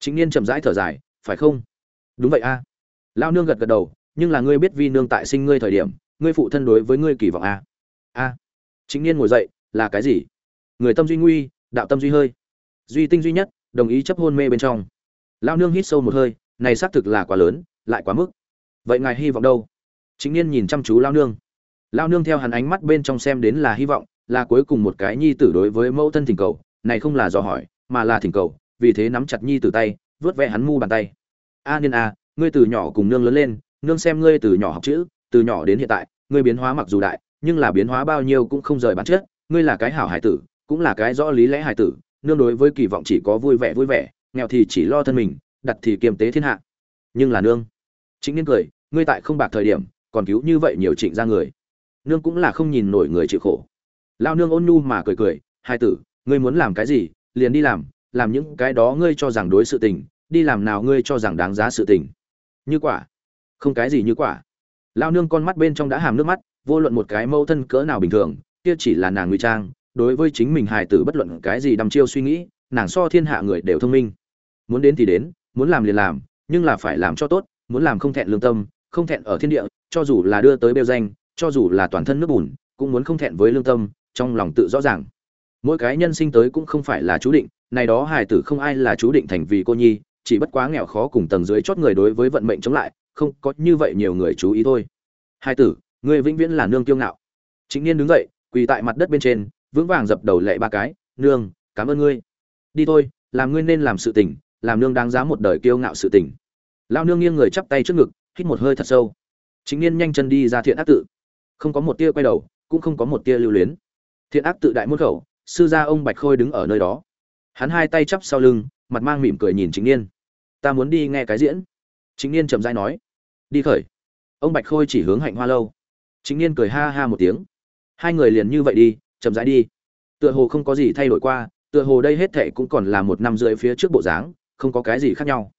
chính niên chậm rãi thở dài, phải không? Đúng vậy a. Lao nương gật gật đầu, nhưng là ngươi biết vi nương tại sinh ngươi thời điểm, ngươi phụ thân đối với ngươi kỳ vọng a? A. Chính niên ngồi dậy, là cái gì? Người tâm duy nguy, đạo tâm duy hơi. Duy tinh duy nhất, đồng ý chấp hôn mê bên trong. Lao nương hít sâu một hơi, này xác thực là quá lớn, lại quá mức. Vậy ngài hy vọng đâu? Chính niên nhìn chăm chú lao nương. Lao nương theo hắn ánh mắt bên trong xem đến là hy vọng, là cuối cùng một cái nhi tử đối với mẫu thân thỉnh cầu, này không là dò hỏi, mà là thỉnh cầu vì thế nắm chặt nhi tử tay, vớt vẽ hắn mu bàn tay. A niên a ngươi từ nhỏ cùng nương lớn lên, nương xem ngươi từ nhỏ học chữ, từ nhỏ đến hiện tại, ngươi biến hóa mặc dù đại, nhưng là biến hóa bao nhiêu cũng không rời bản chất, ngươi là cái hảo hải tử, cũng là cái rõ lý lẽ hải tử, nương đối với kỳ vọng chỉ có vui vẻ vui vẻ, nghèo thì chỉ lo thân mình, đặt thì kiềm tế thiên hạ. Nhưng là nương. Chính niên cười, ngươi tại không bạc thời điểm, còn cứu như vậy nhiều trịnh ra người, nương cũng là không nhìn nổi người chịu khổ. Lao nương ôn nhu mà cười cười hai tử, ngươi muốn làm cái gì, liền đi làm làm những cái đó ngươi cho rằng đối sự tình, đi làm nào ngươi cho rằng đáng giá sự tình. Như quả. Không cái gì như quả. Lao nương con mắt bên trong đã hàm nước mắt, vô luận một cái mâu thân cỡ nào bình thường, kia chỉ là nàng ngụy trang, đối với chính mình hài tử bất luận cái gì đăm chiêu suy nghĩ, nàng so thiên hạ người đều thông minh. Muốn đến thì đến, muốn làm liền làm, nhưng là phải làm cho tốt, muốn làm không thẹn lương tâm, không thẹn ở thiên địa, cho dù là đưa tới bêu danh, cho dù là toàn thân nước bùn, cũng muốn không thẹn với lương tâm, trong lòng tự rõ ràng. Mỗi cái nhân sinh tới cũng không phải là chú định này đó hài tử không ai là chú định thành vì cô nhi, chỉ bất quá nghèo khó cùng tầng dưới chót người đối với vận mệnh chống lại, không có như vậy nhiều người chú ý thôi. Hai tử người vĩnh viễn là nương kiêu ngạo. Chính niên đứng dậy, quỳ tại mặt đất bên trên, vững vàng dập đầu lệ ba cái, nương, cảm ơn ngươi. Đi thôi, làm ngươi nên làm sự tình, làm nương đáng giá một đời kiêu ngạo sự tình. Lao nương nghiêng người chắp tay trước ngực, hít một hơi thật sâu. Chính niên nhanh chân đi ra thiện ác tự. Không có một tia quay đầu, cũng không có một tia lưu luyến. Thiện ác tự đại môn khẩu, sư gia ông bạch khôi đứng ở nơi đó hắn hai tay chắp sau lưng, mặt mang mỉm cười nhìn chính niên. Ta muốn đi nghe cái diễn. Chính niên chậm rãi nói. Đi khởi. Ông bạch khôi chỉ hướng hạnh hoa lâu. Chính niên cười ha ha một tiếng. Hai người liền như vậy đi, chậm rãi đi. Tựa hồ không có gì thay đổi qua, tựa hồ đây hết thệ cũng còn là một năm rưỡi phía trước bộ dáng, không có cái gì khác nhau.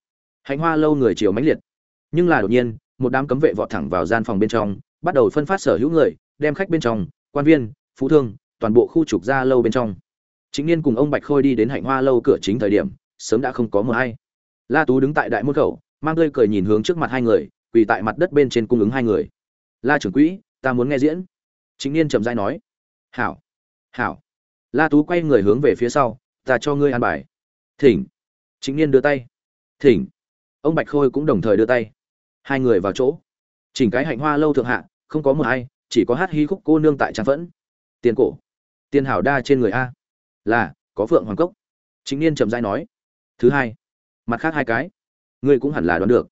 Hạnh hoa lâu người chiều mãnh liệt. Nhưng là đột nhiên, một đám cấm vệ vọt thẳng vào gian phòng bên trong, bắt đầu phân phát sở hữu người, đem khách bên trong, quan viên, phú thương, toàn bộ khu trục ra lâu bên trong chính niên cùng ông bạch khôi đi đến hạnh hoa lâu cửa chính thời điểm, sớm đã không có mờ hay la tú đứng tại đại môn khẩu, mang tươi cười nhìn hướng trước mặt hai người, quỳ tại mặt đất bên trên cung ứng hai người. La trưởng quỹ, ta muốn nghe diễn. Chính niên chậm rãi nói. Hảo hảo. La tú quay người hướng về phía sau, ta cho ngươi an bài. Thỉnh. Chính niên đưa tay. Thỉnh. Ông bạch khôi cũng đồng thời đưa tay. Hai người vào chỗ. Chỉnh cái hạnh hoa lâu thượng hạ, không có mờ ai, chỉ có hát hí khúc cô nương tại trang phẫn. Tiền cổ, tiền hảo đa trên người a là, có phượng hoàng cốc. Chính niên chậm rãi nói. Thứ hai, mặt khác hai cái. Ngươi cũng hẳn là đoán được.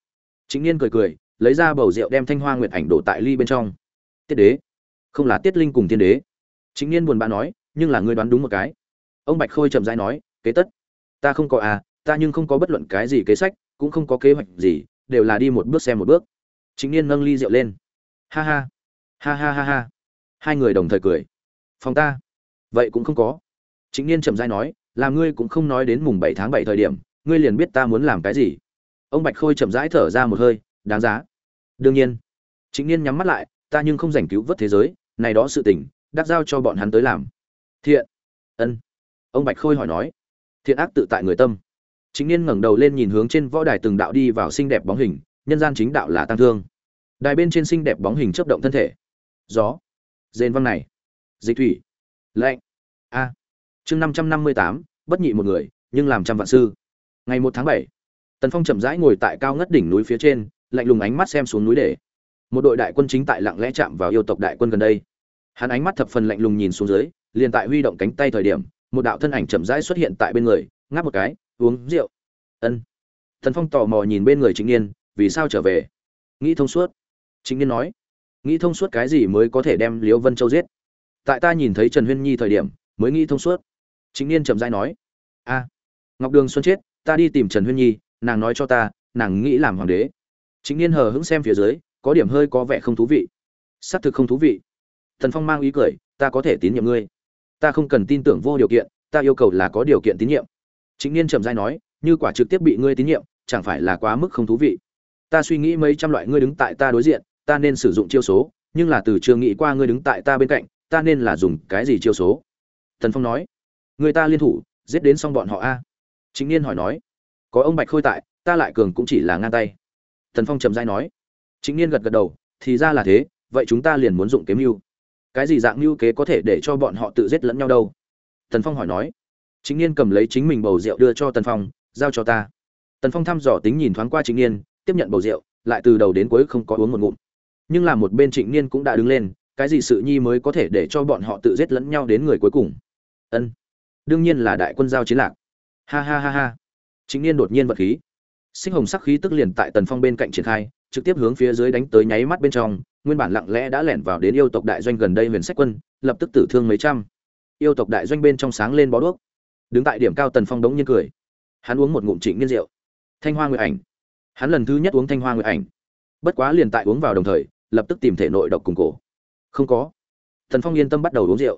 Chính niên cười cười, lấy ra bầu rượu đem thanh hoa nguyệt ảnh đổ tại ly bên trong. Tiết đế, không là tiết linh cùng tiên đế. Chính niên buồn bã nói, nhưng là ngươi đoán đúng một cái. Ông bạch khôi chậm rãi nói, kế tất. Ta không có à ta nhưng không có bất luận cái gì kế sách, cũng không có kế hoạch gì, đều là đi một bước xem một bước. Chính niên nâng ly rượu lên. Ha ha. Ha ha ha ha. Hai người đồng thời cười. Phòng ta. Vậy cũng không có chính niên chậm rãi nói, là ngươi cũng không nói đến mùng bảy tháng bảy thời điểm, ngươi liền biết ta muốn làm cái gì. Ông bạch khôi chậm rãi thở ra một hơi, đáng giá. Đương nhiên. Chính niên nhắm mắt lại, ta nhưng không rảnh cứu vớt thế giới, này đó sự tình, đắc giao cho bọn hắn tới làm. Thiện. Ân. Ông bạch khôi hỏi nói. Thiện ác tự tại người tâm. Chính niên ngẩng đầu lên nhìn hướng trên võ đài từng đạo đi vào xinh đẹp bóng hình, nhân gian chính đạo là tăng thương. Đài bên trên xinh đẹp bóng hình chớp động thân thể. Gió. Dên văng này. Dịch thủy. Lạnh. A chương năm trăm năm mươi tám, bất nhị một người, nhưng làm trăm vạn sư. Ngày một tháng bảy, tần phong chậm rãi ngồi tại cao ngất đỉnh núi phía trên, lạnh lùng ánh mắt xem xuống núi để. Một đội đại quân chính tại lặng lẽ chạm vào yêu tộc đại quân gần đây. Hắn ánh mắt thập phần lạnh lùng nhìn xuống dưới, liền tại huy động cánh tay thời điểm, một đạo thân ảnh chậm rãi xuất hiện tại bên người, ngáp một cái, uống rượu. Ân. Thần phong tò mò nhìn bên người trịnh niên, vì sao trở về? Nghĩ thông suốt. Trịnh niên nói, nghĩ thông suốt cái gì mới có thể đem liễu vân châu giết? Tại ta nhìn thấy trần huyên nhi thời điểm, mới nghĩ thông suốt. Chính niên chậm rãi nói, a, ngọc đường xuân chết, ta đi tìm trần huyên nhi, nàng nói cho ta, nàng nghĩ làm hoàng đế. Chính niên hờ hững xem phía dưới, có điểm hơi có vẻ không thú vị. Xác thực không thú vị. Thần phong mang ý cười, ta có thể tín nhiệm ngươi. Ta không cần tin tưởng vô điều kiện, ta yêu cầu là có điều kiện tín nhiệm. Chính niên trầm dai nói, như quả trực tiếp bị ngươi tín nhiệm, chẳng phải là quá mức không thú vị. Ta suy nghĩ mấy trăm loại ngươi đứng tại ta đối diện, ta nên sử dụng chiêu số, nhưng là từ chưa nghĩ qua ngươi đứng tại ta bên cạnh, ta nên là dùng cái gì chiêu số? Thần phong nói người ta liên thủ, giết đến xong bọn họ a. Chính niên hỏi nói, có ông bạch khôi tại, ta lại cường cũng chỉ là ngang tay. Tần phong trầm dai nói chính niên gật gật đầu, thì ra là thế, vậy chúng ta liền muốn dụng kiếm mưu. Cái gì dạng mưu kế có thể để cho bọn họ tự giết lẫn nhau đâu? Tần phong hỏi nói chính niên cầm lấy chính mình bầu rượu đưa cho tần phong, giao cho ta. Tần phong thăm dò tính nhìn thoáng qua chính niên, tiếp nhận bầu rượu, lại từ đầu đến cuối không có uống một ngụm. Nhưng là một bên trịnh niên cũng đã đứng lên, cái gì sự nhi mới có thể để cho bọn họ tự giết lẫn nhau đến người cuối cùng? Ân đương nhiên là đại quân giao chiến lạc. Ha ha ha ha. Chính niên đột nhiên vật khí. Sinh hồng sắc khí tức liền tại tần phong bên cạnh triển khai, trực tiếp hướng phía dưới đánh tới nháy mắt bên trong, nguyên bản lặng lẽ đã lẻn vào đến yêu tộc đại doanh gần đây huyền sách quân, lập tức tử thương mấy trăm. Yêu tộc đại doanh bên trong sáng lên bó đuốc. Đứng tại điểm cao tần phong đống nhiên cười. Hắn uống một ngụm trịnh niên rượu. Thanh hoa nguyệt ảnh. Hắn lần thứ nhất uống thanh hoa nguyệt ảnh. Bất quá liền tại uống vào đồng thời, lập tức tìm thể nội độc cùng cổ. Không có. Tần phong yên tâm bắt đầu uống rượu.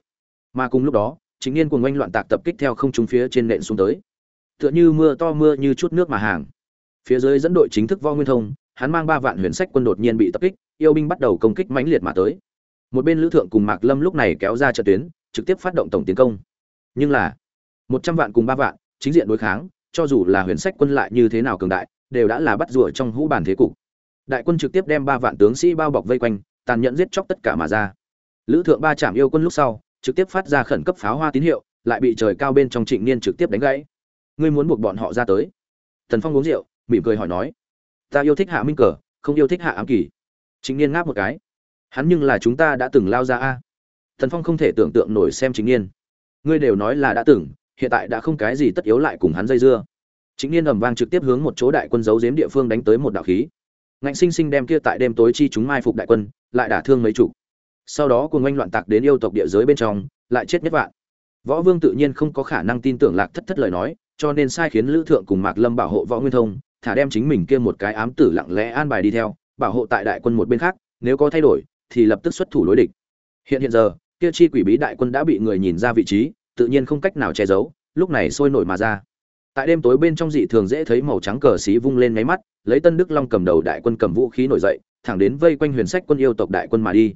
Mà cùng lúc đó chính niên cuồng oanh loạn tạc tập kích theo không trung phía trên nện xuống tới. Tựa như mưa to mưa như chút nước mà hàng. Phía dưới dẫn đội chính thức võ nguyên thông, hắn mang ba vạn huyền sách quân đột nhiên bị tập kích, yêu binh bắt đầu công kích mãnh liệt mà tới. Một bên lữ thượng cùng mạc lâm lúc này kéo ra trận tuyến, trực tiếp phát động tổng tiến công. Nhưng là, một trăm vạn cùng ba vạn, chính diện đối kháng, cho dù là huyền sách quân lại như thế nào cường đại, đều đã là bắt rùa trong hũ bàn thế cục. Đại quân trực tiếp đem ba vạn tướng sĩ bao bọc vây quanh, tàn nhẫn giết chóc tất cả mà ra. Lữ thượng ba chạm yêu quân lúc sau trực tiếp phát ra khẩn cấp pháo hoa tín hiệu, lại bị trời cao bên trong trịnh niên trực tiếp đánh gãy. Ngươi muốn buộc bọn họ ra tới. Tần phong uống rượu, mỉm cười hỏi nói, ta yêu thích hạ minh cờ, không yêu thích hạ ám kỳ. Trịnh niên ngáp một cái, hắn nhưng là chúng ta đã từng lao ra a. Tần phong không thể tưởng tượng nổi xem trịnh niên. Ngươi đều nói là đã từng, hiện tại đã không cái gì tất yếu lại cùng hắn dây dưa. Trịnh niên ầm vang trực tiếp hướng một chỗ đại quân giấu giếm địa phương đánh tới một đạo khí. Ngạnh sinh sinh đem kia tại đêm tối chi chúng mai phục đại quân, lại đả thương mấy chủ sau đó cùng oanh loạn tạc đến yêu tộc địa giới bên trong, lại chết nhất vạn. Võ vương tự nhiên không có khả năng tin tưởng lạc thất thất lời nói, cho nên sai khiến lữ thượng cùng mạc lâm bảo hộ võ nguyên thông, thả đem chính mình kia một cái ám tử lặng lẽ an bài đi theo, bảo hộ tại đại quân một bên khác, nếu có thay đổi, thì lập tức xuất thủ đối địch. Hiện hiện giờ, kia chi quỷ bí đại quân đã bị người nhìn ra vị trí, tự nhiên không cách nào che giấu, lúc này sôi nổi mà ra. Tại đêm tối bên trong dị thường dễ thấy màu trắng cờ xí vung lên ngáy mắt, lấy tân đức long cầm đầu đại quân cầm vũ khí nổi dậy, thẳng đến vây quanh huyền sách quân yêu tộc đại quân mà đi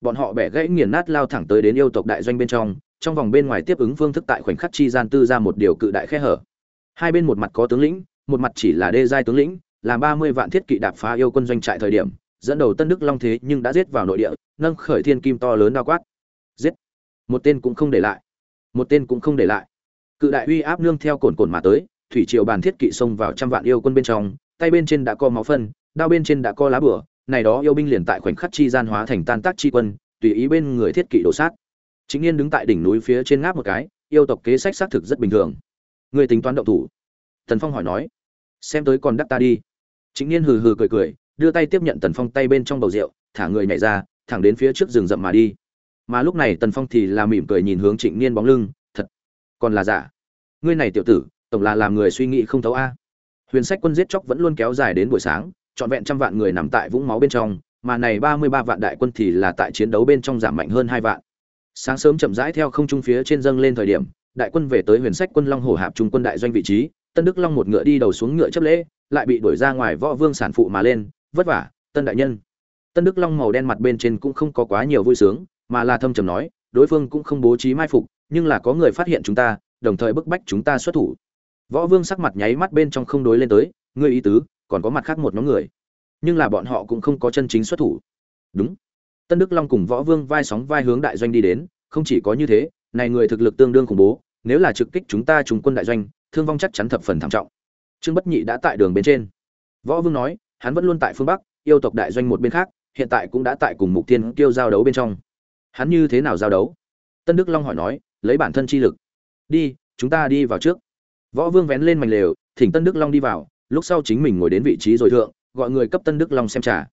bọn họ bẻ gãy nghiền nát lao thẳng tới đến yêu tộc đại doanh bên trong trong vòng bên ngoài tiếp ứng phương thức tại khoảnh khắc chi gian tư ra một điều cự đại khe hở. Hai bên một mặt có tướng lĩnh, một mặt chỉ là đê giai tướng lĩnh làm ba mươi vạn thiết kỵ đạp phá yêu quân doanh trại thời điểm, dẫn đầu tân đức long thế nhưng đã giết vào nội địa, nâng khởi thiên kim to lớn đao quát. Giết! Một tên cũng không để lại. Một tên cũng không để lại. Cự đại uy áp nương theo cồn cồn mà tới, thủy triều bàn thiết kỵ xông vào trăm vạn yêu quân bên trong, tay bên trên đã co máu phân, đao bên trên đã co lá bửa này đó yêu binh liền tại khoảnh khắc chi gian hóa thành tan tác chi quân, tùy ý bên người thiết kỵ đổ sát. Chính Nghiên đứng tại đỉnh núi phía trên ngáp một cái, yêu tộc kế sách xác thực rất bình thường. Người tính toán động thủ. Tần phong hỏi nói, xem tới còn đắc ta đi. Chính niên hừ hừ cười cười, đưa tay tiếp nhận tần phong tay bên trong bầu rượu, thả người nhảy ra, thẳng đến phía trước rừng rậm mà đi. Mà lúc này tần phong thì là mỉm cười nhìn hướng trịnh niên bóng lưng, thật còn là giả. Ngươi này tiểu tử, tổng là làm người suy nghĩ không thấu a. Huyền sách quân giết chóc vẫn luôn kéo dài đến buổi sáng trọn vẹn trăm vạn người nằm tại vũng máu bên trong, mà này ba mươi ba vạn đại quân thì là tại chiến đấu bên trong giảm mạnh hơn hai vạn. Sáng sớm chậm rãi theo không trung phía trên dâng lên thời điểm, đại quân về tới huyền sách quân long Hổ hạp trung quân đại doanh vị trí, tân đức long một ngựa đi đầu xuống ngựa chấp lễ, lại bị đuổi ra ngoài võ vương sản phụ mà lên, vất vả, tân đại nhân. Tân đức long màu đen mặt bên trên cũng không có quá nhiều vui sướng, mà là thâm trầm nói, đối phương cũng không bố trí mai phục, nhưng là có người phát hiện chúng ta, đồng thời bức bách chúng ta xuất thủ. Võ vương sắc mặt nháy mắt bên trong không đối lên tới, ngươi ý tứ còn có mặt khác một nhóm người. Nhưng là bọn họ cũng không có chân chính xuất thủ. Đúng. Tân đức long cùng võ vương vai sóng vai hướng đại doanh đi đến, không chỉ có như thế, này người thực lực tương đương khủng bố, nếu là trực kích chúng ta trùng quân đại doanh, thương vong chắc chắn thập phần thảm trọng. Trương bất nhị đã tại đường bên trên. Võ vương nói, hắn vẫn luôn tại phương bắc, yêu tộc đại doanh một bên khác, hiện tại cũng đã tại cùng mục tiên kêu giao đấu bên trong. Hắn như thế nào giao đấu? Tân đức long hỏi nói, lấy bản thân chi lực. Đi, chúng ta đi vào trước. Võ vương vén lên mảnh lều, thỉnh tân đức long đi vào lúc sau chính mình ngồi đến vị trí rồi thượng, gọi người cấp tân đức long xem trà.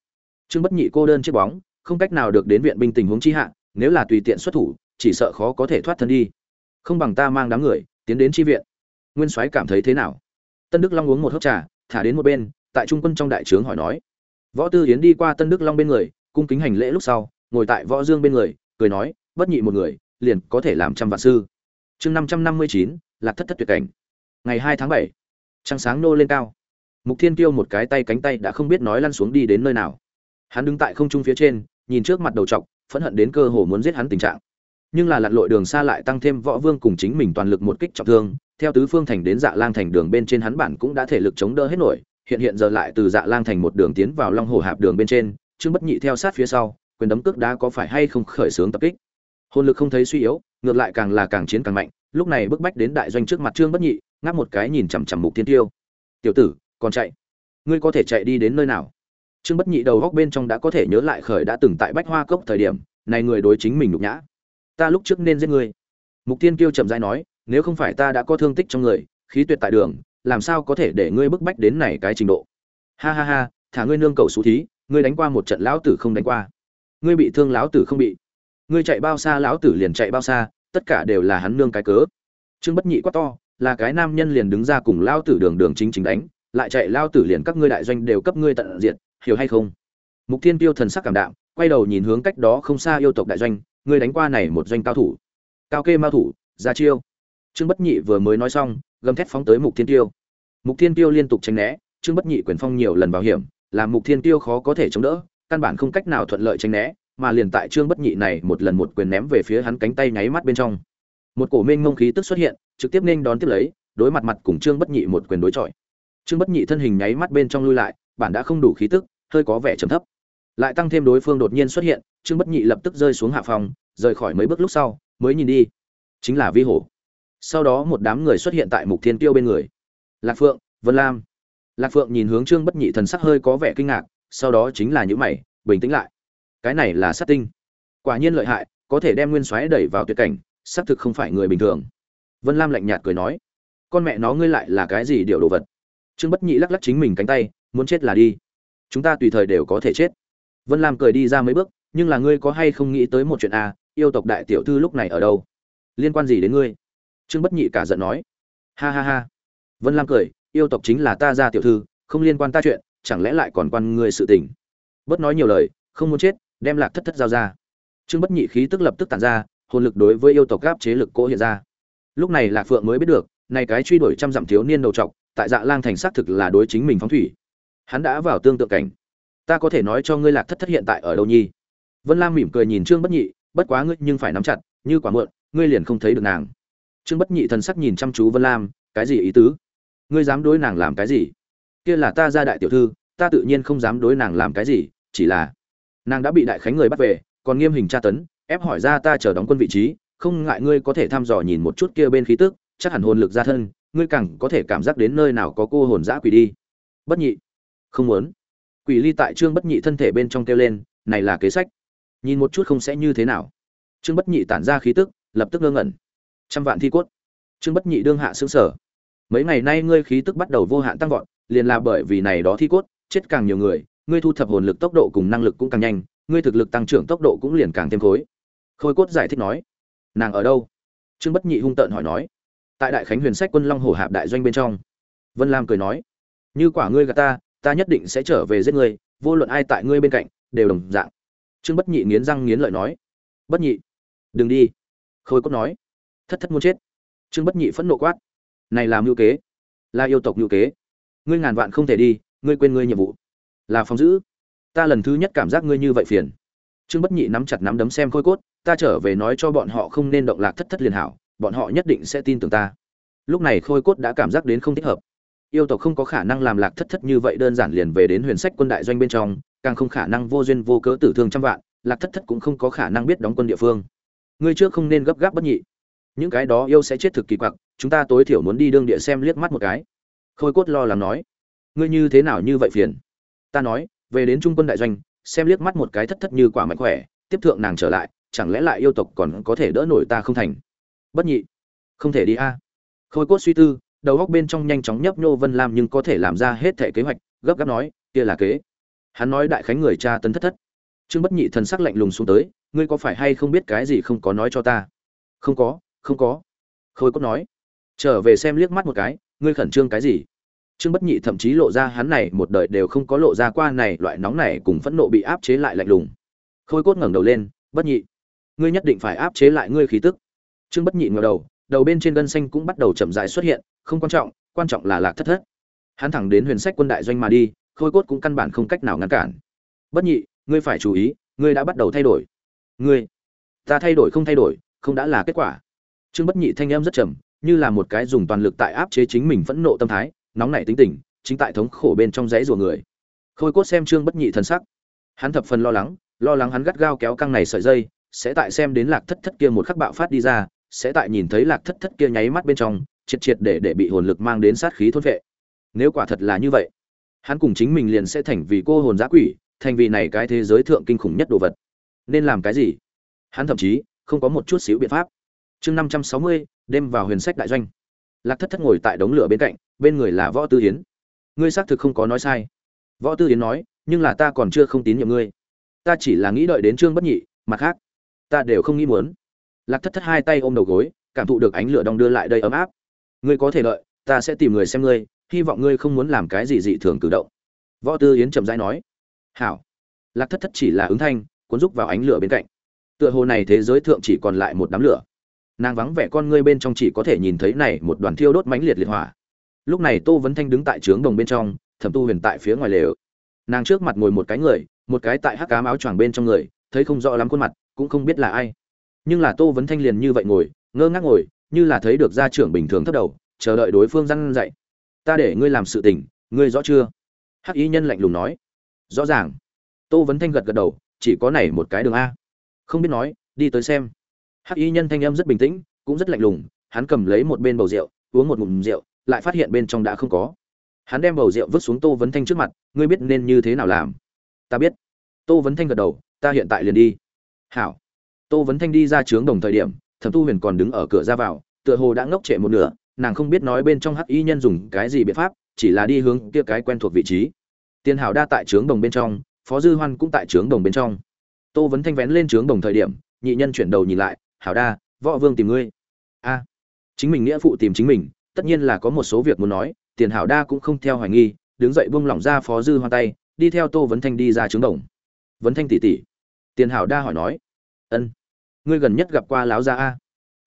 Trương bất nhị cô đơn chiếc bóng, không cách nào được đến viện binh tình huống chi hạ, nếu là tùy tiện xuất thủ, chỉ sợ khó có thể thoát thân đi. Không bằng ta mang đám người, tiến đến chi viện. Nguyên soái cảm thấy thế nào? Tân đức long uống một hớp trà, thả đến một bên, tại trung quân trong đại trướng hỏi nói. Võ tư yến đi qua tân đức long bên người, cung kính hành lễ lúc sau, ngồi tại võ dương bên người, cười nói, bất nhị một người, liền có thể làm trăm vạn sư. Chương năm trăm năm mươi chín, lạc thất thất tuyệt cảnh. Ngày hai tháng bảy, trăng sáng nô lên cao mục thiên kiêu một cái tay cánh tay đã không biết nói lăn xuống đi đến nơi nào. Hắn đứng tại không trung phía trên, nhìn trước mặt đầu trọc phẫn hận đến cơ hồ muốn giết hắn tình trạng. Nhưng là lặn lội đường xa lại tăng thêm võ vương cùng chính mình toàn lực một kích trọng thương, theo tứ phương thành đến dạ lang thành đường bên trên hắn bản cũng đã thể lực chống đỡ hết nổi, hiện hiện giờ lại từ dạ lang thành một đường tiến vào long hồ hạp đường bên trên, trương bất nhị theo sát phía sau, quyền đấm cước đá có phải hay không khởi xướng tập kích. Hồn lực không thấy suy yếu, ngược lại càng là càng chiến càng mạnh, lúc này bức bách đến đại doanh trước mặt trương bất nhị, ngáp một cái nhìn chằm chằm mục thiên tiêu tiểu tử còn chạy. Ngươi có thể chạy đi đến nơi nào? Trương bất nhị đầu góc bên trong đã có thể nhớ lại khởi đã từng tại bách hoa cốc thời điểm, này người đối chính mình nhục nhã. Ta lúc trước nên giết ngươi. Mục tiên kêu chậm dai nói, nếu không phải ta đã có thương tích trong người, khí tuyệt tại đường, làm sao có thể để ngươi bức bách đến này cái trình độ? Ha ha ha, thả ngươi nương cầu xú thí, ngươi đánh qua một trận lão tử không đánh qua. Ngươi bị thương lão tử không bị. Ngươi chạy bao xa lão tử liền chạy bao xa, tất cả đều là hắn nương cái cớ. Trương bất nhị quá to, là cái nam nhân liền đứng ra cùng lão tử đường đường chính chính đánh lại chạy lao tử liền các ngươi đại doanh đều cấp ngươi tận diệt, hiểu hay không? Mục thiên tiêu thần sắc cảm đạm, quay đầu nhìn hướng cách đó không xa yêu tộc đại doanh, ngươi đánh qua này một doanh cao thủ. Cao kê mao thủ ra chiêu. Trương bất nhị vừa mới nói xong, gầm thét phóng tới mục thiên tiêu. Mục thiên tiêu liên tục tránh né, trương bất nhị quyền phong nhiều lần bảo hiểm, làm mục thiên tiêu khó có thể chống đỡ, căn bản không cách nào thuận lợi tránh né, mà liền tại trương bất nhị này một lần một quyền ném về phía hắn cánh tay nháy mắt bên trong. Một cổ mênh mông khí tức xuất hiện, trực tiếp nên đón tiếp lấy, đối mặt mặt cùng trương bất nhị một quyền đối chọi trương bất nhị thân hình nháy mắt bên trong lui lại, bản đã không đủ khí tức, hơi có vẻ trầm thấp. Lại tăng thêm đối phương đột nhiên xuất hiện, trương bất nhị lập tức rơi xuống hạ phòng, rời khỏi mấy bước lúc sau, mới nhìn đi. Chính là vi hổ. Sau đó một đám người xuất hiện tại mục thiên tiêu bên người. Lạc phượng, vân lam. Lạc phượng nhìn hướng trương bất nhị thần sắc hơi có vẻ kinh ngạc, sau đó chính là những mày, bình tĩnh lại. Cái này là sát tinh. Quả nhiên lợi hại, có thể đem nguyên soái đẩy vào tuyệt cảnh, xác thực không phải người bình thường. Vân lam lạnh nhạt cười nói, con mẹ nó ngươi lại là cái gì điều đồ vật? Trương bất nhị lắc lắc chính mình cánh tay, muốn chết là đi. Chúng ta tùy thời đều có thể chết. Vân lam cười đi ra mấy bước, nhưng là ngươi có hay không nghĩ tới một chuyện à yêu tộc đại tiểu thư lúc này ở đâu? Liên quan gì đến ngươi? Trương bất nhị cả giận nói. Ha ha ha. Vân lam cười, yêu tộc chính là ta ra tiểu thư, không liên quan ta chuyện, chẳng lẽ lại còn quan ngươi sự tình? Bớt nói nhiều lời, không muốn chết, đem lạc thất thất giao ra. Trương bất nhị khí tức lập tức tàn ra, hồn lực đối với yêu tộc gáp chế lực cỗ hiện ra. Lúc này lạc phượng mới biết được, này cái truy đuổi trăm dặm thiếu niên đầu trọc tại dạ lang thành xác thực là đối chính mình phóng thủy. Hắn đã vào tương tự cảnh. Ta có thể nói cho ngươi lạc thất thất hiện tại ở đâu nhi? Vân lam mỉm cười nhìn trương bất nhị, bất quá ngươi nhưng phải nắm chặt, như quả mượn, ngươi liền không thấy được nàng. Trương bất nhị thần sắc nhìn chăm chú vân lam, cái gì ý tứ? Ngươi dám đối nàng làm cái gì? Kia là ta ra đại tiểu thư, ta tự nhiên không dám đối nàng làm cái gì, chỉ là nàng đã bị đại khánh người bắt về, còn nghiêm hình tra tấn, ép hỏi ra ta chờ đóng quân vị trí, không ngại ngươi có thể thăm dò nhìn một chút kia bên khí tức, chắc hẳn hồn lực ra thân ngươi càng có thể cảm giác đến nơi nào có cô hồn dã quỷ đi. Bất nhị. Không muốn. Quỷ ly tại trương bất nhị thân thể bên trong kêu lên, này là kế sách. Nhìn một chút không sẽ như thế nào. Trương bất nhị tản ra khí tức, lập tức ngơ ngẩn. Trăm vạn thi cốt. Trương bất nhị đương hạ xứng sở mấy ngày nay ngươi khí tức bắt đầu vô hạn tăng vọt, liền là bởi vì này đó thi cốt, chết càng nhiều người, ngươi thu thập hồn lực tốc độ cùng năng lực cũng càng nhanh, ngươi thực lực tăng trưởng tốc độ cũng liền càng thêm khối. Khôi cốt giải thích nói, nàng ở đâu? Trương bất nhị hung tợn hỏi nói tại đại khánh huyền sách quân long hồ hạp đại doanh bên trong. Vân lam cười nói, như quả ngươi gà ta ta nhất định sẽ trở về giết ngươi, vô luận ai tại ngươi bên cạnh, đều đồng dạng. Trương bất nhị nghiến răng nghiến lợi nói, bất nhị, đừng đi. Khôi cốt nói, thất thất muốn chết. Trương bất nhị phẫn nộ quát, này làm ngưu kế, là yêu tộc ngưu kế. Ngươi ngàn vạn không thể đi, ngươi quên ngươi nhiệm vụ, là phòng giữ. Ta lần thứ nhất cảm giác ngươi như vậy phiền. Trương bất nhị nắm chặt nắm đấm xem khôi cốt, ta trở về nói cho bọn họ không nên động lạc thất thất liền hảo bọn họ nhất định sẽ tin tưởng ta. Lúc này khôi cốt đã cảm giác đến không thích hợp. Yêu tộc không có khả năng làm lạc thất thất như vậy đơn giản liền về đến huyền sách quân đại doanh bên trong, càng không khả năng vô duyên vô cớ tử thương trăm vạn, lạc thất thất cũng không có khả năng biết đóng quân địa phương. Ngươi trước không nên gấp gáp bất nhị. Những cái đó yêu sẽ chết thực kỳ quặc, chúng ta tối thiểu muốn đi đương địa xem liếc mắt một cái. Khôi cốt lo lắng nói. Ngươi như thế nào như vậy phiền? Ta nói, về đến trung quân đại doanh, xem liếc mắt một cái thất thất như quả mạnh khỏe, tiếp thượng nàng trở lại, chẳng lẽ lại yêu tộc còn có thể đỡ nổi ta không thành? Bất nhị. Không thể đi a. Khôi cốt suy tư, đầu góc bên trong nhanh chóng nhấp nhô vân lam nhưng có thể làm ra hết thể kế hoạch, gấp gáp nói, kia là kế. Hắn nói đại khánh người cha tấn thất thất. Trương bất nhị thần sắc lạnh lùng xuống tới, ngươi có phải hay không biết cái gì không có nói cho ta? Không có không có. Khôi cốt nói. Trở về xem liếc mắt một cái, ngươi khẩn trương cái gì? Trương bất nhị thậm chí lộ ra hắn này một đời đều không có lộ ra qua này, loại nóng này cùng phẫn nộ bị áp chế lại lạnh lùng. Khôi cốt ngẩng đầu lên, bất nhị, ngươi nhất định phải áp chế lại ngươi khí tức trương bất nhị ngẩng đầu đầu bên trên gân xanh cũng bắt đầu chậm rãi xuất hiện, không quan trọng quan trọng là lạc thất thất. Hắn thẳng đến huyền sách quân đại doanh mà đi, khôi cốt cũng căn bản không cách nào ngăn cản. Bất nhị, ngươi phải chú ý, ngươi đã bắt đầu thay đổi. Ngươi, ta thay đổi không thay đổi, không đã là kết quả. Trương bất nhị thanh em rất trầm như là một cái dùng toàn lực tại áp chế chính mình phẫn nộ tâm thái, nóng nảy tính tình, chính tại thống khổ bên trong dãy rùa người. Khôi cốt xem trương bất nhị thần sắc. Hắn thập phần lo lắng lo lắng hắn gắt gao kéo căng này sợi dây, sẽ tại xem đến lạc thất thất kia một khắc bạo phát đi ra sẽ tại nhìn thấy lạc thất thất kia nháy mắt bên trong, triệt triệt để để bị hồn lực mang đến sát khí thôn vệ. Nếu quả thật là như vậy, hắn cùng chính mình liền sẽ thành vì cô hồn giã quỷ, thành vì này cái thế giới thượng kinh khủng nhất đồ vật. Nên làm cái gì? Hắn thậm chí không có một chút xíu biện pháp. Chương năm trăm sáu mươi, đêm vào huyền sách đại doanh. Lạc thất thất ngồi tại đống lửa bên cạnh, bên người là võ tư hiến ngươi xác thực không có nói sai. Võ tư hiến nói, nhưng là ta còn chưa không tín nhiệm ngươi. Ta chỉ là nghĩ đợi đến trương bất nhị, mặt khác, ta đều không nghĩ muốn lạc thất thất hai tay ôm đầu gối, cảm thụ được ánh lửa đong đưa lại đây ấm áp. Ngươi có thể đợi, ta sẽ tìm người xem ngươi, hy vọng ngươi không muốn làm cái gì dị thường cử động. Võ tư yến chậm rãi nói. Hảo. Lạc thất thất chỉ là ứng thanh, cuốn rúc vào ánh lửa bên cạnh. Tựa hồ này thế giới thượng chỉ còn lại một đám lửa. Nàng vắng vẻ con ngươi bên trong chỉ có thể nhìn thấy này một đoàn thiêu đốt mãnh liệt liệt hỏa. Lúc này tô vấn thanh đứng tại trướng đồng bên trong, thẩm tu huyền tại phía ngoài lều. Nàng trước mặt ngồi một cái người, một cái tại hắc cám áo choàng bên trong người, thấy không rõ lắm khuôn mặt, cũng không biết là ai nhưng là tô vấn thanh liền như vậy ngồi, ngơ ngác ngồi, như là thấy được gia trưởng bình thường thất đầu, chờ đợi đối phương răn dạy. Ta để ngươi làm sự tình, ngươi rõ chưa? Hắc y nhân lạnh lùng nói. Rõ ràng. Tô vấn thanh gật gật đầu, chỉ có này một cái đường a. Không biết nói, đi tới xem. Hắc y nhân thanh âm rất bình tĩnh, cũng rất lạnh lùng, hắn cầm lấy một bên bầu rượu, uống một ngụm rượu, lại phát hiện bên trong đã không có. Hắn đem bầu rượu vứt xuống tô vấn thanh trước mặt, ngươi biết nên như thế nào làm? Ta biết. Tô vấn thanh gật đầu, ta hiện tại liền đi. Hảo tô vấn thanh đi ra trướng đồng thời điểm, thẩm tu huyền còn đứng ở cửa ra vào, tựa hồ đã ngốc trệ một nửa, nàng không biết nói bên trong hắc y nhân dùng cái gì biện pháp, chỉ là đi hướng kia cái quen thuộc vị trí. Tiền hảo đa tại trướng đồng bên trong, phó dư hoan cũng tại trướng đồng bên trong. Tô vấn thanh vén lên trướng đồng thời điểm, nhị nhân chuyển đầu nhìn lại, hảo đa, võ vương tìm ngươi. A, chính mình nghĩa phụ tìm chính mình, tất nhiên là có một số việc muốn nói, tiền hảo đa cũng không theo hoài nghi, đứng dậy buông lỏng ra phó dư hoan tay, đi theo tô vấn thanh đi ra trướng đồng. Vấn thanh tỷ tỷ. Tiền hảo đa hỏi nói. Ân ngươi gần nhất gặp qua láo gia a.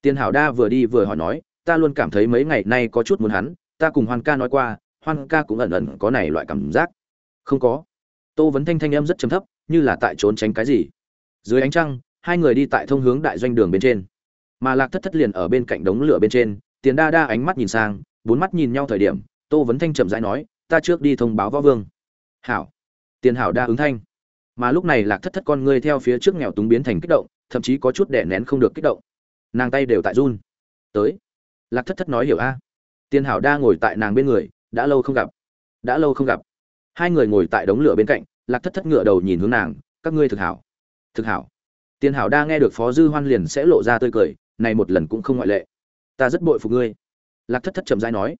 Tiền hảo đa vừa đi vừa hỏi nói, ta luôn cảm thấy mấy ngày nay có chút muốn hắn, ta cùng hoan ca nói qua, hoan ca cũng ẩn ẩn có này loại cảm giác. Không có. Tô vấn thanh thanh em rất trầm thấp, như là tại trốn tránh cái gì. Dưới ánh trăng, hai người đi tại thông hướng đại doanh đường bên trên. Mà lạc thất thất liền ở bên cạnh đống lửa bên trên, tiền đa đa ánh mắt nhìn sang, bốn mắt nhìn nhau thời điểm, tô vấn thanh chậm rãi nói, ta trước đi thông báo võ vương. Hảo. Tiền hảo đa ứng thanh. Mà lúc này lạc thất thất con ngươi theo phía trước nghèo túng biến thành kích động thậm chí có chút đè nén không được kích động. Nàng tay đều tại run. Tới. Lạc thất thất nói hiểu a. Tiên hảo đa ngồi tại nàng bên người, đã lâu không gặp. Đã lâu không gặp. Hai người ngồi tại đống lửa bên cạnh, lạc thất thất ngựa đầu nhìn hướng nàng, các ngươi thực hảo. Thực hảo. Tiên hảo đa nghe được phó dư hoan liền sẽ lộ ra tươi cười, này một lần cũng không ngoại lệ. Ta rất bội phục ngươi. Lạc thất thất chậm dai nói.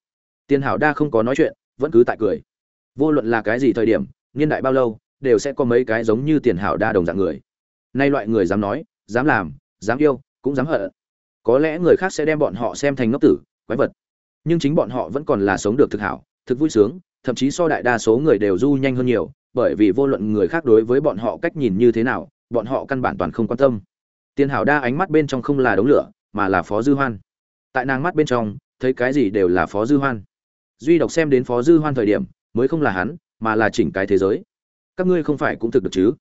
Tiên hảo đa không có nói chuyện, vẫn cứ tại cười. Vô luận là cái gì thời điểm, niên đại bao lâu, đều sẽ có mấy cái giống như tiền hảo đa đồng dạng người. Nay loại người dám nói dám làm, dám yêu, cũng dám hận. Có lẽ người khác sẽ đem bọn họ xem thành ngốc tử, quái vật. Nhưng chính bọn họ vẫn còn là sống được thực hảo, thực vui sướng, thậm chí so đại đa số người đều du nhanh hơn nhiều, bởi vì vô luận người khác đối với bọn họ cách nhìn như thế nào, bọn họ căn bản toàn không quan tâm. Tiền hảo đa ánh mắt bên trong không là đống lửa, mà là phó dư hoan. Tại nàng mắt bên trong, thấy cái gì đều là phó dư hoan. Duy đọc xem đến phó dư hoan thời điểm, mới không là hắn, mà là chỉnh cái thế giới. Các ngươi không phải cũng thực được chứ?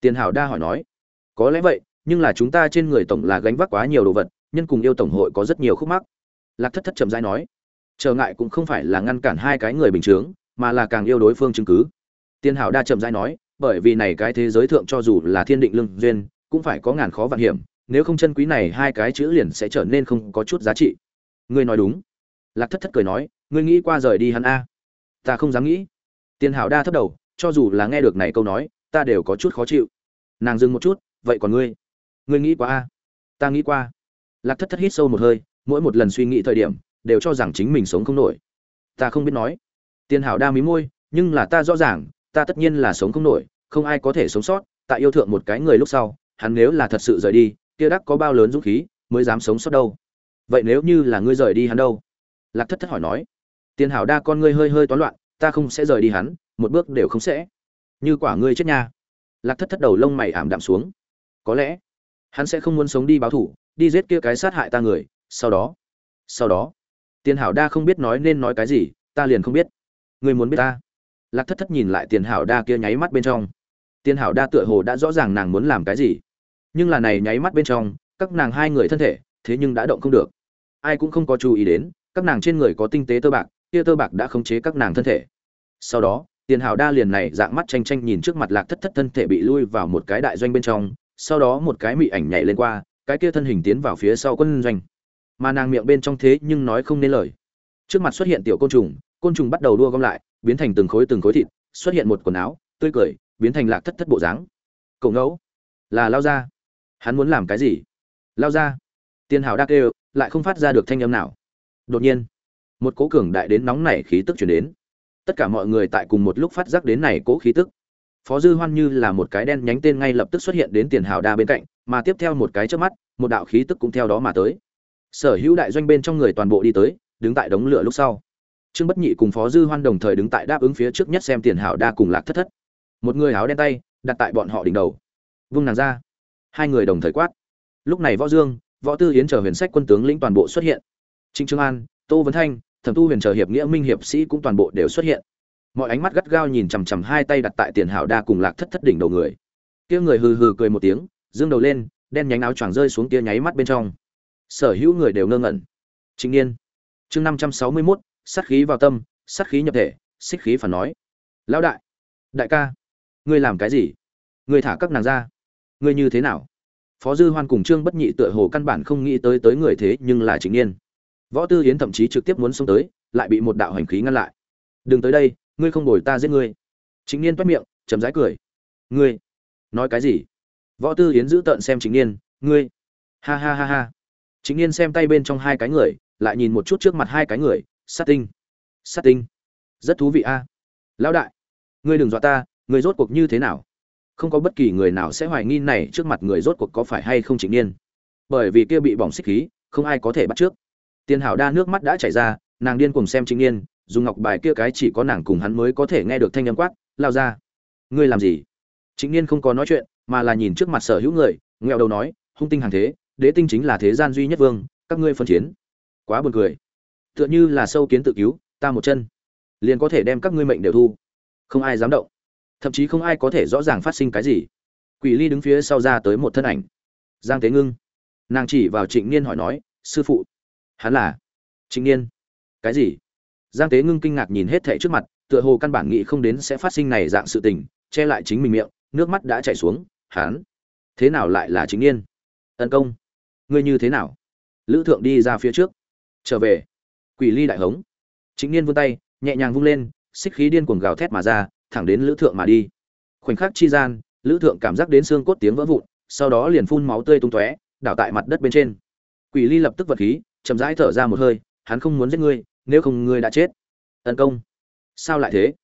Tiền hảo đa hỏi nói. Có lẽ vậy nhưng là chúng ta trên người tổng là gánh vác quá nhiều đồ vật, nhân cùng yêu tổng hội có rất nhiều khúc mắc. Lạc thất thất chậm rãi nói, trở ngại cũng không phải là ngăn cản hai cái người bình thường mà là càng yêu đối phương chứng cứ. Tiên hảo đa chậm rãi nói, bởi vì này cái thế giới thượng cho dù là thiên định lương duyên, cũng phải có ngàn khó vạn hiểm, nếu không chân quý này hai cái chữ liền sẽ trở nên không có chút giá trị. Ngươi nói đúng. Lạc thất thất cười nói, ngươi nghĩ qua rời đi hắn a? Ta không dám nghĩ. Tiên hảo đa thấp đầu, cho dù là nghe được này câu nói, ta đều có chút khó chịu. Nàng dừng một chút, vậy còn ngươi? Ngươi nghĩ qua a. Ta nghĩ qua. Lạc thất thất hít sâu một hơi, mỗi một lần suy nghĩ thời điểm, đều cho rằng chính mình sống không nổi. Ta không biết nói. Tiền hảo đa mí môi, nhưng là ta rõ ràng, ta tất nhiên là sống không nổi, không ai có thể sống sót tại yêu thượng một cái người lúc sau, hắn nếu là thật sự rời đi, kia đắc có bao lớn dũng khí, mới dám sống sót đâu. Vậy nếu như là ngươi rời đi hắn đâu? Lạc thất thất hỏi nói. Tiền hảo đa con ngươi hơi hơi toán loạn, ta không sẽ rời đi hắn, một bước đều không sẽ. Như quả ngươi chết nha. Lạc thất thất đầu lông mày ảm đạm xuống. Có lẽ hắn sẽ không muốn sống đi báo thủ, đi giết kia cái sát hại ta người, sau đó sau đó, tiền hảo đa không biết nói nên nói cái gì, ta liền không biết. Người muốn biết ta? Lạc thất thất nhìn lại tiền hảo đa kia nháy mắt bên trong. Tiền hảo đa tựa hồ đã rõ ràng nàng muốn làm cái gì. Nhưng là này nháy mắt bên trong, các nàng hai người thân thể, thế nhưng đã động không được. Ai cũng không có chú ý đến, các nàng trên người có tinh tế tơ bạc, kia tơ bạc đã khống chế các nàng thân thể. Sau đó, tiền hảo đa liền này dạng mắt tranh tranh nhìn trước mặt lạc thất thất thân thể bị lui vào một cái đại doanh bên trong sau đó một cái mị ảnh nhảy lên qua, cái kia thân hình tiến vào phía sau quân doanh. Mà nàng miệng bên trong thế nhưng nói không nên lời. Trước mặt xuất hiện tiểu côn trùng côn trùng bắt đầu đua gom lại, biến thành từng khối từng khối thịt, xuất hiện một quần áo, tươi cười, biến thành lạc thất thất bộ dáng. Cậu ngẫu, là lao ra hắn muốn làm cái gì? Lao ra tiền hào đa kêu lại không phát ra được thanh âm nào. Đột nhiên, một cố cường đại đến nóng nảy khí tức chuyển đến. Tất cả mọi người tại cùng một lúc phát giác đến này cố khí tức phó dư hoan như là một cái đen nhánh tên ngay lập tức xuất hiện đến tiền hào đa bên cạnh, mà tiếp theo một cái trước mắt, một đạo khí tức cũng theo đó mà tới. Sở hữu đại doanh bên trong người toàn bộ đi tới, đứng tại đống lửa lúc sau. Trương bất nhị cùng phó dư hoan đồng thời đứng tại đáp ứng phía trước nhất xem tiền hào đa cùng lạc thất thất. Một người áo đen tay, đặt tại bọn họ đỉnh đầu. Vung nàng ra. Hai người đồng thời quát. Lúc này võ dương, võ tư yến chờ huyền sách quân tướng lĩnh toàn bộ xuất hiện. Trịnh trương an, tô vấn thanh, thẩm tu huyền chờ hiệp nghĩa minh hiệp sĩ cũng toàn bộ đều xuất hiện mọi ánh mắt gắt gao nhìn chằm chằm hai tay đặt tại tiền hảo đa cùng lạc thất thất đỉnh đầu người. Kia người hừ hừ cười một tiếng, dương đầu lên, đen nhánh áo choàng rơi xuống kia nháy mắt bên trong. Sở hữu người đều ngơ ngẩn. Chính niên. Chương năm trăm sáu mươi mốt, sát khí vào tâm, sát khí nhập thể, xích khí phản nói. Lão đại. Đại ca. Ngươi làm cái gì? Ngươi thả các nàng ra. Ngươi như thế nào? Phó dư hoan cùng trương bất nhị tựa hồ căn bản không nghĩ tới tới người thế nhưng là chính niên. Võ tư yến thậm chí trực tiếp muốn xông tới, lại bị một đạo hành khí ngăn lại. Đừng tới đây ngươi không đổi ta giết ngươi. Chính niên toét miệng chấm rãi cười. Ngươi? Nói cái gì? Võ tư yến giữ tợn xem chính niên. Ngươi? Ha ha ha ha. Chính niên xem tay bên trong hai cái người, lại nhìn một chút trước mặt hai cái người. Sát tinh. Sát tinh. Rất thú vị a. Lão đại, ngươi đừng dọa ta, ngươi rốt cuộc như thế nào? Không có bất kỳ người nào sẽ hoài nghi này trước mặt người rốt cuộc có phải hay không chính niên. Bởi vì kia bị bỏng xích khí, không ai có thể bắt trước. Tiền hảo đa nước mắt đã chảy ra, nàng điên cùng xem chính niên dùng ngọc bài kia cái chỉ có nàng cùng hắn mới có thể nghe được thanh âm quát, lao ra, ngươi làm gì? Chính niên không có nói chuyện, mà là nhìn trước mặt sở hữu người nghèo đầu nói, hung tinh hàng thế, đế tinh chính là thế gian duy nhất vương, các ngươi phân chiến. Quá buồn cười. Tựa như là sâu kiến tự cứu, ta một chân, liền có thể đem các ngươi mệnh đều thu. Không ai dám động. Thậm chí không ai có thể rõ ràng phát sinh cái gì. Quỷ ly đứng phía sau ra tới một thân ảnh. Giang tế ngưng. Nàng chỉ vào trịnh niên hỏi nói, sư phụ, hắn là trịnh niên? Cái gì? Giang tế ngưng kinh ngạc nhìn hết thệ trước mặt tựa hồ căn bản nghĩ không đến sẽ phát sinh này dạng sự tình che lại chính mình miệng nước mắt đã chảy xuống Hán, thế nào lại là chính niên tấn công ngươi như thế nào? Lữ thượng đi ra phía trước. Trở về. Quỷ ly đại hống. Chính niên vươn tay nhẹ nhàng vung lên xích khí điên cuồng gào thét mà ra thẳng đến lữ thượng mà đi. Khoảnh khắc chi gian lữ thượng cảm giác đến xương cốt tiếng vỡ vụn sau đó liền phun máu tươi tung tóe đảo tại mặt đất bên trên. Quỷ ly lập tức vật khí chậm rãi thở ra một hơi hắn không muốn giết ngươi nếu không ngươi đã chết. Tấn công. Sao lại thế?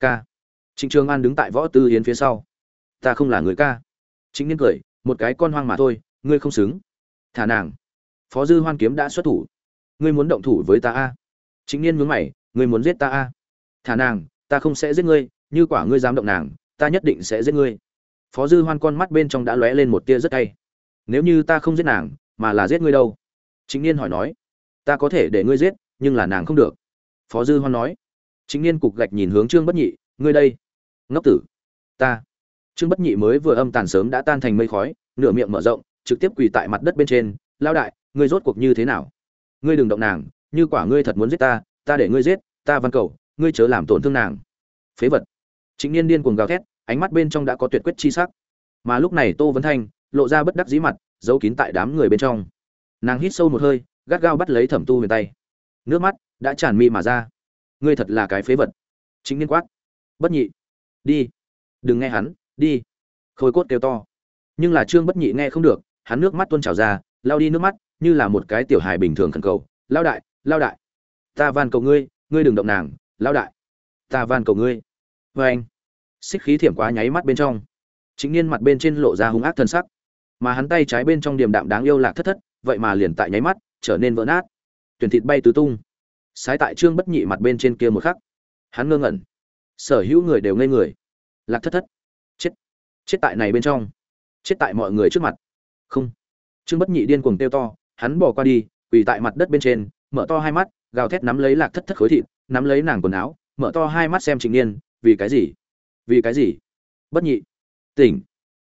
Ca trịnh trường an đứng tại võ tư yến phía sau. Ta không là người ca chính niên cười, một cái con hoang mà thôi, ngươi không xứng. Thả nàng. Phó dư hoan kiếm đã xuất thủ. Ngươi muốn động thủ với ta a? Chính niên mướn mày, ngươi muốn giết ta a? Thả nàng, ta không sẽ giết ngươi, như quả ngươi dám động nàng, ta nhất định sẽ giết ngươi. Phó dư hoan con mắt bên trong đã lóe lên một tia rất cay. Nếu như ta không giết nàng, mà là giết ngươi đâu? Chính niên hỏi nói. Ta có thể để ngươi giết nhưng là nàng không được. Phó dư hoan nói. Chính niên cục gạch nhìn hướng trương bất nhị, ngươi đây, ngốc tử. Ta. Trương bất nhị mới vừa âm tàn sớm đã tan thành mây khói, nửa miệng mở rộng, trực tiếp quỳ tại mặt đất bên trên lao đại, ngươi rốt cuộc như thế nào? Ngươi đừng động nàng, như quả ngươi thật muốn giết ta ta để ngươi giết, ta văn cầu, ngươi chớ làm tổn thương nàng. Phế vật. Chính niên điên cuồng gào thét, ánh mắt bên trong đã có tuyệt quyết chi sắc. Mà lúc này tô vấn thanh lộ ra bất đắc dĩ mặt, giấu kín tại đám người bên trong. Nàng hít sâu một hơi, gắt gao bắt lấy thẩm tu huyền tay nước mắt đã tràn mi mà ra. Ngươi thật là cái phế vật. Chính niên quát. Bất nhị. Đi. Đừng nghe hắn. Đi. Khôi cốt kêu to. Nhưng là trương bất nhị nghe không được, hắn nước mắt tuôn trào ra, lao đi nước mắt, như là một cái tiểu hài bình thường khẩn cầu. Lao đại lao đại. Ta van cầu ngươi ngươi đừng động nàng. Lao đại. Ta van cầu ngươi. Vê anh. Xích khí thiểm quá nháy mắt bên trong. Chính niên mặt bên trên lộ ra hung ác thân sắc. Mà hắn tay trái bên trong điềm đạm đáng yêu lạc thất thất, vậy mà liền tại nháy mắt, trở nên vỡ nát tuyển thịt bay tứ tung. Sái tại trương bất nhị mặt bên trên kia một khắc. Hắn ngơ ngẩn. Sở hữu người đều ngây người. Lạc thất thất. Chết. Chết tại này bên trong. Chết tại mọi người trước mặt. Không. Trương bất nhị điên cuồng kêu to, hắn bỏ qua đi, quỳ tại mặt đất bên trên, mở to hai mắt, gào thét nắm lấy lạc thất thất khối thịt, nắm lấy nàng quần áo, mở to hai mắt xem trịnh niên, vì cái gì? Vì cái gì? Bất nhị. Tỉnh.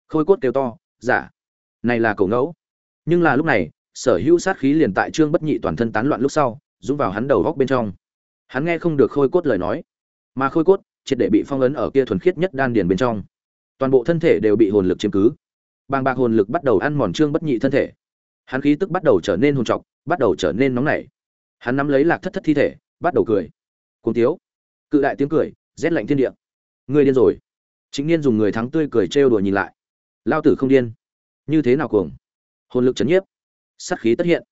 Khôi cốt kêu to, giả. Này là cổ ngẫu. Nhưng là lúc này sở hữu sát khí liền tại trương bất nhị toàn thân tán loạn lúc sau, dũng vào hắn đầu góc bên trong. Hắn nghe không được khôi cốt lời nói, mà khôi cốt triệt để bị phong ấn ở kia thuần khiết nhất đan điền bên trong. Toàn bộ thân thể đều bị hồn lực chiếm cứ. Bàng bạc hồn lực bắt đầu ăn mòn trương bất nhị thân thể. Hắn khí tức bắt đầu trở nên hồn trọc, bắt đầu trở nên nóng nảy. Hắn nắm lấy lạc thất thất thi thể, bắt đầu cười. Cùng tiếu. Cự đại tiếng cười, rét lạnh thiên địa. Ngươi điên rồi. Chính niên dùng người thắng tươi cười trêu đùa nhìn lại. Lao tử không điên. Như thế nào cuồng? Hồn lực chấn nhiếp sát khí tất hiện.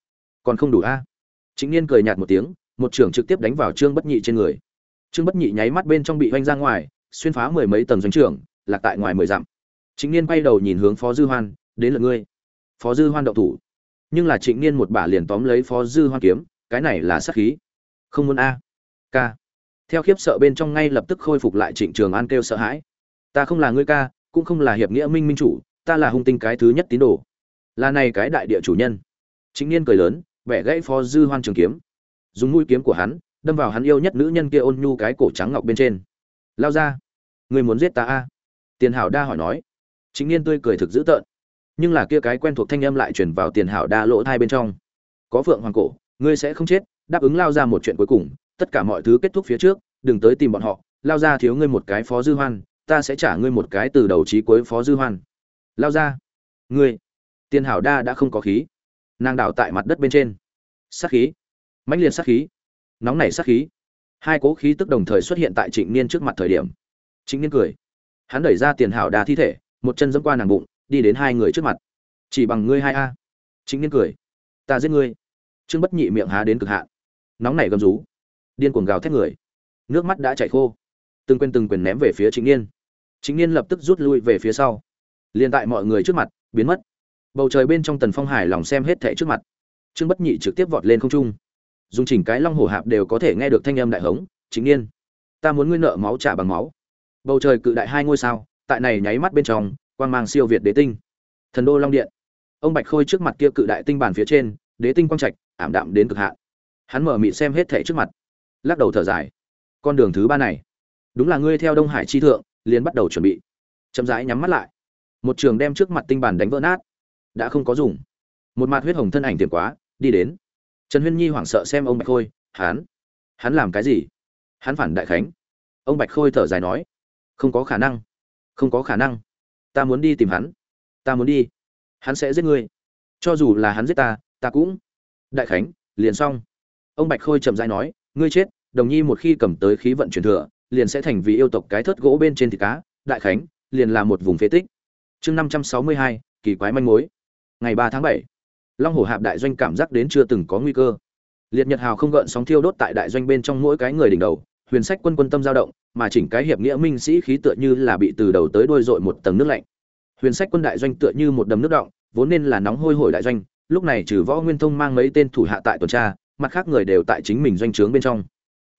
Còn không đủ a? Chính niên cười nhạt một tiếng, một trưởng trực tiếp đánh vào trương bất nhị trên người. Trương bất nhị nháy mắt bên trong bị oanh ra ngoài, xuyên phá mười mấy tầng doanh trưởng, lạc tại ngoài mười dặm. Chính niên quay đầu nhìn hướng phó dư hoan, đến lượt ngươi. Phó dư hoan động thủ. Nhưng là trịnh niên một bả liền tóm lấy phó dư hoan kiếm, cái này là sát khí. Không muốn a. Ca. Theo khiếp sợ bên trong ngay lập tức khôi phục lại trịnh trường an kêu sợ hãi. Ta không là ngươi ca, cũng không là hiệp nghĩa minh minh chủ, ta là hung tinh cái thứ nhất tín đồ. Là này cái đại địa chủ nhân chính niên cười lớn, vẻ gãy phó dư hoan trường kiếm. Dùng mũi kiếm của hắn, đâm vào hắn yêu nhất nữ nhân kia ôn nhu cái cổ trắng ngọc bên trên. Lao ra, người muốn giết ta a? Tiền hảo đa hỏi nói. Chính niên tươi cười thực dữ tợn. Nhưng là kia cái quen thuộc thanh âm lại truyền vào tiền hảo đa lỗ thai bên trong. Có phượng hoàng cổ, ngươi sẽ không chết, đáp ứng lao ra một chuyện cuối cùng, tất cả mọi thứ kết thúc phía trước, đừng tới tìm bọn họ. Lao ra thiếu ngươi một cái phó dư hoan, ta sẽ trả ngươi một cái từ đầu chí cuối phó dư hoan. Lao ra, ngươi. Tiền hảo đa đã không có khí nàng đảo tại mặt đất bên trên. Sát khí. Mãnh liệt sát khí. Nóng nảy sát khí. Hai cố khí tức đồng thời xuất hiện tại trịnh niên trước mặt thời điểm. Trịnh niên cười. Hắn đẩy ra tiền hảo đa thi thể, một chân dẫm qua nàng bụng, đi đến hai người trước mặt. Chỉ bằng ngươi hai a. Trịnh niên cười. Ta giết ngươi. Trương bất nhị miệng há đến cực hạn. Nóng nảy gầm rú. Điên cuồng gào thét người. Nước mắt đã chảy khô. Từng quên từng quyền ném về phía trịnh niên. Trịnh niên lập tức rút lui về phía sau. Liền tại mọi người trước mặt, biến mất bầu trời bên trong tần phong hải lòng xem hết thảy trước mặt. Trương bất nhị trực tiếp vọt lên không trung. Dùng chỉnh cái long hổ hạp đều có thể nghe được thanh âm đại hống, chính niên, ta muốn ngươi nợ máu trả bằng máu. Bầu trời cự đại hai ngôi sao, tại này nháy mắt bên trong, quang mang siêu việt đế tinh. Thần đô long điện. Ông bạch khôi trước mặt kia cự đại tinh bản phía trên, đế tinh quang trạch, ảm đạm đến cực hạn. Hắn mở mịt xem hết thảy trước mặt. Lắc đầu thở dài. Con đường thứ ba này, đúng là ngươi theo đông hải chi thượng, liền bắt đầu chuẩn bị. Chậm rãi nhắm mắt lại. Một trường đem trước mặt tinh bản đánh vỡ nát đã không có dùng. Một mặt huyết hồng thân ảnh tiềm quá, đi đến. Trần huyên nhi hoảng sợ xem ông bạch khôi hắn hắn làm cái gì? Hắn phản đại khánh. Ông bạch khôi thở dài nói, không có khả năng, không có khả năng. Ta muốn đi tìm hắn, ta muốn đi. Hắn sẽ giết ngươi. Cho dù là hắn giết ta ta cũng. Đại khánh, liền xong. Ông bạch khôi chậm dãi nói, ngươi chết, đồng nhi một khi cầm tới khí vận chuyển thừa, liền sẽ thành vì yêu tộc cái thớt gỗ bên trên thịt cá. Đại khánh, liền là một vùng phế tích. Chương năm trăm sáu mươi hai, kỳ quái manh mối ngày ba tháng bảy, long hồ hạp đại doanh cảm giác đến chưa từng có nguy cơ. Liệt nhật hào không gợn sóng thiêu đốt tại đại doanh bên trong mỗi cái người đỉnh đầu, huyền sách quân quân tâm dao động, mà chỉnh cái hiệp nghĩa minh sĩ khí tựa như là bị từ đầu tới đuôi dội một tầng nước lạnh. Huyền sách quân đại doanh tựa như một đầm nước động, vốn nên là nóng hôi hổi đại doanh, lúc này trừ võ nguyên thông mang mấy tên thủ hạ tại tuần tra, mặt khác người đều tại chính mình doanh trướng bên trong.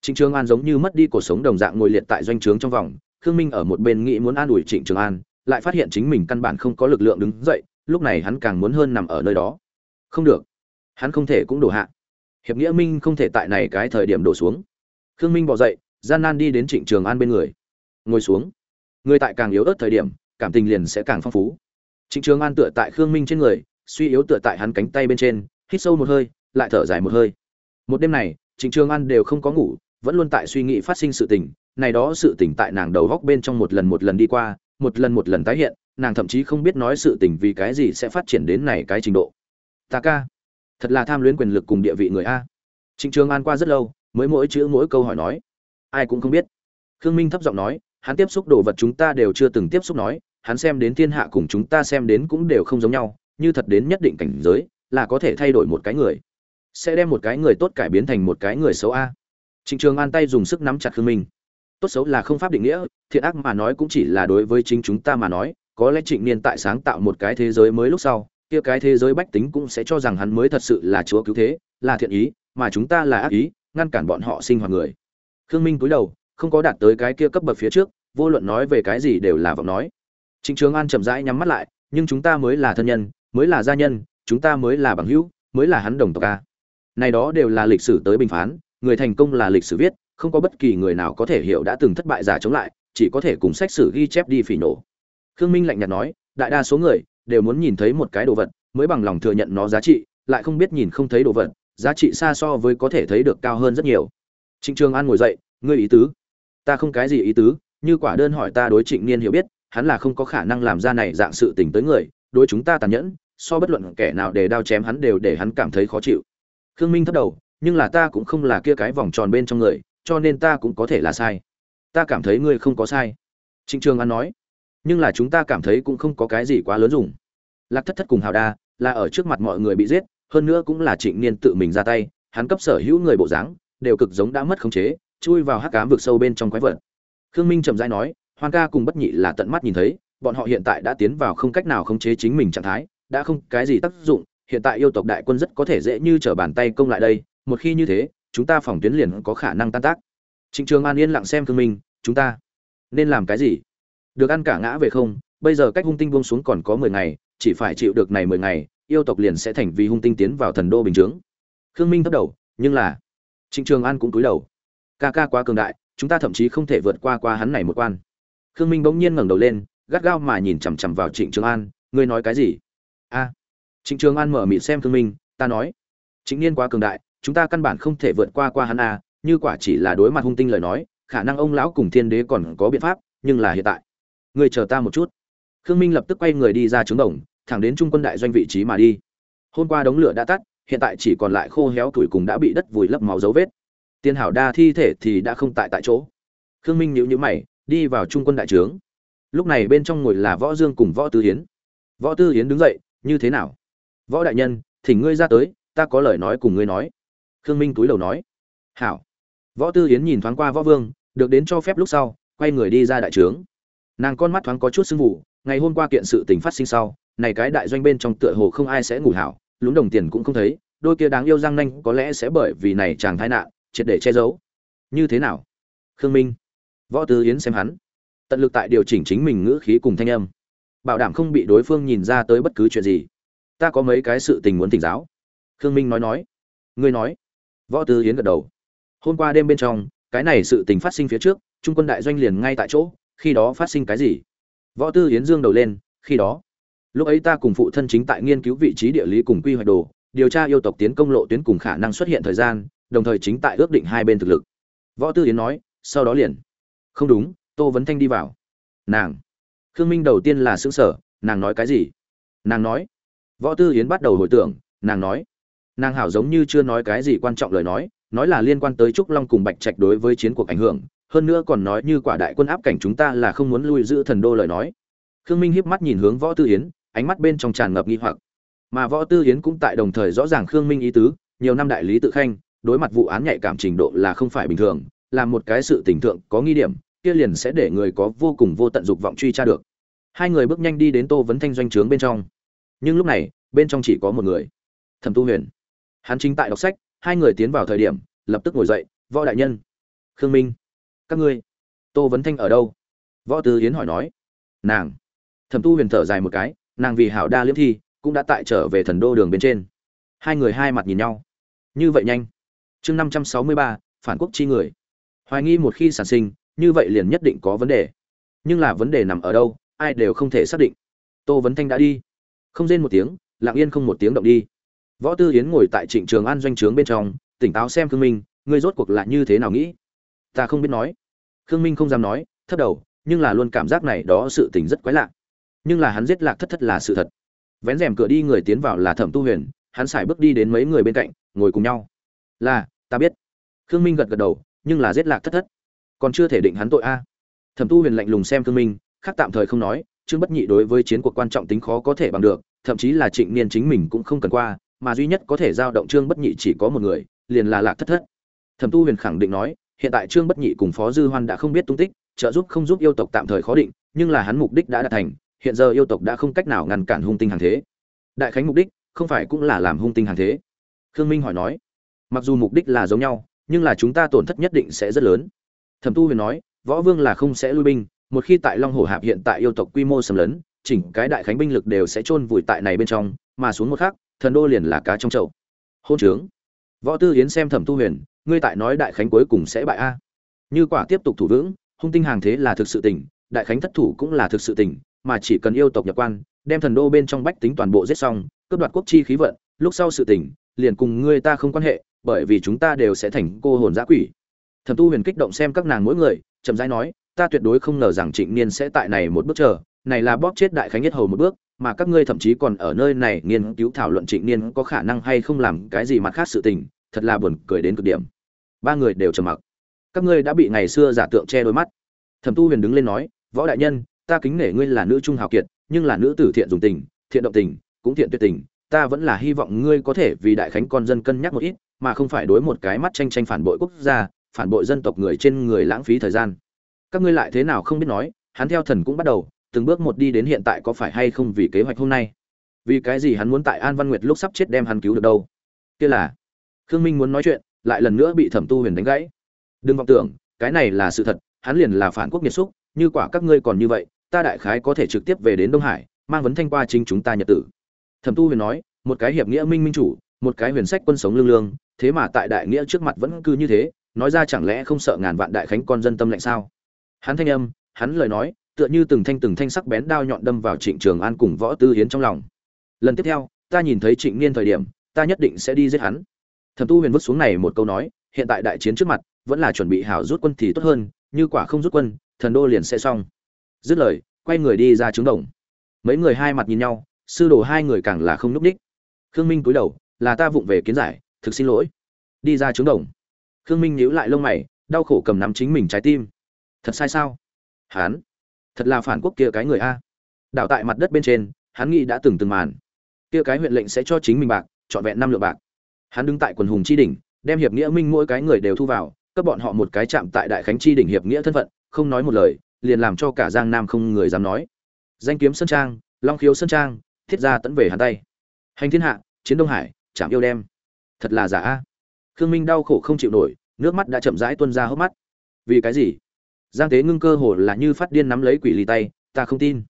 Trịnh trường an giống như mất đi cuộc sống đồng dạng ngồi liệt tại doanh trướng trong vòng, khương minh ở một bên nghĩ muốn an ủi trịnh trường an, lại phát hiện chính mình căn bản không có lực lượng đứng dậy lúc này hắn càng muốn hơn nằm ở nơi đó. Không được. Hắn không thể cũng đổ hạ. Hiệp nghĩa minh không thể tại này cái thời điểm đổ xuống. Khương minh bỏ dậy, gian nan đi đến trịnh trường an bên người. Ngồi xuống. Người tại càng yếu ớt thời điểm, cảm tình liền sẽ càng phong phú. Trịnh trường an tựa tại khương minh trên người, suy yếu tựa tại hắn cánh tay bên trên, hít sâu một hơi, lại thở dài một hơi. Một đêm này, trịnh trường an đều không có ngủ, vẫn luôn tại suy nghĩ phát sinh sự tình. Này đó sự tình tại nàng đầu góc bên trong một lần một lần đi qua, một lần một lần tái hiện nàng thậm chí không biết nói sự tình vì cái gì sẽ phát triển đến này cái trình độ. Ta ca, thật là tham luyến quyền lực cùng địa vị người a. Trịnh trường an qua rất lâu, mới mỗi chữ mỗi câu hỏi nói. Ai cũng không biết. Khương minh thấp giọng nói, hắn tiếp xúc đồ vật chúng ta đều chưa từng tiếp xúc nói, hắn xem đến thiên hạ cùng chúng ta xem đến cũng đều không giống nhau, như thật đến nhất định cảnh giới, là có thể thay đổi một cái người. Sẽ đem một cái người tốt cải biến thành một cái người xấu a. Trịnh trường an tay dùng sức nắm chặt khương minh. Tốt xấu là không pháp định nghĩa, thiện ác mà nói cũng chỉ là đối với chính chúng ta mà nói có lẽ trịnh niên tại sáng tạo một cái thế giới mới lúc sau, kia cái thế giới bách tính cũng sẽ cho rằng hắn mới thật sự là chúa cứu thế, là thiện ý, mà chúng ta là ác ý, ngăn cản bọn họ sinh hoạt người. Khương minh cúi đầu, không có đạt tới cái kia cấp bậc phía trước, vô luận nói về cái gì đều là vọng nói. Trịnh trường an chậm rãi nhắm mắt lại, nhưng chúng ta mới là thân nhân, mới là gia nhân, chúng ta mới là bằng hữu, mới là hắn đồng tộc ca này đó đều là lịch sử tới bình phán, người thành công là lịch sử viết, không có bất kỳ người nào có thể hiểu đã từng thất bại giả chống lại, chỉ có thể cùng sách sử ghi chép đi phỉ nổ khương minh lạnh nhạt nói, đại đa số người đều muốn nhìn thấy một cái đồ vật, mới bằng lòng thừa nhận nó giá trị, lại không biết nhìn không thấy đồ vật, giá trị xa so với có thể thấy được cao hơn rất nhiều. Trịnh trường an ngồi dậy, ngươi ý tứ? Ta không cái gì ý tứ, như quả đơn hỏi ta đối trịnh niên hiểu biết, hắn là không có khả năng làm ra này dạng sự tình tới người, đối chúng ta tàn nhẫn, so bất luận kẻ nào để đao chém hắn đều để hắn cảm thấy khó chịu. Khương minh thấp đầu, nhưng là ta cũng không là kia cái vòng tròn bên trong người, cho nên ta cũng có thể là sai. Ta cảm thấy ngươi không có sai. Trịnh trường an nói nhưng là chúng ta cảm thấy cũng không có cái gì quá lớn dùng. Lạc thất thất cùng hào đa là ở trước mặt mọi người bị giết, hơn nữa cũng là trịnh niên tự mình ra tay, hắn cấp sở hữu người bộ dáng đều cực giống đã mất khống chế, chui vào hắc cám vực sâu bên trong quái vật. Khương minh trầm rãi nói hoan ca cùng bất nhị là tận mắt nhìn thấy, bọn họ hiện tại đã tiến vào không cách nào khống chế chính mình trạng thái, đã không cái gì tác dụng, hiện tại yêu tộc đại quân rất có thể dễ như trở bàn tay công lại đây, một khi như thế, chúng ta phòng tuyến liền có khả năng tan tác. Trịnh trường an yên lặng xem khương minh, chúng ta nên làm cái gì? Được ăn cả ngã về không, bây giờ cách hung tinh buông xuống còn có mười ngày, chỉ phải chịu được này mười ngày, yêu tộc liền sẽ thành vì hung tinh tiến vào thần đô bình chướng. Khương minh thấp đầu, nhưng là, trịnh trường an cũng cúi đầu. Ca ca quá cường đại, chúng ta thậm chí không thể vượt qua qua hắn này một quan. Khương minh bỗng nhiên ngẩng đầu lên, gắt gao mà nhìn chằm chằm vào trịnh trường an, ngươi nói cái gì? A. Trịnh trường an mở mịt xem khương minh, ta nói chính niên quá cường đại, chúng ta căn bản không thể vượt qua qua hắn a, như quả chỉ là đối mặt hung tinh lời nói, khả năng ông lão cùng thiên đế còn có biện pháp, nhưng là hiện tại ngươi chờ ta một chút. Khương minh lập tức quay người đi ra trướng đồng, thẳng đến trung quân đại doanh vị trí mà đi. Hôm qua đống lửa đã tắt, hiện tại chỉ còn lại khô héo tuổi cùng đã bị đất vùi lấp máu dấu vết. Tiên hảo đa thi thể thì đã không tại tại chỗ. Khương minh nhíu nhíu mày, đi vào trung quân đại trướng. Lúc này bên trong ngồi là võ dương cùng võ tư hiến. Võ tư hiến đứng dậy, như thế nào? Võ đại nhân, thỉnh ngươi ra tới, ta có lời nói cùng ngươi nói. Khương minh túi đầu nói. Hảo. Võ tư hiến nhìn thoáng qua võ vương, được đến cho phép lúc sau, quay người đi ra đại trướng nàng con mắt thoáng có chút sưng vụ ngày hôm qua kiện sự tình phát sinh sau, này cái đại doanh bên trong tựa hồ không ai sẽ ngủ hảo, lún đồng tiền cũng không thấy, đôi kia đáng yêu răng nanh có lẽ sẽ bởi vì này chàng thái nạn, triệt để che giấu. Như thế nào? Khương minh, võ tư yến xem hắn. Tận lực tại điều chỉnh chính mình ngữ khí cùng thanh âm. Bảo đảm không bị đối phương nhìn ra tới bất cứ chuyện gì. Ta có mấy cái sự tình muốn tỉnh giáo. Khương minh nói nói. Ngươi nói. Võ tư yến gật đầu. Hôm qua đêm bên trong, cái này sự tình phát sinh phía trước, trung quân đại doanh liền ngay tại chỗ khi đó phát sinh cái gì? Võ tư yến dương đầu lên, khi đó, lúc ấy ta cùng phụ thân chính tại nghiên cứu vị trí địa lý cùng quy hoạch đồ, điều tra yêu tộc tiến công lộ tuyến cùng khả năng xuất hiện thời gian, đồng thời chính tại ước định hai bên thực lực. Võ tư yến nói, sau đó liền. Không đúng, tô vấn thanh đi vào. Nàng. Khương minh đầu tiên là xứng sở nàng nói cái gì? Nàng nói. Võ tư yến bắt đầu hồi tưởng, nàng nói. Nàng hảo giống như chưa nói cái gì quan trọng lời nói nói là liên quan tới trúc long cùng bạch trạch đối với chiến cuộc ảnh hưởng hơn nữa còn nói như quả đại quân áp cảnh chúng ta là không muốn lui giữ thần đô lời nói. Khương minh hiếp mắt nhìn hướng võ tư yến, ánh mắt bên trong tràn ngập nghi hoặc. Mà võ tư yến cũng tại đồng thời rõ ràng khương minh ý tứ, nhiều năm đại lý tự khanh, đối mặt vụ án nhạy cảm trình độ là không phải bình thường làm một cái sự tình thượng có nghi điểm, kia liền sẽ để người có vô cùng vô tận dục vọng truy tra được. Hai người bước nhanh đi đến tô vấn thanh doanh trướng bên trong. Nhưng lúc này, bên trong chỉ có một người. Thẩm tu huyền. Hắn chính tại đọc sách, hai người tiến vào thời điểm, lập tức ngồi dậy, võ đại nhân. Khương minh các ngươi, tô vấn thanh ở đâu? Võ tư yến hỏi nói. Nàng. Thẩm tu huyền thở dài một cái, nàng vì hảo đa liễm thi, cũng đã tại trở về thần đô đường bên trên. Hai người hai mặt nhìn nhau. Như vậy nhanh. Chương năm trăm sáu mươi ba, phản quốc chi người. Hoài nghi một khi sản sinh, như vậy liền nhất định có vấn đề. Nhưng là vấn đề nằm ở đâu, ai đều không thể xác định. Tô vấn thanh đã đi. Không rên một tiếng, lặng yên không một tiếng động đi. Võ tư yến ngồi tại trịnh trường an doanh trướng bên trong, tỉnh táo xem khương minh, ngươi rốt cuộc là như thế nào nghĩ? Ta không biết nói. Khương minh không dám nói thất đầu, nhưng là luôn cảm giác này đó sự tình rất quái lạ. Nhưng là hắn giết lạc thất thất là sự thật. Vén rèm cửa đi, người tiến vào là thẩm tu huyền, hắn xài bước đi đến mấy người bên cạnh, ngồi cùng nhau. Là, ta biết. Khương minh gật gật đầu, nhưng là giết lạc thất thất. Còn chưa thể định hắn tội a. Thẩm tu huyền lạnh lùng xem khương minh, khác tạm thời không nói, trương bất nhị đối với chiến cuộc quan trọng tính khó có thể bằng được, thậm chí là trịnh niên chính mình cũng không cần qua, mà duy nhất có thể giao động trương bất nhị chỉ có một người, liền là lạc thất thất. Thẩm tu huyền khẳng định nói hiện tại trương bất nhị cùng phó dư hoan đã không biết tung tích, trợ giúp không giúp yêu tộc tạm thời khó định, nhưng là hắn mục đích đã đạt thành, hiện giờ yêu tộc đã không cách nào ngăn cản hung tinh hàng thế. Đại khánh mục đích, không phải cũng là làm hung tinh hàng thế? Khương minh hỏi nói. Mặc dù mục đích là giống nhau, nhưng là chúng ta tổn thất nhất định sẽ rất lớn. Thẩm tu huyền nói, võ vương là không sẽ lui binh, một khi tại long hồ hạp hiện tại yêu tộc quy mô sầm lớn chỉnh cái đại khánh binh lực đều sẽ chôn vùi tại này bên trong, mà xuống một khắc, thần đô liền là cá trong chậu. Hôn trướng. Võ tư yến xem thẩm tu huyền ngươi tại nói đại khánh cuối cùng sẽ bại a. Như quả tiếp tục thủ vững hung tinh hàng thế là thực sự tỉnh, đại khánh thất thủ cũng là thực sự tỉnh, mà chỉ cần yêu tộc nhập quan đem thần đô bên trong bách tính toàn bộ giết xong cướp đoạt quốc chi khí vận lúc sau sự tỉnh, liền cùng ngươi ta không quan hệ bởi vì chúng ta đều sẽ thành cô hồn giã quỷ. Thẩm tu huyền kích động xem các nàng mỗi người chậm rãi nói ta tuyệt đối không ngờ rằng trịnh niên sẽ tại này một bước chờ này là bóp chết đại khánh nhất hầu một bước mà các ngươi thậm chí còn ở nơi này nghiên cứu thảo luận trịnh niên có khả năng hay không làm cái gì mặt khác sự tình thật là buồn cười đến cực điểm ba người đều trầm mặc. Các ngươi đã bị ngày xưa giả tượng che đôi mắt. Thẩm tu huyền đứng lên nói, võ đại nhân, ta kính nể ngươi là nữ trung hào kiệt, nhưng là nữ tử thiện dùng tình, thiện động tình, cũng thiện tuyệt tình. Ta vẫn là hy vọng ngươi có thể vì đại khánh con dân cân nhắc một ít, mà không phải đối một cái mắt tranh tranh phản bội quốc gia, phản bội dân tộc người trên người lãng phí thời gian. Các ngươi lại thế nào không biết nói, hắn theo thần cũng bắt đầu, từng bước một đi đến hiện tại có phải hay không vì kế hoạch hôm nay. Vì cái gì hắn muốn tại an văn nguyệt lúc sắp chết đem hắn cứu được đâu? Kia là, khương minh muốn nói chuyện lại lần nữa bị thẩm tu huyền đánh gãy. Đừng vọng tưởng, cái này là sự thật, hắn liền là phản quốc nhiệt xúc, như quả các ngươi còn như vậy, ta đại khái có thể trực tiếp về đến đông hải, mang vấn thanh qua chính chúng ta nhật tử. Thẩm tu huyền nói, một cái hiệp nghĩa minh minh chủ, một cái huyền sách quân sống lương lương, thế mà tại đại nghĩa trước mặt vẫn cứ như thế, nói ra chẳng lẽ không sợ ngàn vạn đại khánh con dân tâm lạnh sao? Hắn thanh âm, hắn lời nói, tựa như từng thanh từng thanh sắc bén đao nhọn đâm vào trịnh trường an cùng võ tư hiến trong lòng. Lần tiếp theo, ta nhìn thấy trịnh niên thời điểm, ta nhất định sẽ đi giết hắn thẩm tu huyền vứt xuống này một câu nói, hiện tại đại chiến trước mặt, vẫn là chuẩn bị hảo rút quân thì tốt hơn, như quả không rút quân, thần đô liền sẽ xong. Dứt lời, quay người đi ra trướng đồng. Mấy người hai mặt nhìn nhau, sư đồ hai người càng là không núp đích khương minh cúi đầu, là ta vụng về kiến giải, thực xin lỗi. Đi ra trướng đồng. Khương minh nhíu lại lông mày, đau khổ cầm nắm chính mình trái tim. Thật sai sao? Hán. Thật là phản quốc kia cái người a. Đảo tại mặt đất bên trên, hắn nghĩ đã từng từng màn. Kia cái huyện lệnh sẽ cho chính mình bạc, trọn vẹn năm lượng bạc hắn đứng tại quần hùng chi đỉnh, đem hiệp nghĩa minh mỗi cái người đều thu vào, cấp bọn họ một cái chạm tại đại khánh chi đỉnh hiệp nghĩa thân phận, không nói một lời, liền làm cho cả giang nam không người dám nói. Danh kiếm sơn trang, long khiếu sơn trang, thiết gia tẫn về hắn tay hành thiên hạ, chiến đông hải, chạm yêu đem. Thật là giả a. Khương minh đau khổ không chịu nổi, nước mắt đã chậm rãi tuôn ra hốc mắt. Vì cái gì? Giang tế ngưng cơ hồ là như phát điên nắm lấy quỷ ly tay, ta không tin.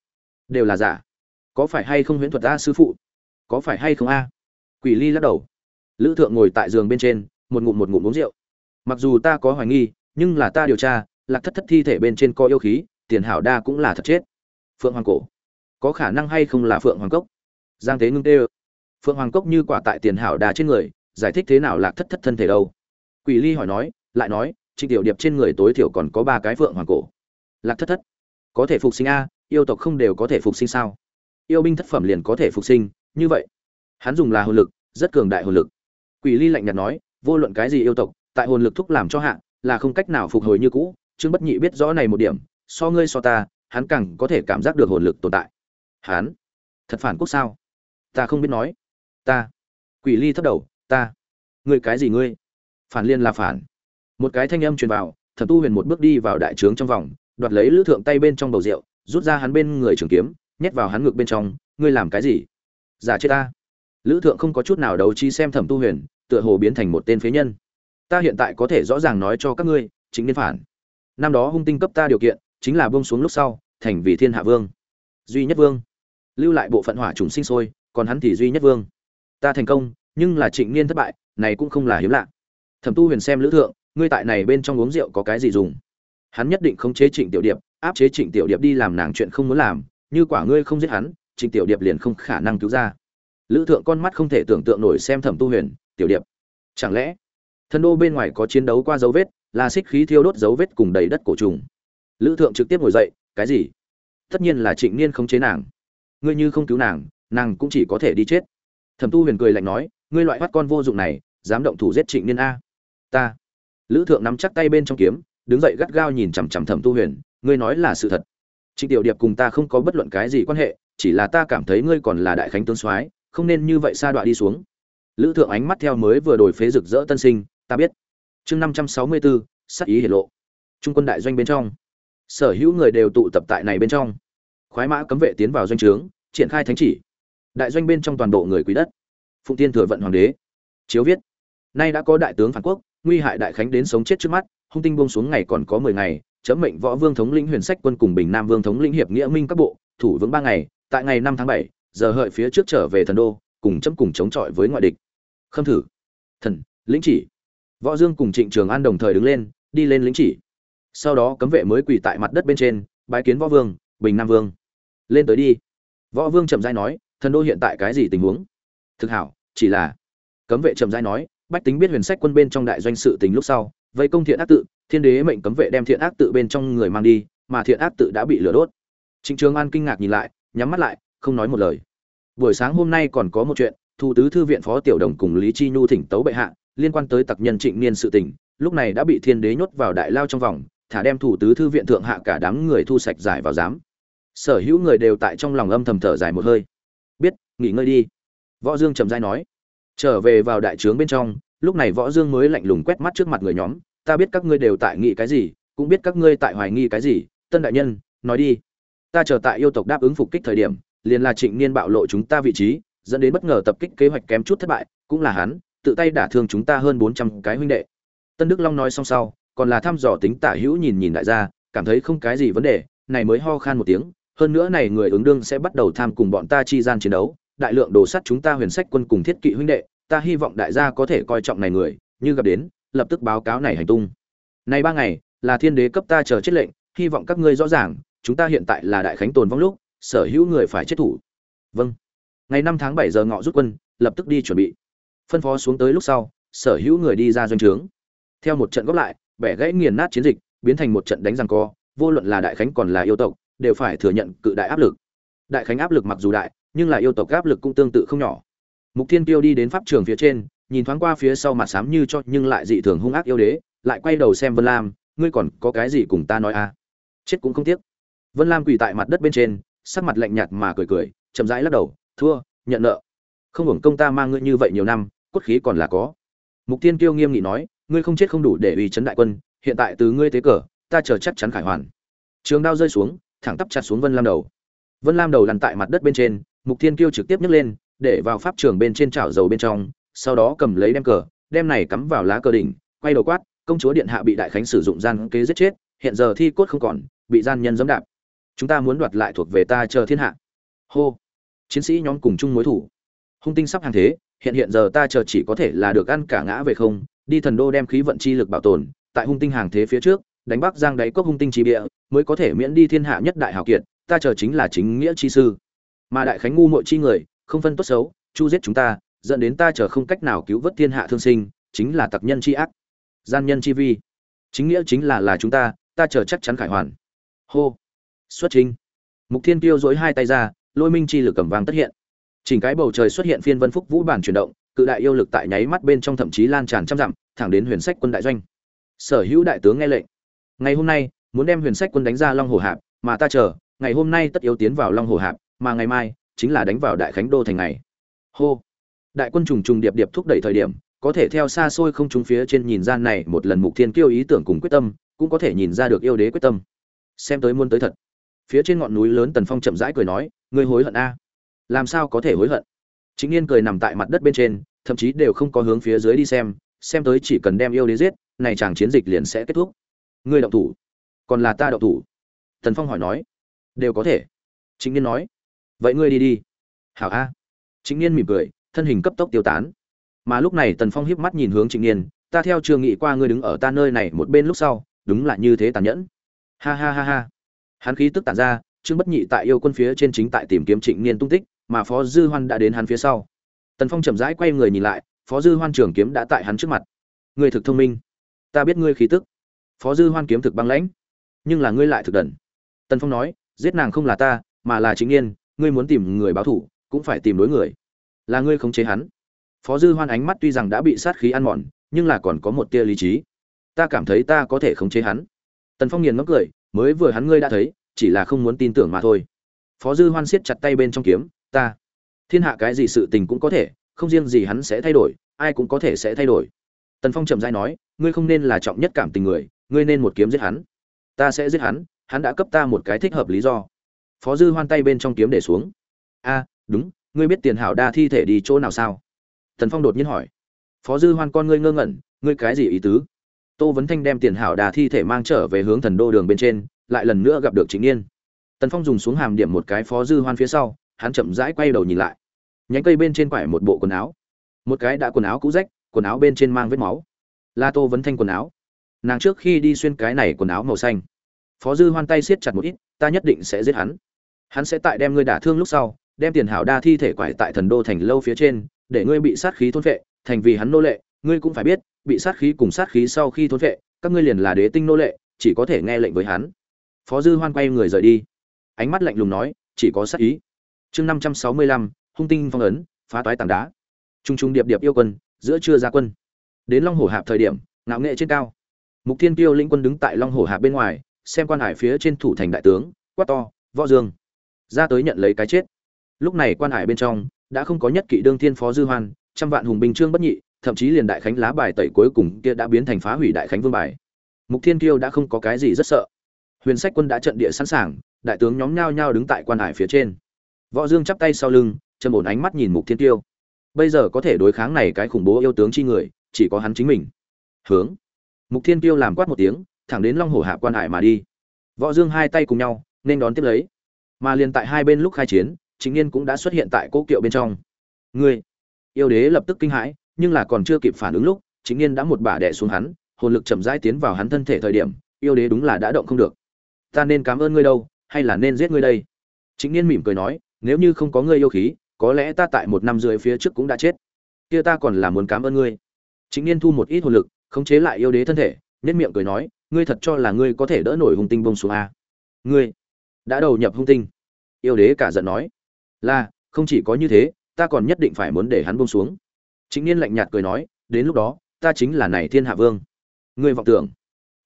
Đều là giả. Có phải hay không huyễn thuật a sư phụ? Có phải hay không a? Quỷ ly lắc đầu lữ thượng ngồi tại giường bên trên, một ngụm một ngụm uống rượu. Mặc dù ta có hoài nghi, nhưng là ta điều tra, lạc thất thất thi thể bên trên có yêu khí, tiền hảo đa cũng là thật chết. Phượng hoàng cổ. Có khả năng hay không là phượng hoàng cốc? Giang tế ngưng tê phượng hoàng cốc như quả tại tiền hảo đa trên người, giải thích thế nào lạc thất thất thân thể đâu? Quỷ ly hỏi nói, lại nói, trịnh tiểu điệp trên người tối thiểu còn có ba cái phượng hoàng cổ. Lạc thất thất. Có thể phục sinh a, yêu tộc không đều có thể phục sinh sao? Yêu binh thất phẩm liền có thể phục sinh, như vậy. Hắn dùng là hồn lực, rất cường đại hồn lực quỷ ly lạnh nhạt nói, vô luận cái gì yêu tộc, tại hồn lực thúc làm cho hạ, là không cách nào phục hồi như cũ, trương bất nhị biết rõ này một điểm, so ngươi so ta, hắn càng có thể cảm giác được hồn lực tồn tại. Hắn? Thật phản quốc sao? Ta không biết nói. Ta. Quỷ ly thấp đầu, ta. Ngươi cái gì ngươi? Phản liên là phản. Một cái thanh âm truyền vào thẩm tu huyền một bước đi vào đại trướng trong vòng, đoạt lấy lữ thượng tay bên trong bầu rượu, rút ra hắn bên người trường kiếm, nhét vào hắn ngực bên trong, ngươi làm cái gì? Giả chết ta lữ thượng không có chút nào đấu trí xem thẩm tu huyền, tựa hồ biến thành một tên phế nhân. Ta hiện tại có thể rõ ràng nói cho các ngươi, chính niên phản. Năm đó hung tinh cấp ta điều kiện, chính là bông xuống lúc sau, thành vì thiên hạ vương. Duy nhất vương. Lưu lại bộ phận hỏa trùng sinh sôi, còn hắn thì duy nhất vương. Ta thành công, nhưng là trịnh niên thất bại, này cũng không là hiếm lạ. Thẩm tu huyền xem lữ thượng, ngươi tại này bên trong uống rượu có cái gì dùng? Hắn nhất định không chế trịnh tiểu điệp, áp chế trịnh tiểu điệp đi làm nàng chuyện không muốn làm, như quả ngươi không giết hắn, trịnh tiểu điệp liền không khả năng cứu ra lữ thượng con mắt không thể tưởng tượng nổi xem thẩm tu huyền, tiểu điệp, chẳng lẽ thân đô bên ngoài có chiến đấu qua dấu vết, là xích khí thiêu đốt dấu vết cùng đầy đất cổ trùng? Lữ thượng trực tiếp ngồi dậy, cái gì? Tất nhiên là trịnh niên không chế nàng. Ngươi như không cứu nàng nàng cũng chỉ có thể đi chết. Thẩm tu huyền cười lạnh nói, ngươi loại bắt con vô dụng này, dám động thủ giết trịnh niên a? Ta. Lữ thượng nắm chắc tay bên trong kiếm, đứng dậy gắt gao nhìn chằm chằm thẩm tu huyền, ngươi nói là sự thật. Trịnh tiểu điệp cùng ta không có bất luận cái gì quan hệ, chỉ là ta cảm thấy ngươi còn là đại khánh tướng soái không nên như vậy sa đọa đi xuống. Lữ thượng ánh mắt theo mới vừa đổi phế rực rỡ tân sinh, ta biết. Chương năm trăm sáu mươi bốn sắc ý hiển lộ. Trung quân đại doanh bên trong. Sở hữu người đều tụ tập tại này bên trong. Khoái mã cấm vệ tiến vào doanh trướng, triển khai thánh chỉ. Đại doanh bên trong toàn bộ người quý đất. Phụng tiên thừa vận hoàng đế. Chiếu viết. Nay đã có đại tướng phản quốc, nguy hại đại khánh đến sống chết trước mắt, hung tinh buông xuống ngày còn có mười ngày, chấm mệnh võ vương thống lĩnh huyền sách quân cùng bình nam vương thống lĩnh hiệp nghĩa minh các bộ, thủ vững ba ngày, tại ngày năm tháng bảy giờ hợi phía trước trở về thần đô, cùng chấm cùng chống chọi với ngoại địch. Khâm thử. Thần, lĩnh chỉ. Võ dương cùng trịnh trường an đồng thời đứng lên, đi lên lĩnh chỉ. Sau đó cấm vệ mới quỳ tại mặt đất bên trên, bái kiến võ vương, bình nam vương. Lên tới đi. Võ vương chậm rãi nói, thần đô hiện tại cái gì tình huống? Thực hảo, chỉ là, cấm vệ chậm rãi nói, bách tính biết huyền sách quân bên trong đại doanh sự tình lúc sau, vây công thiện ác tự, thiên đế mệnh cấm vệ đem thiện ác tự bên trong người mang đi, mà thiện ác tự đã bị lửa đốt. Trịnh trường an kinh ngạc nhìn lại, nhắm mắt lại không nói một lời. Buổi sáng hôm nay còn có một chuyện thủ tứ thư viện phó tiểu đồng cùng lý chi nhu thỉnh tấu bệ hạ, liên quan tới tặc nhân trịnh niên sự tình, lúc này đã bị thiên đế nhốt vào đại lao trong vòng, thả đem thủ tứ thư viện thượng hạ cả đám người thu sạch giải vào giám. Sở hữu người đều tại trong lòng âm thầm thở dài một hơi. Biết, nghỉ ngơi đi. Võ dương trầm dai nói. Trở về vào đại trướng bên trong, lúc này võ dương mới lạnh lùng quét mắt trước mặt người nhóm. Ta biết các ngươi đều tại nghĩ cái gì, cũng biết các ngươi tại hoài nghi cái gì, tân đại nhân, nói đi. Ta chờ tại yêu tộc đáp ứng phục kích thời điểm liền là trịnh niên bạo lộ chúng ta vị trí, dẫn đến bất ngờ tập kích kế hoạch kém chút thất bại, cũng là hắn, tự tay đả thương chúng ta hơn bốn trăm cái huynh đệ. Tân đức long nói xong sau, còn là thăm dò tính tả hữu nhìn nhìn đại gia, cảm thấy không cái gì vấn đề, này mới ho khan một tiếng, hơn nữa này người ứng đương sẽ bắt đầu tham cùng bọn ta chi gian chiến đấu, đại lượng đồ sắt chúng ta huyền sách quân cùng thiết kỵ huynh đệ, ta hy vọng đại gia có thể coi trọng này người, như gặp đến, lập tức báo cáo này hành tung. Này ba ngày, là thiên đế cấp ta chờ chết lệnh, hy vọng các ngươi rõ ràng, chúng ta hiện tại là đại khánh tồn vong lúc sở hữu người phải chết thủ. Vâng. Ngày năm tháng bảy giờ ngọ rút quân, lập tức đi chuẩn bị. Phân phó xuống tới lúc sau, sở hữu người đi ra doanh trướng. Theo một trận góp lại, bẻ gãy nghiền nát chiến dịch, biến thành một trận đánh răng co, vô luận là đại khánh còn là yêu tộc, đều phải thừa nhận cự đại áp lực. Đại khánh áp lực mặc dù đại, nhưng là yêu tộc áp lực cũng tương tự không nhỏ. Mục thiên Kiêu đi đến pháp trường phía trên, nhìn thoáng qua phía sau mặt xám như cho nhưng lại dị thường hung ác yêu đế, lại quay đầu xem vân lam, ngươi còn có cái gì cùng ta nói à? Chết cũng không tiếc. Vân lam quỳ tại mặt đất bên trên sắc mặt lạnh nhạt mà cười cười, chậm rãi lắc đầu, thua, nhận nợ. Không hưởng công ta mang ngươi như vậy nhiều năm, cốt khí còn là có. Mục tiên kiêu nghiêm nghị nói, ngươi không chết không đủ để uy chấn đại quân, hiện tại từ ngươi tế cờ, ta chờ chắc chắn khải hoàn. Trường đao rơi xuống, thẳng tắp chặt xuống vân lam đầu. Vân lam đầu lăn tại mặt đất bên trên, mục tiên kiêu trực tiếp nhấc lên, để vào pháp trường bên trên chảo dầu bên trong, sau đó cầm lấy đem cờ, đem này cắm vào lá cờ đỉnh, quay đầu quát, công chúa điện hạ bị đại khánh sử dụng gian kế giết chết, hiện giờ thi cốt không còn, bị gian nhân dẫm đạp chúng ta muốn đoạt lại thuộc về ta chờ thiên hạ. Hô. Chiến sĩ nhóm cùng chung mối thủ. Hung tinh sắp hàng thế, hiện hiện giờ ta chờ chỉ có thể là được ăn cả ngã về không, đi thần đô đem khí vận chi lực bảo tồn, tại hung tinh hàng thế phía trước, đánh bắc giang đáy cốc hung tinh trì địa, mới có thể miễn đi thiên hạ nhất đại hào kiệt, ta chờ chính là chính nghĩa chi sư. Mà đại khánh ngu mội chi người, không phân tốt xấu, chu giết chúng ta, dẫn đến ta chờ không cách nào cứu vớt thiên hạ thương sinh, chính là tặc nhân chi ác, gian nhân chi vi. Chính nghĩa chính là là chúng ta ta chờ chắc chắn khải hoàn. Hô xuất trình mục thiên tiêu dối hai tay ra, lôi minh chi lực cầm vàng tất hiện. Chỉnh cái bầu trời xuất hiện phiên vân phúc vũ bản chuyển động, cự đại yêu lực tại nháy mắt bên trong thậm chí lan tràn trăm dặm, thẳng đến huyền sách quân đại doanh. Sở hữu đại tướng nghe lệnh. Ngày hôm nay, muốn đem huyền sách quân đánh ra long hồ hạp, mà ta chờ, ngày hôm nay tất yếu tiến vào long hồ hạp, mà ngày mai chính là đánh vào đại khánh đô thành ngày. Hô. Đại quân trùng trùng điệp điệp thúc đẩy thời điểm, có thể theo xa xôi không trúng phía trên nhìn gian này một lần mục thiên kiêu ý tưởng cùng quyết tâm, cũng có thể nhìn ra được yêu đế quyết tâm. Xem tới muốn tới thật phía trên ngọn núi lớn tần phong chậm rãi cười nói, ngươi hối hận a. Làm sao có thể hối hận? Chính niên cười nằm tại mặt đất bên trên, thậm chí đều không có hướng phía dưới đi xem xem tới chỉ cần đem yêu đế giết, này chàng chiến dịch liền sẽ kết thúc. Ngươi động thủ, còn là ta động thủ? Tần phong hỏi nói. Đều có thể. Chính niên nói. Vậy ngươi đi đi. Hảo a. Chính niên mỉm cười, thân hình cấp tốc tiêu tán. Mà lúc này tần phong hiếp mắt nhìn hướng Chính niên ta theo chưa nghĩ qua ngươi đứng ở ta nơi này một bên lúc sau, đúng là như thế tàn nhẫn. Ha ha ha ha hắn khí tức tản ra, trương bất nhị tại yêu quân phía trên chính tại tìm kiếm trịnh niên tung tích, mà phó dư hoan đã đến hắn phía sau. Tần phong chậm rãi quay người nhìn lại, phó dư hoan trường kiếm đã tại hắn trước mặt. Ngươi thực thông minh. Ta biết ngươi khí tức. Phó dư hoan kiếm thực băng lãnh. Nhưng là ngươi lại thực đần. Tần phong nói, giết nàng không là ta, mà là chính niên, ngươi muốn tìm người báo thủ, cũng phải tìm đối người. Là ngươi khống chế hắn. Phó dư hoan ánh mắt tuy rằng đã bị sát khí ăn mòn, nhưng là còn có một tia lý trí. Ta cảm thấy ta có thể khống chế hắn. Tần phong nghiền ngốc cười mới vừa hắn ngươi đã thấy, chỉ là không muốn tin tưởng mà thôi. Phó dư hoan siết chặt tay bên trong kiếm, ta, thiên hạ cái gì sự tình cũng có thể, không riêng gì hắn sẽ thay đổi, ai cũng có thể sẽ thay đổi. Tần phong chậm dai nói, ngươi không nên là trọng nhất cảm tình người, ngươi nên một kiếm giết hắn. Ta sẽ giết hắn hắn đã cấp ta một cái thích hợp lý do. Phó dư hoan tay bên trong kiếm để xuống. A, đúng, ngươi biết tiền hảo đa thi thể đi chỗ nào sao? Tần phong đột nhiên hỏi. Phó dư hoan con ngươi ngơ ngẩn, ngươi cái gì ý tứ? Tô vấn thanh đem tiền hảo đà thi thể mang trở về hướng thần đô đường bên trên lại lần nữa gặp được chính niên. Tần phong dùng xuống hàm điểm một cái phó dư hoan phía sau hắn chậm rãi quay đầu nhìn lại. Nhánh cây bên trên quải một bộ quần áo. Một cái đã quần áo cũ rách quần áo bên trên mang vết máu. La tô vấn thanh quần áo. Nàng trước khi đi xuyên cái này quần áo màu xanh. Phó dư hoan tay siết chặt một ít ta nhất định sẽ giết hắn. Hắn sẽ tại đem ngươi đả thương lúc sau đem tiền hảo đa thi thể quải tại thần đô thành lâu phía trên để ngươi bị sát khí thôn vệ, thành vì hắn nô lệ ngươi cũng phải biết, bị sát khí cùng sát khí sau khi thôn phệ, các ngươi liền là đế tinh nô lệ, chỉ có thể nghe lệnh với hắn. Phó dư hoan quay người rời đi. Ánh mắt lạnh lùng nói, chỉ có sát ý. Chương năm trăm sáu mươi lăm, hung tinh phong ấn, phá toái tảng đá. Trung trung điệp điệp yêu quân, giữa trưa ra quân. Đến long Hổ hạp thời điểm, ngạo nghệ trên cao. Mục thiên Kiêu lĩnh quân đứng tại long Hổ hạp bên ngoài, xem quan hải phía trên thủ thành đại tướng, quát to, võ dương, ra tới nhận lấy cái chết. Lúc này quan hải bên trong, đã không có nhất kỵ đương thiên phó dư hoan, trăm vạn hùng binh trương bất nhị thậm chí liền đại khánh lá bài tẩy cuối cùng kia đã biến thành phá hủy đại khánh vương bài. Mục thiên kiêu đã không có cái gì rất sợ. Huyền sách quân đã trận địa sẵn sàng, đại tướng nhóm nhao nhao đứng tại quan hải phía trên. Võ dương chắp tay sau lưng, trầm ổn ánh mắt nhìn mục thiên kiêu. Bây giờ có thể đối kháng này cái khủng bố yêu tướng chi người, chỉ có hắn chính mình. Hướng. Mục thiên kiêu làm quát một tiếng, thẳng đến long hổ hạ quan hải mà đi. Võ dương hai tay cùng nhau, nên đón tiếp lấy. Mà liền tại hai bên lúc khai chiến chính niên cũng đã xuất hiện tại cố kiệu bên trong. Ngươi, yêu đế lập tức kinh hãi nhưng là còn chưa kịp phản ứng lúc, chính niên đã một bà đẻ xuống hắn, hồn lực chậm rãi tiến vào hắn thân thể thời điểm, yêu đế đúng là đã động không được. Ta nên cảm ơn ngươi đâu, hay là nên giết ngươi đây? Chính niên mỉm cười nói, nếu như không có ngươi yêu khí, có lẽ ta tại một năm rưỡi phía trước cũng đã chết. Kia ta còn là muốn cảm ơn ngươi. Chính niên thu một ít hồn lực, khống chế lại yêu đế thân thể nhất miệng cười nói, ngươi thật cho là ngươi có thể đỡ nổi hung tinh bông xuống a. Ngươi đã đầu nhập hung tinh. Yêu đế cả giận nói, là, không chỉ có như thế, ta còn nhất định phải muốn để hắn bông xuống chính niên lạnh nhạt cười nói, đến lúc đó, ta chính là này thiên hạ vương. Ngươi vọng tưởng.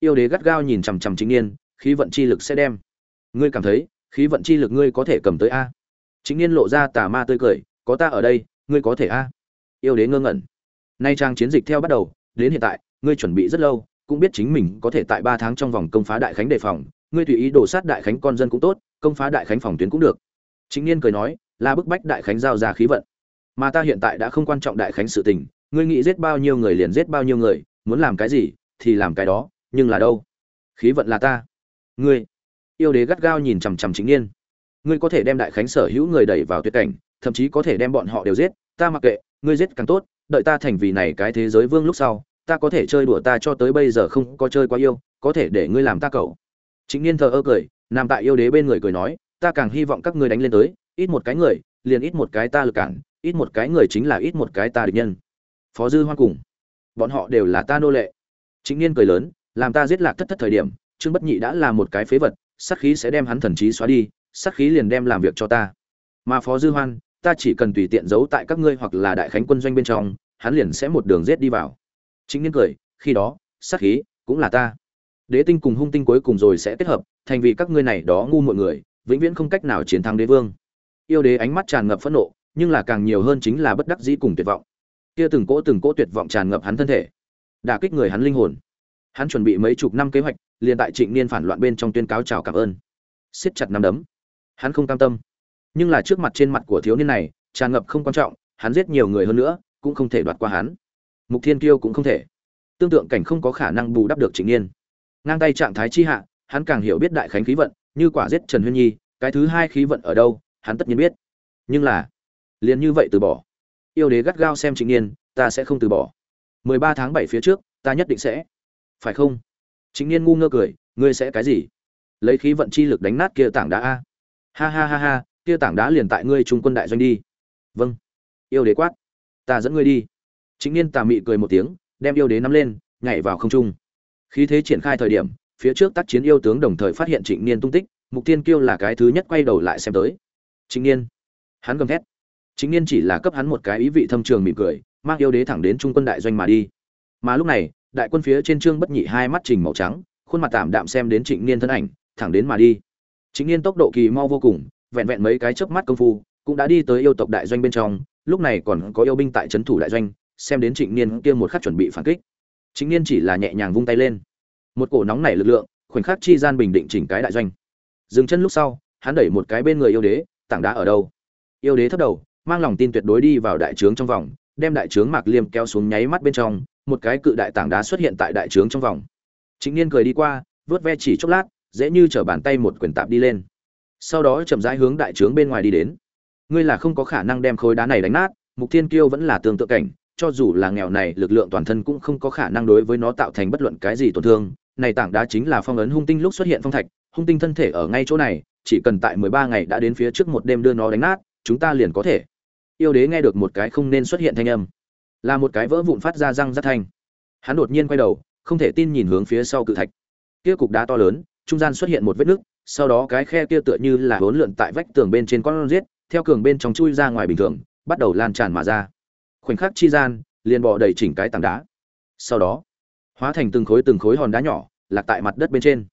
Yêu đế gắt gao nhìn chằm chằm chính niên, khí vận chi lực sẽ đem. Ngươi cảm thấy, khí vận chi lực ngươi có thể cầm tới a? Chính niên lộ ra tà ma tươi cười, có ta ở đây, ngươi có thể a? Yêu đế ngơ ngẩn. Nay trang chiến dịch theo bắt đầu, đến hiện tại, ngươi chuẩn bị rất lâu, cũng biết chính mình có thể tại ba tháng trong vòng công phá đại khánh đề phòng, ngươi tùy ý đổ sát đại khánh con dân cũng tốt, công phá đại khánh phòng tuyến cũng được. Chính niên cười nói là bức bách đại khánh giao ra khí vận mà ta hiện tại đã không quan trọng đại khánh sự tình, ngươi nghĩ giết bao nhiêu người liền giết bao nhiêu người, muốn làm cái gì thì làm cái đó, nhưng là đâu? Khí vận là ta. Ngươi, yêu đế gắt gao nhìn chằm chằm chính niên ngươi có thể đem đại khánh sở hữu người đẩy vào tuyệt cảnh, thậm chí có thể đem bọn họ đều giết, ta mặc kệ, ngươi giết càng tốt, đợi ta thành vì này cái thế giới vương lúc sau, ta có thể chơi đùa ta cho tới bây giờ không có chơi quá yêu, có thể để ngươi làm ta cậu. Chính niên thờ ơ cười, nằm tại yêu đế bên người cười nói, ta càng hy vọng các ngươi đánh lên tới, ít một cái người, liền ít một cái ta lực cản ít một cái người chính là ít một cái ta địch nhân. Phó dư hoan cùng, bọn họ đều là ta nô lệ. Chính niên cười lớn, làm ta giết lạc thất thất thời điểm, trương bất nhị đã là một cái phế vật, sát khí sẽ đem hắn thần trí xóa đi, sát khí liền đem làm việc cho ta. Mà phó dư hoan, ta chỉ cần tùy tiện giấu tại các ngươi hoặc là đại khánh quân doanh bên trong, hắn liền sẽ một đường giết đi vào. Chính niên cười, khi đó, sát khí cũng là ta. Đế tinh cùng hung tinh cuối cùng rồi sẽ kết hợp, thành vì các ngươi này đó ngu mọi người, vĩnh viễn không cách nào chiến thắng đế vương. Yêu đế ánh mắt tràn ngập phẫn nộ nhưng là càng nhiều hơn chính là bất đắc dĩ cùng tuyệt vọng. Kia từng cỗ từng cỗ tuyệt vọng tràn ngập hắn thân thể, đả kích người hắn linh hồn. Hắn chuẩn bị mấy chục năm kế hoạch, liền tại trịnh niên phản loạn bên trong tuyên cáo chào cảm ơn. Siết chặt nắm đấm. Hắn không cam tâm. Nhưng là trước mặt trên mặt của thiếu niên này, tràn ngập không quan trọng, hắn giết nhiều người hơn nữa, cũng không thể đoạt qua hắn. Mục thiên kiêu cũng không thể. Tương tượng cảnh không có khả năng bù đắp được trịnh niên. Ngang tay trạng thái chi hạ, hắn càng hiểu biết đại khánh khí vận, như quả giết trần huyên nhi, cái thứ hai khí vận ở đâu, hắn tất nhiên biết. Nhưng là liền như vậy từ bỏ. Yêu đế gắt gao xem trịnh niên ta sẽ không từ bỏ. Mười ba tháng bảy phía trước, ta nhất định sẽ. Phải không? Trịnh niên ngu ngơ cười, ngươi sẽ cái gì? Lấy khí vận chi lực đánh nát kia tảng đá a. Ha ha ha ha, kia tảng đá liền tại ngươi trung quân đại doanh đi. Vâng. Yêu đế quát. Ta dẫn ngươi đi. Chính niên tà mị cười một tiếng, đem yêu đế nắm lên, nhảy vào không trung. Khí thế triển khai thời điểm, phía trước tác chiến yêu tướng đồng thời phát hiện trịnh niên tung tích, mục tiên kêu là cái thứ nhất quay đầu lại xem tới. Trịnh niên hắn gầm thét chính niên chỉ là cấp hắn một cái ý vị thâm trường mỉm cười, mang yêu đế thẳng đến trung quân đại doanh mà đi. Mà lúc này, đại quân phía trên trương bất nhị hai mắt trình màu trắng, khuôn mặt tạm đạm xem đến trịnh niên thân ảnh, thẳng đến mà đi. Chính niên tốc độ kỳ mau vô cùng, vẹn vẹn mấy cái chớp mắt công phu, cũng đã đi tới yêu tộc đại doanh bên trong, lúc này còn có yêu binh tại trấn thủ đại doanh, xem đến trịnh niên kia một khắc chuẩn bị phản kích. Chính niên chỉ là nhẹ nhàng vung tay lên. Một cổ nóng nảy lực lượng, khoảnh khắc chi gian bình định chỉnh cái đại doanh. Dừng chân lúc sau, hắn đẩy một cái bên người yêu đế, tảng đá ở đâu? Yêu đế thấp đầu mang lòng tin tuyệt đối đi vào đại trướng trong vòng, đem đại trướng mạc liêm kéo xuống nháy mắt bên trong, một cái cự đại tảng đá xuất hiện tại đại trướng trong vòng. Chính niên cười đi qua, vớt ve chỉ chốc lát, dễ như t bàn tay một quyền tạp đi lên. Sau đó chậm rãi hướng đại trướng bên ngoài đi đến. Ngươi là không có khả năng đem khối đá này đánh nát, mục thiên kiêu vẫn là tương tự cảnh, cho dù là nghèo này, lực lượng toàn thân cũng không có khả năng đối với nó tạo thành bất luận cái gì tổn thương. Này tảng đá chính là phong ấn hung tinh lúc xuất hiện phong thạch, hung tinh thân thể ở ngay chỗ này, chỉ cần tại mười ba ngày đã đến phía trước một đêm đưa nó đánh nát, chúng ta liền có thể yêu đế nghe được một cái không nên xuất hiện thanh âm là một cái vỡ vụn phát ra răng rắc thanh. Hắn đột nhiên quay đầu không thể tin nhìn hướng phía sau cự thạch. Kia cục đá to lớn trung gian xuất hiện một vết nứt sau đó cái khe kia tựa như là hỗn lượn tại vách tường bên trên con rết, theo cường bên trong chui ra ngoài bình thường bắt đầu lan tràn mà ra. Khoảnh khắc chi gian liền bò đầy chỉnh cái tảng đá. Sau đó hóa thành từng khối từng khối hòn đá nhỏ lạc tại mặt đất bên trên.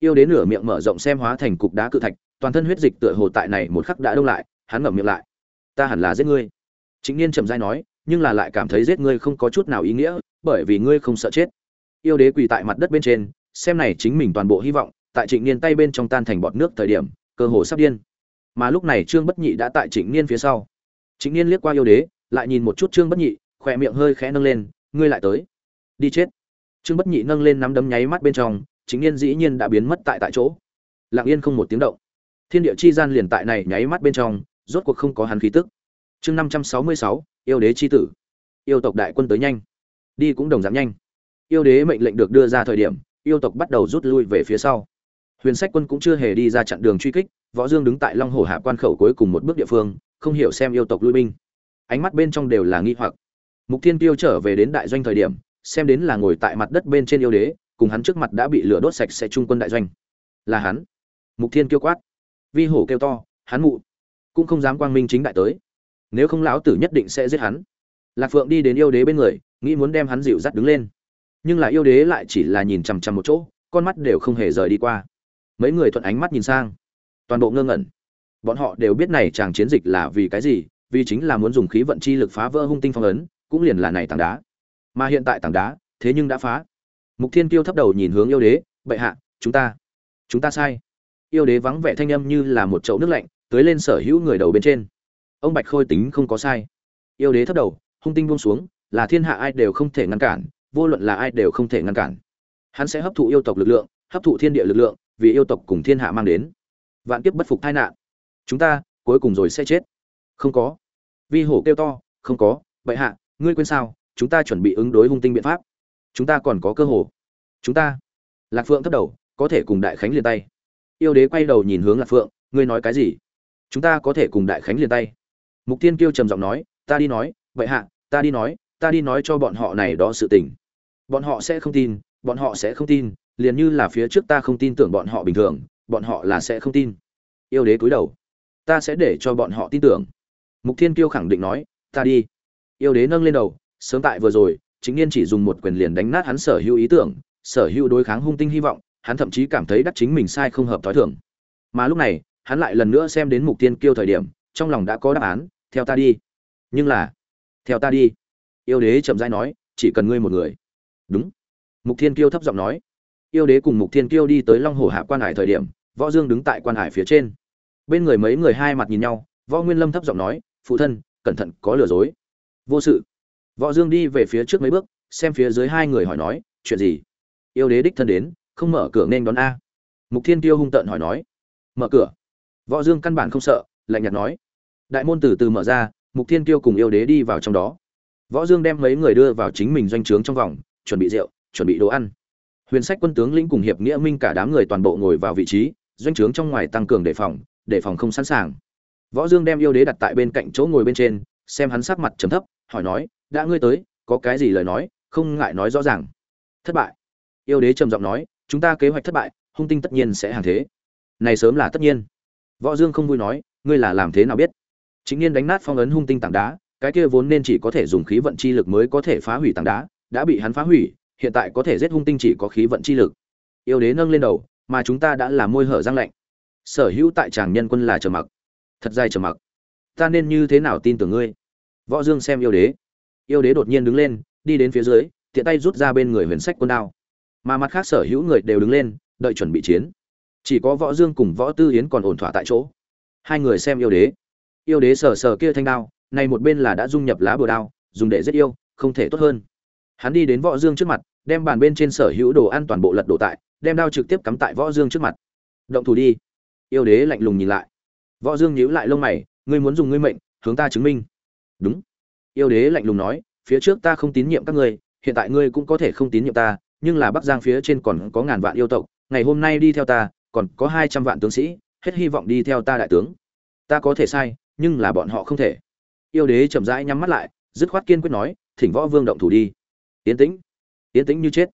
Yêu đến nửa miệng mở rộng xem hóa thành cục đá cự thạch toàn thân huyết dịch tựa hồ tại này một khắc đã đông lại hắn ngậm miệng lại ta hẳn là giết ngươi. Chính niên chậm rãi nói, nhưng là lại cảm thấy giết ngươi không có chút nào ý nghĩa, bởi vì ngươi không sợ chết. Yêu đế quỳ tại mặt đất bên trên, xem này chính mình toàn bộ hy vọng, tại trịnh niên tay bên trong tan thành bọt nước thời điểm, cơ hồ sắp điên. Mà lúc này trương bất nhị đã tại trịnh niên phía sau. Trịnh niên liếc qua yêu đế, lại nhìn một chút trương bất nhị, khỏe miệng hơi khẽ nâng lên, ngươi lại tới. Đi chết. Trương bất nhị nâng lên nắm đấm nháy mắt bên trong chính niên dĩ nhiên đã biến mất tại tại chỗ. Lặng yên không một tiếng động. Thiên địa chi gian liền tại này nháy mắt bên trong rốt cuộc không có hắn khí tức. Chương năm trăm sáu mươi sáu, yêu đế chi tử. Yêu tộc đại quân tới nhanh. Đi cũng đồng giảm nhanh. Yêu đế mệnh lệnh được đưa ra thời điểm, yêu tộc bắt đầu rút lui về phía sau. Huyền sách quân cũng chưa hề đi ra chặn đường truy kích, võ dương đứng tại long hồ hạ quan khẩu cuối cùng một bước địa phương, không hiểu xem yêu tộc lui binh. Ánh mắt bên trong đều là nghi hoặc. Mục thiên tiêu trở về đến đại doanh thời điểm, xem đến là ngồi tại mặt đất bên trên yêu đế, cùng hắn trước mặt đã bị lửa đốt sạch sẽ trung quân đại doanh. Là hắn. Mục thiên kêu quát. Vi hổ kêu to, hắn mụ cũng không dám quang minh chính đại tới. Nếu không lão tử nhất định sẽ giết hắn. Lạc phượng đi đến yêu đế bên người, nghĩ muốn đem hắn dịu dắt đứng lên. Nhưng là yêu đế lại chỉ là nhìn chằm chằm một chỗ, con mắt đều không hề rời đi qua. Mấy người thuận ánh mắt nhìn sang. Toàn bộ ngơ ngẩn. Bọn họ đều biết này chàng chiến dịch là vì cái gì, vì chính là muốn dùng khí vận chi lực phá vỡ hung tinh phong ấn, cũng liền là này tảng đá. Mà hiện tại tảng đá, thế nhưng đã phá. Mục thiên kiêu thấp đầu nhìn hướng yêu đế, bệ hạ, chúng ta chúng ta sai. Yêu đế vắng vẻ thanh âm như là một chậu nước lạnh tới lên sở hữu người đầu bên trên. Ông bạch khôi tính không có sai. Yêu đế thấp đầu, hung tinh buông xuống, là thiên hạ ai đều không thể ngăn cản, vô luận là ai đều không thể ngăn cản. Hắn sẽ hấp thụ yêu tộc lực lượng, hấp thụ thiên địa lực lượng, vì yêu tộc cùng thiên hạ mang đến. Vạn kiếp bất phục tai nạn. Chúng ta, cuối cùng rồi sẽ chết. Không có. Vi hổ kêu to, không có. Vậy hạ, ngươi quên sao? Chúng ta chuẩn bị ứng đối hung tinh biện pháp. Chúng ta còn có cơ hồ chúng ta. Lạc phượng thấp đầu, có thể cùng đại khánh liền tay. Yêu đế quay đầu nhìn hướng lạc phượng, ngươi nói cái gì? Chúng ta có thể cùng đại khánh liền tay. Mục tiên kêu trầm giọng nói, ta đi nói, vậy hạ, ta đi nói, ta đi nói cho bọn họ này đó sự tình. Bọn họ sẽ không tin, bọn họ sẽ không tin, liền như là phía trước ta không tin tưởng bọn họ bình thường, bọn họ là sẽ không tin. Yêu đế cúi đầu. Ta sẽ để cho bọn họ tin tưởng. Mục thiên kiêu khẳng định nói, ta đi. Yêu đế nâng lên đầu, sớm tại vừa rồi, chính niên chỉ dùng một quyền liền đánh nát hắn sở hữu ý tưởng, sở hữu đối kháng hung tinh hy vọng, hắn thậm chí cảm thấy đắc chính mình sai không hợp thói thường. Mà lúc này hắn lại lần nữa xem đến mục tiên kiêu thời điểm, trong lòng đã có đáp án, theo ta đi. Nhưng là, theo ta đi. Yêu đế chậm rãi nói, chỉ cần ngươi một người. Đúng. Mục thiên kiêu thấp giọng nói. Yêu đế cùng mục thiên kiêu đi tới long hồ hạ quan hải thời điểm, võ dương đứng tại quan hải phía trên. Bên người mấy người hai mặt nhìn nhau, võ nguyên lâm thấp giọng nói, phụ thân, cẩn thận, có lừa dối. Vô sự. Võ dương đi về phía trước mấy bước, xem phía dưới hai người hỏi nói, chuyện gì? Yêu đế đích thân đến, không mở cửa nên đón a. Mục thiên kiêu hung tợn hỏi nói, mở cửa võ dương căn bản không sợ, lạnh nhạt nói. Đại môn từ từ mở ra, mục thiên tiêu cùng yêu đế đi vào trong đó. Võ dương đem mấy người đưa vào chính mình doanh trướng trong vòng, chuẩn bị rượu, chuẩn bị đồ ăn. Huyền sách quân tướng lĩnh cùng hiệp nghĩa minh cả đám người toàn bộ ngồi vào vị trí, doanh trướng trong ngoài tăng cường đề phòng đề phòng không sẵn sàng. Võ dương đem yêu đế đặt tại bên cạnh chỗ ngồi bên trên, xem hắn sắc mặt trầm thấp, hỏi nói, đã ngươi tới, có cái gì lời nói, không ngại nói rõ ràng. Thất bại. Yêu đế trầm giọng nói, chúng ta kế hoạch thất bại, hung tinh tất nhiên sẽ hàng thế. Này sớm là tất nhiên võ dương không vui nói, ngươi là làm thế nào biết? Chính niên đánh nát phong ấn hung tinh tảng đá, cái kia vốn nên chỉ có thể dùng khí vận chi lực mới có thể phá hủy tảng đá, đã bị hắn phá hủy, hiện tại có thể giết hung tinh chỉ có khí vận chi lực. Yêu đế nâng lên đầu, mà chúng ta đã làm môi hở răng lạnh. Sở hữu tại chàng nhân quân là trầm mặc. Thật dài trầm mặc. Ta nên như thế nào tin tưởng ngươi? Võ dương xem yêu đế. Yêu đế đột nhiên đứng lên, đi đến phía dưới, tiện tay rút ra bên người huyền sách quân đao. Mà mặt khác sở hữu người đều đứng lên, đợi chuẩn bị chiến chỉ có võ dương cùng võ tư yến còn ổn thỏa tại chỗ. Hai người xem yêu đế. Yêu đế sờ sờ kia thanh đao, này một bên là đã dung nhập lá bùa đao, dùng để giết yêu, không thể tốt hơn. Hắn đi đến võ dương trước mặt, đem bàn bên trên sở hữu đồ ăn toàn bộ lật đổ tại, đem đao trực tiếp cắm tại võ dương trước mặt. Động thủ đi. Yêu đế lạnh lùng nhìn lại. Võ dương nhíu lại lông mày, ngươi muốn dùng ngươi mệnh, hướng ta chứng minh. Đúng. Yêu đế lạnh lùng nói, phía trước ta không tín nhiệm các ngươi, hiện tại ngươi cũng có thể không tín nhiệm ta, nhưng là bắc giang phía trên còn có ngàn vạn yêu tộc, ngày hôm nay đi theo ta còn có hai trăm vạn tướng sĩ, hết hy vọng đi theo ta đại tướng. Ta có thể sai, nhưng là bọn họ không thể. Yêu đế chậm rãi nhắm mắt lại, dứt khoát kiên quyết nói, thỉnh võ vương động thủ đi. Yến tĩnh. Yến tĩnh như chết.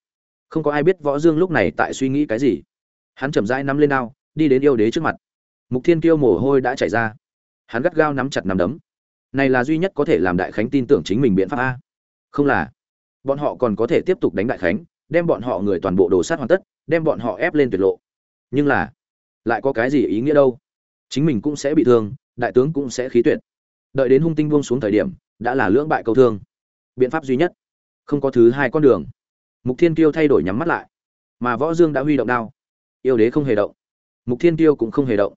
Không có ai biết võ dương lúc này tại suy nghĩ cái gì. Hắn chậm rãi nắm lên đao, đi đến yêu đế trước mặt. Mục thiên kiêu mồ hôi đã chảy ra. Hắn gắt gao nắm chặt nắm đấm. Này là duy nhất có thể làm đại khánh tin tưởng chính mình biện pháp a. Không là. Bọn họ còn có thể tiếp tục đánh đại khánh, đem bọn họ người toàn bộ đồ sát hoàn tất, đem bọn họ ép lên tuyệt lộ nhưng là, lại có cái gì ý nghĩa đâu? Chính mình cũng sẽ bị thương, đại tướng cũng sẽ khí tuyệt. Đợi đến hung tinh buông xuống thời điểm, đã là lưỡng bại câu thương. Biện pháp duy nhất, không có thứ hai con đường. Mục thiên kiêu thay đổi nhắm mắt lại. Mà võ dương đã huy động đao. Yêu đế không hề động. Mục thiên kiêu cũng không hề động.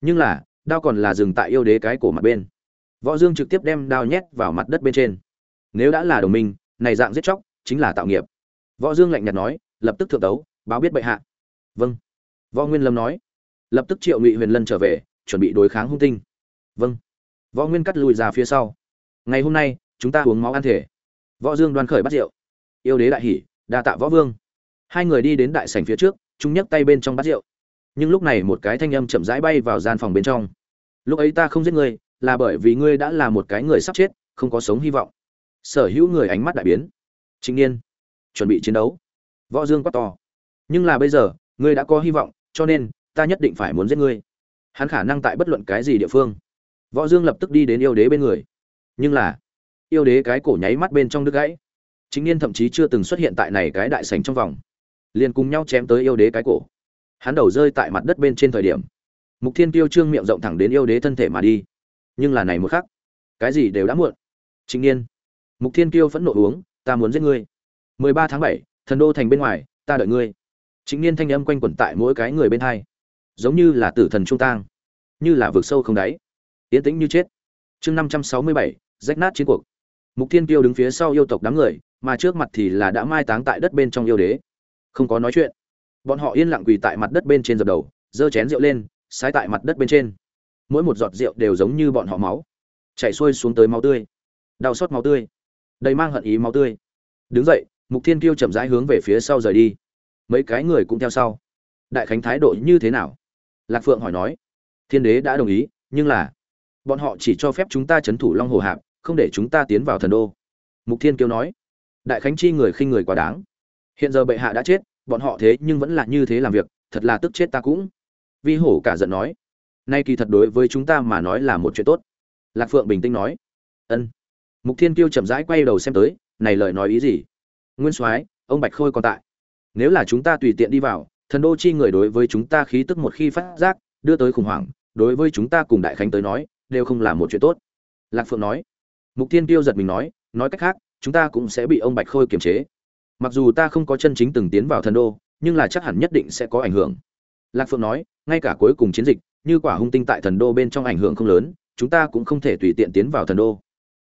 Nhưng là, đao còn là dừng tại yêu đế cái cổ mặt bên. Võ dương trực tiếp đem đao nhét vào mặt đất bên trên. Nếu đã là đồng minh, này dạng giết chóc, chính là tạo nghiệp. Võ dương lạnh nhạt nói, lập tức thượng tấu, báo biết bệ hạ. Vâng võ nguyên lâm nói. Lập tức triệu ngụy huyền lân trở về, chuẩn bị đối kháng hung tinh. Vâng. Võ nguyên cắt lùi ra phía sau. Ngày hôm nay, chúng ta uống máu ăn thể. Võ dương đoan khởi bắt rượu. Yêu đế đại hỉ, đa tạ võ vương. Hai người đi đến đại sảnh phía trước, chúng nhấc tay bên trong bát rượu. Nhưng lúc này một cái thanh âm chậm rãi bay vào gian phòng bên trong. Lúc ấy ta không giết ngươi là bởi vì ngươi đã là một cái người sắp chết, không có sống hy vọng. Sở hữu người ánh mắt đại biến. Chính niên, chuẩn bị chiến đấu. Võ dương quát to. Nhưng là bây giờ, ngươi đã có hy vọng cho nên ta nhất định phải muốn giết ngươi. Hắn khả năng tại bất luận cái gì địa phương. Võ dương lập tức đi đến yêu đế bên người. Nhưng là yêu đế cái cổ nháy mắt bên trong đứt gãy. Chính niên thậm chí chưa từng xuất hiện tại này cái đại sảnh trong vòng. Liền cùng nhau chém tới yêu đế cái cổ. Hắn đầu rơi tại mặt đất bên trên thời điểm. Mục thiên tiêu trương miệng rộng thẳng đến yêu đế thân thể mà đi. Nhưng là này một khắc cái gì đều đã muộn. Chính niên mục thiên tiêu phẫn nộ uống ta muốn giết ngươi. 13 tháng 7, thần đô thành bên ngoài ta đợi ngươi chính niên thanh âm quanh quẩn tại mỗi cái người bên hai. Giống như là tử thần trung tang như là vực sâu không đáy. Yến tĩnh như chết. Chương 567, rách nát chiến cuộc. Mục thiên tiêu đứng phía sau yêu tộc đám người mà trước mặt thì là đã mai táng tại đất bên trong yêu đế. Không có nói chuyện. Bọn họ yên lặng quỳ tại mặt đất bên trên dập đầu giơ chén rượu lên sái tại mặt đất bên trên. Mỗi một giọt rượu đều giống như bọn họ máu. Chảy xuôi xuống tới máu tươi. Đau xót máu tươi. Đầy mang hận ý máu tươi. Đứng dậy mục thiên kiêu chậm rãi hướng về phía sau rời đi mấy cái người cũng theo sau. Đại khánh thái độ như thế nào? Lạc phượng hỏi nói. Thiên đế đã đồng ý, nhưng là bọn họ chỉ cho phép chúng ta c h ấ n thủ long hồ hạp, không để chúng ta tiến vào thần đô. Mục thiên kiêu nói. Đại khánh chi người khinh người quá đáng. Hiện giờ bệ hạ đã chết, bọn họ thế nhưng vẫn là như thế làm việc, thật là tức chết ta cũng. Vi hổ cả giận nói. Nay kỳ thật đối với chúng ta mà nói là một chuyện tốt. Lạc phượng bình tĩnh nói. Ân. Mục thiên kiêu chậm rãi quay đầu xem tới, này lời nói ý gì? Nguyên soái, ông bạch khôi còn tại nếu là chúng ta tùy tiện đi vào, thần đô chi người đối với chúng ta khí tức một khi phát giác, đưa tới khủng hoảng, đối với chúng ta cùng đại khánh tới nói, đều không là một chuyện tốt. Lạc phượng nói. Mục thiên tiêu giật mình nói nói cách khác, chúng ta cũng sẽ bị ông bạch khôi kiềm chế. Mặc dù ta không có chân chính từng tiến vào thần đô, nhưng là chắc hẳn nhất định sẽ có ảnh hưởng. Lạc phượng nói, ngay cả cuối cùng chiến dịch, như quả hung tinh tại thần đô bên trong ảnh hưởng không lớn, chúng ta cũng không thể tùy tiện tiến vào thần đô.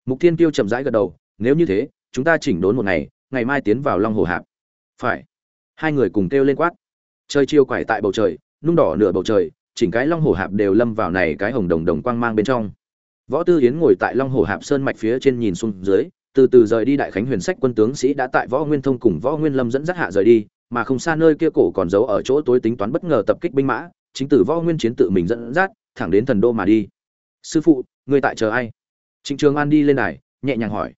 Mục thiên tiêu chậm rãi gật đầu, nếu như thế, chúng ta chỉnh đốn một ngày ngày mai tiến vào long hồ hạp. Phải hai người cùng kêu lên quát. Trời chiều quải tại bầu trời, nung đỏ nửa bầu trời, chỉnh cái long hồ hạp đều lâm vào này cái hồng đồng đồng quang mang bên trong. Võ tư hiến ngồi tại long hồ hạp sơn mạch phía trên nhìn xuống dưới, từ từ rời đi đại khánh huyền sách quân tướng sĩ đã tại võ nguyên thông cùng võ nguyên lâm dẫn dắt hạ rời đi, mà không xa nơi kia cổ còn giấu ở chỗ tối tính toán bất ngờ tập kích binh mã, chính tử võ nguyên chiến tự mình dẫn dắt, thẳng đến thần đô mà đi. Sư phụ người tại chờ ai? Trịnh trường an đi lên này nhẹ nhàng hỏi.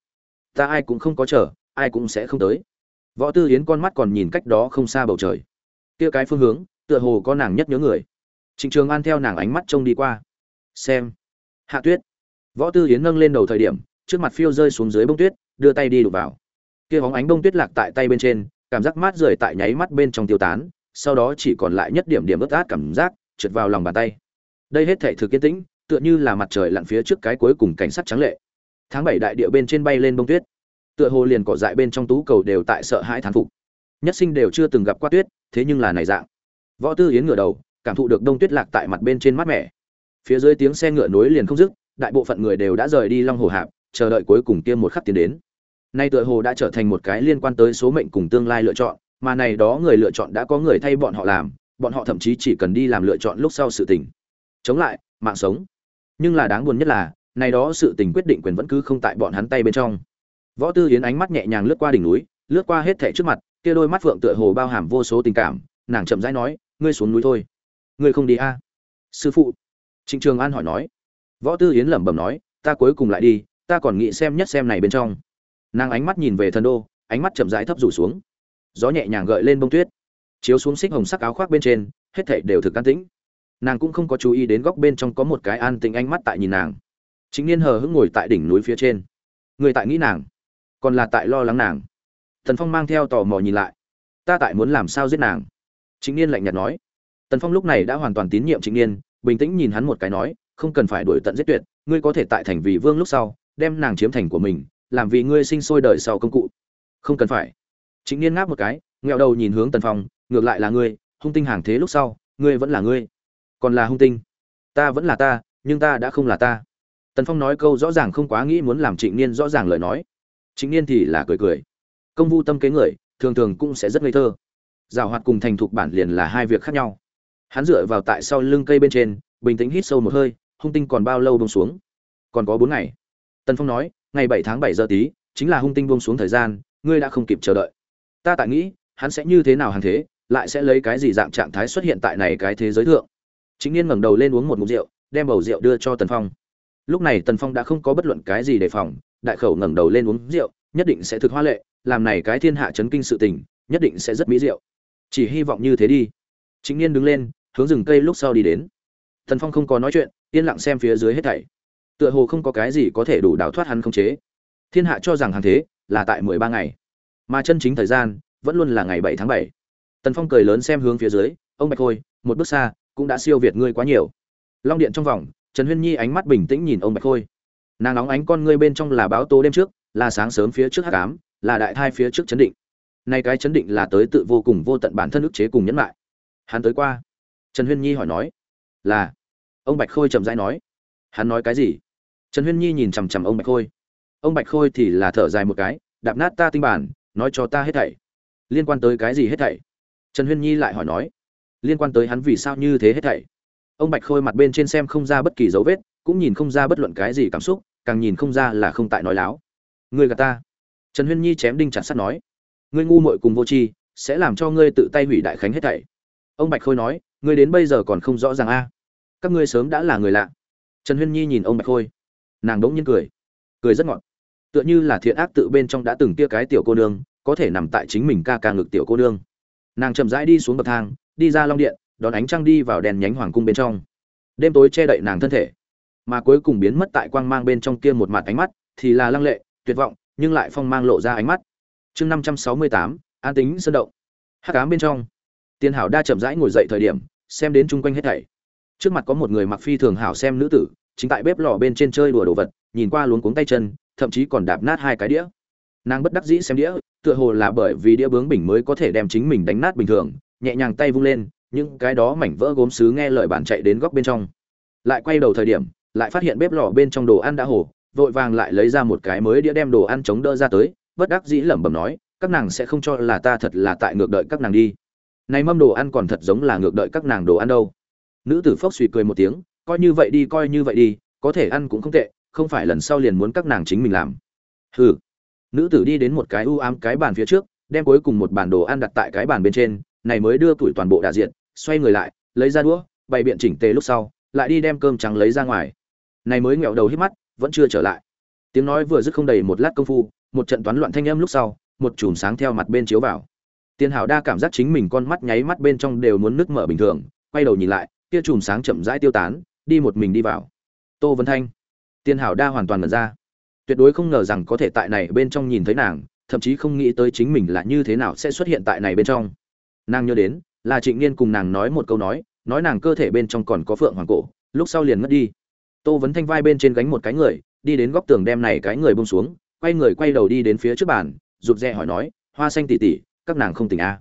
Ta ai cũng không có chờ, ai cũng sẽ không tới võ tư yến con mắt còn nhìn cách đó không xa bầu trời. Kia cái phương hướng, tựa hồ có nàng nhất nhớ người. Trịnh trường an theo nàng ánh mắt trông đi qua. Xem. Hạ tuyết. Võ tư yến nâng lên đầu thời điểm, trước mặt phiêu rơi xuống dưới bông tuyết, đưa tay đi đục vào. Kia bóng ánh bông tuyết lạc tại tay bên trên, cảm giác mát rời tại nháy mắt bên trong tiêu tán, sau đó chỉ còn lại nhất điểm điểm ướt át cảm giác, trượt vào lòng bàn tay. Đây hết thể thực kiên tĩnh, tựa như là mặt trời lặn phía trước cái cuối cùng cảnh sắc trắng lệ. Tháng bảy đại địa bên trên bay lên bông tuyết tựa hồ liền cỏ dại bên trong tú cầu đều tại sợ hãi thán phục. Nhất sinh đều chưa từng gặp qua tuyết, thế nhưng là này dạng. Võ tư yến ngửa đầu, cảm thụ được đông tuyết lạc tại mặt bên trên mát mẻ. Phía dưới tiếng xe ngựa nối liền không dứt, đại bộ phận người đều đã rời đi long hồ hạp, chờ đợi cuối cùng kia một khắc tiến đến. Nay tựa hồ đã trở thành một cái liên quan tới số mệnh cùng tương lai lựa chọn, mà này đó người lựa chọn đã có người thay bọn họ làm, bọn họ thậm chí chỉ cần đi làm lựa chọn lúc sau sự tình. Chống lại, mạng sống. Nhưng là đáng buồn nhất là, này đó sự tình quyết định quyền vẫn cứ không tại bọn hắn tay bên trong võ tư yến ánh mắt nhẹ nhàng lướt qua đỉnh núi, lướt qua hết thảy trước mặt, kia đôi mắt phượng tựa hồ bao hàm vô số tình cảm, nàng chậm rãi nói, ngươi xuống núi thôi. Ngươi không đi a? Sư phụ. Trịnh trường an hỏi nói. Võ tư yến lẩm bẩm nói, ta cuối cùng lại đi, ta còn nghĩ xem nhất xem này bên trong. Nàng ánh mắt nhìn về thần đô, ánh mắt chậm rãi thấp rủ xuống. Gió nhẹ nhàng gợi lên bông tuyết, chiếu xuống xích hồng sắc áo khoác bên trên, hết thảy đều thực an tĩnh. Nàng cũng không có chú ý đến góc bên trong có một cái an tĩnh ánh mắt tại nhìn nàng. Chính niên hờ hững ngồi tại đỉnh núi phía trên. Người tại nghĩ nàng? Còn là tại lo lắng nàng. Tần phong mang theo tò mò nhìn lại. Ta tại muốn làm sao giết nàng? Chính niên lạnh nhạt nói. Tần phong lúc này đã hoàn toàn tín nhiệm chính niên, bình tĩnh nhìn hắn một cái nói, không cần phải đuổi tận giết tuyệt, ngươi có thể tại thành vị vương lúc sau, đem nàng chiếm thành của mình, làm vì ngươi sinh sôi đời sau công cụ. Không cần phải. Chính niên ngáp một cái, nghẹo đầu nhìn hướng tần phong, ngược lại là ngươi, hung tinh hàng thế lúc sau, ngươi vẫn là ngươi. Còn là hung tinh. Ta vẫn là ta, nhưng ta đã không là ta. Tần phong nói câu rõ ràng không quá nghĩ muốn làm trịnh niên rõ ràng lời nói chính niên thì là cười cười. Công vu tâm kế người, thường thường cũng sẽ rất ngây thơ. Giảo hoạt cùng thành thục bản liền là hai việc khác nhau. Hắn dựa vào tại sau lưng cây bên trên, bình tĩnh hít sâu một hơi, hung tinh còn bao lâu bông xuống? Còn có bốn ngày. Tần phong nói, ngày bảy tháng bảy giờ tí, chính là hung tinh bông xuống thời gian, ngươi đã không kịp chờ đợi. Ta tại nghĩ, hắn sẽ như thế nào hàng thế, lại sẽ lấy cái gì dạng trạng thái xuất hiện tại này cái thế giới thượng? Chính niên ngẩng đầu lên uống một mục rượu, đem bầu rượu đưa cho tần phong. Lúc này tần phong đã không có bất luận cái gì đề phòng đại khẩu ngẩng đầu lên uống rượu, nhất định sẽ thực hoa lệ, làm này cái thiên hạ chấn kinh sự tình, nhất định sẽ rất mỹ rượu chỉ hy vọng như thế đi. Chính niên đứng lên, hướng rừng cây lúc sau đi đến. Tần phong không có nói chuyện, yên lặng xem phía dưới hết thảy. Tựa hồ không có cái gì có thể đủ đào thoát hắn không chế. Thiên hạ cho rằng hàng thế là tại mười ba ngày. Mà chân chính thời gian vẫn luôn là ngày bảy tháng bảy. Tần phong cười lớn xem hướng phía dưới, ông bạch khôi, một bước xa cũng đã siêu việt ngươi quá nhiều. Long điện trong vòng, trần huyên nhi ánh mắt bình tĩnh nhìn ông bạch khôi nàng nóng ánh con ngươi bên trong là báo tố đêm trước, là sáng sớm phía trước hắc ám, là đại thai phía trước chấn định. Nay cái chấn định là tới tự vô cùng vô tận bản thân ức chế cùng nhẫn lại. Hắn tới qua. Trần huyên nhi hỏi nói, là. Ông bạch khôi chậm rãi nói, hắn nói cái gì? Trần huyên nhi nhìn chằm chằm ông bạch khôi. Ông bạch khôi thì là thở dài một cái, đạp nát ta tinh bản, nói cho ta hết thảy. Liên quan tới cái gì hết thảy? Trần huyên nhi lại hỏi nói, liên quan tới hắn vì sao như thế hết thảy? Ông bạch khôi mặt bên trên xem không ra bất kỳ dấu vết cũng nhìn không ra bất luận cái gì cảm xúc, càng nhìn không ra là không tại nói láo. Ngươi gà ta. Trần huyên nhi chém đinh chặt sắt nói. Ngươi ngu muội cùng vô tri, sẽ làm cho ngươi tự tay hủy đại khánh hết thảy. Ông bạch khôi nói, ngươi đến bây giờ còn không rõ ràng a. À. Các ngươi sớm đã là người lạ. Trần huyên nhi nhìn ông bạch khôi. Nàng đỗng nhiên cười. Cười rất ngọt. Tựa như là thiện ác tự bên trong đã từng kia cái tiểu cô nương, có thể nằm tại chính mình ca ca ngực tiểu cô nương. Nàng chậm rãi đi xuống bậc thang, đi ra long điện, đón ánh trăng đi vào đèn nhánh hoàng cung bên trong. Đêm tối che đậy nàng thân thể mà cuối cùng biến mất tại quang mang bên trong kia một mặt ánh mắt, thì là lăng lệ, tuyệt vọng, nhưng lại phong mang lộ ra ánh mắt. Chương năm trăm sáu mươi tám, an tính sơn động. Hát cám bên trong. Tiên hảo đa chậm rãi ngồi dậy thời điểm, xem đến chung quanh hết thảy. Trước mặt có một người mặc phi thường hảo xem nữ tử, chính tại bếp lò bên trên chơi đùa đồ vật, nhìn qua luống cuống tay chân, thậm chí còn đạp nát hai cái đĩa. Nàng bất đắc dĩ xem đĩa, tựa hồ là bởi vì đĩa bướng bỉnh mới có thể đem chính mình đánh nát bình thường, nhẹ nhàng tay vung lên, những cái đó mảnh vỡ gốm sứ nghe lời bản chạy đến góc bên trong. Lại quay đầu thời điểm lại phát hiện bếp lò bên trong đồ ăn đã hổ, vội vàng lại lấy ra một cái mới đĩa đem đồ ăn chống đỡ ra tới, bất đắc dĩ lẩm bẩm nói, các nàng sẽ không cho là ta thật là tại ngược đợi các nàng đi. Này mâm đồ ăn còn thật giống là ngược đợi các nàng đồ ăn đâu. Nữ tử phốc suy cười một tiếng, coi như vậy đi, coi như vậy đi, có thể ăn cũng không tệ, không phải lần sau liền muốn các nàng chính mình làm. Hừ. Nữ tử đi đến một cái u ám cái bàn phía trước, đem cuối cùng một bản đồ ăn đặt tại cái bàn bên trên, này mới đưa tuổi toàn bộ đại diện xoay người lại, lấy ra đũa, bày biện chỉnh tề lúc sau, lại đi đem cơm trắng lấy ra ngoài này mới nghẹo đầu hít mắt, vẫn chưa trở lại. Tiếng nói vừa dứt không đầy một lát công phu, một trận toán loạn thanh âm lúc sau, một chùm sáng theo mặt bên chiếu vào. Tiền hảo đa cảm giác chính mình con mắt nháy mắt bên trong đều muốn nước mở bình thường, quay đầu nhìn lại, kia chùm sáng chậm rãi tiêu tán, đi một mình đi vào. Tô vân thanh. Tiền hảo đa hoàn toàn mật ra. Tuyệt đối không ngờ rằng có thể tại này bên trong nhìn thấy nàng, thậm chí không nghĩ tới chính mình là như thế nào sẽ xuất hiện tại này bên trong. Nàng nhớ đến, là trịnh niên cùng nàng nói một câu nói nói nàng cơ thể bên trong còn có phượng hoàng cổ, lúc sau liền mất đi tô vấn thanh vai bên trên gánh một cái người, đi đến góc tường đem này cái người bông xuống, quay người quay đầu đi đến phía trước bàn, rụt rè hỏi nói, hoa xanh tỉ tỉ các nàng không tỉnh a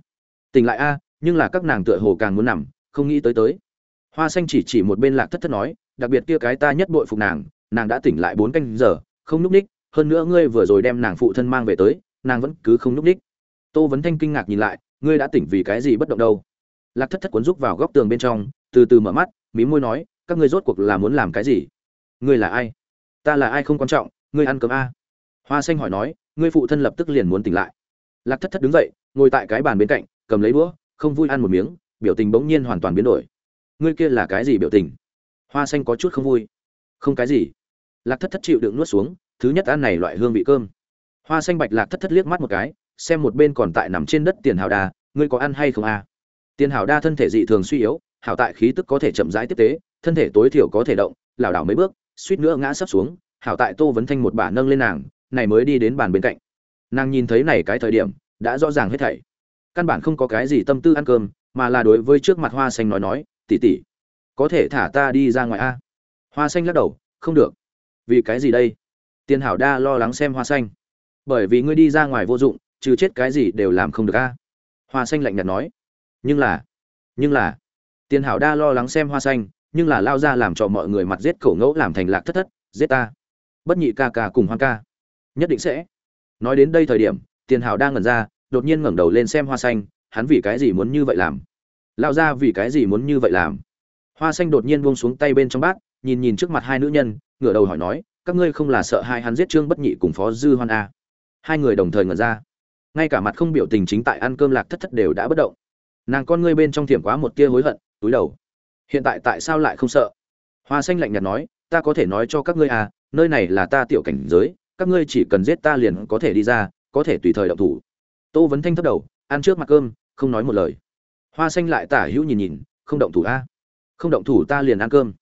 tỉnh lại a, nhưng là các nàng tựa hồ càng muốn nằm, không nghĩ tới tới. Hoa xanh chỉ chỉ một bên lạc thất thất nói, đặc biệt kia cái ta nhất bội phục nàng nàng đã tỉnh lại bốn canh giờ, không núp ních, hơn nữa ngươi vừa rồi đem nàng phụ thân mang về tới, nàng vẫn cứ không núp ních. Tô vấn thanh kinh ngạc nhìn lại, ngươi đã tỉnh vì cái gì bất động đâu? Lạc thất thất cuốn rúc vào góc tường bên trong, từ từ mở mắt, mí môi nói, các ngươi rốt cuộc là muốn làm cái gì? Ngươi là ai? Ta là ai không quan trọng, ngươi ăn cơm a. Hoa xanh hỏi nói, ngươi phụ thân lập tức liền muốn tỉnh lại. Lạc thất thất đứng dậy, ngồi tại cái bàn bên cạnh, cầm lấy đũa, không vui ăn một miếng, biểu tình bỗng nhiên hoàn toàn biến đổi. Ngươi kia là cái gì biểu tình? Hoa xanh có chút không vui. Không cái gì. Lạc thất thất chịu đựng nuốt xuống, thứ nhất ăn này loại hương vị cơm. Hoa xanh bạch lạc thất thất liếc mắt một cái, xem một bên còn tại nằm trên đất tiền hào đa, ngươi có ăn hay không à? tiền hào đa thân thể dị thường suy yếu, hảo tại khí tức có thể chậm rãi tiếp tế, thân thể tối thiểu có thể động, lảo đảo mấy bước suýt nữa ngã sấp xuống, hảo tại tô vấn thanh một bà nâng lên nàng, này mới đi đến bàn bên cạnh. Nàng nhìn thấy này cái thời điểm, đã rõ ràng hết thảy. Căn bản không có cái gì tâm tư ăn cơm, mà là đối với trước mặt hoa xanh nói nói tỉ tỉ có thể thả ta đi ra ngoài a? Hoa xanh lắc đầu, không được. Vì cái gì đây? Tiền hảo đa lo lắng xem hoa xanh. Bởi vì ngươi đi ra ngoài vô dụng, trừ chết cái gì đều làm không được a. Hoa xanh lạnh nhạt nói. Nhưng là nhưng là. Tiền hảo đa lo lắng xem hoa xanh nhưng là lao ra làm cho mọi người mặt giết cổ ngẫu làm thành lạc thất thất, giết ta. Bất nhị ca ca cùng hoan ca. Nhất định sẽ. Nói đến đây thời điểm, tiền hào đang ngẩn ra, đột nhiên ngẩng đầu lên xem hoa xanh, hắn vì cái gì muốn như vậy làm? Lao ra vì cái gì muốn như vậy làm? Hoa xanh đột nhiên buông xuống tay bên trong bát, nhìn nhìn trước mặt hai nữ nhân, ngửa đầu hỏi nói, các ngươi không là sợ hai hắn giết trương bất nhị cùng phó dư hoan a? Hai người đồng thời ngẩn ra. Ngay cả mặt không biểu tình chính tại ăn cơm lạc thất thất đều đã bất động. Nàng con ngươi bên trong thiểm quá một tia hối hận, túi đầu hiện tại tại sao lại không sợ? Hoa xanh lạnh nhạt nói, ta có thể nói cho các ngươi à nơi này là ta tiểu cảnh giới, các ngươi chỉ cần giết ta liền có thể đi ra, có thể tùy thời động thủ. Tô vấn thanh thấp đầu, ăn trước mặt cơm, không nói một lời. Hoa xanh lại tả hữu nhìn nhìn, không động thủ a, không động thủ ta liền ăn cơm.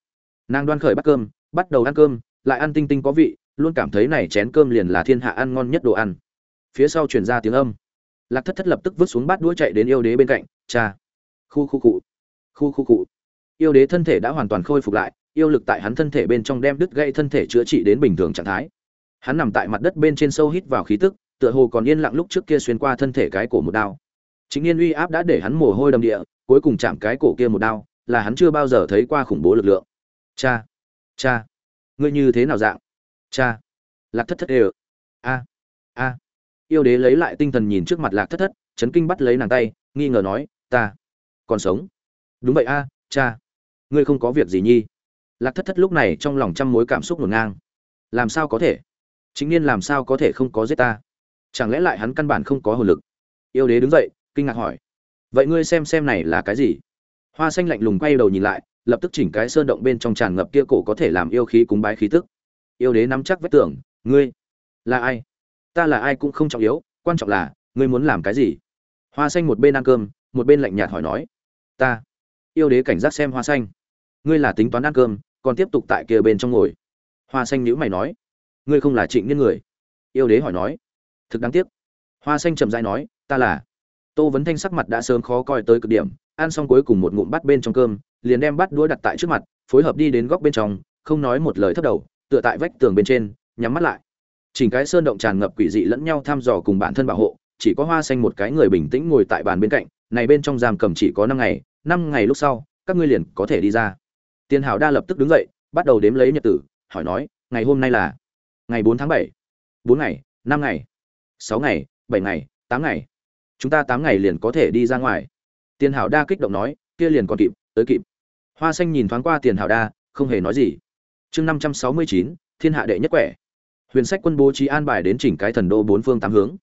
Nàng đoan khởi bắt cơm, bắt đầu ăn cơm, lại ăn tinh tinh có vị, luôn cảm thấy này chén cơm liền là thiên hạ ăn ngon nhất đồ ăn. Phía sau truyền ra tiếng âm. Lạc thất thất lập tức vứt xuống bát đũa chạy đến yêu đế bên cạnh, cha. Khu khu cụ. Khu khu cụ yêu đế thân thể đã hoàn toàn khôi phục lại, yêu lực tại hắn thân thể bên trong đem đứt gây thân thể chữa trị đến bình thường trạng thái. Hắn nằm tại mặt đất bên trên sâu hít vào khí tức, tựa hồ còn yên lặng lúc trước kia xuyên qua thân thể cái cổ một đao. Chính nhiên uy áp đã để hắn mồ hôi đầm địa, cuối cùng chạm cái cổ kia một đao, là hắn chưa bao giờ thấy qua khủng bố lực lượng. Cha cha, ngươi như thế nào dạng? Cha, lạc thất thất đều. A a. Yêu đế lấy lại tinh thần nhìn trước mặt lạc thất thất, chấn kinh bắt lấy nàng tay, nghi ngờ nói, ta còn sống? Đúng vậy a, cha ngươi không có việc gì nhi. Lạc thất thất lúc này trong lòng trăm mối cảm xúc ngổn ngang. Làm sao có thể? Chính niên làm sao có thể không có giết ta? Chẳng lẽ lại hắn căn bản không có hồn lực? Yêu đế đứng dậy, kinh ngạc hỏi. Vậy ngươi xem xem này là cái gì? Hoa xanh lạnh lùng quay đầu nhìn lại, lập tức chỉnh cái sơn động bên trong tràn ngập kia cổ có thể làm yêu khí cúng bái khí tức. Yêu đế nắm chắc vết tưởng, ngươi là ai? Ta là ai cũng không trọng yếu, quan trọng là, ngươi muốn làm cái gì? Hoa xanh một bên ăn cơm, một bên lạnh nhạt hỏi nói. Ta. Yêu đế cảnh giác xem hoa xanh ngươi là tính toán ăn cơm, còn tiếp tục tại kia bên trong ngồi. Hoa xanh nhữ mày nói, ngươi không là trịnh niên người. Yêu đế hỏi nói, thực đáng tiếc. Hoa xanh chậm dãi nói, ta là. Tô vấn thanh sắc mặt đã sớm khó coi tới cực điểm, ăn xong cuối cùng một ngụm bắt bên trong cơm, liền đem bắt đũa đặt tại trước mặt, phối hợp đi đến góc bên trong, không nói một lời thấp đầu, tựa tại vách tường bên trên, nhắm mắt lại. Chỉnh cái sơn động tràn ngập quỷ dị lẫn nhau thăm dò cùng bản thân bảo hộ, chỉ có hoa xanh một cái người bình tĩnh ngồi tại bàn bên cạnh, này bên trong giam cầm chỉ có năm ngày năm ngày lúc sau, các ngươi liền có thể đi ra tiền hảo đa lập tức đứng dậy, bắt đầu đếm lấy nhật tử, hỏi nói, ngày hôm nay là ngày bốn tháng bảy, bốn ngày, năm ngày, sáu ngày, bảy ngày, tám ngày? Chúng ta tám ngày liền có thể đi ra ngoài. Tiền hảo đa kích động nói, kia liền còn kịp, tới kịp. Hoa xanh nhìn thoáng qua tiền hảo đa, không hề nói gì. Chương năm trăm sáu mươi chín, thiên hạ đệ nhất quẻ. Huyền sách quân bố trí an bài đến chỉnh cái thần đô bốn phương tám hướng.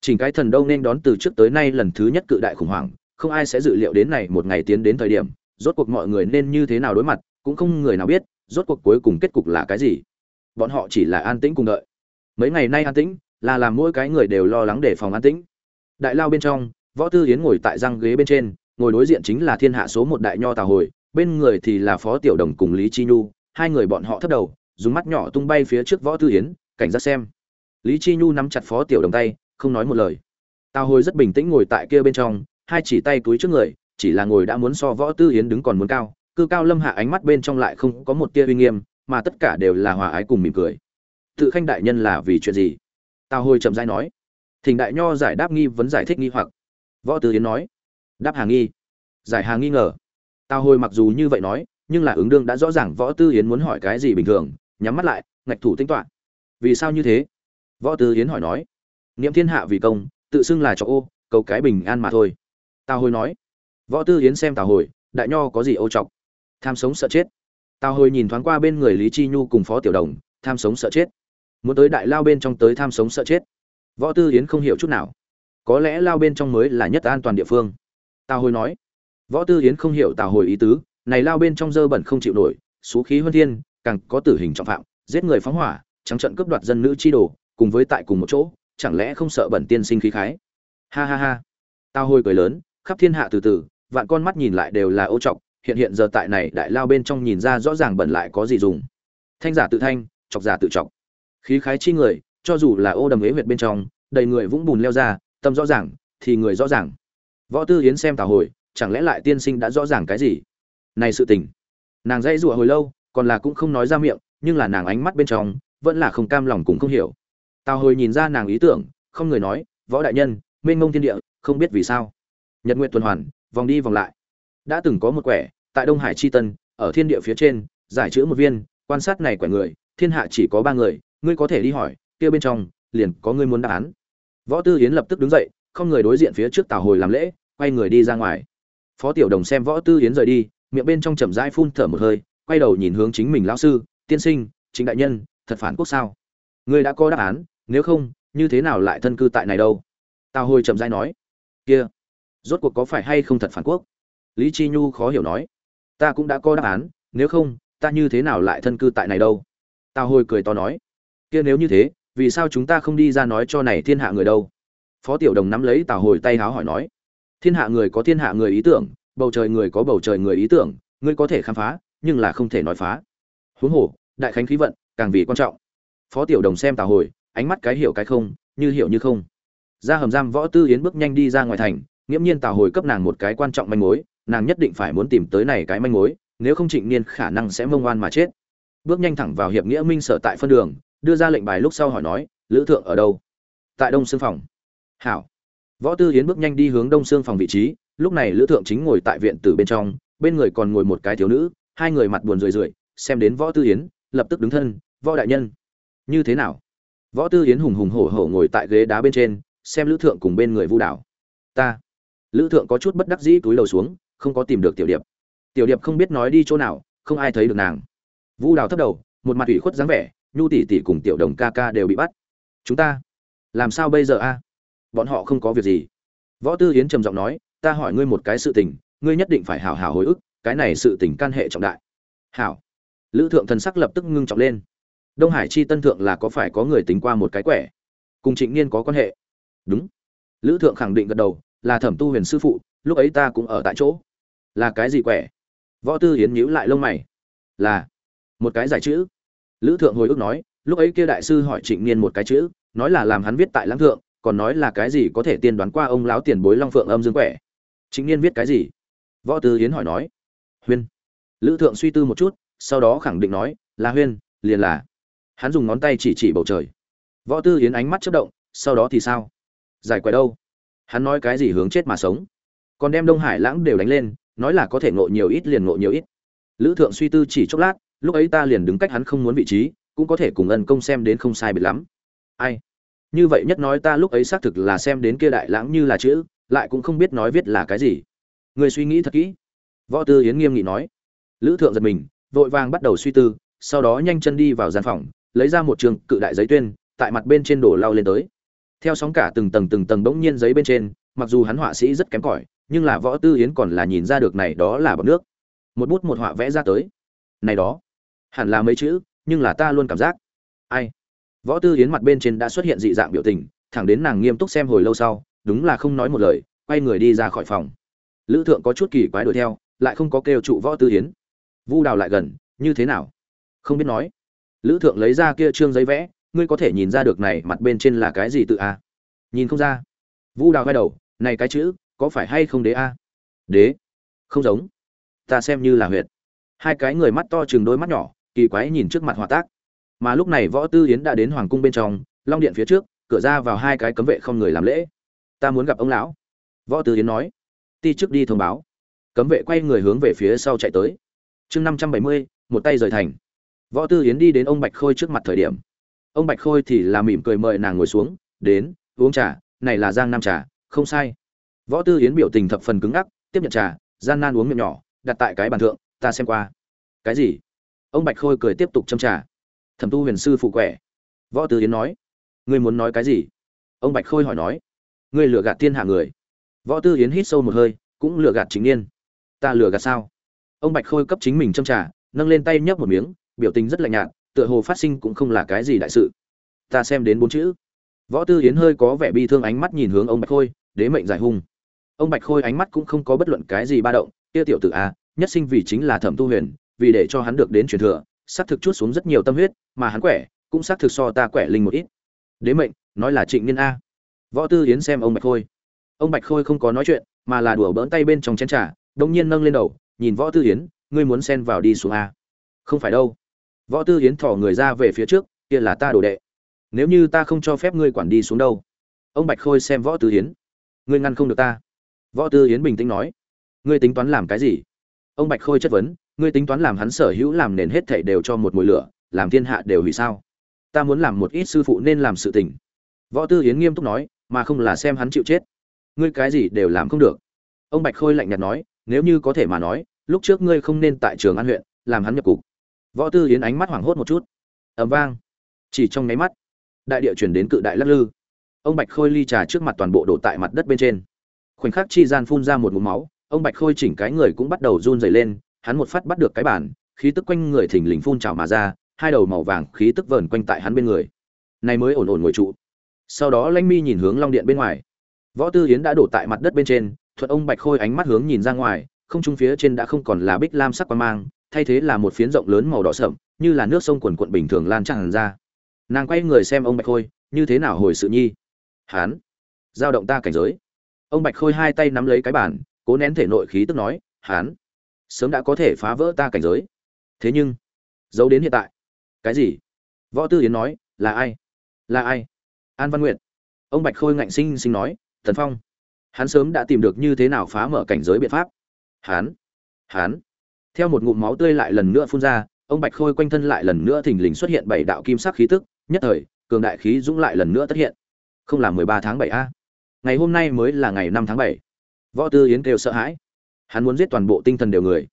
Chỉnh cái thần đô nên đón từ trước tới nay lần thứ nhất cự đại khủng hoảng, không ai sẽ dự liệu đến này một ngày tiến đến thời điểm, rốt cuộc mọi người nên như thế nào đối mặt cũng không người nào biết rốt cuộc cuối cùng kết cục là cái gì. Bọn họ chỉ là an tĩnh cùng đợi. Mấy ngày nay an tĩnh, là làm mỗi cái người đều lo lắng để phòng an tĩnh. Đại lao bên trong, võ tư yến ngồi tại răng ghế bên trên, ngồi đối diện chính là thiên hạ số một đại nho tào hồi, bên người thì là phó tiểu đồng cùng lý chi nhu, hai người bọn họ thấp đầu, dùng mắt nhỏ tung bay phía trước võ tư yến, cảnh giác xem. Lý chi nhu nắm chặt phó tiểu đồng tay, không nói một lời. Tào hồi rất bình tĩnh ngồi tại kia bên trong, hai chỉ tay túi trước người, chỉ là ngồi đã muốn so võ tư yến đứng còn muốn cao cư cao lâm hạ ánh mắt bên trong lại không có một tia uy nghiêm, mà tất cả đều là hòa ái cùng mỉm cười. Tự khanh đại nhân là vì chuyện gì? Tào hồi chậm rãi nói. Thỉnh đại nho giải đáp nghi vấn giải thích nghi hoặc. Võ tư yến nói. Đáp hàng nghi. Giải hàng nghi ngờ. Tào hồi mặc dù như vậy nói, nhưng là ứng đương đã rõ ràng võ tư yến muốn hỏi cái gì bình thường, nhắm mắt lại, ngạch thủ tính toán. Vì sao như thế? Võ tư yến hỏi nói. Niệm thiên hạ vì công, tự xưng là cho ô, cầu cái bình an mà thôi. Tào hồi nói. Võ tư yến xem tào hồi, đại nho có gì ô chọc? Tham sống sợ chết. Tào hồi nhìn thoáng qua bên người lý chi nhu cùng phó tiểu đồng, tham sống sợ chết. Muốn tới đại lao bên trong tới tham sống sợ chết. Võ tư yến không hiểu chút nào. Có lẽ lao bên trong mới là nhất an toàn địa phương. Tào hồi nói. Võ tư yến không hiểu tào hồi ý tứ, này lao bên trong dơ bẩn không chịu nổi, xú khí huân thiên, càng có tử hình trọng phạm, giết người phóng hỏa, trắng trận cướp đoạt dân nữ chi đồ, cùng với tại cùng một chỗ, chẳng lẽ không sợ bẩn tiên sinh khí khái? Ha ha ha. Tao hồi cười lớn, khắp thiên hạ từ từ, vạn con mắt nhìn lại đều là ô trọc hiện hiện giờ tại này đại lao bên trong nhìn ra rõ ràng bẩn lại có gì dùng. Thanh giả tự thanh, chọc giả tự chọc. Khí khái chi người, cho dù là ô đầm ế huyệt bên trong, đầy người vũng bùn leo ra, tâm rõ ràng, thì người rõ ràng. Võ tư hiến xem tào hồi, chẳng lẽ lại tiên sinh đã rõ ràng cái gì? Này sự tình. Nàng dây rụa hồi lâu, còn là cũng không nói ra miệng, nhưng là nàng ánh mắt bên trong, vẫn là không cam lòng cũng không hiểu. Tào hồi nhìn ra nàng ý tưởng, không người nói, võ đại nhân, mênh mông thiên địa, không biết vì sao. Nhật nguyện tuần hoàn, vòng đi vòng lại. Đã từng có một quẻ tại đông hải chi tân, ở thiên địa phía trên, giải chữ một viên, quan sát này quẻ người, thiên hạ chỉ có ba người, ngươi có thể đi hỏi, kia bên trong, liền có ngươi muốn đáp án. Võ tư yến lập tức đứng dậy, không người đối diện phía trước tào hồi làm lễ, quay người đi ra ngoài. Phó tiểu đồng xem võ tư yến rời đi, miệng bên trong chậm rãi phun thở một hơi, quay đầu nhìn hướng chính mình lão sư, tiên sinh, chính đại nhân, thật phản quốc sao? Ngươi đã có đáp án, nếu không, như thế nào lại thân cư tại này đâu? Tào hồi chậm rãi nói, kia, rốt cuộc có phải hay không thật phản quốc? Lý chi nhu khó hiểu nói ta cũng đã có đáp án, nếu không, ta như thế nào lại thân cư tại này đâu? Tào hồi cười to nói. Kia nếu như thế, vì sao chúng ta không đi ra nói cho này thiên hạ người đâu? Phó tiểu đồng nắm lấy tào hồi tay háo hỏi nói. Thiên hạ người có thiên hạ người ý tưởng, bầu trời người có bầu trời người ý tưởng, ngươi có thể khám phá, nhưng là không thể nói phá. Huống hồ, đại khánh khí vận, càng vì quan trọng. Phó tiểu đồng xem tào hồi, ánh mắt cái hiểu cái không, như hiểu như không. Ra hầm giam võ tư yến bước nhanh đi ra ngoài thành, nghiễm nhiên tào hồi cấp nàng một cái quan trọng manh mối nàng nhất định phải muốn tìm tới này cái manh mối, nếu không trịnh niên khả năng sẽ mông oan mà chết. Bước nhanh thẳng vào hiệp nghĩa minh sở tại phân đường, đưa ra lệnh bài lúc sau hỏi nói, lữ thượng ở đâu? Tại đông xương phòng. Hảo. Võ tư hiến bước nhanh đi hướng đông xương phòng vị trí, lúc này lữ thượng chính ngồi tại viện tử bên trong, bên người còn ngồi một cái thiếu nữ, hai người mặt buồn rười rượi, xem đến võ tư hiến lập tức đứng thân, võ đại nhân, như thế nào? Võ tư hiến hùng hùng hổ hổ ngồi tại ghế đá bên trên, xem lữ thượng cùng bên người vu đảo. Ta. Lữ thượng có chút bất đắc dĩ túi đầu xuống không có tìm được tiểu điệp. Tiểu điệp không biết nói đi chỗ nào, không ai thấy được nàng. Vu đào thấp đầu, một mặt ủy khuất dáng vẻ, nhu tỷ tỷ cùng tiểu đồng ca ca đều bị bắt. Chúng ta, làm sao bây giờ a? Bọn họ không có việc gì. Võ tư yến trầm giọng nói, ta hỏi ngươi một cái sự tình, ngươi nhất định phải hảo hảo hồi ức, cái này sự tình can hệ trọng đại. Hảo. Lữ thượng thần sắc lập tức ngưng trọng lên. Đông hải chi tân thượng là có phải có người tính qua một cái quẻ? Cùng trịnh niên có quan hệ? Đúng. Lữ thượng khẳng định gật đầu, là thẩm tu huyền sư phụ, lúc ấy ta cũng ở tại chỗ là cái gì quẻ? Võ tư Hiến nhíu lại lông mày. Là một cái giải chữ. Lữ thượng hồi ức nói, lúc ấy kia đại sư hỏi trịnh niên một cái chữ, nói là làm hắn viết tại lãng thượng, còn nói là cái gì có thể tiên đoán qua ông lão tiền bối long phượng âm dương quẻ. Trịnh niên viết cái gì? Võ tư Hiến hỏi nói, huyên. Lữ thượng suy tư một chút, sau đó khẳng định nói, là huyên, liền là. Hắn dùng ngón tay chỉ chỉ bầu trời. Võ tư Hiến ánh mắt chớp động, sau đó thì sao? Giải quẻ đâu? Hắn nói cái gì hướng chết mà sống? Còn đem đông hải lãng đều đánh lên nói là có thể ngộ nhiều ít liền ngộ nhiều ít. Lữ thượng suy tư chỉ chốc lát, lúc ấy ta liền đứng cách hắn không muốn vị trí, cũng có thể cùng ân công xem đến không sai biệt lắm. Ai? Như vậy nhất nói ta lúc ấy xác thực là xem đến kia đại lãng như là chữ, lại cũng không biết nói viết là cái gì. Người suy nghĩ thật kỹ. Võ tư yến nghiêm nghị nói. Lữ thượng giật mình, vội vàng bắt đầu suy tư, sau đó nhanh chân đi vào gian phòng, lấy ra một trường cự đại giấy tuyên, tại mặt bên trên đổ lao lên tới. Theo sóng cả từng tầng từng tầng bỗng nhiên giấy bên trên, mặc dù hắn họa sĩ rất kém cỏi nhưng là võ tư yến còn là nhìn ra được này đó là bọc nước. Một bút một họa vẽ ra tới. Này đó, hẳn là mấy chữ, nhưng là ta luôn cảm giác. Ai? Võ tư yến mặt bên trên đã xuất hiện dị dạng biểu tình, thẳng đến nàng nghiêm túc xem hồi lâu sau, đúng là không nói một lời, quay người đi ra khỏi phòng. Lữ thượng có chút kỳ quái đuổi theo, lại không có kêu trụ võ tư yến. Vu đào lại gần, như thế nào? Không biết nói. Lữ thượng lấy ra kia trương giấy vẽ, ngươi có thể nhìn ra được này mặt bên trên là cái gì tự a? Nhìn không ra. Vu đào quay đầu, này cái chữ có phải hay không đế a? Đế? Không giống. Ta xem như là huyệt. Hai cái người mắt to chừng đôi mắt nhỏ, kỳ quái nhìn trước mặt hòa tác. Mà lúc này võ tư yến đã đến hoàng cung bên trong, long điện phía trước, cửa ra vào hai cái cấm vệ không người làm lễ. Ta muốn gặp ông lão. Võ tư yến nói. Ti trước đi thông báo. Cấm vệ quay người hướng về phía sau chạy tới. Chương năm trăm bảy mươi, một tay rời thành. Võ tư yến đi đến ông bạch khôi trước mặt thời điểm. Ông bạch khôi thì là mỉm cười mời nàng ngồi xuống, đến, uống trà, này là giang nam trà, không sai võ tư yến biểu tình thập phần cứng ngắc, tiếp nhận trà, gian nan uống miệng nhỏ, đặt tại cái bàn thượng, ta xem qua. Cái gì? Ông bạch khôi cười tiếp tục châm trà. Thẩm tu huyền sư phụ quẻ. Võ tư yến nói. Ngươi muốn nói cái gì? Ông bạch khôi hỏi nói. Ngươi lừa gạt thiên hạ người. Võ tư yến hít sâu một hơi, cũng lừa gạt chính niên. Ta lừa gạt sao? Ông bạch khôi cấp chính mình châm trà, nâng lên tay nhấp một miếng, biểu tình rất lạnh nhạt, tựa hồ phát sinh cũng không là cái gì đại sự. Ta xem đến bốn chữ. Võ tư yến hơi có vẻ bi thương ánh mắt nhìn hướng ông bạch khôi, đế mệnh giải hung ông bạch khôi ánh mắt cũng không có bất luận cái gì ba động, kia tiểu tử a, nhất sinh vì chính là thẩm tu huyền, vì để cho hắn được đến truyền thừa, xác thực chút xuống rất nhiều tâm huyết, mà hắn quẻ, cũng xác thực so ta quẻ linh một ít. Đế mệnh, nói là trịnh niên a. Võ tư yến xem ông bạch khôi. Ông bạch khôi không có nói chuyện, mà là đùa bỡn tay bên trong chén trà đông nhiên nâng lên đầu, nhìn võ tư yến, ngươi muốn xen vào đi xuống a? Không phải đâu. Võ tư yến thỏ người ra về phía trước, kia là ta đồ đệ. Nếu như ta không cho phép ngươi quản đi xuống đâu. Ông bạch khôi xem võ tư yến, ngươi ngăn không được ta võ tư yến bình tĩnh nói, ngươi tính toán làm cái gì? Ông bạch khôi chất vấn, ngươi tính toán làm hắn sở hữu làm nền hết thảy đều cho một mùi lửa, làm thiên hạ đều hủy sao? Ta muốn làm một ít sư phụ nên làm sự tình. Võ tư yến nghiêm túc nói, mà không là xem hắn chịu chết. Ngươi cái gì đều làm không được. Ông bạch khôi lạnh nhạt nói, nếu như có thể mà nói, lúc trước ngươi không nên tại trường an huyện, làm hắn nhập cục. Võ tư yến ánh mắt hoảng hốt một chút. Ẩm vang. Chỉ trong nháy mắt, đại địa chuyển đến cự đại lắc lư. Ông bạch khôi ly trà trước mặt toàn bộ đổ tại mặt đất bên trên khoảnh khắc chi gian phun ra một ngụm máu, ông bạch khôi chỉnh cái người cũng bắt đầu run rẩy lên, hắn một phát bắt được cái bản khí tức quanh người thình lình phun trào mà ra, hai đầu màu vàng khí tức vờn quanh tại hắn bên người. Này mới ổn ổn ngồi trụ. Sau đó lanh mi nhìn hướng long điện bên ngoài. Võ tư yến đã đổ tại mặt đất bên trên, thuận ông bạch khôi ánh mắt hướng nhìn ra ngoài, không trung phía trên đã không còn là bích lam sắc quan mang, thay thế là một phiến rộng lớn màu đỏ sậm như là nước sông quần quận bình thường lan tràn ra. Nàng quay người xem ông bạch khôi, như thế nào hồi sự nhi? Hán, giao động ta cảnh giới ông bạch khôi hai tay nắm lấy cái bản cố nén thể nội khí tức nói, hán, sớm đã có thể phá vỡ ta cảnh giới. Thế nhưng, giấu đến hiện tại, cái gì? Võ tư yến nói, là ai? Là ai? An văn nguyện ông bạch khôi ngạnh sinh sinh nói, thần phong, hắn sớm đã tìm được như thế nào phá mở cảnh giới biện pháp? Hắn hắn theo một ngụm máu tươi lại lần nữa phun ra, ông bạch khôi quanh thân lại lần nữa thình lình xuất hiện bảy đạo kim sắc khí tức, nhất thời, cường đại khí dũng lại lần nữa tất hiện. Không là mười ba tháng bảy a ngày hôm nay mới là ngày năm tháng bảy. Võ tư yến kêu sợ hãi. Hắn muốn giết toàn bộ tinh thần đều người.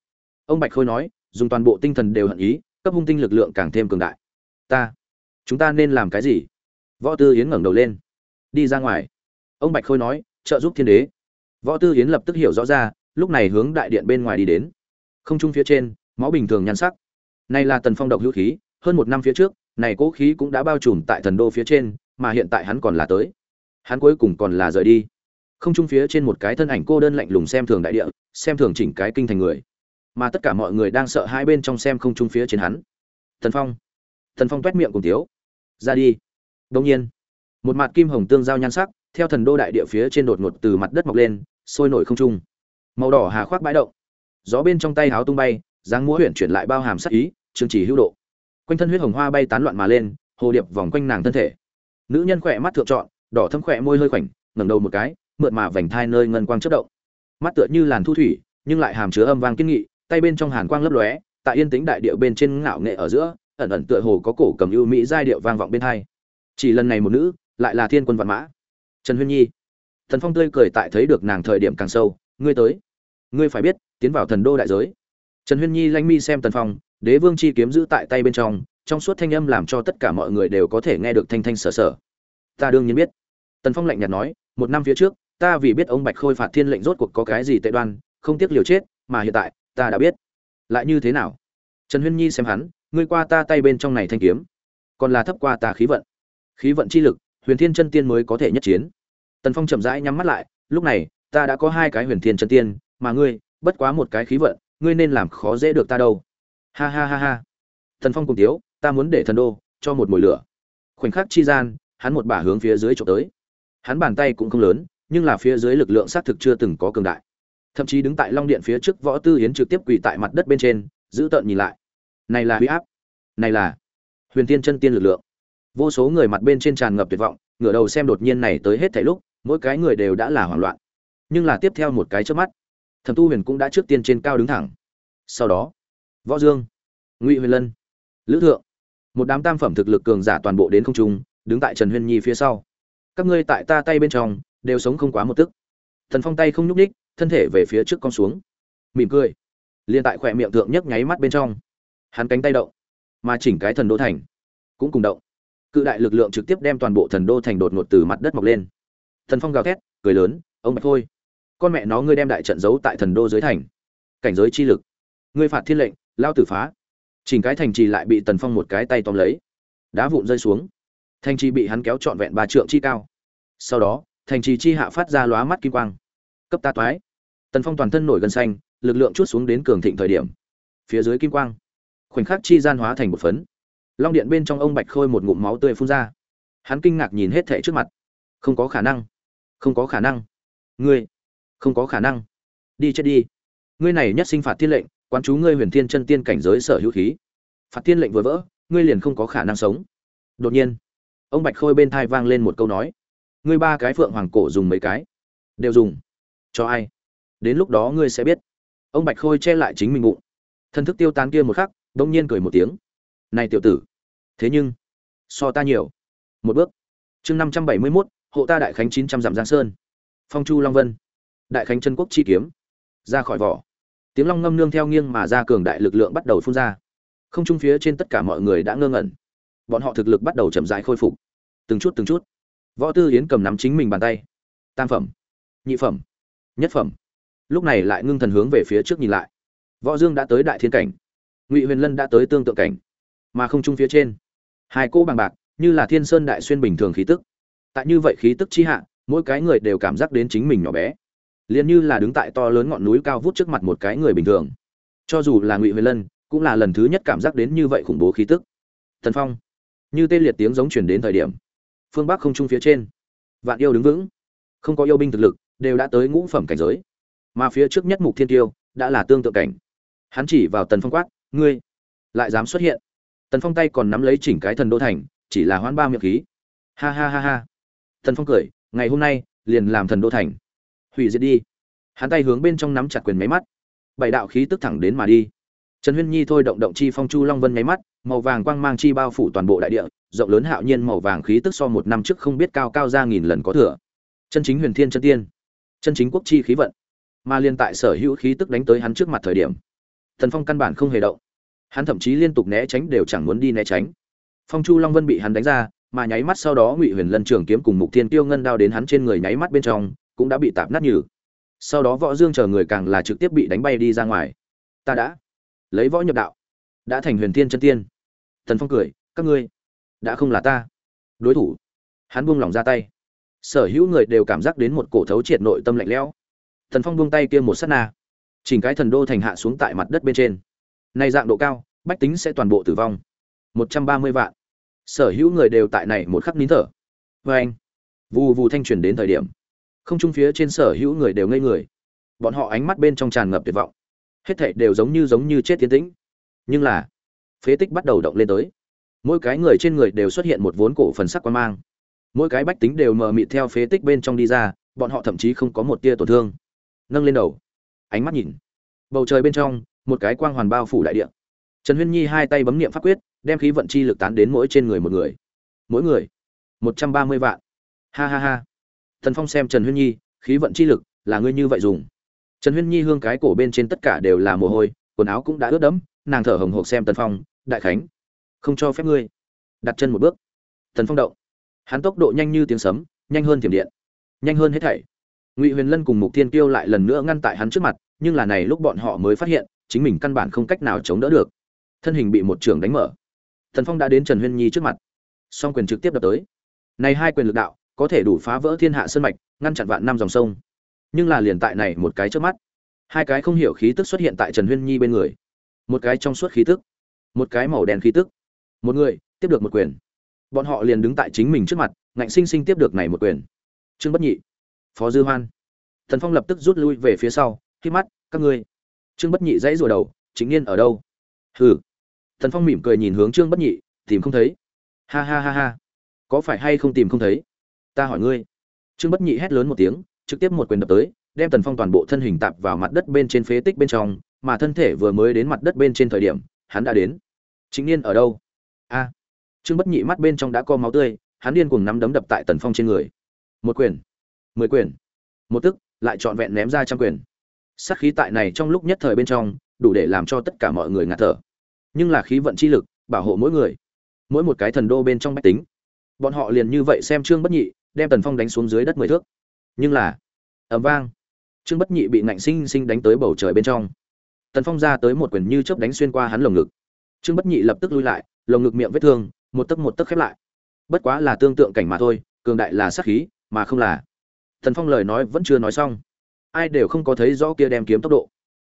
Ông bạch khôi nói, dùng toàn bộ tinh thần đều hận ý, cấp hung tinh lực lượng càng thêm cường đại. Ta, chúng ta nên làm cái gì? Võ tư yến ngẩng đầu lên. Đi ra ngoài. Ông bạch khôi nói, trợ giúp thiên đế. Võ tư yến lập tức hiểu rõ ra, lúc này hướng đại điện bên ngoài đi đến. Không trung phía trên, máu bình thường nhan sắc. Này là tần phong độc hữu khí, hơn một năm phía trước, này cố khí cũng đã bao trùm tại thần đô phía trên, mà hiện tại hắn còn là tới hắn cuối cùng còn là rời đi. Không trung phía trên một cái thân ảnh cô đơn lạnh lùng xem thường đại địa, xem thường chỉnh cái kinh thành người. Mà tất cả mọi người đang sợ hai bên trong xem không trung phía trên hắn. Thần phong. Thần phong toét miệng cùng tiếu. Ra đi. Đông nhiên, một mặt kim hồng tương giao nhan sắc, theo thần đô đại địa phía trên đột ngột từ mặt đất mọc lên, sôi nổi không trung màu đỏ hà khoác bãi động. Gió bên trong tay háo tung bay, dáng múa huyện chuyển lại bao hàm sắc ý chương chỉ hữu độ. Quanh thân huyết hồng hoa bay tán loạn mà lên, hồ điệp vòng quanh nàng thân thể. Nữ nhân khỏe mắt thượng trọn đỏ thâm khỏe môi hơi khoảnh, ngẩng đầu một cái, mượt mà vành thai nơi ngân quang chất động. Mắt tựa như làn thu thủy, nhưng lại hàm chứa âm vang kiên nghị, tay bên trong hàn quang lấp lóe, tại yên tĩnh đại điệu bên trên ngạo nghệ ở giữa, ẩn ẩn tựa hồ có cổ cầm ưu mỹ giai điệu vang vọng bên hai. Chỉ lần này một nữ, lại là thiên quân vạn mã. Trần huyên nhi, thần phong tươi cười tại thấy được nàng thời điểm càng sâu, ngươi tới. Ngươi phải biết, tiến vào thần đô đại giới. Trần huyên nhi lanh mi xem tần phong, đế vương chi kiếm giữ tại tay bên trong trong suốt thanh âm làm cho tất cả mọi người đều có thể nghe được thanh thanh sở sở. Ta đương nhiên biết tần phong lạnh nhạt nói, một năm phía trước, ta vì biết ông bạch khôi phạt thiên lệnh rốt cuộc có cái gì tệ đoan, không tiếc liều chết, mà hiện tại, ta đã biết. Lại như thế nào? Trần huyên nhi xem hắn, ngươi qua ta tay bên trong này thanh kiếm, còn là thấp qua ta khí vận. Khí vận chi lực, huyền thiên chân tiên mới có thể nhất chiến. Tần phong chậm rãi nhắm mắt lại, lúc này, ta đã có hai cái huyền thiên chân tiên, mà ngươi, bất quá một cái khí vận, ngươi nên làm khó dễ được ta đâu. Ha ha ha ha. Tần phong cùng tiếu, ta muốn để thần đô, cho một mồi lửa. Khoảnh khắc chi gian, hắn một bả hướng phía dưới trộm tới hắn bàn tay cũng không lớn, nhưng là phía dưới lực lượng xác thực chưa từng có cường đại. Thậm chí đứng tại long điện phía trước võ tư hiến trực tiếp quỳ tại mặt đất bên trên, giữ tợn nhìn lại. Này là huy áp. Này là huyền tiên chân tiên lực lượng. Vô số người mặt bên trên tràn ngập tuyệt vọng, ngửa đầu xem đột nhiên này tới hết thảy lúc, mỗi cái người đều đã là hoảng loạn. Nhưng là tiếp theo một cái trước mắt, thẩm tu huyền cũng đã trước tiên trên cao đứng thẳng. Sau đó, võ dương, ngụy huyền lân, lữ thượng, một đám tam phẩm thực lực cường giả toàn bộ đến không trung, đứng tại trần huyền nhi phía sau các ngươi tại ta tay bên trong, đều sống không quá một tức. Thần phong tay không nhúc ních thân thể về phía trước con xuống. Mỉm cười. Liền tại khỏe miệng thượng nhấc nháy mắt bên trong. Hắn cánh tay động, mà chỉnh cái thần đô thành cũng cùng động. Cự đại lực lượng trực tiếp đem toàn bộ thần đô thành đột ngột từ mặt đất mọc lên. Thần phong gào thét, cười lớn, ông bạch thôi, con mẹ nó ngươi đem đại trận giấu tại thần đô dưới thành. Cảnh giới chi lực, ngươi phạt thiên lệnh, lao tử phá. Chỉnh cái thành trì lại bị tần phong một cái tay tóm lấy. Đá vụn rơi xuống thành trì bị hắn kéo trọn vẹn ba trượng chi cao. Sau đó thành trì chi hạ phát ra lóa mắt kim quang. Cấp ta toái. Tần phong toàn thân nổi gân xanh, lực lượng chút xuống đến cường thịnh thời điểm. Phía dưới kim quang, khoảnh khắc chi gian hóa thành một phấn. Long điện bên trong ông bạch khôi một ngụm máu tươi phun ra. Hắn kinh ngạc nhìn hết thệ trước mặt. Không có khả năng. Không có khả năng. Ngươi. Không có khả năng. Đi chết đi. Ngươi này nhất sinh phạt thiên lệnh, quán chú ngươi huyền thiên chân tiên cảnh giới sở hữu khí. Phạt thiên lệnh vừa vỡ, ngươi liền không có khả năng sống. Đột nhiên ông bạch khôi bên thai vang lên một câu nói. Ngươi ba cái phượng hoàng cổ dùng mấy cái? Đều dùng. Cho ai? Đến lúc đó ngươi sẽ biết. Ông bạch khôi che lại chính mình bụng. Thân thức tiêu tán kia một khắc, đông nhiên cười một tiếng. Này tiểu tử. Thế nhưng, so ta nhiều. Một bước. Chương năm trăm bảy mươi mốt, hộ ta đại khánh chín trăm dặm giang sơn. Phong chu long vân. Đại khánh chân quốc chi kiếm. Ra khỏi vỏ. Tiếng long ngâm nương theo nghiêng mà ra cường đại lực lượng bắt đầu phun ra. Không trung phía trên tất cả mọi người đã ngơ ngẩn bọn họ thực lực bắt đầu chậm rãi khôi phục. Từng chút từng chút. Võ tư yến cầm nắm chính mình bàn tay. Tam phẩm, nhị phẩm, nhất phẩm. Lúc này lại ngưng thần hướng về phía trước nhìn lại. Võ dương đã tới đại thiên cảnh. Ngụy huyền lân đã tới tương tự cảnh. Mà không chung phía trên, hai cô bằng bạc, như là thiên sơn đại xuyên bình thường khí tức. Tại như vậy khí tức chi hạ, mỗi cái người đều cảm giác đến chính mình nhỏ bé. Liền như là đứng tại to lớn ngọn núi cao vút trước mặt một cái người bình thường. Cho dù là ngụy huyền lân, cũng là lần thứ nhất cảm giác đến như vậy khủng bố khí tức. Thần phong như tê liệt tiếng giống chuyển đến thời điểm. Phương bắc không trung phía trên, vạn yêu đứng vững. Không có yêu binh thực lực, đều đã tới ngũ phẩm cảnh giới. Mà phía trước nhất mục thiên tiêu đã là tương tự cảnh. Hắn chỉ vào tần phong quát, ngươi lại dám xuất hiện? Tần phong tay còn nắm lấy chỉnh cái thần đô thành, chỉ là hoãn ba miệng khí. Ha ha ha ha. Tần phong cười, ngày hôm nay liền làm thần đô thành. Hủy diệt đi. Hắn tay hướng bên trong nắm chặt quyền máy mắt. Bảy đạo khí tức thẳng đến mà đi trần huyên nhi thôi động động chi phong chu long vân nháy mắt, màu vàng quang mang chi bao phủ toàn bộ đại địa, rộng lớn hạo nhiên màu vàng khí tức so một năm trước không biết cao cao ra nghìn lần có thừa. Chân chính huyền thiên chân tiên, chân chính quốc chi khí vận, mà liên tại sở hữu khí tức đánh tới hắn trước mặt thời điểm, thần phong căn bản không hề động. Hắn thậm chí liên tục né tránh đều chẳng muốn đi né tránh. Phong chu long vân bị hắn đánh ra, mà nháy mắt sau đó ngụy huyền lân trường kiếm cùng mục thiên tiêu ngân đao đến hắn trên người nháy mắt bên trong, cũng đã bị tạp nát nhừ. Sau đó võ dương chờ người càng là trực tiếp bị đánh bay đi ra ngoài. Ta đã lấy võ nhập đạo. Đã thành huyền tiên chân tiên. Thần phong cười, các ngươi, đã không là ta. Đối thủ. Hắn buông lỏng ra tay. Sở hữu người đều cảm giác đến một cổ thấu triệt nội tâm lạnh lẽo. Thần phong buông tay kia một sát na. Chỉnh cái thần đô thành hạ xuống tại mặt đất bên trên. Nay dạng độ cao, bách tính sẽ toàn bộ tử vong. Một trăm ba mươi vạn. Sở hữu người đều tại này một khắc nín thở. Vê anh, vù vù thanh truyền đến thời điểm. Không trung phía trên sở hữu người đều ngây người. Bọn họ ánh mắt bên trong tràn ngập tuyệt vọng hết thảy đều giống như giống như chết tiến tĩnh. Nhưng là, phế tích bắt đầu động lên tới. Mỗi cái người trên người đều xuất hiện một vốn cổ phần sắc quan mang. Mỗi cái bách tính đều mờ mịt theo phế tích bên trong đi ra, bọn họ thậm chí không có một tia tổn thương. Nâng lên đầu. Ánh mắt nhìn. Bầu trời bên trong, một cái quang hoàn bao phủ đại địa. Trần huyên nhi hai tay bấm niệm pháp quyết, đem khí vận chi lực tán đến mỗi trên người một người. Mỗi người, một trăm ba mươi vạn. Ha ha ha. Thần phong xem trần huyên nhi, khí vận chi lực là ngươi như vậy dùng trần huyên nhi hương cái cổ bên trên tất cả đều là mồ hôi, quần áo cũng đã ướt đẫm, nàng thở hồng hộc xem tần phong, đại khánh, không cho phép ngươi. Đặt chân một bước. Tần phong động. Hắn tốc độ nhanh như tiếng sấm, nhanh hơn thiểm điện, nhanh hơn hết thảy. Ngụy huyền lân cùng mục thiên tiêu lại lần nữa ngăn tại hắn trước mặt, nhưng là này lúc bọn họ mới phát hiện, chính mình căn bản không cách nào chống đỡ được. Thân hình bị một trường đánh mở. Thần phong đã đến trần huyên nhi trước mặt. Song quyền trực tiếp đập tới. Này hai quyền lực đạo, có thể đủ phá vỡ thiên hạ sơn mạch, ngăn chặn vạn năm dòng sông nhưng là liền tại này một cái trước mắt. Hai cái không hiểu khí tức xuất hiện tại trần huyên nhi bên người. Một cái trong suốt khí tức, một cái màu đen khí tức. Một người tiếp được một quyền. Bọn họ liền đứng tại chính mình trước mặt, ngạnh sinh sinh tiếp được này một quyền. Trương bất nhị, phó dư hoan. Thần phong lập tức rút lui về phía sau, khi mắt, các ngươi. Trương bất nhị dãy rùa đầu, chính niên ở đâu? Hừ. Thần phong mỉm cười nhìn hướng trương bất nhị, tìm không thấy. Ha ha ha ha. Có phải hay không tìm không thấy? Ta hỏi ngươi. Trương bất nhị hét lớn một tiếng trực tiếp một quyền đập tới, đem tần phong toàn bộ thân hình tạp vào mặt đất bên trên phế tích bên trong, mà thân thể vừa mới đến mặt đất bên trên thời điểm, hắn đã đến. Chính niên ở đâu? A. Trương bất nhị mắt bên trong đã có máu tươi, hắn điên cuồng nắm đấm đập tại tần phong trên người. Một quyền, mười quyền. Một tức, lại trọn vẹn ném ra trăm quyền. Sát khí tại này trong lúc nhất thời bên trong, đủ để làm cho tất cả mọi người ngạt thở. Nhưng là khí vận chi lực, bảo hộ mỗi người. Mỗi một cái thần đô bên trong bách tính. Bọn họ liền như vậy xem trương bất nhị, đem tần phong đánh xuống dưới đất mười thước nhưng là, ầm vang. Trương bất nhị bị ngạnh sinh sinh đánh tới bầu trời bên trong. Tần phong ra tới một quyền như chớp đánh xuyên qua hắn lồng ngực. Trương bất nhị lập tức lui lại, lồng ngực miệng vết thương, một tấc một tấc khép lại. Bất quá là tương tượng cảnh mà thôi, cường đại là sát khí, mà không là. Tần phong lời nói vẫn chưa nói xong. Ai đều không có thấy rõ kia đem kiếm tốc độ.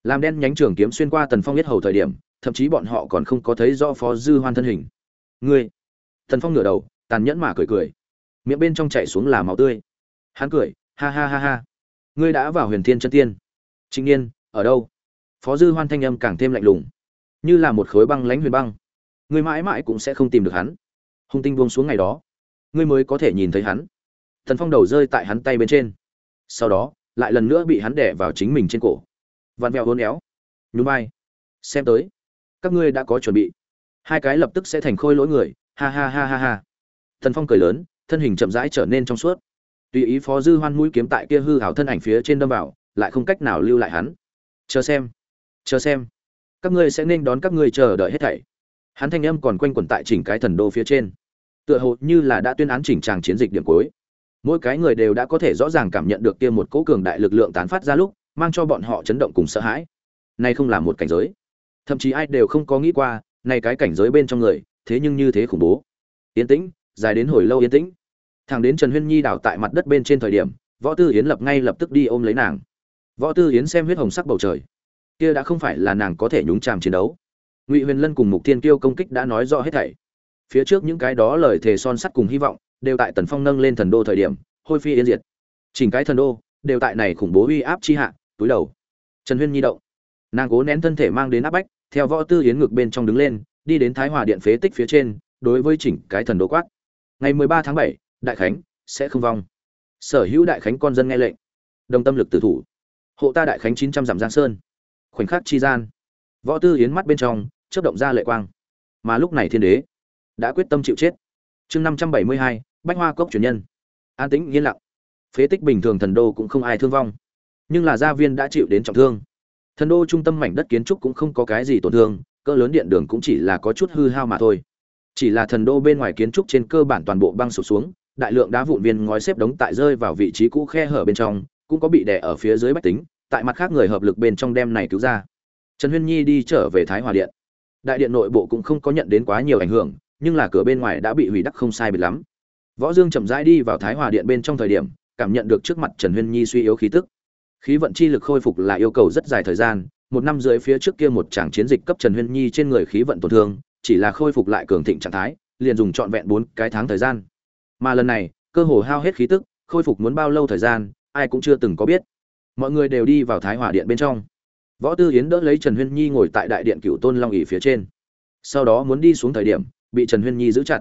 Làm đen nhánh trường kiếm xuyên qua tần phong biết hầu thời điểm, thậm chí bọn họ còn không có thấy rõ phó dư hoan thân hình. Ngươi! Tần phong ngửa đầu, tàn nhẫn mà cười cười. Miệng bên trong chảy xuống là máu tươi. Hắn cười ha ha ha ha. Ngươi đã vào huyền thiên chân tiên. Trịnh niên, ở đâu? Phó dư hoan thanh âm càng thêm lạnh lùng. Như là một khối băng lãnh huyền băng. Ngươi mãi mãi cũng sẽ không tìm được hắn. Hung tinh buông xuống ngày đó. Ngươi mới có thể nhìn thấy hắn. Thần phong đầu rơi tại hắn tay bên trên. Sau đó, lại lần nữa bị hắn đẻ vào chính mình trên cổ. Vặn vẹo hôn éo. Nhún vai. Xem tới. Các ngươi đã có chuẩn bị. Hai cái lập tức sẽ thành khôi lỗi người. Ha ha ha ha ha. Thần phong cười lớn, thân hình chậm rãi trở nên trong suốt tùy ý phó dư hoan mũi kiếm tại kia hư hảo thân ảnh phía trên đâm vào, lại không cách nào lưu lại hắn. Chờ xem. Chờ xem. Các ngươi sẽ nên đón các ngươi chờ đợi hết thảy. Hắn thanh âm còn quanh quẩn tại chỉnh cái thần đô phía trên. Tựa hồ như là đã tuyên án chỉnh tràng chiến dịch điểm cuối. Mỗi cái người đều đã có thể rõ ràng cảm nhận được kia một cỗ cường đại lực lượng tán phát ra lúc, mang cho bọn họ chấn động cùng sợ hãi. Nay không là một cảnh giới. Thậm chí ai đều không có nghĩ qua nay cái cảnh giới bên trong người, thế nhưng như thế khủng bố. Yên tĩnh, dài đến hồi lâu yên tĩnh thằng đến trần huyên nhi đảo tại mặt đất bên trên thời điểm, võ tư yến lập ngay lập tức đi ôm lấy nàng. Võ tư yến xem huyết hồng sắc bầu trời. Kia đã không phải là nàng có thể nhúng chàm chiến đấu. Ngụy huyền lân cùng mục tiên kiêu công kích đã nói rõ hết thảy. Phía trước những cái đó lời thề son sắt cùng hy vọng, đều tại tần phong nâng lên thần đô thời điểm, hôi phi yên diệt. Chỉnh cái thần đô, đều tại này khủng bố uy áp chi hạ, túi đầu. Trần huyên nhi động. Nàng cố nén thân thể mang đến áp bách, theo võ tư yến ngực bên trong đứng lên, đi đến thái hòa điện phế tích phía trên, đối với chỉnh cái thần đô quát. Ngày mười ba tháng bảy đại khánh, sẽ không vong. Sở hữu đại khánh con dân nghe lệnh. Đồng tâm lực tử thủ. Hộ ta đại khánh chín trăm dặm giang sơn. Khoảnh khắc chi gian, võ tư yến mắt bên trong, chớp động ra lệ quang. Mà lúc này thiên đế đã quyết tâm chịu chết. Chương năm trăm bảy mươi hai, bách hoa cốc truyền nhân. An tĩnh, yên lặng. Phế tích bình thường thần đô cũng không ai thương vong. Nhưng là gia viên đã chịu đến trọng thương. Thần đô trung tâm mảnh đất kiến trúc cũng không có cái gì tổn thương, cỡ lớn điện đường cũng chỉ là có chút hư hao mà thôi. Chỉ là thần đô bên ngoài kiến trúc trên cơ bản toàn bộ băng sụp xuống đại lượng đá vụn viên ngói xếp đống tại rơi vào vị trí cũ khe hở bên trong, cũng có bị đè ở phía dưới bách tính, tại mặt khác người hợp lực bên trong đem này cứu ra. Trần huyên nhi đi trở về thái hòa điện. Đại điện nội bộ cũng không có nhận đến quá nhiều ảnh hưởng, nhưng là cửa bên ngoài đã bị hủy đắc không sai biệt lắm. Võ dương chậm rãi đi vào thái hòa điện bên trong thời điểm, cảm nhận được trước mặt trần huyên nhi suy yếu khí tức. Khí vận chi lực khôi phục là yêu cầu rất dài thời gian, một năm rưỡi phía trước kia một tràng chiến dịch cấp trần huyên nhi trên người khí vận tổn thương, chỉ là khôi phục lại cường thịnh trạng thái, liền dùng trọn vẹn bốn cái tháng thời gian mà lần này, cơ hồ hao hết khí tức, khôi phục muốn bao lâu thời gian, ai cũng chưa từng có biết. Mọi người đều đi vào thái hòa điện bên trong. Võ tư hiến đỡ lấy trần huyên nhi ngồi tại đại điện cựu tôn long ỉ phía trên. Sau đó muốn đi xuống thời điểm, bị trần huyên nhi giữ chặt.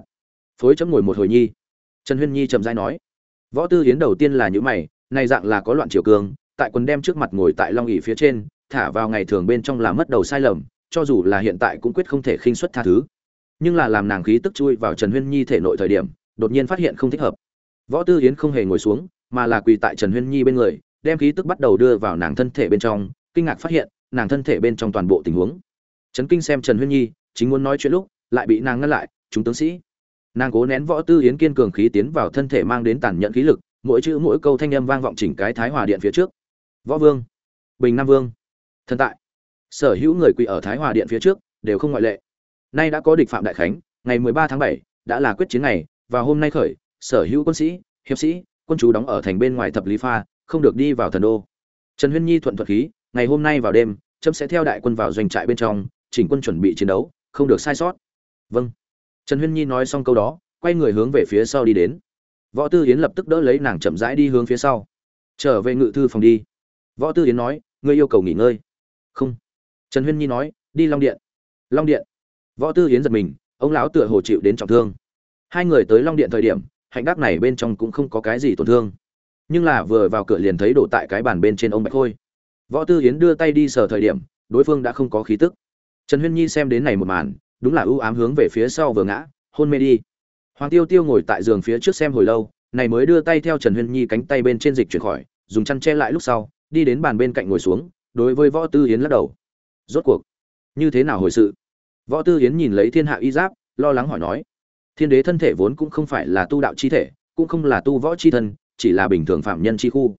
Phối chấm ngồi một hồi nhi. Trần huyên nhi chậm dai nói, võ tư hiến đầu tiên là những mày, này dạng là có loạn triều cường, tại quần đem trước mặt ngồi tại long ỉ phía trên, thả vào ngày thường bên trong là mất đầu sai lầm, cho dù là hiện tại cũng quyết không thể khinh xuất tha thứ. Nhưng là làm nàng khí tức chui vào trần huyên nhi thể nội thời điểm đột nhiên phát hiện không thích hợp. Võ tư hiến không hề ngồi xuống mà là quỳ tại trần huyên nhi bên người đem khí tức bắt đầu đưa vào nàng thân thể bên trong kinh ngạc phát hiện nàng thân thể bên trong toàn bộ tình huống. Trấn kinh xem trần huyên nhi chính muốn nói chuyện lúc lại bị nàng ngăn lại chúng tướng sĩ. Nàng cố nén võ tư hiến kiên cường khí tiến vào thân thể mang đến tàn nhẫn khí lực mỗi chữ mỗi câu thanh âm vang vọng chỉnh cái thái hòa điện phía trước. Võ vương bình nam vương thần tại. Sở hữu người quỳ ở thái hòa điện phía trước đều không ngoại lệ. Nay đã có địch phạm đại khánh ngày 13 tháng 7, đã là quyết chiến ngày và hôm nay khởi, sở hữu quân sĩ, hiệp sĩ, quân chú đóng ở thành bên ngoài thập lý pha, không được đi vào thần đô. Trần huyên nhi thuận thuật khí, ngày hôm nay vào đêm trâm sẽ theo đại quân vào doanh trại bên trong, chỉnh quân chuẩn bị chiến đấu, không được sai sót. Vâng. Trần huyên nhi nói xong câu đó, quay người hướng về phía sau đi đến. Võ tư yến lập tức đỡ lấy nàng chậm rãi đi hướng phía sau. Trở về ngự thư phòng đi. Võ tư yến nói, ngươi yêu cầu nghỉ ngơi. Không. Trần huyên nhi nói, đi long điện. Long điện? Võ tư yến giật mình, ông lão tựa hồ chịu đến trọng thương hai người tới long điện thời điểm, hạnh đắc này bên trong cũng không có cái gì tổn thương. Nhưng là vừa vào cửa liền thấy đổ tại cái bàn bên trên ông bạch khôi. Võ tư hiến đưa tay đi sờ thời điểm, đối phương đã không có khí tức. Trần huyên nhi xem đến này một màn, đúng là ưu ám hướng về phía sau vừa ngã, hôn mê đi. Hoàng tiêu tiêu ngồi tại giường phía trước xem hồi lâu, này mới đưa tay theo trần huyên nhi cánh tay bên trên dịch chuyển khỏi, dùng chăn che lại lúc sau, đi đến bàn bên cạnh ngồi xuống, đối với võ tư hiến lắc đầu. Rốt cuộc, như thế nào hồi sự? Võ tư hiến nhìn lấy thiên hạ y giáp, lo lắng hỏi nói thiên đế thân thể vốn cũng không phải là tu đạo chi thể, cũng không là tu võ chi thân, chỉ là bình thường phạm nhân chi khu.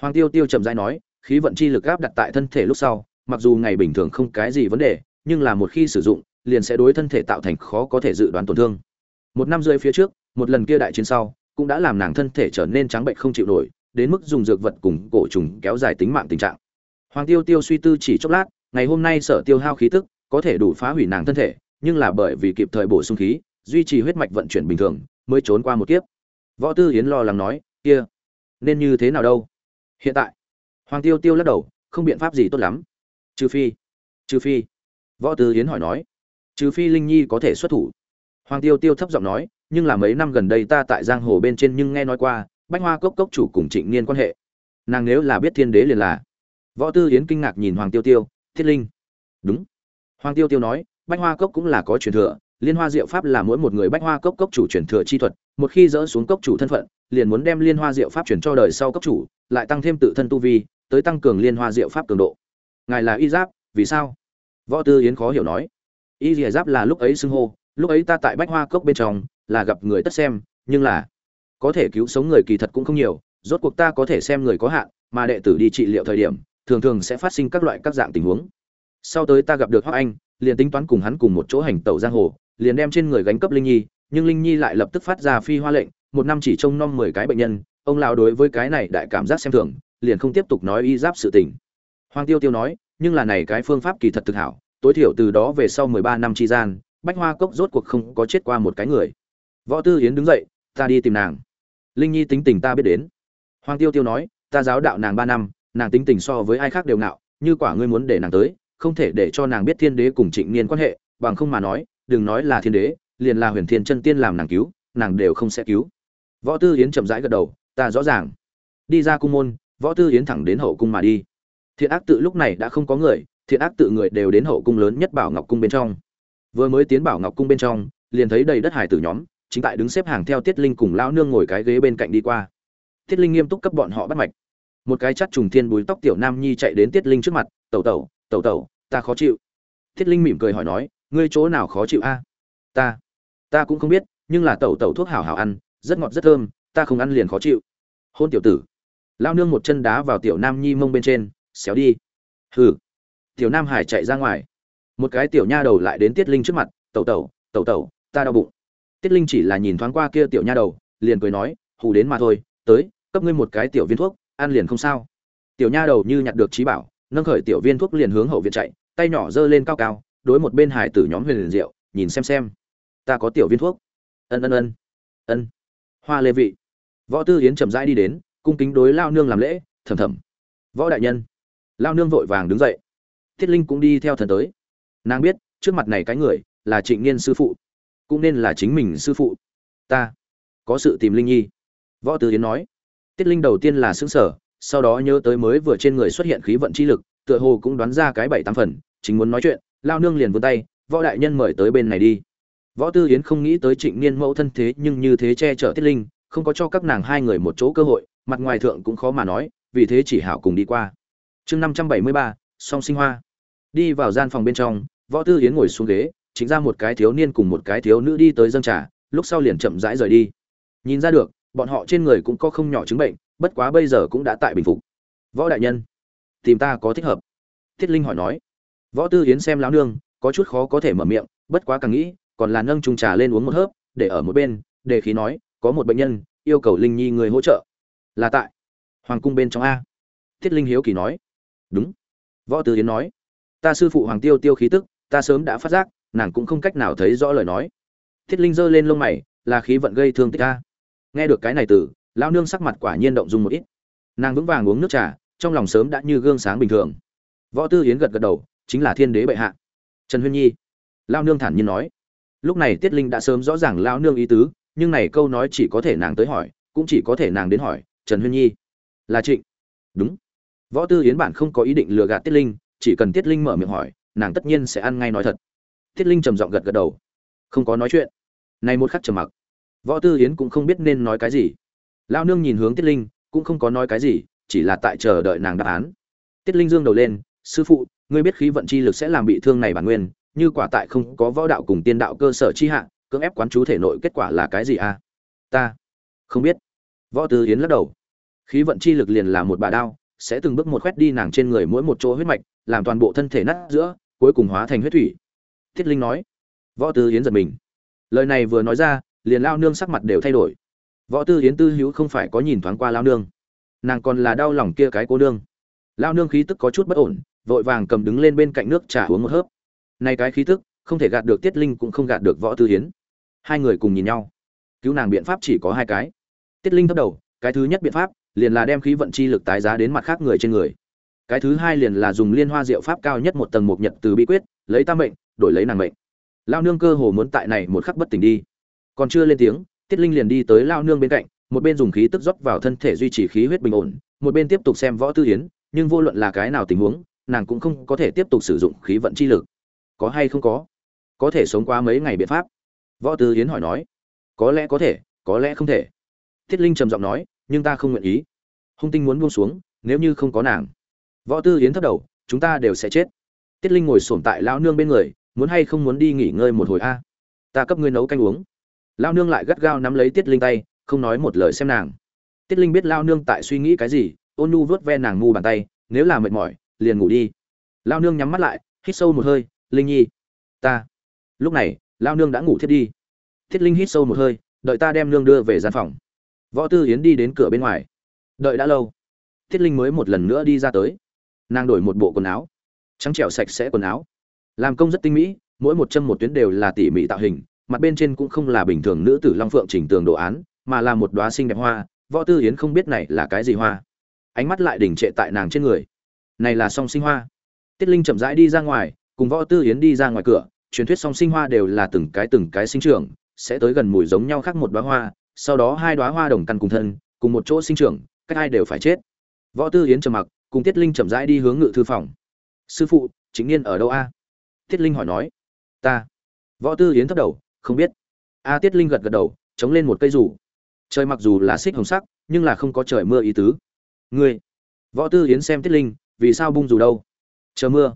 Hoàng tiêu tiêu trầm dai nói, khí vận chi lực áp đặt tại thân thể lúc sau, mặc dù ngày bình thường không cái gì vấn đề, nhưng là một khi sử dụng, liền sẽ đối thân thể tạo thành khó có thể dự đoán tổn thương. Một năm rưỡi phía trước, một lần kia đại chiến sau, cũng đã làm nàng thân thể trở nên trắng bệnh không chịu nổi, đến mức dùng dược vật cùng cổ trùng kéo dài tính mạng tình trạng. Hoàng tiêu tiêu suy tư chỉ chốc lát, ngày hôm nay sở tiêu hao khí tức, có thể đủ phá hủy nàng thân thể, nhưng là bởi vì kịp thời bổ sung khí duy trì huyết mạch vận chuyển bình thường, mới trốn qua một kiếp. Võ tư yến lo lắng nói, kia, nên như thế nào đâu? Hiện tại. Hoàng tiêu tiêu lắc đầu, không biện pháp gì tốt lắm. Trừ phi trừ phi. Võ tư yến hỏi nói, trừ phi linh nhi có thể xuất thủ. Hoàng tiêu tiêu thấp giọng nói, nhưng là mấy năm gần đây ta tại giang hồ bên trên nhưng nghe nói qua, bách hoa cốc cốc chủ cùng trịnh niên quan hệ. Nàng nếu là biết thiên đế liền là. Võ tư yến kinh ngạc nhìn hoàng tiêu tiêu, thiết linh. Đúng. Hoàng tiêu tiêu nói, bách hoa cốc cũng là có truyền thừa liên hoa diệu pháp là mỗi một người bách hoa cốc cốc chủ truyền thừa chi thuật, một khi dỡ xuống cốc chủ thân phận, liền muốn đem liên hoa diệu pháp truyền cho đời sau cốc chủ, lại tăng thêm tự thân tu vi, tới tăng cường liên hoa diệu pháp cường độ. Ngài là y giáp, vì sao? Võ tư yến khó hiểu nói. Y dìa giáp là lúc ấy xưng hô, lúc ấy ta tại bách hoa cốc bên trong, là gặp người tất xem, nhưng là có thể cứu sống người kỳ thật cũng không nhiều, rốt cuộc ta có thể xem người có hạn, mà đệ tử đi trị liệu thời điểm, thường thường sẽ phát sinh các loại các dạng tình huống. Sau tới ta gặp được hoắc anh, liền tính toán cùng hắn cùng một chỗ hành tẩu giang hồ liền đem trên người gánh cấp linh nhi, nhưng linh nhi lại lập tức phát ra phi hoa lệnh, một năm chỉ trông nom mười cái bệnh nhân, ông lão đối với cái này đại cảm giác xem thường, liền không tiếp tục nói y giáp sự tình. Hoàng tiêu tiêu nói, nhưng là này cái phương pháp kỳ thật thực hảo, tối thiểu từ đó về sau mười ba năm tri gian, bách hoa cốc rốt cuộc không có chết qua một cái người. Võ tư hiến đứng dậy, ta đi tìm nàng. Linh nhi tính tình ta biết đến. Hoàng tiêu tiêu nói, ta giáo đạo nàng ba năm, nàng tính tình so với ai khác đều ngạo, như quả ngươi muốn để nàng tới, không thể để cho nàng biết thiên đế cùng trịnh niên quan hệ, bằng không mà nói đừng nói là thiên đế, liền là huyền thiên chân tiên làm nàng cứu, nàng đều không sẽ cứu. Võ tư yến chậm rãi gật đầu, ta rõ ràng. Đi ra cung môn, võ tư yến thẳng đến hậu cung mà đi. Thiện ác tự lúc này đã không có người, thiện ác tự người đều đến hậu cung lớn nhất bảo ngọc cung bên trong. Vừa mới tiến bảo ngọc cung bên trong, liền thấy đầy đất hải tử nhóm, chính tại đứng xếp hàng theo tiết linh cùng lão nương ngồi cái ghế bên cạnh đi qua. Tiết linh nghiêm túc cấp bọn họ bắt mạch. Một cái chắt trùng thiên bùi tóc tiểu nam nhi chạy đến tiết linh trước mặt, tẩu tẩu tẩu tẩu, ta khó chịu. Tiết linh mỉm cười hỏi nói ngươi chỗ nào khó chịu a? Ta ta cũng không biết, nhưng là tẩu tẩu thuốc hảo hảo ăn, rất ngọt rất thơm, ta không ăn liền khó chịu. Hôn tiểu tử. Lao nương một chân đá vào tiểu nam nhi mông bên trên, xéo đi. Hừ. Tiểu nam hải chạy ra ngoài. Một cái tiểu nha đầu lại đến tiết linh trước mặt, tẩu tẩu tẩu tẩu, ta đau bụng. Tiết linh chỉ là nhìn thoáng qua kia tiểu nha đầu, liền cười nói, hù đến mà thôi, tới, cấp ngươi một cái tiểu viên thuốc, ăn liền không sao. Tiểu nha đầu như nhặt được trí bảo, nâng khởi tiểu viên thuốc liền hướng hậu viện chạy, tay nhỏ giơ lên cao cao đối một bên hải tử nhóm huyền liền rượu nhìn xem xem. Ta có tiểu viên thuốc. Ân ân ân. Ân. Hoa lê vị. Võ tư yến chậm rãi đi đến, cung kính đối lao nương làm lễ, thầm thầm. Võ đại nhân. Lao nương vội vàng đứng dậy. Thiết linh cũng đi theo thần tới. Nàng biết, trước mặt này cái người, là trịnh niên sư phụ, cũng nên là chính mình sư phụ. Ta có sự tìm linh nhi. Võ tư yến nói. Tiết linh đầu tiên là xứng sở sau đó nhớ tới mới vừa trên người xuất hiện khí vận chi lực, tựa hồ cũng đoán ra cái bảy tám phần, chính muốn nói chuyện lao nương liền vươn tay, võ đại nhân mời tới bên này đi. Võ tư yến không nghĩ tới trịnh niên mẫu thân thế nhưng như thế che chở tiết linh, không có cho các nàng hai người một chỗ cơ hội, mặt ngoài thượng cũng khó mà nói, vì thế chỉ hảo cùng đi qua. Chương năm trăm bảy mươi ba, song sinh hoa. Đi vào gian phòng bên trong, võ tư yến ngồi xuống ghế, chính ra một cái thiếu niên cùng một cái thiếu nữ đi tới dâng trà, lúc sau liền chậm rãi rời đi. Nhìn ra được, bọn họ trên người cũng có không nhỏ chứng bệnh, bất quá bây giờ cũng đã tại bình phục. Võ đại nhân, tìm ta có thích hợp. Thiết linh hỏi nói võ tư yến xem lão nương, có chút khó có thể mở miệng, bất quá càng nghĩ, còn là nâng chung trà lên uống một hớp, để ở một bên, để khí nói, có một bệnh nhân, yêu cầu linh nhi người hỗ trợ. Là tại hoàng cung bên trong a. Thiết linh hiếu kỳ nói. Đúng. Võ tư yến nói. Ta sư phụ hoàng tiêu tiêu khí tức, ta sớm đã phát giác, nàng cũng không cách nào thấy rõ lời nói. Thiết linh giơ lên lông mày, là khí vận gây thương tích a. nghe được cái này từ, lão nương sắc mặt quả nhiên động dung một ít. Nàng vững vàng uống nước trà, trong lòng sớm đã như gương sáng bình thường. Võ tư yến gật gật đầu chính là thiên đế bệ hạ. Trần huyên nhi. Lao nương thản nhiên nói. Lúc này tiết linh đã sớm rõ ràng lao nương ý tứ, nhưng này câu nói chỉ có thể nàng tới hỏi, cũng chỉ có thể nàng đến hỏi, trần huyên nhi. Là trịnh. Đúng. Võ tư yến bản không có ý định lừa gạt tiết linh, chỉ cần tiết linh mở miệng hỏi, nàng tất nhiên sẽ ăn ngay nói thật. Tiết linh trầm giọng gật gật đầu. Không có nói chuyện. Này một khắc trầm mặc. Võ tư yến cũng không biết nên nói cái gì. Lao nương nhìn hướng tiết linh, cũng không có nói cái gì, chỉ là tại chờ đợi nàng đáp án. Tiết linh dương đầu lên, sư phụ ngươi biết khí vận chi lực sẽ làm bị thương này bản nguyên, như quả tại không có võ đạo cùng tiên đạo cơ sở chi hạ, cưỡng ép quán chú thể nội kết quả là cái gì a à? ta không biết. Võ tư yến lắc đầu. Khí vận chi lực liền là một bà đao, sẽ từng bước một quét đi nàng trên người mỗi một chỗ huyết mạch, làm toàn bộ thân thể nát giữa, cuối cùng hóa thành huyết thủy. Thiết linh nói. Võ tư yến giật mình. Lời này vừa nói ra, liền lao nương sắc mặt đều thay đổi. Võ tư yến tư hữu không phải có nhìn thoáng qua lao nương. Nàng còn là đau lòng kia cái cô nương. Lao nương khí tức có chút bất ổn vội vàng cầm đứng lên bên cạnh nước trà uống một hớp. Nay cái khí tức không thể gạt được tiết linh cũng không gạt được võ tư Hiến. hai người cùng nhìn nhau. Cứu nàng biện pháp chỉ có hai cái. Tiết linh thấp đầu cái thứ nhất biện pháp liền là đem khí vận chi lực tái giá đến mặt khác người trên người. Cái thứ hai liền là dùng liên hoa diệu pháp cao nhất một tầng một nhật từ bí quyết lấy tam mệnh đổi lấy nàng mệnh. Lao nương cơ hồ muốn tại này một khắc bất tỉnh đi. Còn chưa lên tiếng tiết linh liền đi tới lao nương bên cạnh một bên dùng khí tức rót vào thân thể duy trì khí huyết bình ổn một bên tiếp tục xem võ tư Hiến, nhưng vô luận là cái nào tình huống nàng cũng không có thể tiếp tục sử dụng khí vận chi lực. Có hay không có? Có thể sống qua mấy ngày biện pháp? Võ tư yến hỏi nói. Có lẽ có thể, có lẽ không thể. Thiết linh trầm giọng nói, nhưng ta không nguyện ý. Hung tinh muốn buông xuống, nếu như không có nàng. Võ tư yến thấp đầu, chúng ta đều sẽ chết. Tiết linh ngồi sổm tại lão nương bên người, muốn hay không muốn đi nghỉ ngơi một hồi a? Ta cấp ngươi nấu canh uống. Lao nương lại gắt gao nắm lấy tiết linh tay, không nói một lời xem nàng. Tiết linh biết lao nương tại suy nghĩ cái gì, ôn nhu vớt ve nàng ngu bàn tay, nếu là mệt mỏi liền ngủ đi. Lao nương nhắm mắt lại, hít sâu một hơi, linh nhi, ta. Lúc này, lao nương đã ngủ thiết đi. Thiết linh hít sâu một hơi, đợi ta đem nương đưa về gian phòng. Võ tư yến đi đến cửa bên ngoài. Đợi đã lâu, thiết linh mới một lần nữa đi ra tới. Nàng đổi một bộ quần áo, trắng trẻo sạch sẽ quần áo. Làm công rất tinh mỹ, mỗi một chân một tuyến đều là tỉ mỉ tạo hình, mặt bên trên cũng không là bình thường nữ tử long phượng chỉnh tường đồ án, mà là một đóa xinh đẹp hoa. Võ tư yến không biết này là cái gì hoa. Ánh mắt lại đỉnh trệ tại nàng trên người này là song sinh hoa. Tiết linh chậm rãi đi ra ngoài, cùng võ tư yến đi ra ngoài cửa, truyền thuyết song sinh hoa đều là từng cái từng cái sinh trưởng, sẽ tới gần mùi giống nhau khác một đoá hoa, sau đó hai đóa hoa đồng căn cùng thân, cùng một chỗ sinh trưởng, cách hai đều phải chết. Võ tư yến trầm mặc, cùng tiết linh chậm rãi đi hướng ngự thư phòng. Sư phụ chính niên ở đâu a? Tiết linh hỏi nói. Ta. Võ tư yến thấp đầu, không biết. A tiết linh gật gật đầu, chống lên một cây rủ trời mặc dù là xích hồng sắc, nhưng là không có trời mưa ý tứ. Ngươi. Võ tư yến xem tiết linh vì sao bung dù đâu? Chờ mưa.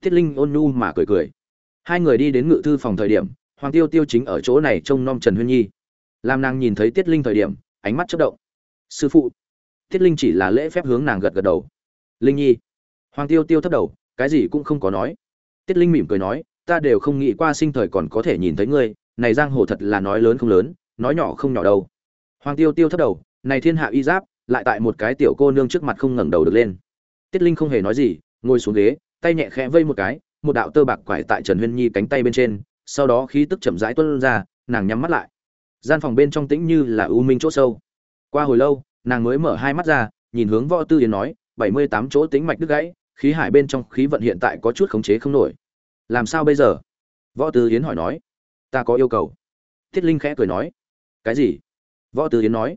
Tiết linh ôn nhu mà cười cười. Hai người đi đến ngự thư phòng thời điểm, hoàng tiêu tiêu chính ở chỗ này trông nom trần huyên nhi. Làm nàng nhìn thấy tiết linh thời điểm, ánh mắt chất động. Sư phụ. Tiết linh chỉ là lễ phép hướng nàng gật gật đầu. Linh nhi. Hoàng tiêu tiêu thấp đầu, cái gì cũng không có nói. Tiết linh mỉm cười nói, ta đều không nghĩ qua sinh thời còn có thể nhìn thấy ngươi, này giang hồ thật là nói lớn không lớn, nói nhỏ không nhỏ đâu. Hoàng tiêu tiêu thấp đầu, này thiên hạ y giáp, lại tại một cái tiểu cô nương trước mặt không ngẩng đầu được lên tiết linh không hề nói gì, ngồi xuống ghế, tay nhẹ khẽ vây một cái, một đạo tơ bạc quải tại trần huyên nhi cánh tay bên trên, sau đó khí tức chậm rãi tuân ra, nàng nhắm mắt lại. Gian phòng bên trong tĩnh như là u minh chỗ sâu. Qua hồi lâu, nàng mới mở hai mắt ra, nhìn hướng võ tư yến nói, bảy mươi tám chỗ tính mạch đứt gãy, khí hải bên trong khí vận hiện tại có chút khống chế không nổi. Làm sao bây giờ? Võ tư yến hỏi nói. Ta có yêu cầu. Thiết linh khẽ cười nói. Cái gì? Võ tư yến nói.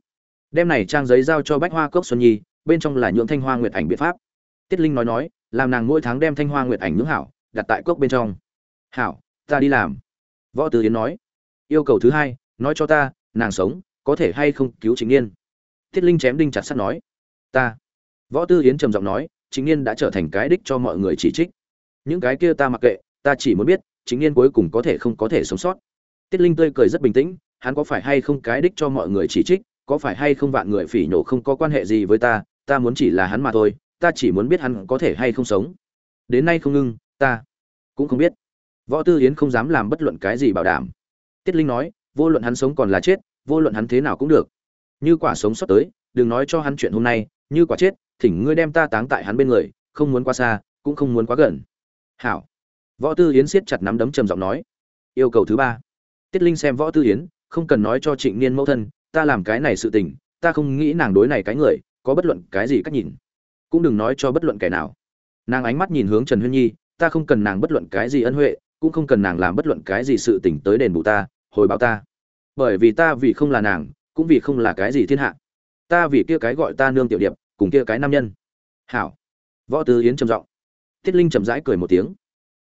Đem này trang giấy giao cho bách hoa cốc xuân nhi, bên trong là nhượng thanh hoa nguyệt ảnh biện pháp tiết linh nói nói, làm nàng mỗi tháng đem thanh hoa nguyệt ảnh nhưỡng hảo, đặt tại cốc bên trong. Hảo, ta đi làm. Võ tư yến nói. Yêu cầu thứ hai, nói cho ta, nàng sống, có thể hay không cứu chính niên? Tiết linh chém đinh chặt sắt nói. Ta. Võ tư yến trầm giọng nói chính niên đã trở thành cái đích cho mọi người chỉ trích. Những cái kia ta mặc kệ, ta chỉ muốn biết chính niên cuối cùng có thể không có thể sống sót. Tiết linh tươi cười rất bình tĩnh, hắn có phải hay không cái đích cho mọi người chỉ trích, có phải hay không vạn người phỉ nhổ không có quan hệ gì với ta ta muốn chỉ là hắn mà thôi ta chỉ muốn biết hắn có thể hay không sống. Đến nay không ngưng, ta cũng không biết. Võ tư yến không dám làm bất luận cái gì bảo đảm. Tiết linh nói, vô luận hắn sống còn là chết, vô luận hắn thế nào cũng được. Như quả sống sót tới, đừng nói cho hắn chuyện hôm nay, như quả chết, thỉnh ngươi đem ta táng tại hắn bên người, không muốn quá xa, cũng không muốn quá gần. Hảo. Võ tư yến siết chặt nắm đấm trầm giọng nói, yêu cầu thứ ba. Tiết linh xem võ tư yến, không cần nói cho trịnh niên mẫu thân, ta làm cái này sự tình, ta không nghĩ nàng đối này cái người, có bất luận cái gì cách nhìn cũng đừng nói cho bất luận kẻ nào. Nàng ánh mắt nhìn hướng trần huyên nhi, ta không cần nàng bất luận cái gì ân huệ, cũng không cần nàng làm bất luận cái gì sự tình tới đền bù ta, hồi báo ta. Bởi vì ta vì không là nàng, cũng vì không là cái gì thiên hạ. Ta vì kia cái gọi ta nương tiểu điệp, cùng kia cái nam nhân. Hảo. Võ tứ yến trầm giọng. Tiết linh trầm rãi cười một tiếng.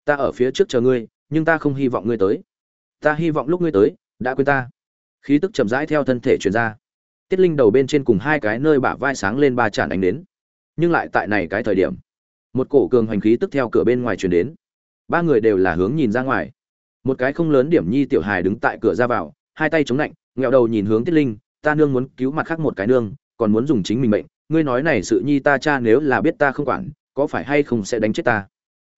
Ta ở phía trước chờ ngươi, nhưng ta không hy vọng ngươi tới. Ta hy vọng lúc ngươi tới, đã quên ta. Khí tức chậm rãi theo thân thể truyền ra. Tiết linh đầu bên trên cùng hai cái nơi bả vai sáng lên ba tràn ánh đến nhưng lại tại này cái thời điểm, một cổ cường hành khí tức theo cửa bên ngoài truyền đến. Ba người đều là hướng nhìn ra ngoài. Một cái không lớn điểm nhi tiểu hài đứng tại cửa ra vào, hai tay chống lạnh nghẹo đầu nhìn hướng tiết linh, ta nương muốn cứu mặt khác một cái nương, còn muốn dùng chính mình mệnh. Ngươi nói này sự nhi ta cha nếu là biết ta không quản, có phải hay không sẽ đánh chết ta?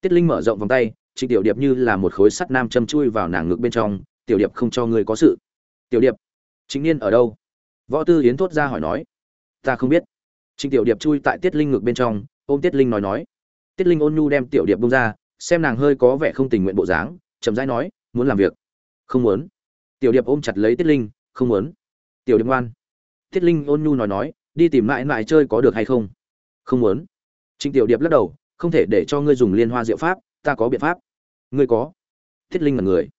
Tiết linh mở rộng vòng tay trịnh tiểu điệp như là một khối sắt nam châm chui vào nàng ngực bên trong, tiểu điệp không cho ngươi có sự. Tiểu điệp chính niên ở đâu? Võ tư yến thốt ra hỏi nói, ta không biết. Trình tiểu điệp chui tại tiết linh ngực bên trong, ôm tiết linh nói nói. Tiết linh ôn nhu đem tiểu điệp bông ra, xem nàng hơi có vẻ không tình nguyện bộ dáng, chậm rãi nói, muốn làm việc? Không muốn. Tiểu điệp ôm chặt lấy tiết linh, không muốn. Tiểu điệp ngoan. Tiết linh ôn nhu nói nói, đi tìm mãi mãi chơi có được hay không? Không muốn. Trình tiểu điệp lắc đầu, không thể để cho ngươi dùng liên hoa diệu pháp, ta có biện pháp. Ngươi có? Tiết linh là người.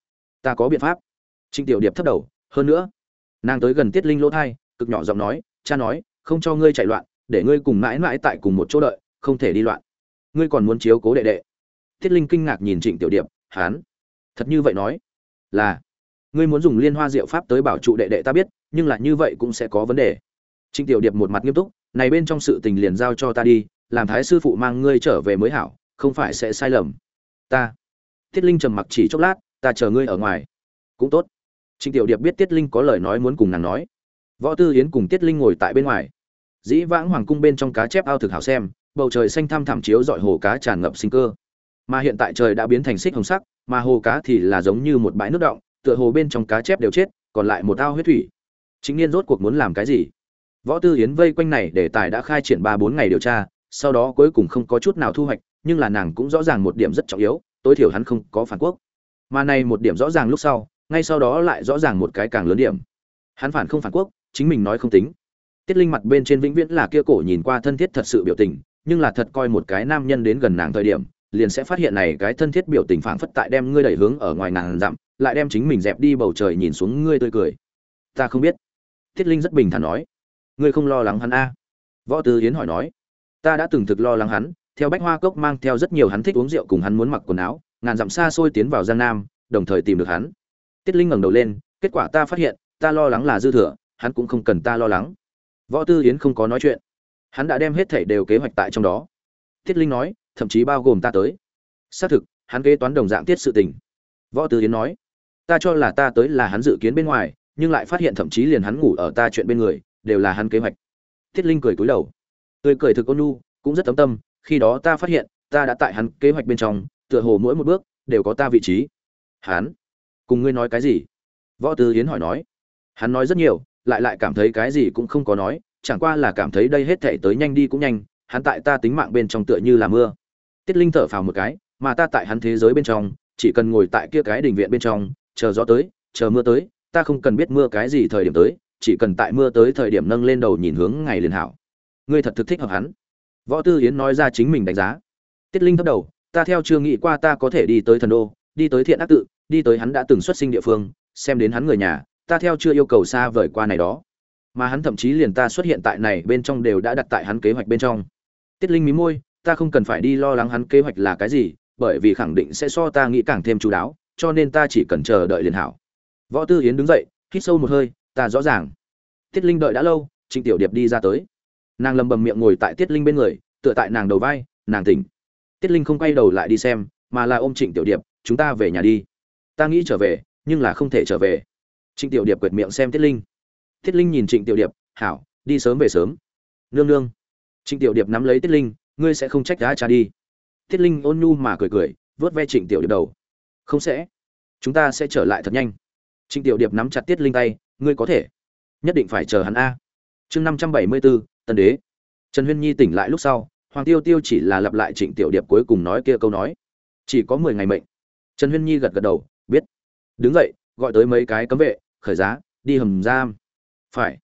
Ta có biện pháp. Trình tiểu điệp thấp đầu, hơn nữa. Nàng tới gần tiết linh lỗ thai, cực nhỏ giọng nói, cha nói, không cho ngươi chạy loạn để ngươi cùng mãi mãi tại cùng một chỗ đợi, không thể đi loạn. Ngươi còn muốn chiếu cố đệ đệ. Tiết linh kinh ngạc nhìn trịnh tiểu điệp, hán. Thật như vậy nói, là, ngươi muốn dùng liên hoa diệu pháp tới bảo trụ đệ đệ ta biết, nhưng là như vậy cũng sẽ có vấn đề. Trịnh tiểu điệp một mặt nghiêm túc, này bên trong sự tình liền giao cho ta đi, làm thái sư phụ mang ngươi trở về mới hảo, không phải sẽ sai lầm. Ta tiết linh trầm mặc chỉ chốc lát, ta chờ ngươi ở ngoài. Cũng tốt. Trịnh tiểu điệp biết tiết linh có lời nói muốn cùng nàng nói. Võ tư yến cùng tiết linh ngồi tại bên ngoài dĩ vãng hoàng cung bên trong cá chép ao thực hảo xem, bầu trời xanh thăm thẳm chiếu dọi hồ cá tràn ngập sinh cơ. Mà hiện tại trời đã biến thành xích hồng sắc, mà hồ cá thì là giống như một bãi nước động, tựa hồ bên trong cá chép đều chết, còn lại một ao huyết thủy. Chính niên rốt cuộc muốn làm cái gì? Võ tư yến vây quanh này để tài đã khai triển ba bốn ngày điều tra, sau đó cuối cùng không có chút nào thu hoạch, nhưng là nàng cũng rõ ràng một điểm rất trọng yếu, tối thiểu hắn không có phản quốc. Mà này một điểm rõ ràng lúc sau, ngay sau đó lại rõ ràng một cái càng lớn điểm. Hắn phản không phản quốc, chính mình nói không tính tiết linh mặt bên trên vĩnh viễn là kia cổ nhìn qua thân thiết thật sự biểu tình, nhưng là thật coi một cái nam nhân đến gần nàng thời điểm, liền sẽ phát hiện này cái thân thiết biểu tình phảng phất tại đem ngươi đẩy hướng ở ngoài nàng dặm, lại đem chính mình dẹp đi bầu trời nhìn xuống ngươi tươi cười. Ta không biết. Tiết linh rất bình thản nói. Ngươi không lo lắng hắn a? Võ tư Yến hỏi nói. Ta đã từng thực lo lắng hắn, theo bách hoa cốc mang theo rất nhiều hắn thích uống rượu cùng hắn muốn mặc quần áo, ngàn dặm xa xôi tiến vào giang nam, đồng thời tìm được hắn. Tiết linh ngẩng đầu lên, kết quả ta phát hiện, ta lo lắng là dư thừa, hắn cũng không cần ta lo lắng võ tư yến không có nói chuyện. Hắn đã đem hết thảy đều kế hoạch tại trong đó. Thiết linh nói, thậm chí bao gồm ta tới. Xác thực, hắn kế toán đồng dạng tiết sự tình. Võ tư yến nói, ta cho là ta tới là hắn dự kiến bên ngoài, nhưng lại phát hiện thậm chí liền hắn ngủ ở ta chuyện bên người, đều là hắn kế hoạch. Thiết linh cười cúi đầu. Tươi cười thực ôn nhu, cũng rất tấm tâm, khi đó ta phát hiện, ta đã tại hắn kế hoạch bên trong, tựa hồ mỗi một bước, đều có ta vị trí. Hắn, cùng ngươi nói cái gì? Võ tư yến hỏi nói. Hắn nói rất nhiều lại lại cảm thấy cái gì cũng không có nói, chẳng qua là cảm thấy đây hết thể tới nhanh đi cũng nhanh, hắn tại ta tính mạng bên trong tựa như là mưa. Tiết linh thở phào một cái, mà ta tại hắn thế giới bên trong, chỉ cần ngồi tại kia cái đình viện bên trong, chờ gió tới, chờ mưa tới, ta không cần biết mưa cái gì thời điểm tới, chỉ cần tại mưa tới thời điểm nâng lên đầu nhìn hướng ngày liền hảo. Ngươi thật thực thích hợp hắn. Võ tư yến nói ra chính mình đánh giá. Tiết linh thấp đầu, ta theo chưa nghĩ qua ta có thể đi tới thần đô, đi tới thiện ác tự, đi tới hắn đã từng xuất sinh địa phương, xem đến hắn người nhà ta theo chưa yêu cầu xa vời qua này đó. Mà hắn thậm chí liền ta xuất hiện tại này bên trong đều đã đặt tại hắn kế hoạch bên trong. Tiết linh mí môi, ta không cần phải đi lo lắng hắn kế hoạch là cái gì, bởi vì khẳng định sẽ so ta nghĩ càng thêm chú đáo, cho nên ta chỉ cần chờ đợi liền hảo. Võ tư yến đứng dậy, hít sâu một hơi, ta rõ ràng. Tiết linh đợi đã lâu, trịnh tiểu điệp đi ra tới. Nàng lầm bầm miệng ngồi tại tiết linh bên người, tựa tại nàng đầu vai, nàng tỉnh. Tiết linh không quay đầu lại đi xem, mà là ôm trịnh tiểu điệp, chúng ta về nhà đi. Ta nghĩ trở về, nhưng là không thể trở về trịnh tiểu điệp quệt miệng xem tiết linh. Tiết linh nhìn trịnh tiểu điệp, hảo, đi sớm về sớm. Nương nương. Trịnh tiểu điệp nắm lấy tiết linh, ngươi sẽ không trách đá cha đi. Tiết linh ôn nhu mà cười cười vớt ve trịnh tiểu điệp đầu. Không sẽ. Chúng ta sẽ trở lại thật nhanh. Trịnh tiểu điệp nắm chặt tiết linh tay, ngươi có thể. Nhất định phải chờ hắn a. Chương năm trăm bảy mươi bốn tân đế. Trần huyên nhi tỉnh lại lúc sau, hoàng tiêu tiêu chỉ là lặp lại trịnh tiểu điệp cuối cùng nói kia câu nói. Chỉ có mười ngày mệnh. Trần huyên nhi gật gật đầu, biết. Đứng dậy, gọi tới mấy cái cấm vệ khởi giá, đi hầm giam. Phải.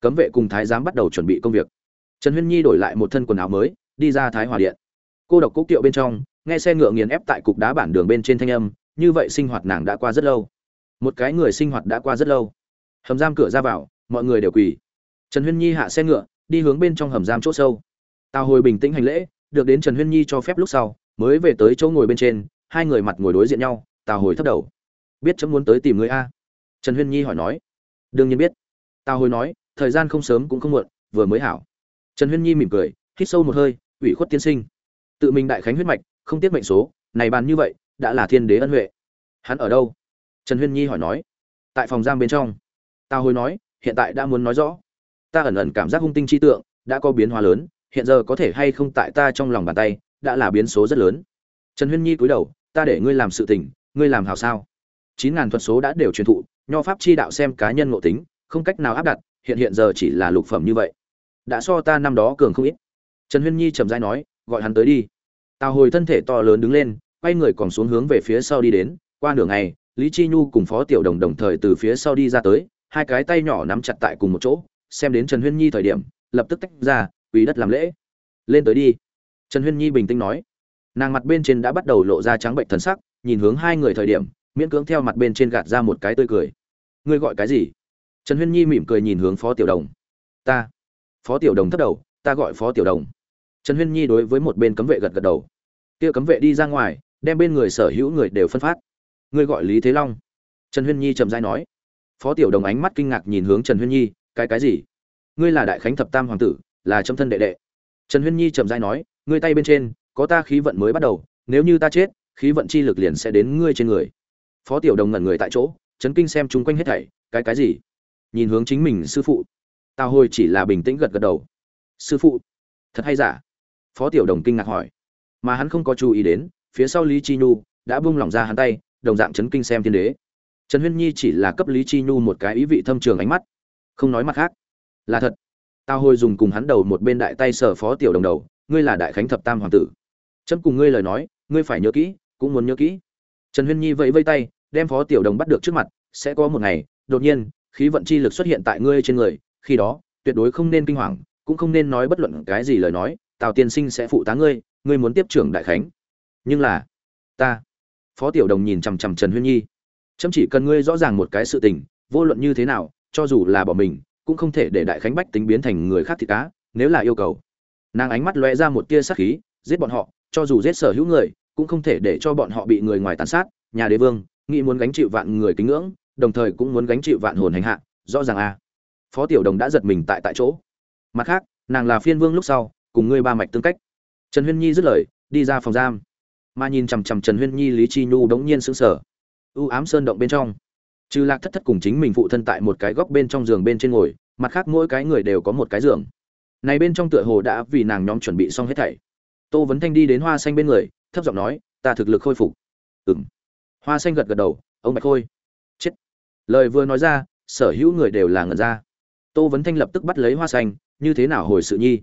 Cấm vệ cùng thái giám bắt đầu chuẩn bị công việc. Trần huyên nhi đổi lại một thân quần áo mới, đi ra thái hòa điện. Cô độc cúc kiệu bên trong, nghe xe ngựa nghiền ép tại cục đá bản đường bên trên thanh âm, như vậy sinh hoạt nàng đã qua rất lâu. Một cái người sinh hoạt đã qua rất lâu. Hầm giam cửa ra vào, mọi người đều quỳ. Trần huyên nhi hạ xe ngựa, đi hướng bên trong hầm giam chỗ sâu. Tào hồi bình tĩnh hành lễ, được đến trần huyên nhi cho phép lúc sau, mới về tới chỗ ngồi bên trên, hai người mặt ngồi đối diện nhau, tào hồi thấp đầu. Biết chấm muốn tới tìm người a trần huyên nhi hỏi nói. Đương nhiên biết. Tào hồi nói, thời gian không sớm cũng không muộn, vừa mới hảo. Trần huyên nhi mỉm cười, hít sâu một hơi, ủy khuất tiên sinh. Tự mình đại khánh huyết mạch, không tiết mệnh số, này bàn như vậy, đã là thiên đế ân huệ. Hắn ở đâu? Trần huyên nhi hỏi nói. Tại phòng giam bên trong. Tào hồi nói, hiện tại đã muốn nói rõ. Ta ẩn ẩn cảm giác hung tinh chi tượng, đã có biến hóa lớn, hiện giờ có thể hay không tại ta trong lòng bàn tay, đã là biến số rất lớn. Trần huyên nhi cúi đầu, ta để ngươi làm sự tình, ngươi làm hảo sao? Chín ngàn thuật số đã đều truyền thụ nho pháp chi đạo xem cá nhân ngộ tính, không cách nào áp đặt, hiện hiện giờ chỉ là lục phẩm như vậy. Đã so ta năm đó cường không ít. Trần huyên nhi trầm dai nói, gọi hắn tới đi. Tào hồi thân thể to lớn đứng lên, quay người còn xuống hướng về phía sau đi đến. Qua nửa ngày, lý chi nhu cùng phó tiểu đồng đồng thời từ phía sau đi ra tới, hai cái tay nhỏ nắm chặt tại cùng một chỗ, xem đến trần huyên nhi thời điểm, lập tức tách ra, quỳ đất làm lễ. Lên tới đi. Trần huyên nhi bình tĩnh nói. Nàng mặt bên trên đã bắt đầu lộ ra trắng bệnh thần sắc, nhìn hướng hai người thời điểm miễn cưỡng theo mặt bên trên gạt ra một cái tươi cười. Ngươi gọi cái gì? Trần huyên nhi mỉm cười nhìn hướng phó tiểu đồng. Ta. Phó tiểu đồng thất đầu, ta gọi phó tiểu đồng. Trần huyên nhi đối với một bên cấm vệ gật gật đầu. Kia cấm vệ đi ra ngoài, đem bên người sở hữu người đều phân phát. Ngươi gọi lý thế long. Trần huyên nhi trầm dai nói. Phó tiểu đồng ánh mắt kinh ngạc nhìn hướng trần huyên nhi, cái cái gì? Ngươi là đại khánh thập tam hoàng tử, là trâm thân đệ đệ. Trần huyên nhi trầm dai nói, ngươi tay bên trên, có ta khí vận mới bắt đầu, nếu như ta chết, khí vận chi lực liền sẽ đến ngươi trên người phó tiểu đồng ngẩn người tại chỗ, chấn kinh xem chung quanh hết thảy, cái cái gì? Nhìn hướng chính mình sư phụ. Tào hồi chỉ là bình tĩnh gật gật đầu. Sư phụ, thật hay giả? Phó tiểu đồng kinh ngạc hỏi. Mà hắn không có chú ý đến, phía sau lý chi nhu đã bung lỏng ra hắn tay, đồng dạng chấn kinh xem thiên đế. Trần huyên nhi chỉ là cấp lý chi nhu một cái ý vị thâm trường ánh mắt. Không nói mặt khác. Là thật. Tao hồi dùng cùng hắn đầu một bên đại tay sở phó tiểu đồng đầu, ngươi là đại khánh thập tam hoàng tử. Chấm cùng ngươi lời nói, ngươi phải nhớ kỹ, cũng muốn nhớ kỹ. Trần huyên nhi vẫy vây tay đem phó tiểu đồng bắt được trước mặt, sẽ có một ngày, đột nhiên, khí vận chi lực xuất hiện tại ngươi trên người, khi đó, tuyệt đối không nên kinh hoàng, cũng không nên nói bất luận cái gì lời nói, tào tiên sinh sẽ phụ tá ngươi ngươi muốn tiếp trưởng đại khánh. Nhưng là, ta, phó tiểu đồng nhìn chằm chằm trần huyên nhi. Chấm chỉ cần ngươi rõ ràng một cái sự tình, vô luận như thế nào, cho dù là bỏ mình, cũng không thể để đại khánh bách tính biến thành người khác thì cá, nếu là yêu cầu. Nàng ánh mắt lóe ra một tia sắc khí, giết bọn họ, cho dù giết sở hữu người, cũng không thể để cho bọn họ bị người ngoài tàn sát, nhà đế vương nghĩ muốn gánh chịu vạn người kính ngưỡng, đồng thời cũng muốn gánh chịu vạn hồn hành hạ, rõ ràng a phó tiểu đồng đã giật mình tại tại chỗ. Mặt khác, nàng là phiên vương lúc sau, cùng ngươi ba mạch tương cách. Trần huyên nhi dứt lời, đi ra phòng giam. Mà nhìn chằm chằm trần huyên nhi, lý chi nhu đống nhiên sững sờ. U ám sơn động bên trong. Trừ lạc thất thất cùng chính mình phụ thân tại một cái góc bên trong giường bên trên ngồi, mặt khác mỗi cái người đều có một cái giường. Này bên trong tựa hồ đã vì nàng nhóm chuẩn bị xong hết thảy. Tô vấn thanh đi đến hoa xanh bên người, thấp giọng nói, ta thực lực khôi phục. Ừng hoa xanh gật gật đầu, ông bạch khôi. Chết. Lời vừa nói ra, sở hữu người đều là ngẩn ra. Tô vấn thanh lập tức bắt lấy hoa xanh, như thế nào hồi sự nhi?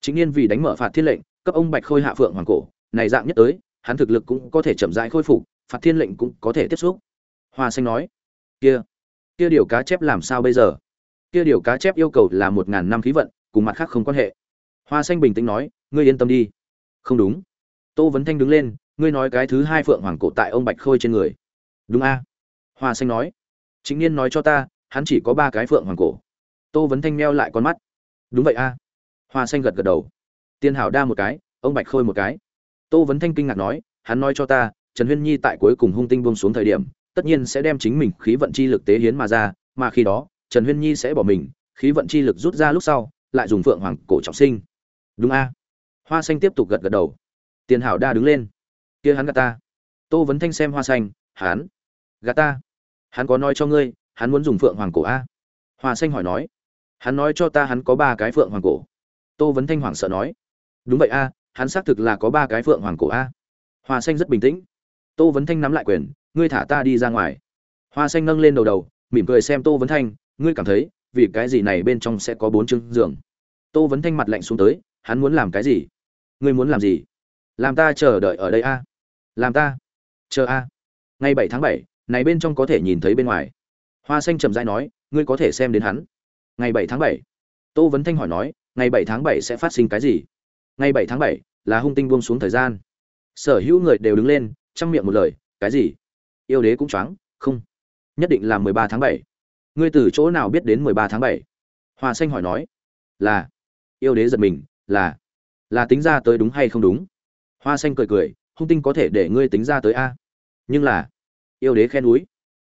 Chính nhiên vì đánh mở phạt thiên lệnh, cấp ông bạch khôi hạ phượng hoàng cổ, này dạng nhất tới, hắn thực lực cũng có thể chậm rãi khôi phục, phạt thiên lệnh cũng có thể tiếp xúc. Hoa xanh nói, kia kia điều cá chép làm sao bây giờ? Kia điều cá chép yêu cầu là một ngàn năm khí vận, cùng mặt khác không quan hệ. Hoa xanh bình tĩnh nói, ngươi yên tâm đi. Không đúng. Tô vấn thanh đứng lên ngươi nói cái thứ hai phượng hoàng cổ tại ông bạch khôi trên người. Đúng a? Hoa xanh nói. Chính niên nói cho ta, hắn chỉ có ba cái phượng hoàng cổ. Tô vấn thanh meo lại con mắt. Đúng vậy a. Hoa xanh gật gật đầu. Tiên hảo đa một cái, ông bạch khôi một cái. Tô vấn thanh kinh ngạc nói, hắn nói cho ta, trần huyên nhi tại cuối cùng hung tinh buông xuống thời điểm, tất nhiên sẽ đem chính mình khí vận chi lực tế hiến mà ra, mà khi đó, trần huyên nhi sẽ bỏ mình, khí vận chi lực rút ra lúc sau, lại dùng phượng hoàng cổ trọng sinh. Đúng a. Hoa xanh tiếp tục gật gật đầu. Tiền hảo đa đứng lên kia hắn gạt ta. Tô vấn thanh xem hoa xanh, hắn gạt ta. Hắn có nói cho ngươi, hắn muốn dùng phượng hoàng cổ a. Hoa xanh hỏi nói, hắn nói cho ta hắn có ba cái phượng hoàng cổ. Tô vấn thanh hoảng sợ nói, đúng vậy a, hắn xác thực là có ba cái phượng hoàng cổ a. Hoa xanh rất bình tĩnh. Tô vấn thanh nắm lại quyền, ngươi thả ta đi ra ngoài. Hoa xanh nâng lên đầu đầu, mỉm cười xem tô vấn thanh, ngươi cảm thấy, vì cái gì này bên trong sẽ có bốn chương giường? Tô vấn thanh mặt lạnh xuống tới, hắn muốn làm cái gì? Ngươi muốn làm gì? Làm ta chờ đợi ở đây a làm ta. Chờ a. Ngày bảy tháng bảy, này bên trong có thể nhìn thấy bên ngoài. Hoa xanh trầm dai nói, ngươi có thể xem đến hắn. Ngày bảy tháng bảy. Tô vấn thanh hỏi nói, ngày bảy tháng bảy sẽ phát sinh cái gì? Ngày bảy tháng bảy là hung tinh buông xuống thời gian. Sở hữu người đều đứng lên, chăm miệng một lời, cái gì? Yêu đế cũng choáng, không. Nhất định là mười ba tháng bảy. Ngươi từ chỗ nào biết đến mười ba tháng bảy? Hoa xanh hỏi nói, là. Yêu đế giật mình, là. Là tính ra tới đúng hay không đúng? Hoa xanh cười cười hung tinh có thể để ngươi tính ra tới a. Nhưng là yêu đế khen núi.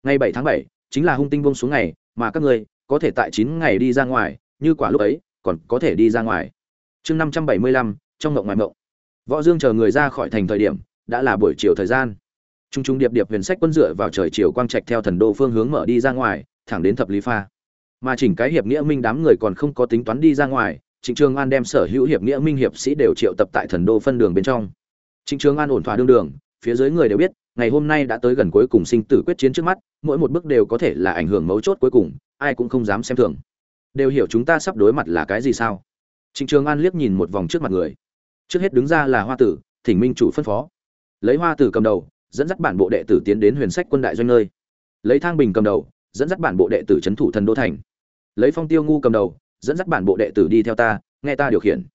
Ngày bảy tháng bảy chính là hung tinh bông xuống ngày mà các ngươi có thể tại chín ngày đi ra ngoài như quả lúc ấy còn có thể đi ra ngoài. Chương năm trăm bảy mươi lăm trong ngộng ngoài mộng. Võ dương chờ người ra khỏi thành thời điểm đã là buổi chiều thời gian. Trung trung điệp điệp huyền sách quân dựa vào trời chiều quang trạch theo thần đô phương hướng mở đi ra ngoài, thẳng đến thập lý pha. Mà chỉnh cái hiệp nghĩa minh đám người còn không có tính toán đi ra ngoài, Trịnh trương An đem sở hữu hiệp nghĩa minh hiệp sĩ đều triệu tập tại thần đô phân đường bên trong. Trịnh Trường An ổn thỏa đương đường, phía dưới người đều biết ngày hôm nay đã tới gần cuối cùng sinh tử quyết chiến trước mắt mỗi một bước đều có thể là ảnh hưởng mấu chốt cuối cùng ai cũng không dám xem thường. Đều hiểu chúng ta sắp đối mặt là cái gì sao? Trịnh trường an liếc nhìn một vòng trước mặt người. Trước hết đứng ra là hoa tử thỉnh minh chủ phân phó. Lấy hoa tử cầm đầu dẫn dắt bản bộ đệ tử tiến đến huyền sách quân đại doanh nơi. Lấy thang bình cầm đầu dẫn dắt bản bộ đệ tử trấn thủ thần đô thành. Lấy phong tiêu ngu cầm đầu dẫn dắt bản bộ đệ tử đi theo ta nghe ta điều khiển.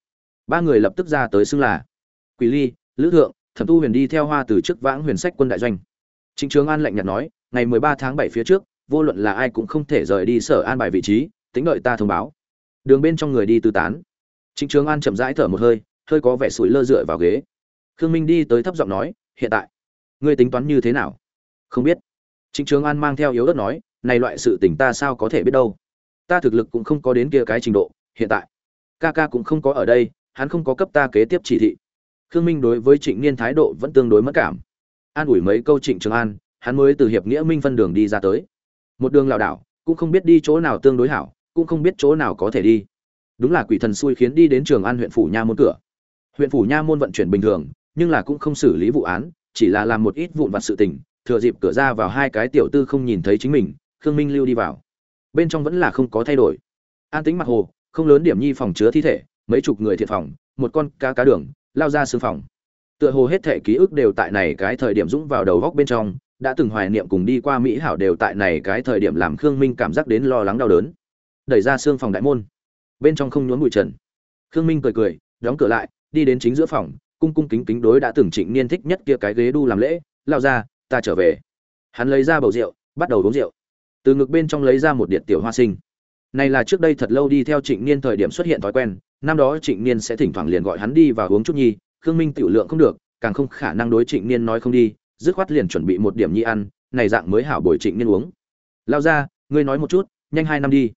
Ba người lập tức ra tới xưng là quỷ ly lữ thượng, thẩm tu huyền đi theo hoa từ trước vãng huyền sách quân đại doanh. Chính trường an lạnh nhạt nói, ngày mười ba tháng bảy phía trước, vô luận là ai cũng không thể rời đi sở an bài vị trí, tính đợi ta thông báo. Đường bên trong người đi tư tán. Chính trường an chậm rãi thở một hơi hơi có vẻ sủi lơ dựa vào ghế. Khương minh đi tới thấp giọng nói, hiện tại, ngươi tính toán như thế nào? Không biết. Chính trường an mang theo yếu ớt nói, này loại sự tình ta sao có thể biết đâu? Ta thực lực cũng không có đến kia cái trình độ, hiện tại, ca ca cũng không có ở đây, hắn không có cấp ta kế tiếp chỉ thị khương minh đối với trịnh niên thái độ vẫn tương đối mất cảm. An ủi mấy câu trịnh trường an, hắn mới từ hiệp nghĩa minh phân đường đi ra tới. Một đường lảo đảo, cũng không biết đi chỗ nào tương đối hảo, cũng không biết chỗ nào có thể đi. Đúng là quỷ thần xui khiến đi đến trường an huyện phủ nha môn cửa. Huyện phủ nha môn vận chuyển bình thường, nhưng là cũng không xử lý vụ án, chỉ là làm một ít vụn vặt sự tình, thừa dịp cửa ra vào hai cái tiểu tư không nhìn thấy chính mình, khương minh lưu đi vào. Bên trong vẫn là không có thay đổi. An tính mặt hồ, không lớn điểm nhi phòng chứa thi thể, mấy chục người thiệt phòng một con cá cá đường, lao ra xương phòng. Tựa hồ hết thể ký ức đều tại này cái thời điểm dũng vào đầu góc bên trong, đã từng hoài niệm cùng đi qua mỹ hảo đều tại này cái thời điểm làm khương minh cảm giác đến lo lắng đau đớn. Đẩy ra xương phòng đại môn. Bên trong không nhốn bụi trần. Khương minh cười cười, đóng cửa lại, đi đến chính giữa phòng, cung cung kính kính đối đã từng trịnh niên thích nhất kia cái ghế đu làm lễ, lao ra, ta trở về. Hắn lấy ra bầu rượu, bắt đầu uống rượu. Từ ngực bên trong lấy ra một điện tiểu hoa sinh. Này là trước đây thật lâu đi theo trịnh niên thời điểm xuất hiện thói quen năm đó trịnh niên sẽ thỉnh thoảng liền gọi hắn đi và uống chút nhi, khương minh tiểu lượng không được, càng không khả năng đối trịnh niên nói không đi, dứt khoát liền chuẩn bị một điểm nhi ăn, này dạng mới hảo bồi trịnh niên uống. Lao ra ngươi nói một chút, nhanh hai năm đi.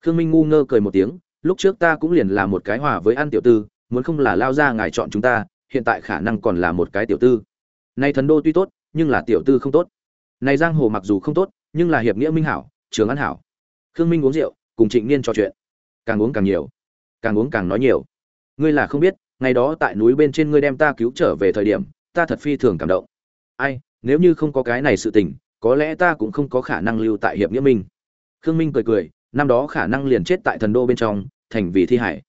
Khương minh ngu ngơ cười một tiếng, lúc trước ta cũng liền là một cái hòa với ăn tiểu tư, muốn không là lao ra ngài chọn chúng ta, hiện tại khả năng còn là một cái tiểu tư. Nay thần đô tuy tốt, nhưng là tiểu tư không tốt. Này giang hồ mặc dù không tốt, nhưng là hiệp nghĩa minh hảo, trường an hảo. Khương minh uống rượu, cùng trịnh niên trò chuyện. Càng uống càng nhiều càng uống càng nói nhiều. Ngươi là không biết, ngày đó tại núi bên trên ngươi đem ta cứu trở về thời điểm, ta thật phi thường cảm động. Ai, nếu như không có cái này sự tình, có lẽ ta cũng không có khả năng lưu tại hiệp nghĩa minh. Khương minh cười cười, năm đó khả năng liền chết tại thần đô bên trong, thành vì thi hải.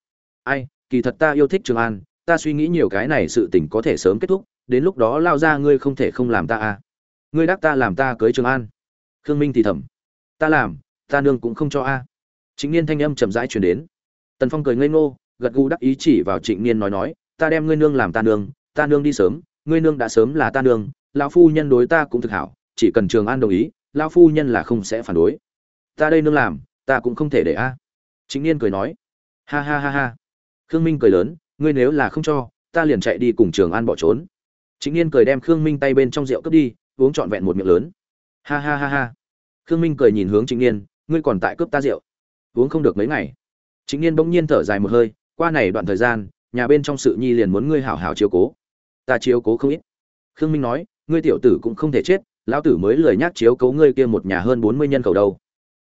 Ai, kỳ thật ta yêu thích trường an, ta suy nghĩ nhiều cái này sự tình có thể sớm kết thúc, đến lúc đó lao ra ngươi không thể không làm ta à. Ngươi đắc ta làm ta cưới trường an. Khương minh thì thầm, ta làm, ta nương cũng không cho a. Chính niên thanh âm chậm rãi chuyển đến tần phong cười ngây ngô, gật gù đắc ý chỉ vào trịnh niên nói nói, ta đem ngươi nương làm ta nương ta nương đi sớm, ngươi nương đã sớm là ta nương, lão phu nhân đối ta cũng thực hảo, chỉ cần trường an đồng ý, lão phu nhân là không sẽ phản đối. Ta đây nương làm, ta cũng không thể để a. À. niên cười nói, ha ha ha ha. Khương minh cười lớn, ngươi nếu là không cho, ta liền chạy đi cùng trường an bỏ trốn. Trịnh niên cười đem khương minh tay bên trong rượu cướp đi, uống trọn vẹn một miệng lớn. Ha ha ha ha. Khương minh cười nhìn hướng Trịnh niên, ngươi còn tại cướp ta rượu? Uống không được mấy ngày chính niên bỗng nhiên thở dài một hơi, qua này đoạn thời gian, nhà bên trong sự nhi liền muốn ngươi hảo hảo chiếu cố. Ta chiếu cố không ít. Khương minh nói, ngươi tiểu tử cũng không thể chết, lão tử mới lười nhác chiếu cố ngươi kia một nhà hơn bốn mươi nhân khẩu đâu.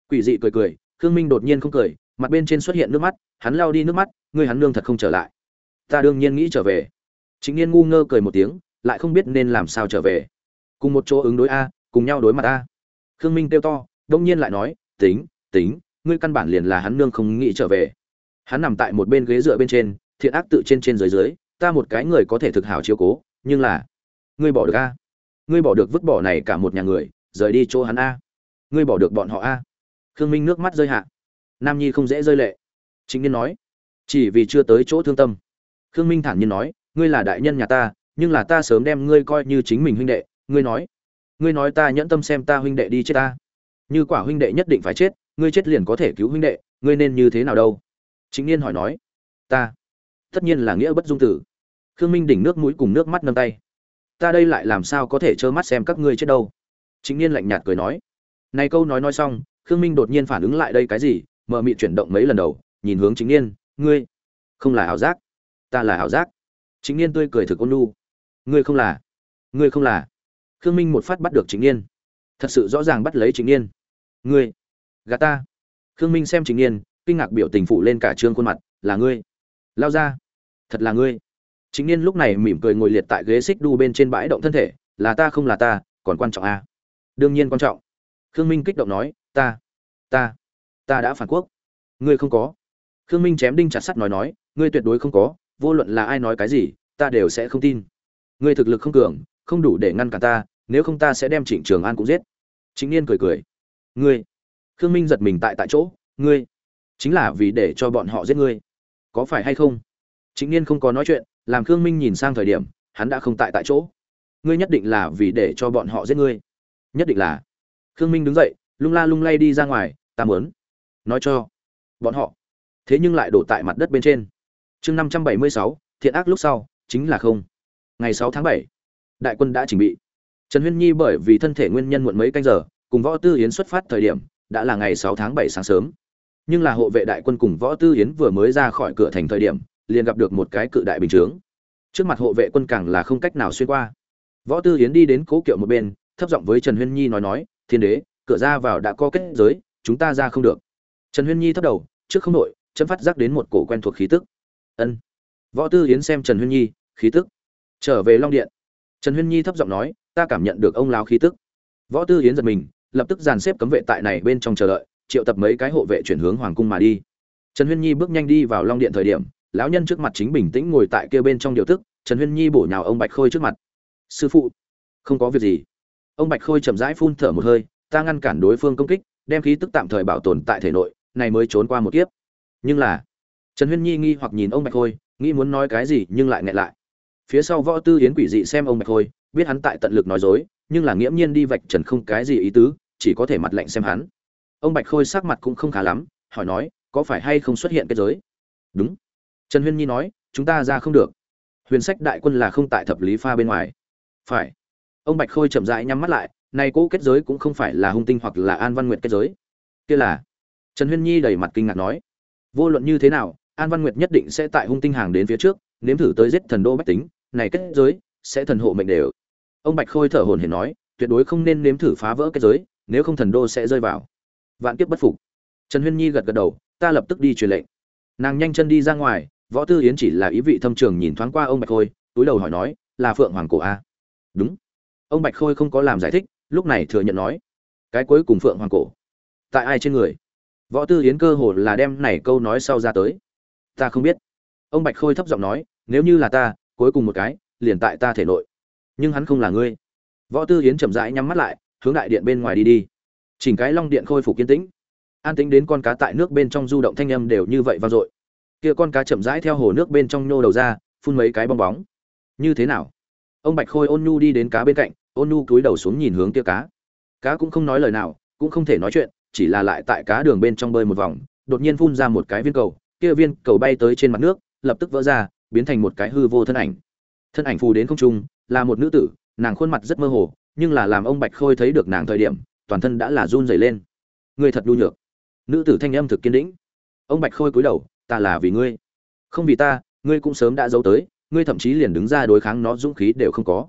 Quỷ dị cười cười, khương minh đột nhiên không cười, mặt bên trên xuất hiện nước mắt, hắn lao đi nước mắt, ngươi hắn nương thật không trở lại. Ta đương nhiên nghĩ trở về. Chính niên ngu ngơ cười một tiếng, lại không biết nên làm sao trở về. Cùng một chỗ ứng đối a, cùng nhau đối mặt a. Khương minh kêu to đông nhiên lại nói, tính tính, ngươi căn bản liền là hắn nương không nghĩ trở về hắn nằm tại một bên ghế dựa bên trên, thiện ác tự trên trên dưới dưới, ta một cái người có thể thực hảo chiếu cố, nhưng là, ngươi bỏ được a? Ngươi bỏ được vứt bỏ này cả một nhà người, rời đi chỗ hắn a. Ngươi bỏ được bọn họ a? Khương minh nước mắt rơi hạ. Nam nhi không dễ rơi lệ. Chính niên nói, chỉ vì chưa tới chỗ thương tâm. Khương minh thản nhiên nói, ngươi là đại nhân nhà ta, nhưng là ta sớm đem ngươi coi như chính mình huynh đệ. Ngươi nói ngươi nói ta nhẫn tâm xem ta huynh đệ đi chết ta. Như quả huynh đệ nhất định phải chết, ngươi chết liền có thể cứu huynh đệ, ngươi nên như thế nào đâu? Chính niên hỏi nói, ta, tất nhiên là nghĩa bất dung tử. Khương minh đỉnh nước mũi cùng nước mắt nâng tay. Ta đây lại làm sao có thể trơ mắt xem các ngươi chết đâu? Chính niên lạnh nhạt cười nói. Này câu nói nói xong, khương minh đột nhiên phản ứng lại đây cái gì mờ mị chuyển động mấy lần đầu, nhìn hướng chính niên, ngươi không là ảo giác, ta là ảo giác. Chính niên tươi cười thực ôn nu ngươi không là, ngươi không là. Khương minh một phát bắt được chính niên. Thật sự rõ ràng bắt lấy chính niên. Ngươi, gà ta. Khương minh xem chính niên kinh ngạc biểu tình phụ lên cả trương khuôn mặt, là ngươi? Lao ra? Thật là ngươi? Chính niên lúc này mỉm cười ngồi liệt tại ghế xích đu bên trên bãi động thân thể, là ta không là ta, còn quan trọng à? Đương nhiên quan trọng. Khương minh kích động nói, ta ta ta đã phản quốc. Ngươi không có. Khương minh chém đinh chặt sắt nói nói, ngươi tuyệt đối không có, vô luận là ai nói cái gì, ta đều sẽ không tin. Ngươi thực lực không cường, không đủ để ngăn cản ta, nếu không ta sẽ đem trịnh trường an cũng giết. Chính niên cười cười, ngươi? Khương minh giật mình tại tại chỗ, ngươi? Chính là vì để cho bọn họ giết ngươi. Có phải hay không? Chính niên không có nói chuyện, làm khương minh nhìn sang thời điểm, hắn đã không tại tại chỗ. Ngươi nhất định là vì để cho bọn họ giết ngươi. Nhất định là. Khương minh đứng dậy, lung la lung lay đi ra ngoài, ta mớn nói cho bọn họ. Thế nhưng lại đổ tại mặt đất bên trên. Chương năm trăm bảy mươi sáu, thiện ác lúc sau, chính là không. Ngày sáu tháng bảy, đại quân đã chuẩn bị. Trần huyên nhi bởi vì thân thể nguyên nhân muộn mấy canh giờ, cùng võ tư yến xuất phát thời điểm, đã là ngày sáu tháng bảy sáng sớm nhưng là hộ vệ đại quân cùng võ tư yến vừa mới ra khỏi cửa thành thời điểm, liền gặp được một cái cự đại bình chướng. Trước mặt hộ vệ quân càng là không cách nào xuyên qua. Võ tư yến đi đến cố kiệu một bên, thấp giọng với trần huyên nhi nói nói, thiên đế, cửa ra vào đã có kết giới, chúng ta ra không được. Trần huyên nhi thấp đầu, trước không nội chấm phát giác đến một cổ quen thuộc khí tức. Ân. Võ tư yến xem trần huyên nhi, khí tức? Trở về long điện. Trần huyên nhi thấp giọng nói, ta cảm nhận được ông lao khí tức. Võ tư yến giật mình, lập tức dàn xếp cấm vệ tại này bên trong chờ đợi triệu tập mấy cái hộ vệ chuyển hướng hoàng cung mà đi. Trần huyên nhi bước nhanh đi vào long điện thời điểm, lão nhân trước mặt chính bình tĩnh ngồi tại kia bên trong điều tức, trần huyên nhi bổ nhào ông bạch khôi trước mặt. Sư phụ, không có việc gì. Ông bạch khôi chậm rãi phun thở một hơi, ta ngăn cản đối phương công kích, đem khí tức tạm thời bảo tồn tại thể nội, này mới trốn qua một kiếp. Nhưng là, trần huyên nhi nghi hoặc nhìn ông bạch khôi, nghĩ muốn nói cái gì nhưng lại nghẹn lại. Phía sau võ tư yến quỷ dị xem ông bạch khôi, biết hắn tại tận lực nói dối, nhưng là nghiễm nhiên đi vạch trần không cái gì ý tứ, chỉ có thể mặt lạnh xem hắn ông bạch khôi sắc mặt cũng không khá lắm, hỏi nói, có phải hay không xuất hiện cái giới? Đúng. Trần huyên nhi nói, chúng ta ra không được. Huyền sách đại quân là không tại thập lý pha bên ngoài. Phải. Ông bạch khôi chậm rãi nhắm mắt lại, nay cỗ kết giới cũng không phải là hung tinh hoặc là an văn nguyệt kết giới. Kia là. Trần huyên nhi đầy mặt kinh ngạc nói, vô luận như thế nào, an văn nguyệt nhất định sẽ tại hung tinh hàng đến phía trước, nếm thử tới giết thần đô bách tính, này kết giới sẽ thần hộ mệnh đều. Ông bạch khôi thở hồn hển nói, tuyệt đối không nên nếm thử phá vỡ kết giới, nếu không thần đô sẽ rơi vào vạn kiếp bất phục. Trần huyên nhi gật gật đầu, ta lập tức đi truyền lệnh. Nàng nhanh chân đi ra ngoài, võ tư yến chỉ là ý vị thâm trường nhìn thoáng qua ông bạch khôi, túi đầu hỏi nói, là phượng hoàng cổ a? À? đúng. Ông bạch khôi không có làm giải thích, lúc này thừa nhận nói, cái cuối cùng phượng hoàng cổ, tại ai trên người? Võ tư yến cơ hồ là đem này câu nói sau ra tới. Ta không biết. Ông bạch khôi thấp giọng nói, nếu như là ta, cuối cùng một cái, liền tại ta thể nội. Nhưng hắn không là ngươi. Võ tư yến chậm rãi nhắm mắt lại, hướng đại điện bên ngoài đi đi chỉnh cái long điện khôi phục kiên tĩnh. An tĩnh đến con cá tại nước bên trong du động thanh âm đều như vậy vang dội. Kia con cá chậm rãi theo hồ nước bên trong nhô đầu ra, phun mấy cái bong bóng. Như thế nào? Ông bạch khôi ôn nhu đi đến cá bên cạnh, ôn nhu cúi đầu xuống nhìn hướng kia cá. Cá cũng không nói lời nào, cũng không thể nói chuyện, chỉ là lại tại cá đường bên trong bơi một vòng, đột nhiên phun ra một cái viên cầu. Kia viên cầu bay tới trên mặt nước, lập tức vỡ ra, biến thành một cái hư vô thân ảnh. Thân ảnh phù đến không trung, là một nữ tử, nàng khuôn mặt rất mơ hồ, nhưng là làm ông bạch khôi thấy được nàng thời điểm toàn thân đã là run rẩy lên. Ngươi thật nhu nhược. Nữ tử thanh âm thực kiên định. Ông bạch khôi cúi đầu, ta là vì ngươi. Không vì ta, ngươi cũng sớm đã giấu tới, ngươi thậm chí liền đứng ra đối kháng nó, dũng khí đều không có.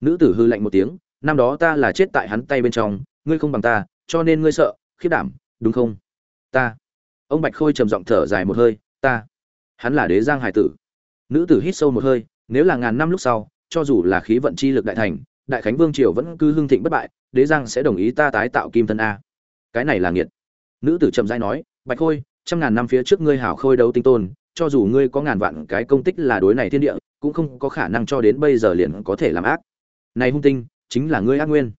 Nữ tử hư lạnh một tiếng, năm đó ta là chết tại hắn tay bên trong, ngươi không bằng ta, cho nên ngươi sợ, khiếp đảm, đúng không? Ta. Ông bạch khôi trầm giọng thở dài một hơi, ta. Hắn là đế giang hải tử. Nữ tử hít sâu một hơi, nếu là ngàn năm lúc sau, cho dù là khí vận chi lực đại thành đại khánh vương triều vẫn cứ hưng thịnh bất bại, đế giang sẽ đồng ý ta tái tạo kim thân a. Cái này là nghiệt. Nữ tử trầm dai nói, bạch khôi, trăm ngàn năm phía trước ngươi hảo khôi đấu tinh tôn, cho dù ngươi có ngàn vạn cái công tích là đối này thiên địa, cũng không có khả năng cho đến bây giờ liền có thể làm ác. Này hung tinh, chính là ngươi ác nguyên.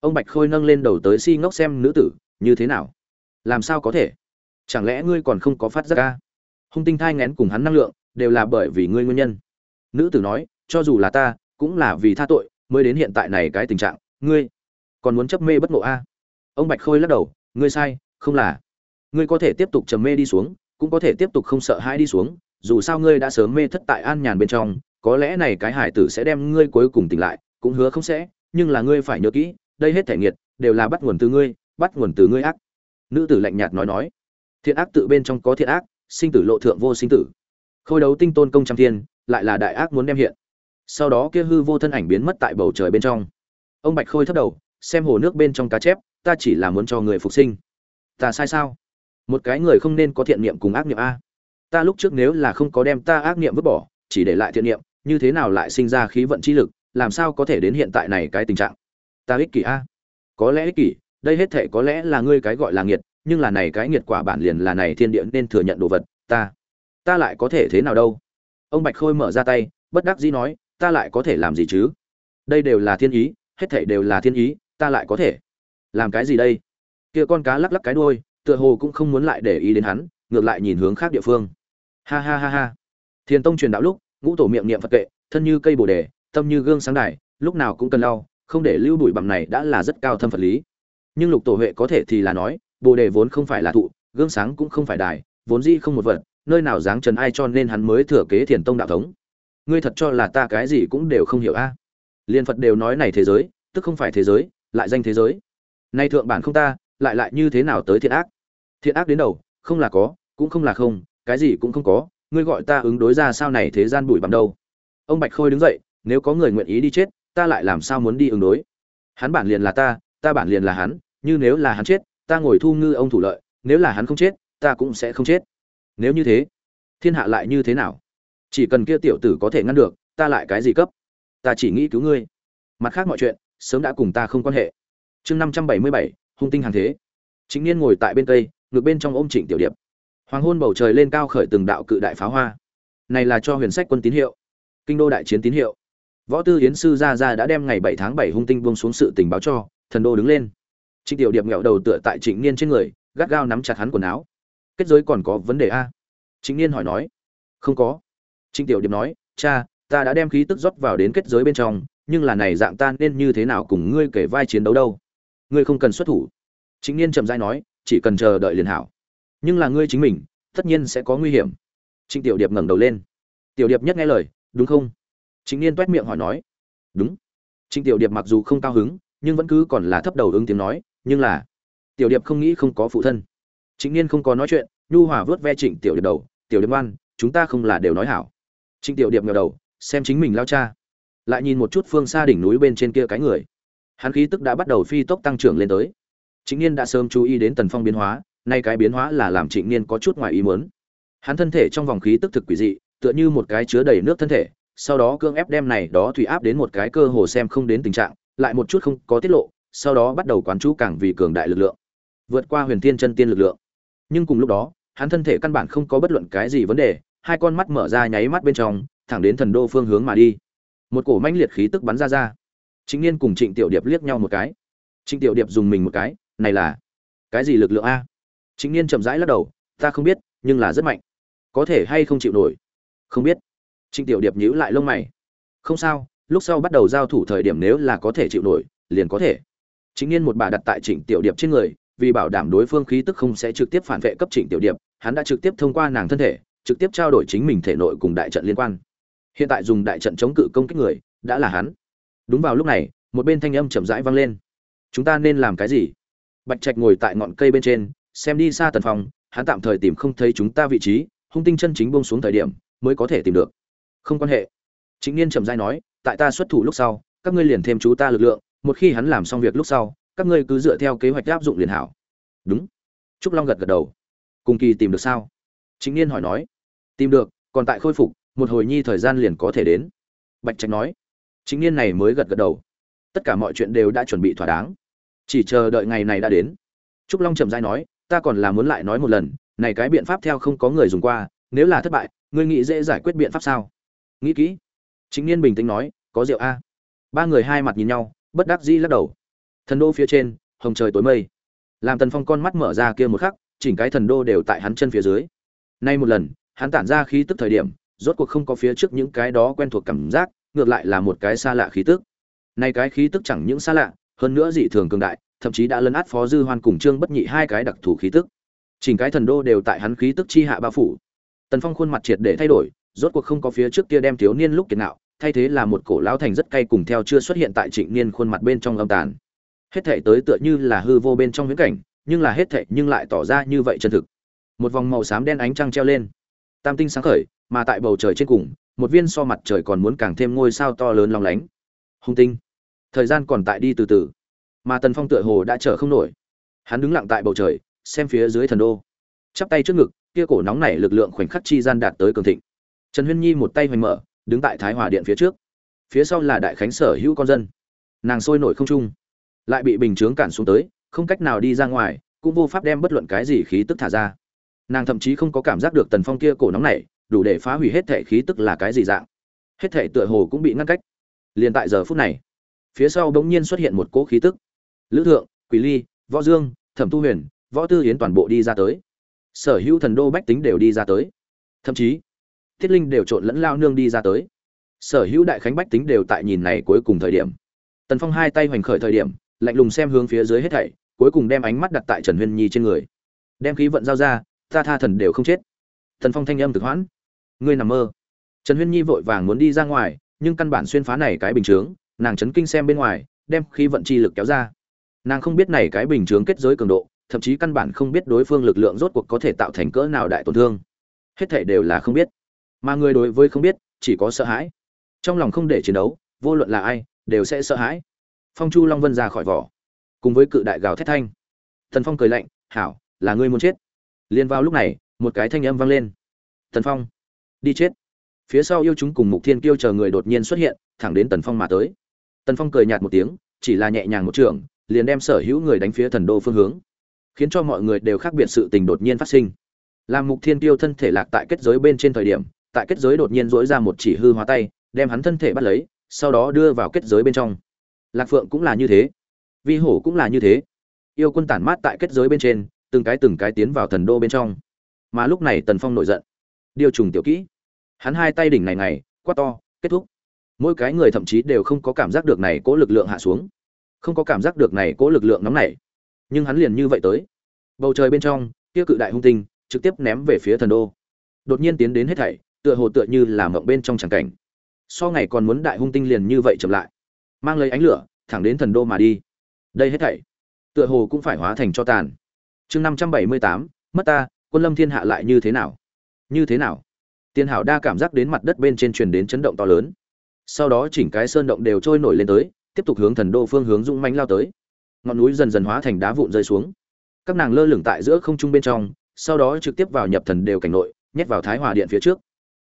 Ông bạch khôi nâng lên đầu tới si ngốc xem nữ tử, như thế nào? Làm sao có thể? Chẳng lẽ ngươi còn không có phát giác ca hung tinh thai ngén cùng hắn năng lượng, đều là bởi vì ngươi nguyên nhân. Nữ tử nói, cho dù là ta, cũng là vì tha tội mới đến hiện tại này cái tình trạng, ngươi còn muốn chấp mê bất ngộ a ông bạch khôi lắc đầu, ngươi sai, không là. Ngươi có thể tiếp tục trầm mê đi xuống, cũng có thể tiếp tục không sợ hãi đi xuống, dù sao ngươi đã sớm mê thất tại an nhàn bên trong, có lẽ này cái hải tử sẽ đem ngươi cuối cùng tỉnh lại, cũng hứa không sẽ, nhưng là ngươi phải nhớ kỹ, đây hết thể nghiệt, đều là bắt nguồn từ ngươi, bắt nguồn từ ngươi ác. Nữ tử lạnh nhạt nói nói. Thiện ác tự bên trong có thiện ác, sinh tử lộ thượng vô sinh tử. Khôi đấu tinh tôn công trăm thiên, lại là đại ác muốn đem hiện sau đó kia hư vô thân ảnh biến mất tại bầu trời bên trong. Ông bạch khôi thấp đầu, xem hồ nước bên trong cá chép, ta chỉ là muốn cho người phục sinh. Ta sai sao? Một cái người không nên có thiện niệm cùng ác niệm a. Ta lúc trước nếu là không có đem ta ác niệm vứt bỏ, chỉ để lại thiện niệm, như thế nào lại sinh ra khí vận chi lực, làm sao có thể đến hiện tại này cái tình trạng? Ta ích kỷ a. Có lẽ ích kỷ, đây hết thể có lẽ là ngươi cái gọi là nghiệt, nhưng là này cái nghiệt quả bản liền là này thiên địa nên thừa nhận đồ vật, ta. Ta lại có thể thế nào đâu? Ông bạch khôi mở ra tay, bất đắc dĩ nói ta lại có thể làm gì chứ? Đây đều là thiên ý, hết thảy đều là thiên ý, ta lại có thể làm cái gì đây? Kia con cá lắc lắc cái đuôi, tựa hồ cũng không muốn lại để ý đến hắn, ngược lại nhìn hướng khác địa phương. Ha ha ha ha. Thiền tông truyền đạo lúc, ngũ tổ miệng niệm phật kệ, thân như cây bồ đề, tâm như gương sáng đài, lúc nào cũng cần lau, không để lưu bụi bặm này đã là rất cao thâm phật lý. Nhưng lục tổ huệ có thể thì là nói, bồ đề vốn không phải là thụ, gương sáng cũng không phải đài, vốn dĩ không một vật, nơi nào dáng trần ai cho nên hắn mới thừa kế thiền tông đạo thống ngươi thật cho là ta cái gì cũng đều không hiểu a? Liên phật đều nói này thế giới, tức không phải thế giới, lại danh thế giới. Nay thượng bản không ta, lại lại như thế nào tới thiện ác? Thiện ác đến đầu, không là có, cũng không là không, cái gì cũng không có, ngươi gọi ta ứng đối ra sao này thế gian bụi bặm đâu? Ông bạch khôi đứng dậy, nếu có người nguyện ý đi chết, ta lại làm sao muốn đi ứng đối? Hắn bản liền là ta ta bản liền là hắn, như nếu là hắn chết, ta ngồi thu ngư ông thủ lợi, nếu là hắn không chết, ta cũng sẽ không chết. Nếu như thế, thiên hạ lại như thế nào? Chỉ cần kia tiểu tử có thể ngăn được ta lại cái gì cấp? Ta chỉ nghĩ cứu ngươi. Mặt khác mọi chuyện sớm đã cùng ta không quan hệ. Chương năm trăm bảy mươi bảy hung tinh hàng thế. Chính niên ngồi tại bên tây, ngược bên trong ôm trịnh tiểu điệp. Hoàng hôn bầu trời lên cao khởi từng đạo cự đại pháo hoa. Này là cho huyền sách quân tín hiệu kinh đô đại chiến tín hiệu. Võ tư yến sư gia gia đã đem ngày bảy tháng bảy hung tinh buông xuống sự tình báo cho thần đô đứng lên. Trịnh tiểu điệp nghẹo đầu tựa tại trịnh niên trên người gắt gao nắm chặt hắn quần áo. Kết giới còn có vấn đề a? Trịnh niên hỏi nói. Không có trịnh tiểu điệp nói, cha, ta đã đem khí tức rót vào đến kết giới bên trong, nhưng là này dạng ta nên như thế nào cùng ngươi kể vai chiến đấu đâu? Ngươi không cần xuất thủ. Trịnh niên chậm rãi nói, chỉ cần chờ đợi liền hảo. Nhưng là ngươi chính mình, tất nhiên sẽ có nguy hiểm. Trịnh tiểu điệp ngẩng đầu lên. Tiểu điệp nhất nghe lời, đúng không? Trịnh niên toét miệng hỏi nói, đúng. Trịnh tiểu điệp mặc dù không cao hứng, nhưng vẫn cứ còn là thấp đầu ứng tiếng nói, nhưng là tiểu điệp không nghĩ không có phụ thân. Trịnh niên không có nói chuyện, nhu hòa vớt ve trịnh tiểu điệp đầu, tiểu điệp ngoan, chúng ta không là đều nói hảo trịnh tiểu điệp ngẩng đầu, xem chính mình lao cha. Lại nhìn một chút phương xa đỉnh núi bên trên kia cái người. Hắn khí tức đã bắt đầu phi tốc tăng trưởng lên tới. Trịnh niên đã sớm chú ý đến tần phong biến hóa, nay cái biến hóa là làm trịnh niên có chút ngoài ý muốn. Hắn thân thể trong vòng khí tức thực quỷ dị, tựa như một cái chứa đầy nước thân thể, sau đó cương ép đem này đó thủy áp đến một cái cơ hồ xem không đến tình trạng, lại một chút không có tiết lộ, sau đó bắt đầu quán chú càng vì cường đại lực lượng, vượt qua huyền thiên chân tiên lực lượng. Nhưng cùng lúc đó, hắn thân thể căn bản không có bất luận cái gì vấn đề hai con mắt mở ra nháy mắt bên trong, thẳng đến thần đô phương hướng mà đi. Một cổ mãnh liệt khí tức bắn ra ra. Chính niên cùng trịnh tiểu điệp liếc nhau một cái. Trịnh tiểu điệp dùng mình một cái, này là, cái gì lực lượng a? Chính niên chậm rãi lắc đầu, ta không biết, nhưng là rất mạnh. Có thể hay không chịu nổi? Không biết. Trịnh tiểu điệp nhíu lại lông mày. Không sao, lúc sau bắt đầu giao thủ thời điểm nếu là có thể chịu nổi, liền có thể. Chính niên một bà đặt tại trịnh tiểu điệp trên người, vì bảo đảm đối phương khí tức không sẽ trực tiếp phản vệ cấp trịnh tiểu điệp, hắn đã trực tiếp thông qua nàng thân thể trực tiếp trao đổi chính mình thể nội cùng đại trận liên quan. Hiện tại dùng đại trận chống cự công kích người, đã là hắn. Đúng vào lúc này, một bên thanh âm chậm rãi vang lên. Chúng ta nên làm cái gì? Bạch trạch ngồi tại ngọn cây bên trên, xem đi xa tần phòng, hắn tạm thời tìm không thấy chúng ta vị trí, hung tinh chân chính buông xuống thời điểm, mới có thể tìm được. Không quan hệ. Chính niên chậm rãi nói, tại ta xuất thủ lúc sau, các ngươi liền thêm chú ta lực lượng, một khi hắn làm xong việc lúc sau, các ngươi cứ dựa theo kế hoạch áp dụng liền hảo. Đúng. Trúc long gật gật đầu. Cùng kỳ tìm được sao? Chính niên hỏi nói, tìm được, còn tại khôi phục, một hồi nhi thời gian liền có thể đến. Bạch trạch nói. Chính niên này mới gật gật đầu. Tất cả mọi chuyện đều đã chuẩn bị thỏa đáng. Chỉ chờ đợi ngày này đã đến. Trúc long trầm dai nói, ta còn là muốn lại nói một lần, này cái biện pháp theo không có người dùng qua, nếu là thất bại, ngươi nghĩ dễ giải quyết biện pháp sao? Nghĩ kỹ. Chính niên bình tĩnh nói, có rượu a. Ba người hai mặt nhìn nhau, bất đắc dĩ lắc đầu. Thần đô phía trên, hồng trời tối mây. Làm tần phong con mắt mở ra kia một khắc, chỉnh cái thần đô đều tại hắn chân phía dưới nay một lần, hắn tản ra khí tức thời điểm, rốt cuộc không có phía trước những cái đó quen thuộc cảm giác, ngược lại là một cái xa lạ khí tức. Nay cái khí tức chẳng những xa lạ, hơn nữa dị thường cường đại, thậm chí đã lấn át phó dư hoan cùng trương bất nhị hai cái đặc thù khí tức. Chỉnh cái thần đô đều tại hắn khí tức chi hạ ba phủ. Tần phong khuôn mặt triệt để thay đổi, rốt cuộc không có phía trước kia đem thiếu niên lúc kiệt nạo thay thế là một cổ lão thành rất cay cùng theo chưa xuất hiện tại trịnh niên khuôn mặt bên trong âm tàn. Hết thảy tới tựa như là hư vô bên trong huyễn cảnh, nhưng là hết thảy nhưng lại tỏ ra như vậy chân thực một vòng màu xám đen ánh trăng treo lên. Tam tinh sáng khởi, mà tại bầu trời trên cùng, một viên so mặt trời còn muốn càng thêm ngôi sao to lớn lòng lánh. Hung tinh. Thời gian còn tại đi từ từ. Mà tần phong tựa hồ đã chờ không nổi. Hắn đứng lặng tại bầu trời, xem phía dưới thần đô. Chắp tay trước ngực, kia cổ nóng nảy lực lượng khoảnh khắc chi gian đạt tới cường thịnh. Trần huyên nhi một tay hoành mở, đứng tại thái hòa điện phía trước. Phía sau là đại khánh sở hữu con dân. Nàng sôi nổi không trung. Lại bị bình chướng cản xuống tới, không cách nào đi ra ngoài, cũng vô pháp đem bất luận cái gì khí tức thả ra nàng thậm chí không có cảm giác được tần phong kia cổ nóng này, đủ để phá hủy hết thể khí tức là cái gì dạng. Hết thể tựa hồ cũng bị ngăn cách. Liền tại giờ phút này, phía sau bỗng nhiên xuất hiện một cỗ khí tức. Lữ thượng, quỷ ly, võ dương, thẩm tu huyền, võ tư yến toàn bộ đi ra tới. Sở hữu thần đô bách tính đều đi ra tới. Thậm chí, thiết linh đều trộn lẫn lao nương đi ra tới. Sở hữu đại khánh bách tính đều tại nhìn này cuối cùng thời điểm. Tần phong hai tay hoành khởi thời điểm, lạnh lùng xem hướng phía dưới hết thảy, cuối cùng đem ánh mắt đặt tại trần huyên nhi trên người. Đem khí vận giao ra ta tha thần đều không chết. Thần phong thanh âm thực hoãn. Ngươi nằm mơ. Trần huyên nhi vội vàng muốn đi ra ngoài, nhưng căn bản xuyên phá này cái bình chướng, nàng chấn kinh xem bên ngoài, đem khí vận chi lực kéo ra. Nàng không biết này cái bình chướng kết giới cường độ, thậm chí căn bản không biết đối phương lực lượng rốt cuộc có thể tạo thành cỡ nào đại tổn thương. Hết thể đều là không biết. Mà người đối với không biết, chỉ có sợ hãi. Trong lòng không để chiến đấu, vô luận là ai, đều sẽ sợ hãi. Phong chu long vân ra khỏi vỏ, cùng với cự đại gào thét thanh. Thần phong cười lạnh, hảo, là ngươi muốn chết liền vào lúc này, một cái thanh âm vang lên. Tần phong, đi chết. Phía sau yêu chúng cùng mục thiên kiêu chờ người đột nhiên xuất hiện, thẳng đến tần phong mà tới. Tần phong cười nhạt một tiếng, chỉ là nhẹ nhàng một trường, liền đem sở hữu người đánh phía thần đô phương hướng, khiến cho mọi người đều khác biệt sự tình đột nhiên phát sinh. Làm mục thiên kiêu thân thể lạc tại kết giới bên trên thời điểm, tại kết giới đột nhiên dỗi ra một chỉ hư hóa tay, đem hắn thân thể bắt lấy, sau đó đưa vào kết giới bên trong. Lạc phượng cũng là như thế. Vi hổ cũng là như thế. Yêu quân tản mát tại kết giới bên trên từng cái từng cái tiến vào thần đô bên trong. Mà lúc này tần phong nổi giận. Điều trùng tiểu kỹ. Hắn hai tay đỉnh này này, quát to, kết thúc. Mỗi cái người thậm chí đều không có cảm giác được này cố lực lượng hạ xuống. Không có cảm giác được này cố lực lượng nóng này nhưng hắn liền như vậy tới. Bầu trời bên trong, kia cự đại hung tinh, trực tiếp ném về phía thần đô. Đột nhiên tiến đến hết thảy, tựa hồ tựa như là mộng bên trong tràng cảnh. So ngày còn muốn đại hung tinh liền như vậy chậm lại. Mang lấy ánh lửa, thẳng đến thần đô mà đi. Đây hết thảy, tựa hồ cũng phải hóa thành cho tàn chương năm trăm bảy mươi tám, mất ta, quân lâm thiên hạ lại như thế nào? Như thế nào? Tiên hảo đa cảm giác đến mặt đất bên trên truyền đến chấn động to lớn. Sau đó chỉnh cái sơn động đều trôi nổi lên tới, tiếp tục hướng thần đô phương hướng dũng manh lao tới. Ngọn núi dần dần hóa thành đá vụn rơi xuống. Các nàng lơ lửng tại giữa không trung bên trong, sau đó trực tiếp vào nhập thần đều cảnh nội, nhét vào thái hòa điện phía trước.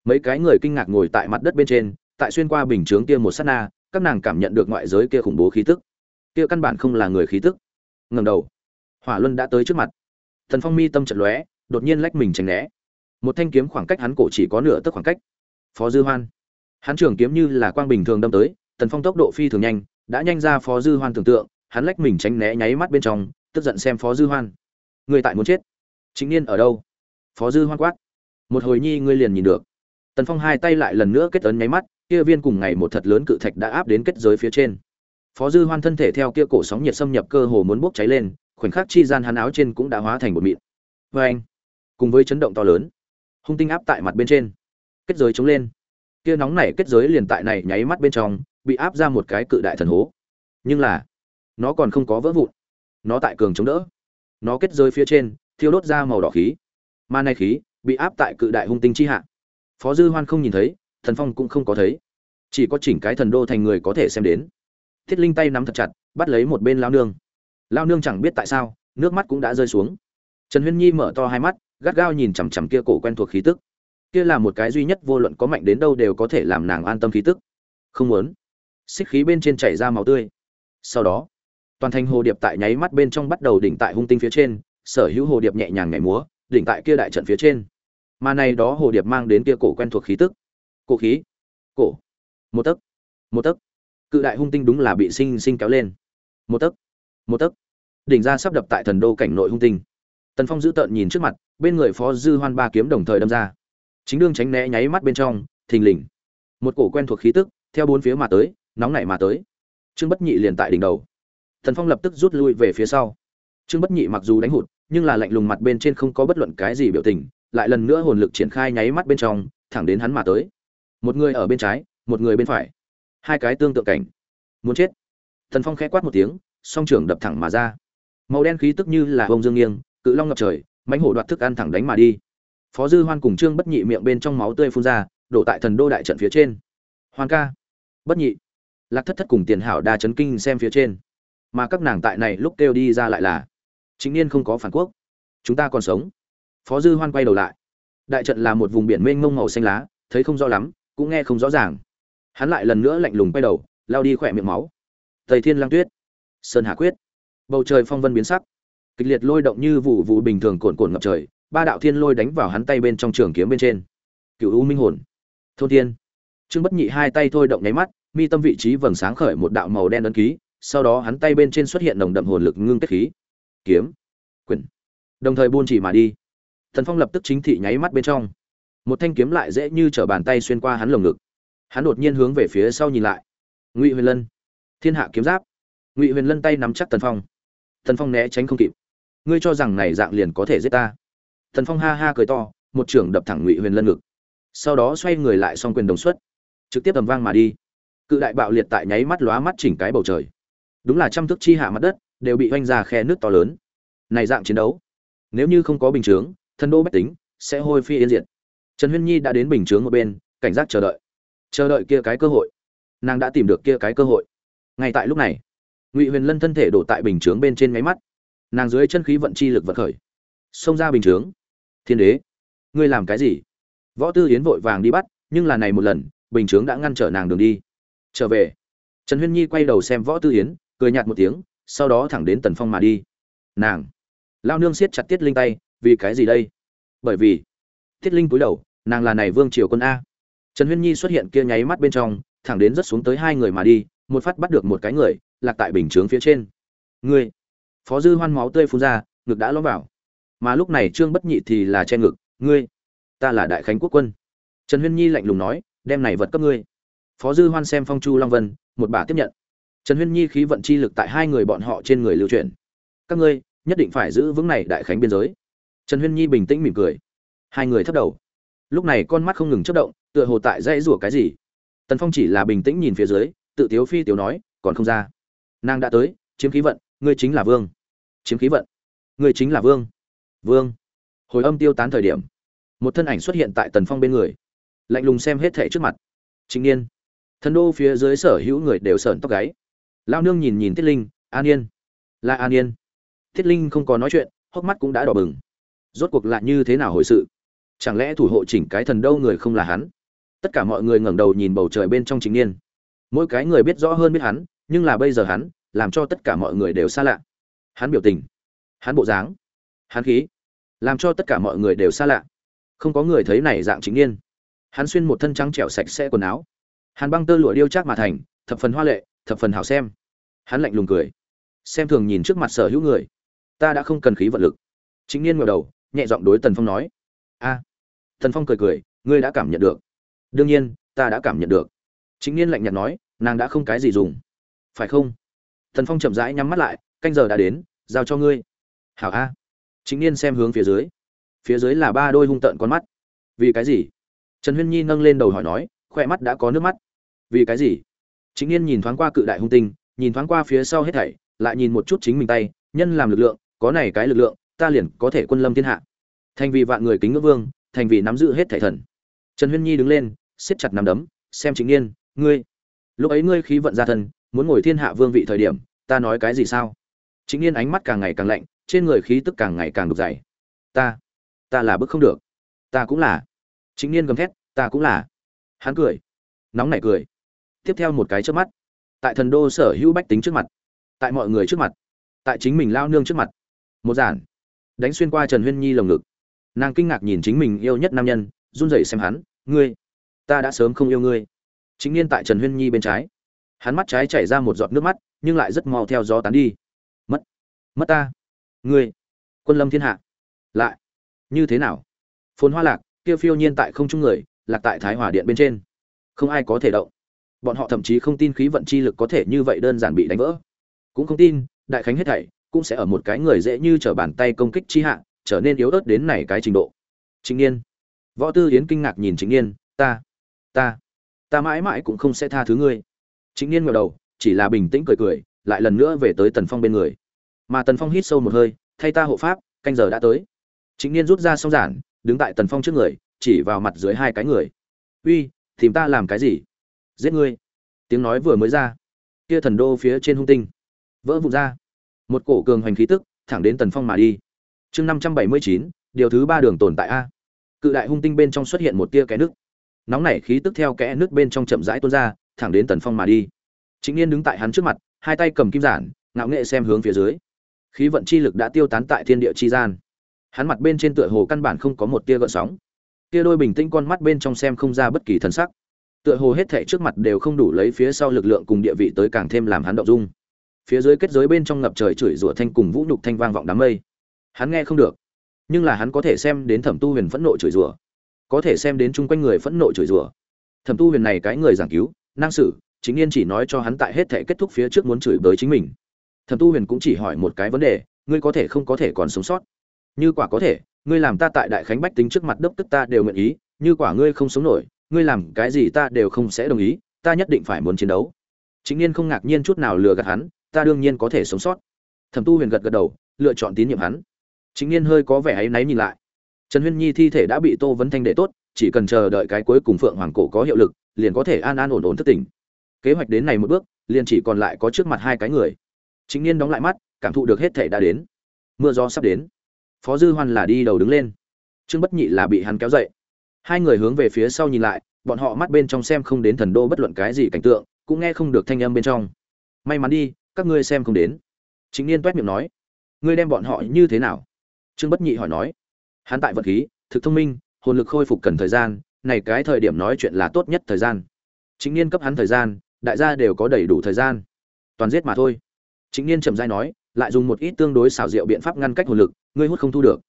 Mấy cái người kinh ngạc ngồi tại mặt đất bên trên, tại xuyên qua bình chướng kia một sát na, các nàng cảm nhận được ngoại giới kia khủng bố khí tức. Kia căn bản không là người khí tức. Ngầm đầu hỏa luân đã tới trước mặt. Thần phong mi tâm trận lóe, đột nhiên lách mình tránh né. Một thanh kiếm khoảng cách hắn cổ chỉ có nửa tấc khoảng cách. Phó dư hoan. Hắn trường kiếm như là quang bình thường đâm tới tần phong tốc độ phi thường nhanh, đã nhanh ra phó dư hoan tưởng tượng, hắn lách mình tránh né nháy mắt bên trong, tức giận xem phó dư hoan. Người tại muốn chết. Chính niên ở đâu? Phó dư hoan quát. Một hồi nhi ngươi liền nhìn được. Tần phong hai tay lại lần nữa kết ấn nháy mắt, kia viên cùng ngày một thật lớn cự thạch đã áp đến kết giới phía trên. Phó dư hoan thân thể theo kia cổ sóng nhiệt xâm nhập cơ hồ muốn bốc cháy lên khoảnh khắc chi gian hắn áo trên cũng đã hóa thành một mịn. Vê anh, cùng với chấn động to lớn, hung tinh áp tại mặt bên trên, kết giới chống lên. Kia nóng này kết giới liền tại này nháy mắt bên trong, bị áp ra một cái cự đại thần hố. Nhưng là, nó còn không có vỡ vụn. Nó tại cường chống đỡ. Nó kết giới phía trên, thiêu đốt ra màu đỏ khí. Mà này khí, bị áp tại cự đại hung tinh chi hạ. Phó dư hoan không nhìn thấy, thần phong cũng không có thấy. Chỉ có chỉnh cái thần đô thành người có thể xem đến. Thiết linh tay nắm thật chặt, bắt lấy một bên lao nương lao nương chẳng biết tại sao, nước mắt cũng đã rơi xuống. Trần huyên nhi mở to hai mắt, gắt gao nhìn chằm chằm kia cổ quen thuộc khí tức. Kia là một cái duy nhất vô luận có mạnh đến đâu đều có thể làm nàng an tâm khí tức. Không muốn. Xích khí bên trên chảy ra máu tươi. Sau đó, toàn thành hồ điệp tại nháy mắt bên trong bắt đầu đỉnh tại hung tinh phía trên, sở hữu hồ điệp nhẹ nhàng nhảy múa, đỉnh tại kia đại trận phía trên. Mà này đó hồ điệp mang đến kia cổ quen thuộc khí tức. Cổ khí. Cổ. Một tấc. Một tấc. Cự đại hung tinh đúng là bị sinh sinh kéo lên. Một tấc. Một tấc đỉnh ra sắp đập tại thần đô cảnh nội hung tinh. Tần phong giữ tợn nhìn trước mặt, bên người phó dư hoan ba kiếm đồng thời đâm ra. Chính đương tránh né nháy mắt bên trong, thình lình. Một cổ quen thuộc khí tức, theo bốn phía mà tới, nóng nảy mà tới. Trương bất nhị liền tại đỉnh đầu. Thần phong lập tức rút lui về phía sau. Trương bất nhị mặc dù đánh hụt, nhưng là lạnh lùng mặt bên trên không có bất luận cái gì biểu tình, lại lần nữa hồn lực triển khai nháy mắt bên trong, thẳng đến hắn mà tới. Một người ở bên trái, một người bên phải. Hai cái tương tự cảnh. Muốn chết. Thần phong khẽ quát một tiếng, song trưởng đập thẳng mà ra màu đen khí tức như là bông dương nghiêng, cự long ngập trời, mãnh hổ đoạt thức ăn thẳng đánh mà đi. Phó dư hoan cùng trương bất nhị miệng bên trong máu tươi phun ra, đổ tại thần đô đại trận phía trên. Hoan ca. Bất nhị. Lạc thất thất cùng tiền hảo đa chấn kinh xem phía trên. Mà các nàng tại này lúc kêu đi ra lại là, chính niên không có phản quốc. Chúng ta còn sống. Phó dư hoan quay đầu lại. Đại trận là một vùng biển mênh mông màu xanh lá, thấy không rõ lắm, cũng nghe không rõ ràng. Hắn lại lần nữa lạnh lùng quay đầu lao đi khỏe miệng máu. Thầy thiên lang tuyết. Sơn hà quyết bầu trời phong vân biến sắc. Kịch liệt lôi động như vụ vụ bình thường cuộn cuộn ngập trời ba đạo thiên lôi đánh vào hắn tay bên trong trường kiếm bên trên. Cựu u minh hồn thôn thiên. Trương bất nhị hai tay thôi động nháy mắt mi tâm vị trí vầng sáng khởi một đạo màu đen ấn ký sau đó hắn tay bên trên xuất hiện nồng đậm hồn lực ngưng kết khí. Kiếm quyển, đồng thời buôn chỉ mà đi. Thần phong lập tức chính thị nháy mắt bên trong. Một thanh kiếm lại dễ như trở bàn tay xuyên qua hắn lồng ngực. Hắn đột nhiên hướng về phía sau nhìn lại. Ngụy huyền lân. Thiên hạ kiếm giáp. Ngụy huyền lân tay nắm chắc tần phong tần phong né tránh không kịp. Ngươi cho rằng này dạng liền có thể giết ta? Tần phong ha ha cười to, một trưởng đập thẳng ngụy huyền lân ngực. Sau đó xoay người lại song quyền đồng xuất. Trực tiếp tầm vang mà đi. Cự đại bạo liệt tại nháy mắt lóa mắt chỉnh cái bầu trời. Đúng là trăm thước chi hạ mặt đất, đều bị oanh ra khe nước to lớn. Này dạng chiến đấu, nếu như không có bình chướng thần đô bách tính sẽ hôi phi yên diệt. Trần huyên nhi đã đến bình chướng một bên, cảnh giác chờ đợi. Chờ đợi kia cái cơ hội. Nàng đã tìm được kia cái cơ hội. Ngay tại lúc này ngụy huyền lân thân thể đổ tại bình chướng bên trên máy mắt nàng dưới chân khí vận chi lực vận khởi xông ra bình chướng thiên đế ngươi làm cái gì võ tư yến vội vàng đi bắt nhưng là này một lần bình chướng đã ngăn trở nàng đường đi trở về trần huyên nhi quay đầu xem võ tư yến cười nhạt một tiếng sau đó thẳng đến tần phong mà đi nàng lao nương siết chặt tiết linh tay vì cái gì đây bởi vì tiết linh cúi đầu nàng là này vương triều quân a trần huyên nhi xuất hiện kia nháy mắt bên trong thẳng đến rất xuống tới hai người mà đi một phát bắt được một cái người lạc tại bình chướng phía trên. Ngươi, phó dư hoan máu tươi phun ra, ngực đã lõm vào. Mà lúc này trương bất nhị thì là che ngực, ngươi, ta là đại khánh quốc quân. Trần huyên nhi lạnh lùng nói, đem này vật cấp ngươi. Phó dư hoan xem phong chu long vân, một bà tiếp nhận. Trần huyên nhi khí vận chi lực tại hai người bọn họ trên người lưu truyền các ngươi, nhất định phải giữ vững này đại khánh biên giới. Trần huyên nhi bình tĩnh mỉm cười. Hai người thấp đầu. Lúc này con mắt không ngừng chất động, tựa hồ tại dãy rủa cái gì. Tần phong chỉ là bình tĩnh nhìn phía dưới, tự tiếu phi tiếu nói, còn không ra nàng đã tới, chiếm khí vận, ngươi chính là vương. Chiếm khí vận, ngươi chính là vương. Vương. Hồi âm tiêu tán thời điểm, một thân ảnh xuất hiện tại tần phong bên người. Lạnh lùng xem hết thệ trước mặt. Chính niên. Thần đô phía dưới sở hữu người đều sởn tóc gáy. Lao nương nhìn nhìn tiết linh, an yên. Là an yên. Tiết linh không có nói chuyện, hốc mắt cũng đã đỏ bừng. Rốt cuộc lại như thế nào hồi sự? Chẳng lẽ thủ hộ chỉnh cái thần đâu người không là hắn? Tất cả mọi người ngẩng đầu nhìn bầu trời bên trong chính niên. Mỗi cái người biết rõ hơn biết hắn nhưng là bây giờ hắn, làm cho tất cả mọi người đều xa lạ. Hắn biểu tình, hắn bộ dáng, hắn khí, làm cho tất cả mọi người đều xa lạ. Không có người thấy này dạng chính niên. Hắn xuyên một thân trắng trẻo sạch sẽ quần áo. Hắn băng tơ lụa điêu chắc mà thành, thập phần hoa lệ, thập phần hảo xem. Hắn lạnh lùng cười. Xem thường nhìn trước mặt sở hữu người. Ta đã không cần khí vận lực. Chính niên ngẩng đầu, nhẹ giọng đối tần phong nói. A. Tần phong cười cười, ngươi đã cảm nhận được. Đương nhiên, ta đã cảm nhận được. Chính niên lạnh nhạt nói, nàng đã không cái gì dùng phải không? Thần phong chậm rãi nhắm mắt lại, canh giờ đã đến, giao cho ngươi. Hảo a. Chính niên xem hướng phía dưới. Phía dưới là ba đôi hung tợn con mắt. Vì cái gì? Trần huyên nhi nâng lên đầu hỏi nói khoe mắt đã có nước mắt. Vì cái gì? Chính niên nhìn thoáng qua cự đại hung tinh, nhìn thoáng qua phía sau hết thảy, lại nhìn một chút chính mình tay, nhân làm lực lượng, có này cái lực lượng, ta liền có thể quân lâm thiên hạ. Thành vì vạn người kính ngưỡng vương, thành vì nắm giữ hết thảy thần. Trần huyên nhi đứng lên, siết chặt nắm đấm, xem chính niên, ngươi lúc ấy ngươi khí vận ra thân, muốn ngồi thiên hạ vương vị thời điểm, ta nói cái gì sao? Chính niên ánh mắt càng ngày càng lạnh, trên người khí tức càng ngày càng đục dày. Ta ta là bức không được. Ta cũng là. Chính niên gầm thét, ta cũng là. Hắn cười. Nóng nảy cười. Tiếp theo một cái trước mắt. Tại thần đô sở hữu bách tính trước mặt. Tại mọi người trước mặt. Tại chính mình lao nương trước mặt. Một giản. Đánh xuyên qua trần huyên nhi lồng ngực. Nàng kinh ngạc nhìn chính mình yêu nhất nam nhân, run rẩy xem hắn. Ngươi, ta đã sớm không yêu ngươi chính niên tại trần huyên nhi bên trái. Hắn mắt trái chảy ra một giọt nước mắt, nhưng lại rất mau theo gió tán đi. Mất mất ta. Ngươi, quân lâm thiên hạ. Lại, như thế nào? Phồn hoa lạc, kia phiêu nhiên tại không trung người, lạc tại thái hòa điện bên trên. Không ai có thể động. Bọn họ thậm chí không tin khí vận chi lực có thể như vậy đơn giản bị đánh vỡ. Cũng không tin, đại khánh hết thảy cũng sẽ ở một cái người dễ như trở bàn tay công kích chi hạ, trở nên yếu ớt đến này cái trình độ. Chính niên. Võ tư yến kinh ngạc nhìn chính niên. Ta ta ta mãi mãi cũng không sẽ tha thứ ngươi. Chính niên ngẩng đầu, chỉ là bình tĩnh cười cười, lại lần nữa về tới tần phong bên người. Mà tần phong hít sâu một hơi, thay ta hộ pháp, canh giờ đã tới. Chính niên rút ra xong giản, đứng tại tần phong trước người, chỉ vào mặt dưới hai cái người. Uy, tìm ta làm cái gì? Giết ngươi. Tiếng nói vừa mới ra, kia thần đô phía trên hung tinh, vỡ vụn ra. Một cổ cường hoành khí tức, thẳng đến tần phong mà đi. Chương năm trăm bảy mươi chín, điều thứ ba đường tồn tại a. Cự đại hung tinh bên trong xuất hiện một tia kẽ nước nóng nảy khí tức theo kẽ nước bên trong chậm rãi tuôn ra, thẳng đến tần phong mà đi. Chính niên đứng tại hắn trước mặt, hai tay cầm kim giản, ngạo nghệ xem hướng phía dưới. Khí vận chi lực đã tiêu tán tại thiên địa chi gian. Hắn mặt bên trên tựa hồ căn bản không có một tia gợn sóng. Tia đôi bình tĩnh con mắt bên trong xem không ra bất kỳ thần sắc. Tựa hồ hết thảy trước mặt đều không đủ lấy phía sau lực lượng cùng địa vị tới càng thêm làm hắn động dung. Phía dưới kết giới bên trong ngập trời chửi rủa thanh cùng vũ nhục thanh vang vọng đám mây. Hắn nghe không được, nhưng là hắn có thể xem đến thẩm tu huyền phẫn nộ chửi rủa có thể xem đến chung quanh người phẫn nộ chửi rủa. Thẩm tu huyền này cái người giảng cứu, năng sử, chính yên chỉ nói cho hắn tại hết thể kết thúc phía trước muốn chửi bới chính mình. Thẩm tu huyền cũng chỉ hỏi một cái vấn đề, ngươi có thể không có thể còn sống sót? Như quả có thể, ngươi làm ta tại đại khánh bách tính trước mặt đốc tức ta đều nguyện ý, như quả ngươi không sống nổi, ngươi làm cái gì ta đều không sẽ đồng ý, ta nhất định phải muốn chiến đấu. Chính yên không ngạc nhiên chút nào lừa gạt hắn, ta đương nhiên có thể sống sót. Thẩm tu huyền gật gật đầu, lựa chọn tín nhiệm hắn. Chính yên hơi có vẻ áy náy nhìn lại trần huyên nhi thi thể đã bị tô vấn thanh để tốt, chỉ cần chờ đợi cái cuối cùng phượng hoàng cổ có hiệu lực, liền có thể an an ổn ổn thất tỉnh. Kế hoạch đến này một bước, liền chỉ còn lại có trước mặt hai cái người. Chính niên đóng lại mắt, cảm thụ được hết thể đã đến. Mưa gió sắp đến. Phó dư hoan là đi đầu đứng lên. Trương bất nhị là bị hắn kéo dậy. Hai người hướng về phía sau nhìn lại, bọn họ mắt bên trong xem không đến thần đô bất luận cái gì cảnh tượng, cũng nghe không được thanh âm bên trong. May mắn đi, các ngươi xem không đến. Chính niên toét miệng nói. Ngươi đem bọn họ như thế nào? Trương bất nhị hỏi nói hắn tại vật khí, thực thông minh, hồn lực khôi phục cần thời gian, này cái thời điểm nói chuyện là tốt nhất thời gian. Chính niên cấp hắn thời gian, đại gia đều có đầy đủ thời gian. Toàn giết mà thôi. Chính niên trầm dai nói, lại dùng một ít tương đối xảo diệu biện pháp ngăn cách hồn lực, ngươi hút không thu được.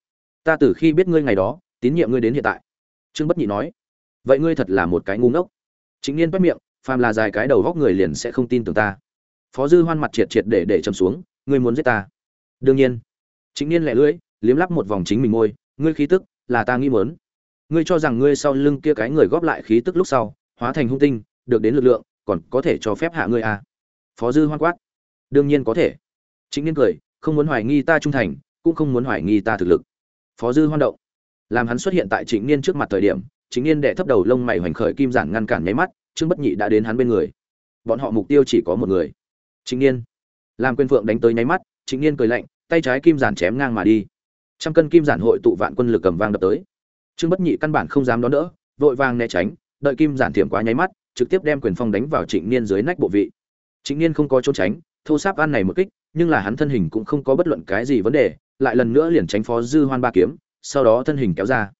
Ta từ khi biết ngươi ngày đó, tín nhiệm ngươi đến hiện tại. Trương bất nhị nói, vậy ngươi thật là một cái ngu ngốc. Chính niên bắt miệng, phàm là dài cái đầu góc người liền sẽ không tin tưởng ta. Phó dư hoan mặt triệt triệt để để trầm xuống, ngươi muốn giết ta. Đương nhiên. Chính niên lẻ lưỡi, liếm lắp một vòng chính mình môi ngươi khí tức là ta nghĩ muốn. Ngươi cho rằng ngươi sau lưng kia cái người góp lại khí tức lúc sau, hóa thành hung tinh, được đến lực lượng, còn có thể cho phép hạ ngươi à? Phó dư hoan quát. Đương nhiên có thể. Chính niên cười, không muốn hoài nghi ta trung thành, cũng không muốn hoài nghi ta thực lực. Phó dư hoan động. Làm hắn xuất hiện tại Chính niên trước mặt thời điểm chính niên đệ thấp đầu lông mày hoành khởi kim giản ngăn cản nháy mắt, trương bất nhị đã đến hắn bên người. Bọn họ mục tiêu chỉ có một người. Chính niên làm quên phượng đánh tới nháy mắt Chính niên cười lạnh, tay trái kim giản chém ngang mà đi trăm cân kim giản hội tụ vạn quân lực cầm vang đập tới. Trương bất nhị căn bản không dám đón đỡ, vội vàng né tránh, đợi kim giản thiểm quá nháy mắt, trực tiếp đem quyền phong đánh vào trịnh niên dưới nách bộ vị. Trịnh niên không có trốn tránh, thô sáp ăn này một kích, nhưng là hắn thân hình cũng không có bất luận cái gì vấn đề, lại lần nữa liền tránh phó dư hoan ba kiếm, sau đó thân hình kéo ra.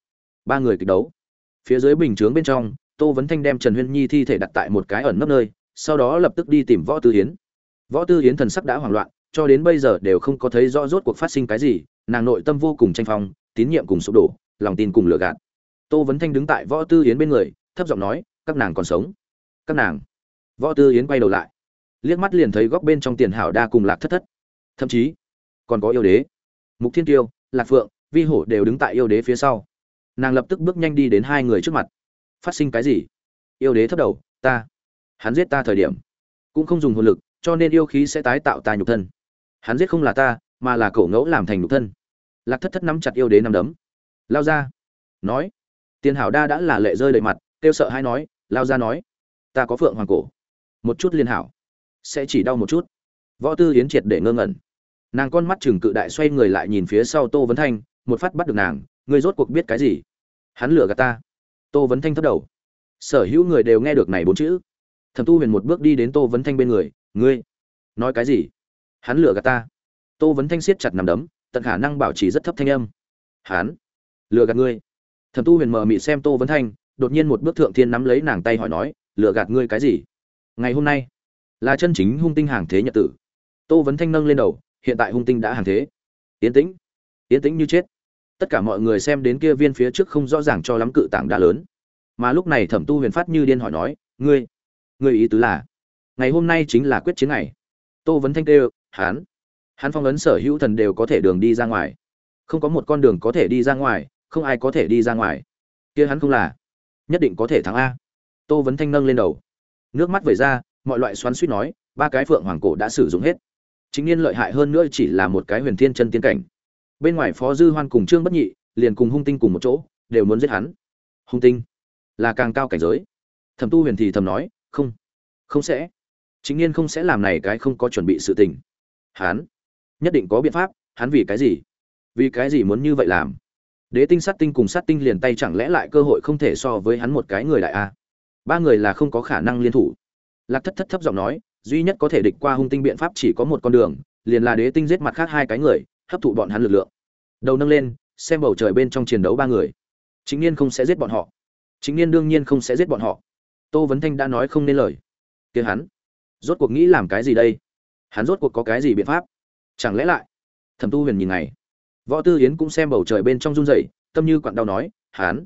Ba người kịch đấu. Phía dưới bình chướng bên trong, tô vấn thanh đem trần huyên nhi thi thể đặt tại một cái ẩn nấp nơi, sau đó lập tức đi tìm võ tư hiến võ tư hiến thần sắc đã hoảng loạn, cho đến bây giờ đều không có thấy rõ rốt cuộc phát sinh cái gì nàng nội tâm vô cùng tranh phong, tín nhiệm cùng sụp đổ, lòng tin cùng lừa gạt. Tô vấn thanh đứng tại võ tư yến bên người, thấp giọng nói, các nàng còn sống. Các nàng? Võ tư yến quay đầu lại, liếc mắt liền thấy góc bên trong tiền hảo đa cùng lạc thất thất. Thậm chí, còn có yêu đế. Mục thiên tiêu, lạc phượng, vi hổ đều đứng tại yêu đế phía sau. Nàng lập tức bước nhanh đi đến hai người trước mặt. Phát sinh cái gì? Yêu đế thấp đầu, ta, hắn giết ta thời điểm, cũng không dùng hồn lực, cho nên yêu khí sẽ tái tạo ta nhục thân. Hắn giết không là ta mà là cổ ngẫu làm thành nhục thân. Lạc thất thất nắm chặt yêu đế nắm đấm. Lao ra. Nói. Tiền hảo đa đã là lệ rơi đầy mặt, kêu sợ hay nói, lao ra nói, ta có phượng hoàng cổ. Một chút liên hảo, sẽ chỉ đau một chút. Võ tư yến triệt để ngơ ngẩn. Nàng con mắt chừng cự đại xoay người lại nhìn phía sau tô vấn thanh, một phát bắt được nàng, ngươi rốt cuộc biết cái gì? Hắn lừa gạt ta. Tô vấn thanh thất đầu. Sở hữu người đều nghe được này bốn chữ. Thẩm tu huyền một bước đi đến tô vấn thanh bên người, ngươi, nói cái gì? Hắn lừa gạt ta tô vấn thanh siết chặt nằm đấm tận khả năng bảo trì rất thấp thanh âm. Hán, lừa gạt ngươi. Thẩm tu huyền mờ mị xem tô vấn thanh đột nhiên một bước thượng thiên nắm lấy nàng tay hỏi nói lừa gạt ngươi cái gì? Ngày hôm nay là chân chính hung tinh hàng thế nhật tử. Tô vấn thanh nâng lên đầu hiện tại hung tinh đã hàng thế. Yến tĩnh yến tĩnh như chết. Tất cả mọi người xem đến kia viên phía trước không rõ ràng cho lắm cự tảng đá lớn. Mà lúc này thẩm tu huyền phát như điên hỏi nói ngươi ngươi ý tứ là ngày hôm nay chính là quyết chiến ngày. Tô vấn thanh kêu hán hắn phong ấn sở hữu thần đều có thể đường đi ra ngoài. Không có một con đường có thể đi ra ngoài, không ai có thể đi ra ngoài. Kia hắn không là. Nhất định có thể thắng a. Tô vấn thanh nâng lên đầu. Nước mắt vẩy ra, mọi loại xoắn suýt nói, ba cái phượng hoàng cổ đã sử dụng hết. Chính nhiên lợi hại hơn nữa chỉ là một cái huyền thiên chân tiên cảnh. Bên ngoài phó dư hoan cùng trương bất nhị, liền cùng hung tinh cùng một chỗ, đều muốn giết hắn. Hung tinh là càng cao cảnh giới. Thẩm tu huyền thì thầm nói, không không sẽ. Chính nhiên không sẽ làm này cái không có chuẩn bị sự tình. Hắn nhất định có biện pháp, hắn vì cái gì? Vì cái gì muốn như vậy làm? Đế tinh sát tinh cùng sát tinh liền tay chẳng lẽ lại cơ hội không thể so với hắn một cái người đại a? Ba người là không có khả năng liên thủ. Lạc thất thất thấp giọng nói, duy nhất có thể địch qua hung tinh biện pháp chỉ có một con đường, liền là đế tinh giết mặt khác hai cái người, hấp thụ bọn hắn lực lượng. Đầu nâng lên, xem bầu trời bên trong chiến đấu ba người. Chính niên không sẽ giết bọn họ. Chính niên đương nhiên không sẽ giết bọn họ. Tô vấn thanh đã nói không nên lời. Kia hắn, rốt cuộc nghĩ làm cái gì đây? Hắn rốt cuộc có cái gì biện pháp? Chẳng lẽ lại? Thẩm tu huyền nhìn này võ tư yến cũng xem bầu trời bên trong run rẩy, tâm như quặn đau nói hắn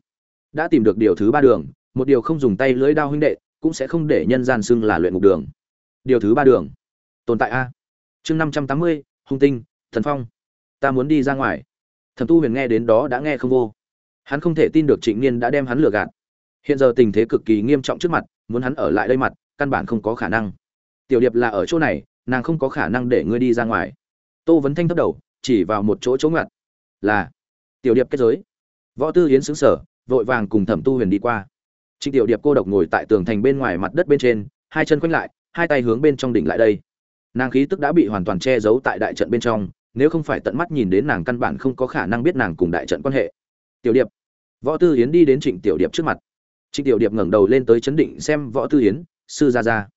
đã tìm được điều thứ ba đường, một điều không dùng tay lưỡi đao huynh đệ, cũng sẽ không để nhân gian xưng là luyện ngục đường. Điều thứ ba đường? Tồn tại a. Chương năm trăm tám mươi, hung tinh, thần phong. Ta muốn đi ra ngoài. Thẩm tu huyền nghe đến đó đã nghe không vô. Hắn không thể tin được trịnh niên đã đem hắn lừa gạt. Hiện giờ tình thế cực kỳ nghiêm trọng trước mặt, muốn hắn ở lại đây mặt, căn bản không có khả năng. Tiểu điệp là ở chỗ này, nàng không có khả năng để ngươi đi ra ngoài tô vấn thanh thấp đầu, chỉ vào một chỗ chỗ ngặt. Là, tiểu điệp kết giới. Võ tư yến xứng sở, vội vàng cùng thẩm tu huyền đi qua. Trịnh tiểu điệp cô độc ngồi tại tường thành bên ngoài mặt đất bên trên, hai chân quanh lại, hai tay hướng bên trong đỉnh lại đây. Nàng khí tức đã bị hoàn toàn che giấu tại đại trận bên trong, nếu không phải tận mắt nhìn đến nàng căn bản không có khả năng biết nàng cùng đại trận quan hệ. Tiểu điệp. Võ tư yến đi đến trịnh tiểu điệp trước mặt. Trịnh tiểu điệp ngẩng đầu lên tới chấn định xem võ tư yến, sư ra ra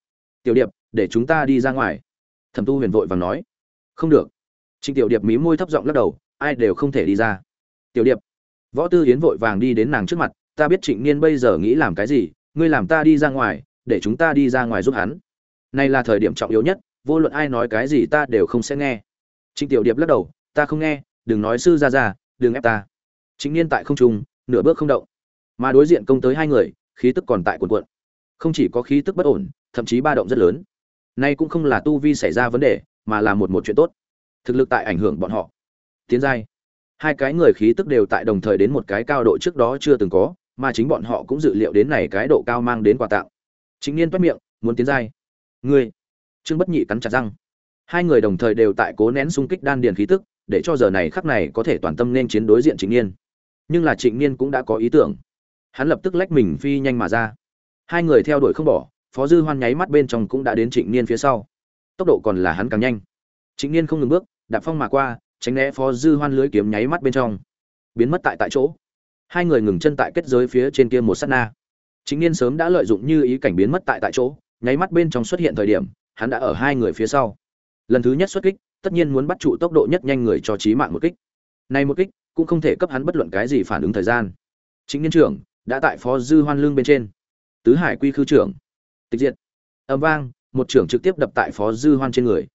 tiểu điệp, để chúng ta đi ra ngoài. Thẩm tu huyền vội vàng nói. Không được trịnh tiểu điệp mí môi thấp giọng lắc đầu, ai đều không thể đi ra. Tiểu điệp, võ tư yến vội vàng đi đến nàng trước mặt, ta biết trịnh niên bây giờ nghĩ làm cái gì, ngươi làm ta đi ra ngoài, để chúng ta đi ra ngoài giúp hắn. Này là thời điểm trọng yếu nhất, vô luận ai nói cái gì ta đều không sẽ nghe. Trịnh tiểu điệp lắc đầu, ta không nghe, đừng nói sư ra ra đừng ép ta. Trịnh niên tại không trung, nửa bước không động. Mà đối diện công tới hai người, khí tức còn tại cuộn cuộn. Không chỉ có khí tức bất ổn, thậm chí ba động rất lớn. Nay cũng không là tu vi xảy ra vấn đề, mà là một một chuyện tốt thực lực tại ảnh hưởng bọn họ. Tiến giai. Hai cái người khí tức đều tại đồng thời đến một cái cao độ trước đó chưa từng có, mà chính bọn họ cũng dự liệu đến này cái độ cao mang đến quà tặng. Chính niên toát miệng, muốn tiến giai. Ngươi. Trương bất nhị cắn chặt răng. Hai người đồng thời đều tại cố nén xung kích đan điền khí tức, để cho giờ này khắc này có thể toàn tâm nên chiến đối diện chính niên. Nhưng là trịnh niên cũng đã có ý tưởng. Hắn lập tức lách mình phi nhanh mà ra. Hai người theo đuổi không bỏ, phó dư hoan nháy mắt bên trong cũng đã đến trịnh niên phía sau. Tốc độ còn là hắn càng nhanh trịnh niên không ngừng bước, đạp phong mà qua, tránh né phó dư hoan lưới kiếm nháy mắt bên trong. Biến mất tại tại chỗ. Hai người ngừng chân tại kết giới phía trên kia một sát na. Chính niên sớm đã lợi dụng như ý cảnh biến mất tại tại chỗ, nháy mắt bên trong xuất hiện thời điểm, hắn đã ở hai người phía sau. Lần thứ nhất xuất kích, tất nhiên muốn bắt trụ tốc độ nhất nhanh người cho trí mạng một kích. Nay một kích, cũng không thể cấp hắn bất luận cái gì phản ứng thời gian. Chính niên trưởng, đã tại phó dư hoan lương bên trên. Tứ hải quy khư trưởng. Tịch diệt. Âm vang, một trưởng trực tiếp đập tại phó dư hoan trên người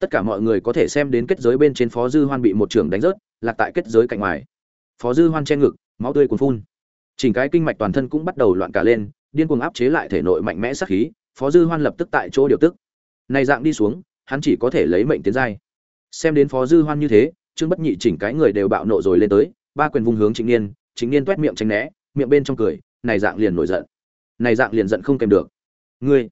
tất cả mọi người có thể xem đến kết giới bên trên phó dư hoan bị một trưởng đánh rớt, lạc tại kết giới cạnh ngoài. Phó dư hoan che ngực, máu tươi cuồn phun. Chỉnh cái kinh mạch toàn thân cũng bắt đầu loạn cả lên, điên cuồng áp chế lại thể nội mạnh mẽ sát khí, phó dư hoan lập tức tại chỗ điều tức. Này dạng đi xuống, hắn chỉ có thể lấy mệnh tiến giai. Xem đến phó dư hoan như thế, trương bất nhị chỉnh cái người đều bạo nộ rồi lên tới, ba quyền vùng hướng chính niên chính niên toét miệng tránh né, miệng bên trong cười, này dạng liền nổi giận. Này dạng liền giận không kèm được. Ngươi.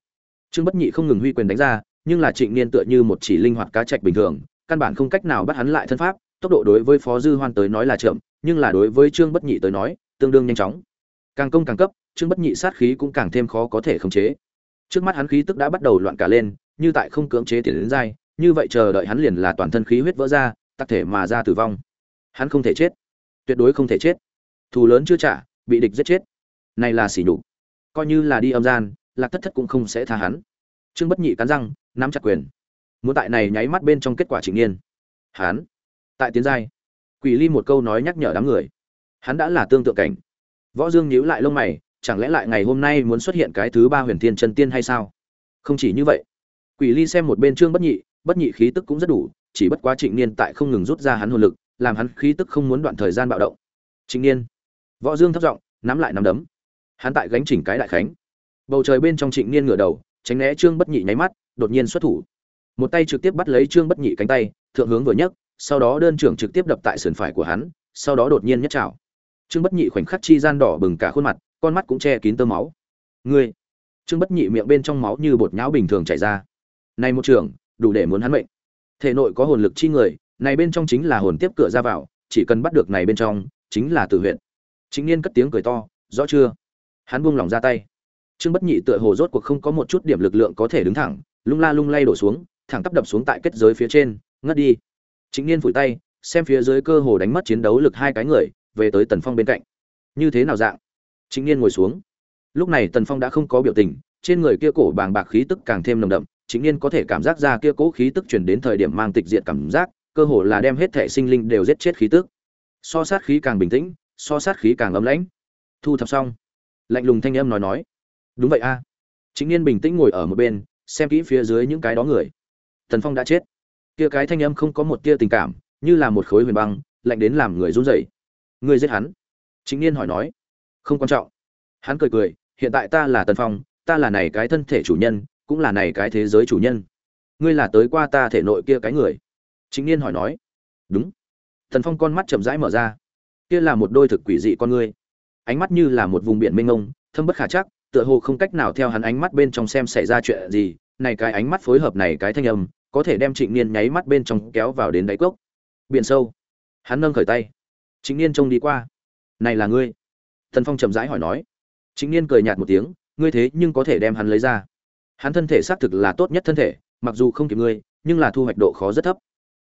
Trương bất nhị không ngừng huy quyền đánh ra nhưng là trịnh niên tựa như một chỉ linh hoạt cá trạch bình thường, căn bản không cách nào bắt hắn lại thân pháp, tốc độ đối với phó dư hoan tới nói là chậm, nhưng là đối với trương bất nhị tới nói, tương đương nhanh chóng. Càng công càng cấp, trương bất nhị sát khí cũng càng thêm khó có thể khống chế. Trước mắt hắn khí tức đã bắt đầu loạn cả lên, như tại không cưỡng chế tiền đến dai, như vậy chờ đợi hắn liền là toàn thân khí huyết vỡ ra, tắc thể mà ra tử vong. Hắn không thể chết. Tuyệt đối không thể chết. Thù lớn chưa trả, bị địch giết chết. Này là xỉ nhục. Coi như là đi âm gian, lạc thất thất cũng không sẽ tha hắn. Trương bất nhị cắn răng nắm chặt quyền. Muốn tại này nháy mắt bên trong kết quả Trịnh Niên, hắn tại tiến giai. Quỷ ly một câu nói nhắc nhở đám người. Hắn đã là tương tự cảnh. Võ dương nhíu lại lông mày chẳng lẽ lại ngày hôm nay muốn xuất hiện cái thứ ba huyền thiên chân tiên hay sao? Không chỉ như vậy. Quỷ ly xem một bên trương bất nhị bất nhị khí tức cũng rất đủ chỉ bất quá trịnh niên tại không ngừng rút ra hắn hồn lực làm hắn khí tức không muốn đoạn thời gian bạo động. Trịnh niên. Võ dương thấp giọng nắm lại nắm đấm. Hắn tại gánh chỉnh cái đại khánh. Bầu trời bên trong trịnh niên ngửa đầu tránh né trương bất nhị nháy mắt đột nhiên xuất thủ. Một tay trực tiếp bắt lấy trương bất nhị cánh tay, thượng hướng vừa nhấc, sau đó đơn trưởng trực tiếp đập tại sườn phải của hắn, sau đó đột nhiên nhất trảo. Trương bất nhị khoảnh khắc chi gian đỏ bừng cả khuôn mặt, con mắt cũng che kín tơ máu. Ngươi! Trương bất nhị miệng bên trong máu như bột nhão bình thường chảy ra. Này một trường đủ để muốn hắn mệnh. Thể nội có hồn lực chi người, này bên trong chính là hồn tiếp cửa ra vào, chỉ cần bắt được này bên trong, chính là tử huyện chính niên cất tiếng cười to, rõ chưa? Hắn buông lỏng ra tay. Trương bất nhị tựa hồ rốt cuộc không có một chút điểm lực lượng có thể đứng thẳng lung la lung lay đổ xuống, thẳng tắp đập xuống tại kết giới phía trên, ngất đi. Chính niên phủi tay, xem phía dưới cơ hồ đánh mất chiến đấu lực hai cái người, về tới tần phong bên cạnh. Như thế nào dạng? Chính niên ngồi xuống. Lúc này tần phong đã không có biểu tình, trên người kia cổ bàng bạc khí tức càng thêm nồng đậm chính niên có thể cảm giác ra kia cỗ khí tức chuyển đến thời điểm mang tịch diện cảm giác, cơ hồ là đem hết thể sinh linh đều giết chết khí tức. So sát khí càng bình tĩnh, so sát khí càng ấm lãnh. Thu thập xong. Lạnh lùng thanh âm nói nói. Đúng vậy a. Chính niên bình tĩnh ngồi ở một bên xem kỹ phía dưới những cái đó người. Tần phong đã chết. Kia cái thanh âm không có một tia tình cảm, như là một khối huyền băng, lạnh đến làm người run rẩy. Người giết hắn? Chính niên hỏi nói. Không quan trọng. Hắn cười cười, hiện tại ta là tần phong, ta là này cái thân thể chủ nhân, cũng là này cái thế giới chủ nhân. Ngươi là tới qua ta thể nội kia cái người. Chính niên hỏi nói. Đúng. Tần phong con mắt chậm rãi mở ra. Kia là một đôi thực quỷ dị con ngươi. Ánh mắt như là một vùng biển mênh mông, thâm bất khả chắc tựa hồ không cách nào theo hắn ánh mắt bên trong xem xảy ra chuyện gì, này cái ánh mắt phối hợp này cái thanh âm, có thể đem trịnh niên nháy mắt bên trong kéo vào đến đáy cốc. Biển sâu. Hắn nâng khởi tay. Trịnh niên trông đi qua. Này là ngươi. Thần phong chậm rãi hỏi nói. Trịnh niên cười nhạt một tiếng. Ngươi thế nhưng có thể đem hắn lấy ra. Hắn thân thể xác thực là tốt nhất thân thể, mặc dù không kịp ngươi, nhưng là thu hoạch độ khó rất thấp.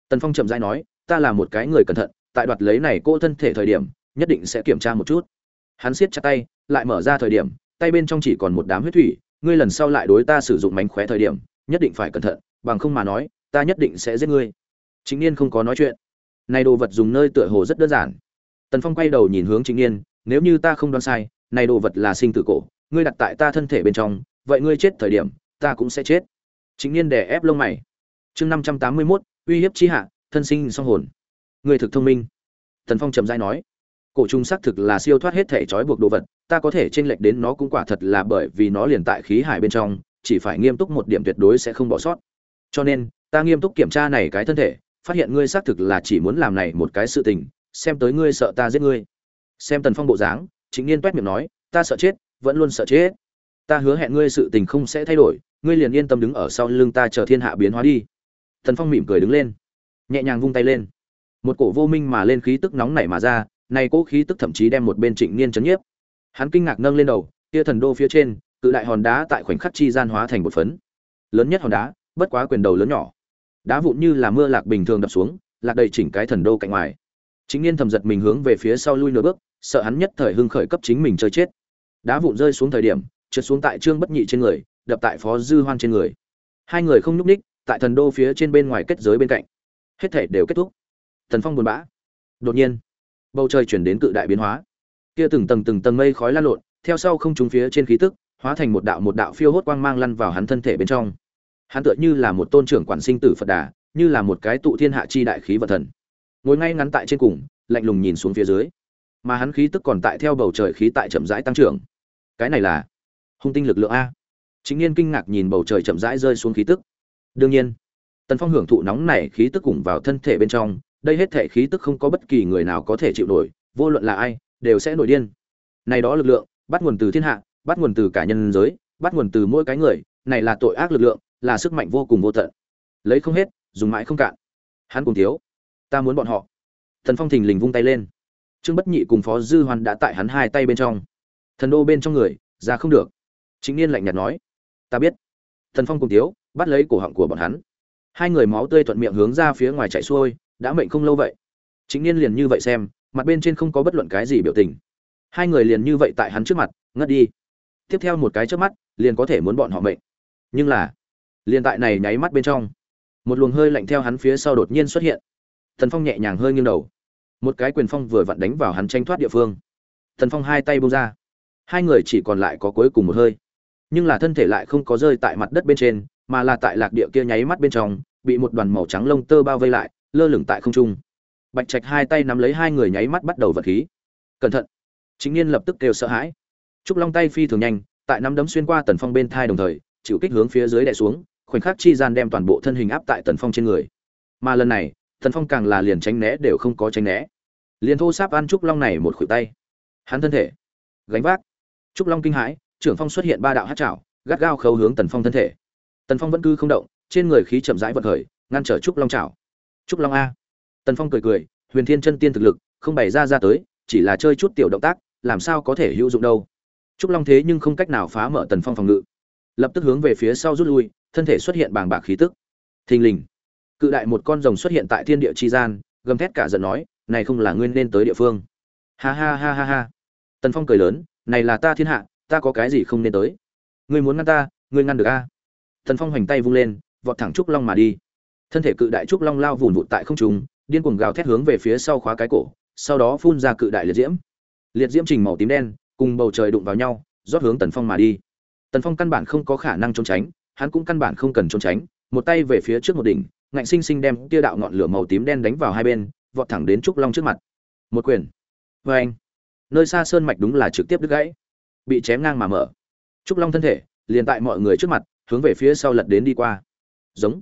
Tần phong chậm rãi nói, ta là một cái người cẩn thận, tại đoạt lấy này cô thân thể thời điểm, nhất định sẽ kiểm tra một chút. Hắn siết chặt tay, lại mở ra thời điểm tay bên trong chỉ còn một đám huyết thủy, ngươi lần sau lại đối ta sử dụng mánh khóe thời điểm, nhất định phải cẩn thận, bằng không mà nói, ta nhất định sẽ giết ngươi. Chính niên không có nói chuyện. Này đồ vật dùng nơi tựa hồ rất đơn giản. Tần phong quay đầu nhìn hướng chính niên, nếu như ta không đoán sai, này đồ vật là sinh tử cổ, ngươi đặt tại ta thân thể bên trong, vậy ngươi chết thời điểm, ta cũng sẽ chết. Chính niên đè ép lông mày. Chương năm trăm tám mươi mốt, uy hiếp chi hạ, thân sinh song hồn. Ngươi thực thông minh. Tần phong trầm dai nói cổ trùng xác thực là siêu thoát hết thể trói buộc đồ vật, ta có thể chênh lệch đến nó cũng quả thật là bởi vì nó liền tại khí hải bên trong, chỉ phải nghiêm túc một điểm tuyệt đối sẽ không bỏ sót. Cho nên, ta nghiêm túc kiểm tra này cái thân thể, phát hiện ngươi xác thực là chỉ muốn làm này một cái sự tình, xem tới ngươi sợ ta giết ngươi. Xem tần phong bộ dáng chính niên toét miệng nói, ta sợ chết, vẫn luôn sợ chết. Ta hứa hẹn ngươi sự tình không sẽ thay đổi, ngươi liền yên tâm đứng ở sau lưng ta chờ thiên hạ biến hóa đi. Tần phong mỉm cười đứng lên, nhẹ nhàng vung tay lên. Một cổ vô minh mà lên khí tức nóng nảy mà ra này cỗ khí tức thậm chí đem một bên trịnh niên chấn nhiếp. Hắn kinh ngạc nâng lên đầu kia thần đô phía trên cự đại hòn đá tại khoảnh khắc chi gian hóa thành một phấn. Lớn nhất hòn đá bất quá quyền đầu lớn nhỏ. Đá vụn như là mưa lạc bình thường đập xuống lạc đầy chỉnh cái thần đô cạnh ngoài. Chính niên thầm giật mình hướng về phía sau lui nửa bước sợ hắn nhất thời hưng khởi cấp chính mình chơi chết. Đá vụn rơi xuống thời điểm trượt xuống tại trương bất nhị trên người đập tại phó dư hoan trên người. Hai người không nhúc nhích, tại thần đô phía trên bên ngoài kết giới bên cạnh. Hết thể đều kết thúc. Thần phong buồn bã. Đột nhiên bầu trời chuyển đến cự đại biến hóa. Kia từng tầng từng tầng mây khói lan lộn, theo sau không trúng phía trên khí tức, hóa thành một đạo một đạo phiêu hốt quang mang lăn vào hắn thân thể bên trong. Hắn tựa như là một tôn trưởng quản sinh tử phật đà, như là một cái tụ thiên hạ chi đại khí vật thần. Ngồi ngay ngắn tại trên cùng, lạnh lùng nhìn xuống phía dưới. Mà hắn khí tức còn tại theo bầu trời khí tại chậm rãi tăng trưởng. Cái này là hung tinh lực lượng a. Chính n kinh ngạc nhìn bầu trời chậm rãi rơi xuống khí tức. Đương nhiên, tần phong hưởng thụ nóng này khí tức cùng vào thân thể bên trong đây hết thể khí tức không có bất kỳ người nào có thể chịu nổi, vô luận là ai, đều sẽ nổi điên. Này đó lực lượng, bắt nguồn từ thiên hạ, bắt nguồn từ cả nhân giới, bắt nguồn từ mỗi cái người, này là tội ác lực lượng, là sức mạnh vô cùng vô tận. Lấy không hết, dùng mãi không cạn. Hắn cùng thiếu, ta muốn bọn họ. Thần phong thình lình vung tay lên. Trương bất nhị cùng phó dư hoàn đã tại hắn hai tay bên trong. Thần đô bên trong người, ra không được. Chính niên lạnh nhạt nói, ta biết. Thần phong cùng thiếu, bắt lấy cổ họng của bọn hắn. Hai người máu tươi thuận miệng hướng ra phía ngoài chạy xuôi đã mệnh không lâu vậy. Chính niên liền như vậy xem, mặt bên trên không có bất luận cái gì biểu tình. Hai người liền như vậy tại hắn trước mặt, ngất đi. Tiếp theo một cái trước mắt, liền có thể muốn bọn họ mệnh. Nhưng là, liền tại này nháy mắt bên trong, một luồng hơi lạnh theo hắn phía sau đột nhiên xuất hiện. Thần phong nhẹ nhàng hơi nghiêng đầu. Một cái quyền phong vừa vặn đánh vào hắn tranh thoát địa phương. Thần phong hai tay bông ra. Hai người chỉ còn lại có cuối cùng một hơi. Nhưng là thân thể lại không có rơi tại mặt đất bên trên, mà là tại lạc địa kia nháy mắt bên trong, bị một đoàn màu trắng lông tơ bao vây lại lơ lửng tại không trung. Bạch trạch hai tay nắm lấy hai người nháy mắt bắt đầu vật khí. Cẩn thận! Chính niên lập tức kêu sợ hãi. Trúc long tay phi thường nhanh, tại nắm đấm xuyên qua tần phong bên thai đồng thời, chịu kích hướng phía dưới đè xuống, khoảnh khắc chi gian đem toàn bộ thân hình áp tại tần phong trên người. Mà lần này, tần phong càng là liền tránh né đều không có tránh né. Liền thô sáp ăn trúc long này một khuỷu tay. Hắn thân thể, gánh vác. Trúc long kinh hãi, trưởng phong xuất hiện ba đạo hát chảo, gắt gao khâu hướng tần phong thân thể. Tần phong vẫn cứ không động, trên người khí chậm rãi vận khởi, ngăn trở trúc long chảo trúc long a. Tần phong cười cười, huyền thiên chân tiên thực lực, không bày ra ra tới, chỉ là chơi chút tiểu động tác, làm sao có thể hữu dụng đâu. Trúc long thế nhưng không cách nào phá mở tần phong phòng ngự. Lập tức hướng về phía sau rút lui, thân thể xuất hiện bàng bạc khí tức. Thình lình, cự đại một con rồng xuất hiện tại thiên địa chi gian, gầm thét cả giận nói, này không là nguyên nên tới địa phương. Ha ha ha ha ha. Tần phong cười lớn, này là ta thiên hạ, ta có cái gì không nên tới? Ngươi muốn ngăn ta, ngươi ngăn được a? Tần phong hoành tay vung lên, vọt thẳng trúc long mà đi thân thể cự đại trúc long lao vùn vụt tại không trung, điên cuồng gào thét hướng về phía sau khóa cái cổ, sau đó phun ra cự đại liệt diễm. Liệt diễm trình màu tím đen, cùng bầu trời đụng vào nhau, rót hướng tần phong mà đi. Tần phong căn bản không có khả năng trốn tránh, hắn cũng căn bản không cần trốn tránh, một tay về phía trước một đỉnh, ngạnh sinh sinh đem tia đạo ngọn lửa màu tím đen đánh vào hai bên, vọt thẳng đến trúc long trước mặt. Một quyền. Vê anh nơi xa sơn mạch đúng là trực tiếp đứt gãy, bị chém ngang mà mở. Trúc long thân thể, liền tại mọi người trước mặt, hướng về phía sau lật đến đi qua. Giống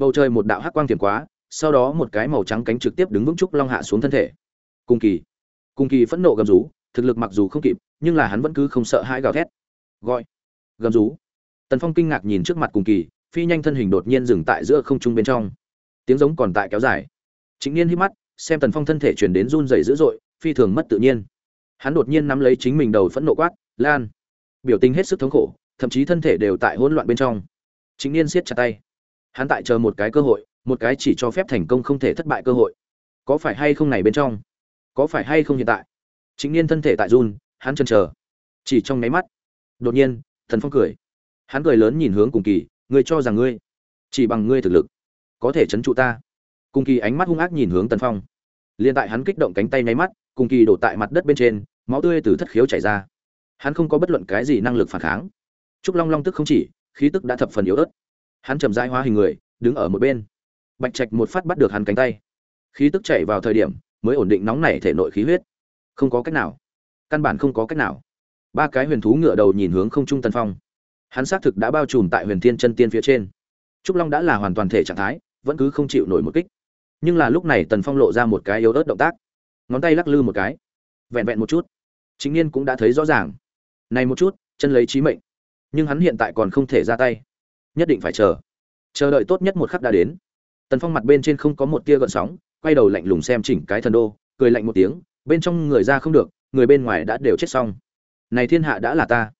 bầu trời một đạo hắc quang tiềm quá, sau đó một cái màu trắng cánh trực tiếp đứng vững trúc long hạ xuống thân thể. Cung kỳ. Cung kỳ phẫn nộ gầm rú, thực lực mặc dù không kịp, nhưng là hắn vẫn cứ không sợ hãi gào thét. Gọi. Gầm rú. Tần phong kinh ngạc nhìn trước mặt cung kỳ, phi nhanh thân hình đột nhiên dừng tại giữa không trung bên trong. Tiếng giống còn tại kéo dài. Chính niên hít mắt, xem tần phong thân thể chuyển đến run rẩy dữ dội, phi thường mất tự nhiên. Hắn đột nhiên nắm lấy chính mình đầu phẫn nộ quát, lan! Biểu tình hết sức thống khổ, thậm chí thân thể đều tại hỗn loạn bên trong. Chính niên siết chặt tay hắn tại chờ một cái cơ hội, một cái chỉ cho phép thành công không thể thất bại cơ hội. Có phải hay không này bên trong? Có phải hay không hiện tại? Chính niên thân thể tại run, hắn chân chờ. Chỉ trong nháy mắt, đột nhiên, thần phong cười. Hắn cười lớn nhìn hướng cùng kỳ, ngươi cho rằng ngươi, chỉ bằng ngươi thực lực, có thể chấn trụ ta. Cùng kỳ ánh mắt hung ác nhìn hướng tần phong. Liền tại hắn kích động cánh tay nháy mắt, cùng kỳ đổ tại mặt đất bên trên, máu tươi từ thất khiếu chảy ra. Hắn không có bất luận cái gì năng lực phản kháng. Trúc long long tức không chỉ, khí tức đã thập phần yếu ớt hắn chậm rãi hóa hình người, đứng ở một bên. Bạch trạch một phát bắt được hắn cánh tay. Khí tức chảy vào thời điểm, mới ổn định nóng nảy thể nội khí huyết. Không có cách nào. Căn bản không có cách nào. Ba cái huyền thú ngựa đầu nhìn hướng không trung tần phong. Hắn xác thực đã bao trùm tại huyền thiên chân tiên phía trên. Trúc long đã là hoàn toàn thể trạng thái, vẫn cứ không chịu nổi một kích. Nhưng là lúc này tần phong lộ ra một cái yếu ớt động tác. Ngón tay lắc lư một cái. Vẹn vẹn một chút. Chính niên cũng đã thấy rõ ràng. Này một chút, chân lấy trí mệnh. Nhưng hắn hiện tại còn không thể ra tay nhất định phải chờ. Chờ đợi tốt nhất một khắc đã đến. Tần phong mặt bên trên không có một tia gợn sóng, quay đầu lạnh lùng xem chỉnh cái thần đô, cười lạnh một tiếng, bên trong người ra không được, người bên ngoài đã đều chết xong. Này thiên hạ đã là ta.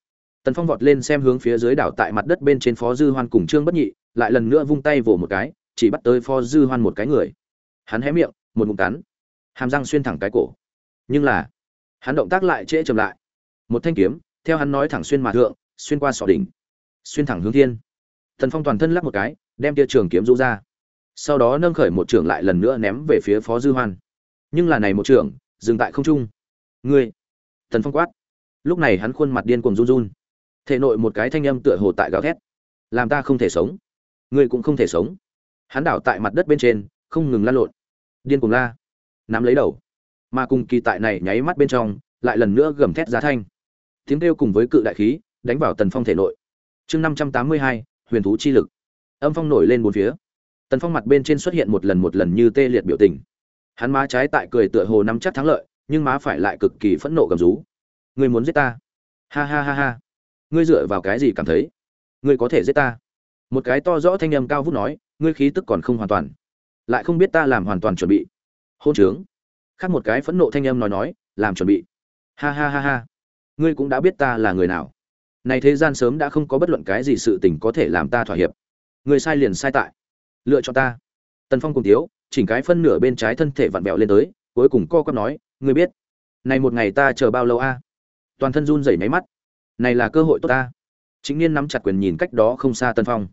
Tần phong vọt lên xem hướng phía dưới đảo tại mặt đất bên trên phó dư hoan cùng trương bất nhị, lại lần nữa vung tay vỗ một cái, chỉ bắt tới phó dư hoan một cái người. Hắn hé miệng, một ngụm cắn. Hàm răng xuyên thẳng cái cổ. Nhưng là, hắn động tác lại trễ chậm lại. Một thanh kiếm, theo hắn nói thẳng xuyên mà thượng, xuyên qua sọ đỉnh. Xuyên thẳng hướng thiên thần phong toàn thân lắc một cái, đem tia trường kiếm rũ ra. Sau đó nâng khởi một trường lại lần nữa ném về phía phó dư hoan. Nhưng là này một trường, dừng tại không trung. Ngươi! Thần phong quát. Lúc này hắn khuôn mặt điên cuồng run run. Thể nội một cái thanh âm tựa hồ tại gào thét. Làm ta không thể sống. Ngươi cũng không thể sống. Hắn đảo tại mặt đất bên trên, không ngừng lăn lộn. Điên cuồng la. Nắm lấy đầu. Mà cùng kỳ tại này nháy mắt bên trong, lại lần nữa gầm thét giá thanh. Tiếng kêu cùng với cự đại khí, đánh vào tần phong thể nội. Chương năm trăm tám mươi hai huyền thú chi lực. Âm phong nổi lên bốn phía. Tần phong mặt bên trên xuất hiện một lần một lần như tê liệt biểu tình. Hắn má trái tại cười tựa hồ nắm chắc thắng lợi, nhưng má phải lại cực kỳ phẫn nộ gầm rú. Ngươi muốn giết ta? Ha ha ha ha. Ngươi dựa vào cái gì cảm thấy? Ngươi có thể giết ta? Một cái to rõ thanh âm cao vút nói, ngươi khí tức còn không hoàn toàn. Lại không biết ta làm hoàn toàn chuẩn bị. Hôn trướng. Khác một cái phẫn nộ thanh âm nói nói, làm chuẩn bị. Ha ha ha ha. Ngươi cũng đã biết ta là người nào này thế gian sớm đã không có bất luận cái gì sự tình có thể làm ta thỏa hiệp. Người sai liền sai tại. Lựa chọn ta. Tần phong cùng tiếu, chỉnh cái phân nửa bên trái thân thể vặn vẹo lên tới, cuối cùng co quắp nói, ngươi biết, này một ngày ta chờ bao lâu a? Toàn thân run rẩy máy mắt. Này là cơ hội tốt ta. Chính niên nắm chặt quyền nhìn cách đó không xa tân phong.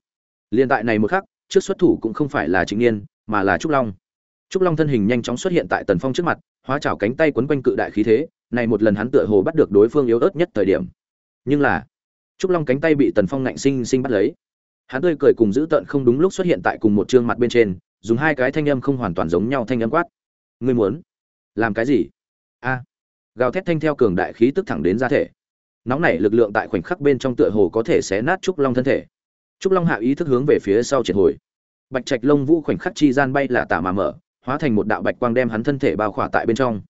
Liên tại này một khắc, trước xuất thủ cũng không phải là chính niên, mà là trúc long. Trúc long thân hình nhanh chóng xuất hiện tại tần phong trước mặt, hóa chảo cánh tay quấn quanh cự đại khí thế, này một lần hắn tựa hồ bắt được đối phương yếu ớt nhất thời điểm. Nhưng là trúc long cánh tay bị tần phong ngạnh sinh sinh bắt lấy. Hắn tươi cười cùng giữ tợn không đúng lúc xuất hiện tại cùng một trương mặt bên trên, dùng hai cái thanh âm không hoàn toàn giống nhau thanh âm quát. Ngươi muốn làm cái gì? A. Gào thét thanh theo cường đại khí tức thẳng đến ra thể. Nóng nảy lực lượng tại khoảnh khắc bên trong tựa hồ có thể xé nát trúc long thân thể. Trúc long hạ ý thức hướng về phía sau triệt hồi. Bạch trạch long vũ khoảnh khắc chi gian bay là tả mà mở, hóa thành một đạo bạch quang đem hắn thân thể bao khỏa tại bên trong.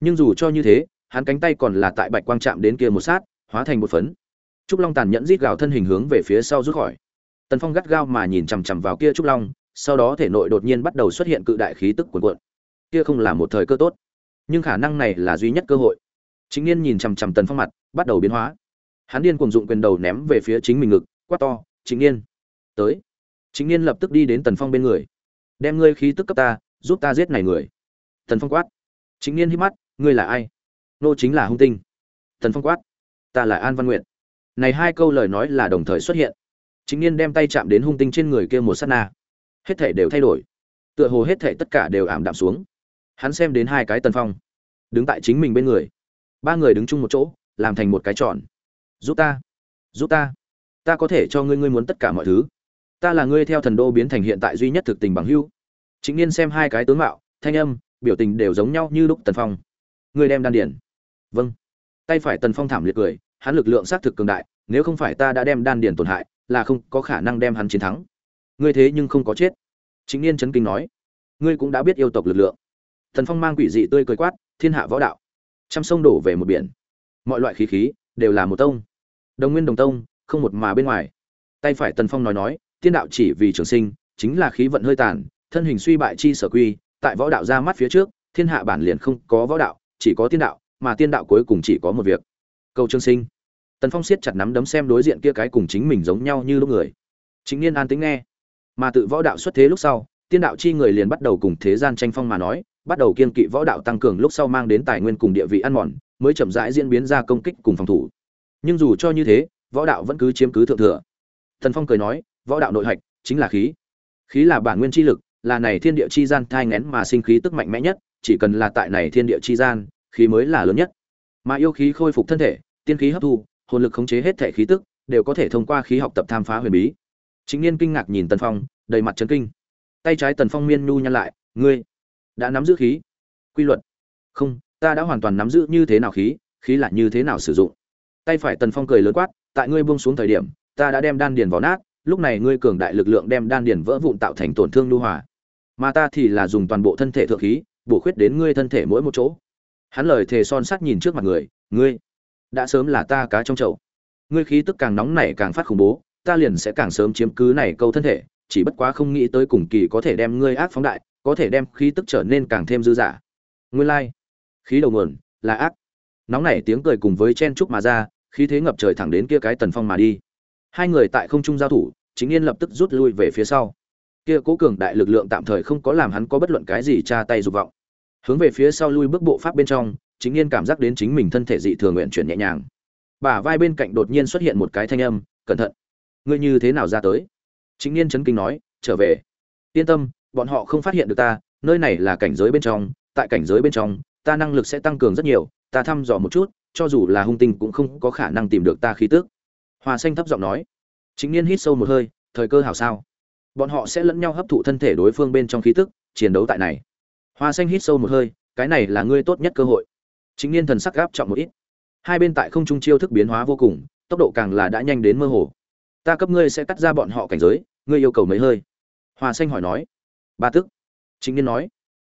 Nhưng dù cho như thế, hắn cánh tay còn là tại bạch quang chạm đến kia một sát, hóa thành một phấn trúc long tàn nhẫn rít gào thân hình hướng về phía sau rút khỏi. Tần phong gắt gao mà nhìn chằm chằm vào kia trúc long, sau đó thể nội đột nhiên bắt đầu xuất hiện cự đại khí tức cuồn cuộn. Kia không là một thời cơ tốt, nhưng khả năng này là duy nhất cơ hội. Chính niên nhìn chằm chằm tần phong mặt, bắt đầu biến hóa. Hắn điên cuồng dụng quyền đầu ném về phía chính mình ngực, quát to, chính niên, tới. Chính niên lập tức đi đến tần phong bên người. Đem ngươi khí tức cấp ta, giúp ta giết này người. Tần phong quát. Chính niên hít mắt, ngươi là ai? Nô chính là hung tinh. Tần phong quát. Ta là an văn nguyện này hai câu lời nói là đồng thời xuất hiện. Chính niên đem tay chạm đến hung tinh trên người kia một sát na. Hết thể đều thay đổi. Tựa hồ hết thể tất cả đều ảm đạm xuống. Hắn xem đến hai cái tần phong. Đứng tại chính mình bên người. Ba người đứng chung một chỗ, làm thành một cái tròn. Giúp ta. Giúp ta. Ta có thể cho ngươi ngươi muốn tất cả mọi thứ. Ta là ngươi theo thần đô biến thành hiện tại duy nhất thực tình bằng hưu chính niên xem hai cái tướng mạo, thanh âm, biểu tình đều giống nhau như lúc tần phong. Ngươi đem đan điển vâng. Tay phải tần phong thảm liệt cười hắn lực lượng xác thực cường đại, nếu không phải ta đã đem đan điển tổn hại, là không có khả năng đem hắn chiến thắng. Ngươi thế nhưng không có chết. Chính niên chấn kinh nói. Ngươi cũng đã biết yêu tộc lực lượng. Thần phong mang quỷ dị tươi cười quát, thiên hạ võ đạo. Trăm sông đổ về một biển. Mọi loại khí khí đều là một tông. Đồng nguyên đồng tông, không một mà bên ngoài. Tay phải tần phong nói nói tiên đạo chỉ vì trường sinh, chính là khí vận hơi tàn, thân hình suy bại chi sở quy, tại võ đạo ra mắt phía trước, thiên hạ bản liền không có võ đạo, chỉ có tiên đạo, mà tiên đạo cuối cùng chỉ có một việc câu trương sinh. Tần phong siết chặt nắm đấm xem đối diện kia cái cùng chính mình giống nhau như lúc người. Chính niên an tính nghe. Mà tự võ đạo xuất thế lúc sau, tiên đạo chi người liền bắt đầu cùng thế gian tranh phong mà nói, bắt đầu kiên kỵ võ đạo tăng cường lúc sau mang đến tài nguyên cùng địa vị ăn mòn, mới chậm rãi diễn biến ra công kích cùng phòng thủ. Nhưng dù cho như thế, võ đạo vẫn cứ chiếm cứ thượng thừa. Thần phong cười nói, võ đạo nội hạch chính là khí. Khí là bản nguyên chi lực, là này thiên địa chi gian thai ngén mà sinh khí tức mạnh mẽ nhất, chỉ cần là tại này thiên địa chi gian, khí mới là lớn nhất. Mà yêu khí khôi phục thân thể tiên khí hấp thu, hồn lực khống chế hết thể khí tức, đều có thể thông qua khí học tập tham phá huyền bí. Chính niên kinh ngạc nhìn tần phong, đầy mặt chấn kinh. Tay trái tần phong miên nhu nhăn lại, ngươi đã nắm giữ khí? Quy luật. Không, ta đã hoàn toàn nắm giữ như thế nào khí khí là như thế nào sử dụng? Tay phải tần phong cười lớn quát, tại ngươi buông xuống thời điểm, ta đã đem đan điền vào nát, lúc này ngươi cường đại lực lượng đem đan điền vỡ vụn tạo thành tổn thương lưu hòa. Mà ta thì là dùng toàn bộ thân thể thượng khí, bổ khuyết đến ngươi thân thể mỗi một chỗ. Hắn lời thề son sắt nhìn trước mặt người, ngươi đã sớm là ta cá trong chậu. Ngươi khí tức càng nóng nảy càng phát khủng bố, ta liền sẽ càng sớm chiếm cứ này câu thân thể, chỉ bất quá không nghĩ tới cùng kỳ có thể đem ngươi ác phóng đại, có thể đem khí tức trở nên càng thêm dư dả. Nguyên lai, khí đầu nguồn, là ác. Nóng nảy tiếng cười cùng với chen trúc mà ra, khí thế ngập trời thẳng đến kia cái tần phong mà đi. Hai người tại không trung giao thủ, chính yên lập tức rút lui về phía sau. Kia cố cường đại lực lượng tạm thời không có làm hắn có bất luận cái gì tra tay dục vọng. Hướng về phía sau lui bước bộ pháp bên trong chính yên cảm giác đến chính mình thân thể dị thường nguyện chuyển nhẹ nhàng. Bả vai bên cạnh đột nhiên xuất hiện một cái thanh âm, cẩn thận, ngươi như thế nào ra tới? Chính yên chấn kinh nói, trở về. Yên tâm, bọn họ không phát hiện được ta, nơi này là cảnh giới bên trong, tại cảnh giới bên trong, ta năng lực sẽ tăng cường rất nhiều, ta thăm dò một chút, cho dù là hung tinh cũng không có khả năng tìm được ta khí tức. Hòa xanh thấp giọng nói. Chính niên hít sâu một hơi, thời cơ hảo sao? Bọn họ sẽ lẫn nhau hấp thụ thân thể đối phương bên trong khí tức, chiến đấu tại này. Hoa xanh hít sâu một hơi, cái này là ngươi tốt nhất cơ hội chính niên thần sắc gáp trọng một ít. Hai bên tại không trung chiêu thức biến hóa vô cùng, tốc độ càng là đã nhanh đến mơ hồ. Ta cấp ngươi sẽ cắt ra bọn họ cảnh giới, ngươi yêu cầu mấy hơi? Hoa xanh hỏi nói. Ba tức. Chính niên nói.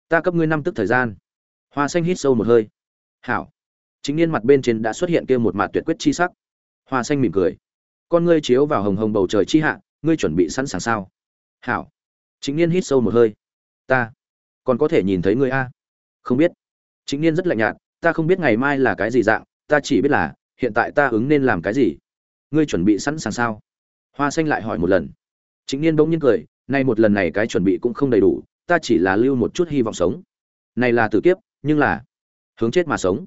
Ta cấp ngươi năm tức thời gian. Hoa xanh hít sâu một hơi. Hảo. Chính niên mặt bên trên đã xuất hiện kia một mặt tuyệt quyết chi sắc. Hoa xanh mỉm cười. Con ngươi chiếu vào hồng hồng bầu trời chi hạ, ngươi chuẩn bị sẵn sàng sao? Hảo. Chính niên hít sâu một hơi. Ta. Còn có thể nhìn thấy ngươi a? Không biết. Chính niên rất lạnh nhạt ta không biết ngày mai là cái gì dạng, ta chỉ biết là, hiện tại ta ứng nên làm cái gì. Ngươi chuẩn bị sẵn sàng sao? Hoa xanh lại hỏi một lần. Chính niên bỗng nhiên cười, nay một lần này cái chuẩn bị cũng không đầy đủ, ta chỉ là lưu một chút hy vọng sống. Này là tử kiếp, nhưng là hướng chết mà sống.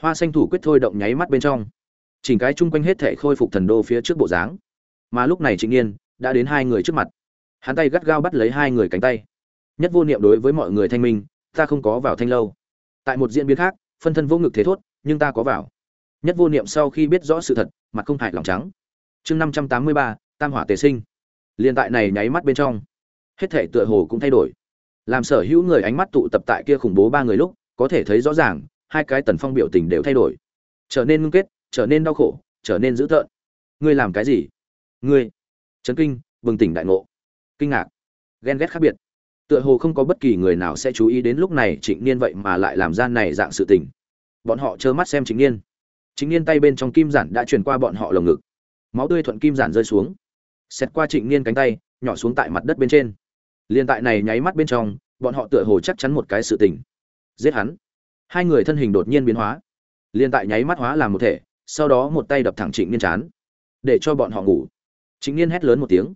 Hoa xanh thủ quyết thôi động nháy mắt bên trong. Chỉnh cái chung quanh hết thể khôi phục thần đô phía trước bộ dáng. Mà lúc này trịnh niên đã đến hai người trước mặt. Hắn tay gắt gao bắt lấy hai người cánh tay. Nhất vô niệm đối với mọi người thanh minh, ta không có vào thanh lâu. Tại một diễn biến khác phân thân vô ngực thế thốt, nhưng ta có vào. Nhất vô niệm sau khi biết rõ sự thật, mặt không hại lòng trắng. Chương năm trăm tám mươi ba, tam hỏa tề sinh. Liên tại này nháy mắt bên trong, hết thể tựa hồ cũng thay đổi. Làm sở hữu người ánh mắt tụ tập tại kia khủng bố ba người lúc, có thể thấy rõ ràng, hai cái tần phong biểu tình đều thay đổi. Trở nên ngưng kết, trở nên đau khổ, trở nên dữ tợn. Ngươi làm cái gì? Ngươi. Chấn kinh, bừng tỉnh đại ngộ. Kinh ngạc. Ghen ghét khác biệt tựa hồ không có bất kỳ người nào sẽ chú ý đến lúc này trịnh niên vậy mà lại làm ra này dạng sự tình. Bọn họ trơ mắt xem trịnh niên. Trịnh niên tay bên trong kim giản đã truyền qua bọn họ lồng ngực. Máu tươi thuận kim giản rơi xuống. Xét qua trịnh niên cánh tay, nhỏ xuống tại mặt đất bên trên. Liên tại này nháy mắt bên trong, bọn họ tựa hồ chắc chắn một cái sự tình. Giết hắn. Hai người thân hình đột nhiên biến hóa. Liên tại nháy mắt hóa làm một thể, sau đó một tay đập thẳng trịnh niên chán. Để cho bọn họ ngủ. Trịnh niên hét lớn một tiếng.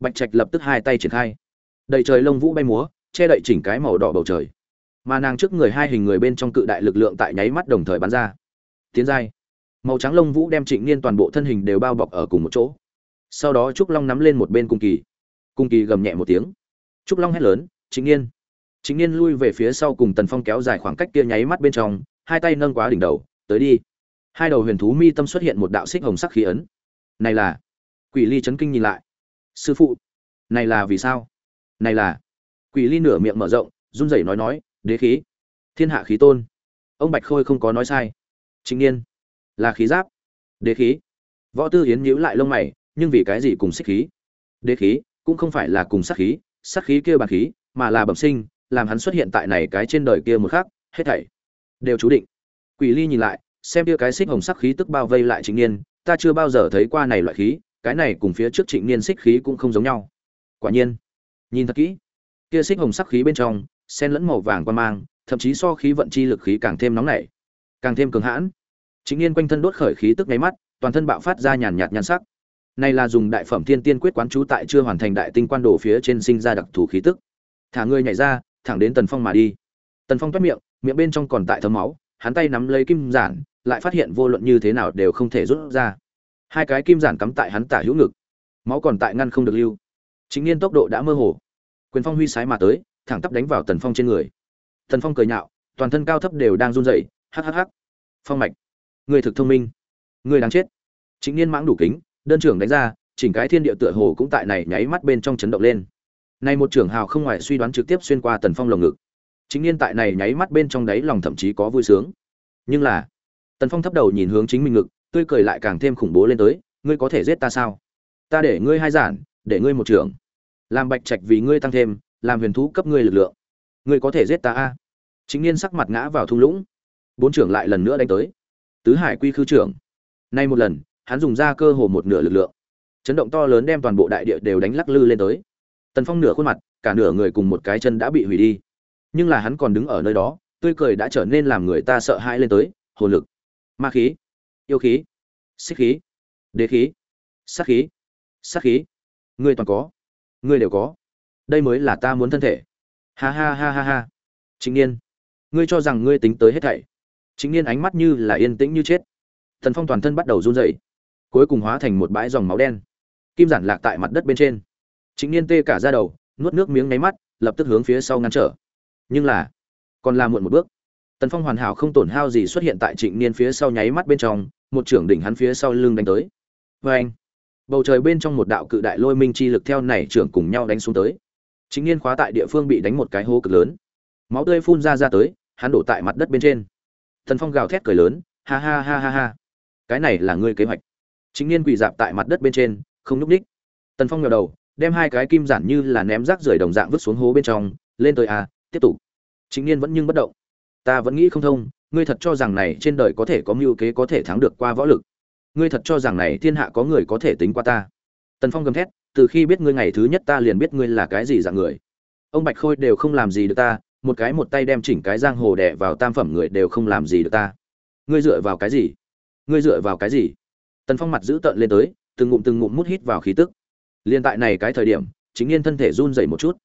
Bạch trạch lập tức hai tay triển khai đầy trời lông vũ bay múa, che đậy chỉnh cái màu đỏ bầu trời. Mà nàng trước người hai hình người bên trong cự đại lực lượng tại nháy mắt đồng thời bắn ra. Tiến giai. Màu trắng lông vũ đem trịnh niên toàn bộ thân hình đều bao bọc ở cùng một chỗ. Sau đó trúc long nắm lên một bên cung kỳ. Cung kỳ gầm nhẹ một tiếng. Trúc long hét lớn, trịnh niên. Trịnh niên lui về phía sau cùng tần phong kéo dài khoảng cách kia nháy mắt bên trong, hai tay nâng quá đỉnh đầu, tới đi. Hai đầu huyền thú mi tâm xuất hiện một đạo xích hồng sắc khí ấn. Này là quỷ ly chấn kinh nhìn lại. Sư phụ, này là vì sao? Này là, quỷ ly nửa miệng mở rộng, run rẩy nói nói, đế khí, thiên hạ khí tôn. Ông bạch khôi không có nói sai. Chính niên, là khí giáp. Đế khí. Võ tư yến nhíu lại lông mày, nhưng vì cái gì cùng xích khí? Đế khí cũng không phải là cùng sát khí sát khí kia bản khí, mà là bẩm sinh, làm hắn xuất hiện tại này cái trên đời kia một khác hết thảy đều chú định. Quỷ ly nhìn lại, xem kia cái xích hồng sắc khí tức bao vây lại trịnh niên, ta chưa bao giờ thấy qua này loại khí, cái này cùng phía trước trịnh niên xích khí cũng không giống nhau. Quả nhiên nhìn thật kỹ. Kia xích hồng sắc khí bên trong xen lẫn màu vàng quan mang, thậm chí so khí vận chi lực khí càng thêm nóng nảy, càng thêm cường hãn. Chính yên quanh thân đốt khởi khí tức nháy mắt, toàn thân bạo phát ra nhàn nhạt nhan sắc. Này là dùng đại phẩm thiên tiên quyết quán chú tại chưa hoàn thành đại tinh quan đồ phía trên sinh ra đặc thù khí tức. Thả người nhảy ra, thẳng đến tần phong mà đi. Tần phong toét miệng miệng bên trong còn tại thấm máu, hắn tay nắm lấy kim giản, lại phát hiện vô luận như thế nào đều không thể rút ra. Hai cái kim giản cắm tại hắn tả hữu ngực, máu còn tại ngăn không được lưu chính niên tốc độ đã mơ hồ. Quyền phong huy sái mà tới, thẳng tắp đánh vào tần phong trên người. Tần phong cười nhạo, toàn thân cao thấp đều đang run rẩy hhh phong mạch. Người thực thông minh. Người đáng chết. Chính niên mãng đủ kính, đơn trưởng đánh ra, chỉnh cái thiên địa tựa hồ cũng tại này nháy mắt bên trong chấn động lên. Nay một trưởng hào không ngoài suy đoán trực tiếp xuyên qua tần phong lồng ngực. Chính niên tại này nháy mắt bên trong đáy lòng thậm chí có vui sướng. Nhưng là, tần phong thấp đầu nhìn hướng chính mình ngực, tươi cười lại càng thêm khủng bố lên tới, ngươi có thể giết ta sao? Ta để ngươi hai giản để ngươi một trưởng. Làm bạch trạch vì ngươi tăng thêm, làm huyền thú cấp ngươi lực lượng. Ngươi có thể giết ta a. Chính niên sắc mặt ngã vào thung lũng. Bốn trưởng lại lần nữa đánh tới. Tứ hải quy khư trưởng. Nay một lần, hắn dùng ra cơ hồ một nửa lực lượng. Chấn động to lớn đem toàn bộ đại địa đều đánh lắc lư lên tới. Tần phong nửa khuôn mặt, cả nửa người cùng một cái chân đã bị hủy đi. Nhưng là hắn còn đứng ở nơi đó, tươi cười đã trở nên làm người ta sợ hãi lên tới. Hồn lực, ma khí, yêu khí, xích khí, đế khí, sát khí sát khí ngươi toàn có. Ngươi đều có. Đây mới là ta muốn thân thể. Ha ha ha ha ha. Chính niên, ngươi cho rằng ngươi tính tới hết thảy. Chính niên ánh mắt như là yên tĩnh như chết. Thần phong toàn thân bắt đầu run rẩy, cuối cùng hóa thành một bãi dòng máu đen, kim giản lạc tại mặt đất bên trên. Chính niên tê cả ra đầu, nuốt nước miếng nháy mắt, lập tức hướng phía sau ngăn trở. Nhưng là, còn là muộn một bước. Tần phong hoàn hảo không tổn hao gì xuất hiện tại trịnh niên phía sau nháy mắt bên trong, một trưởng đỉnh hắn phía sau lưng đánh tới. Vê anh bầu trời bên trong một đạo cự đại lôi minh chi lực theo này trưởng cùng nhau đánh xuống tới. Chính niên khóa tại địa phương bị đánh một cái hố cực lớn. Máu tươi phun ra ra tới, hắn đổ tại mặt đất bên trên. Tần phong gào thét cười lớn, ha ha ha ha ha. Cái này là ngươi kế hoạch. Chính niên quỳ dạp tại mặt đất bên trên, không núp ních tần phong ngẩng đầu, đem hai cái kim giản như là ném rác rưởi đồng dạng vứt xuống hố bên trong, lên tới a tiếp tục. Chính niên vẫn nhưng bất động. Ta vẫn nghĩ không thông, ngươi thật cho rằng này trên đời có thể có mưu kế có thể thắng được qua võ lực ngươi thật cho rằng này thiên hạ có người có thể tính qua ta? Tần phong gầm thét, từ khi biết ngươi ngày thứ nhất ta liền biết ngươi là cái gì dạng người. Ông bạch khôi đều không làm gì được ta, một cái một tay đem chỉnh cái giang hồ đẻ vào tam phẩm người đều không làm gì được ta. Ngươi dựa vào cái gì? Ngươi dựa vào cái gì? Tần phong mặt giữ tợn lên tới, từng ngụm từng ngụm mút hít vào khí tức. Liên tại này cái thời điểm, chính yên thân thể run rẩy một chút.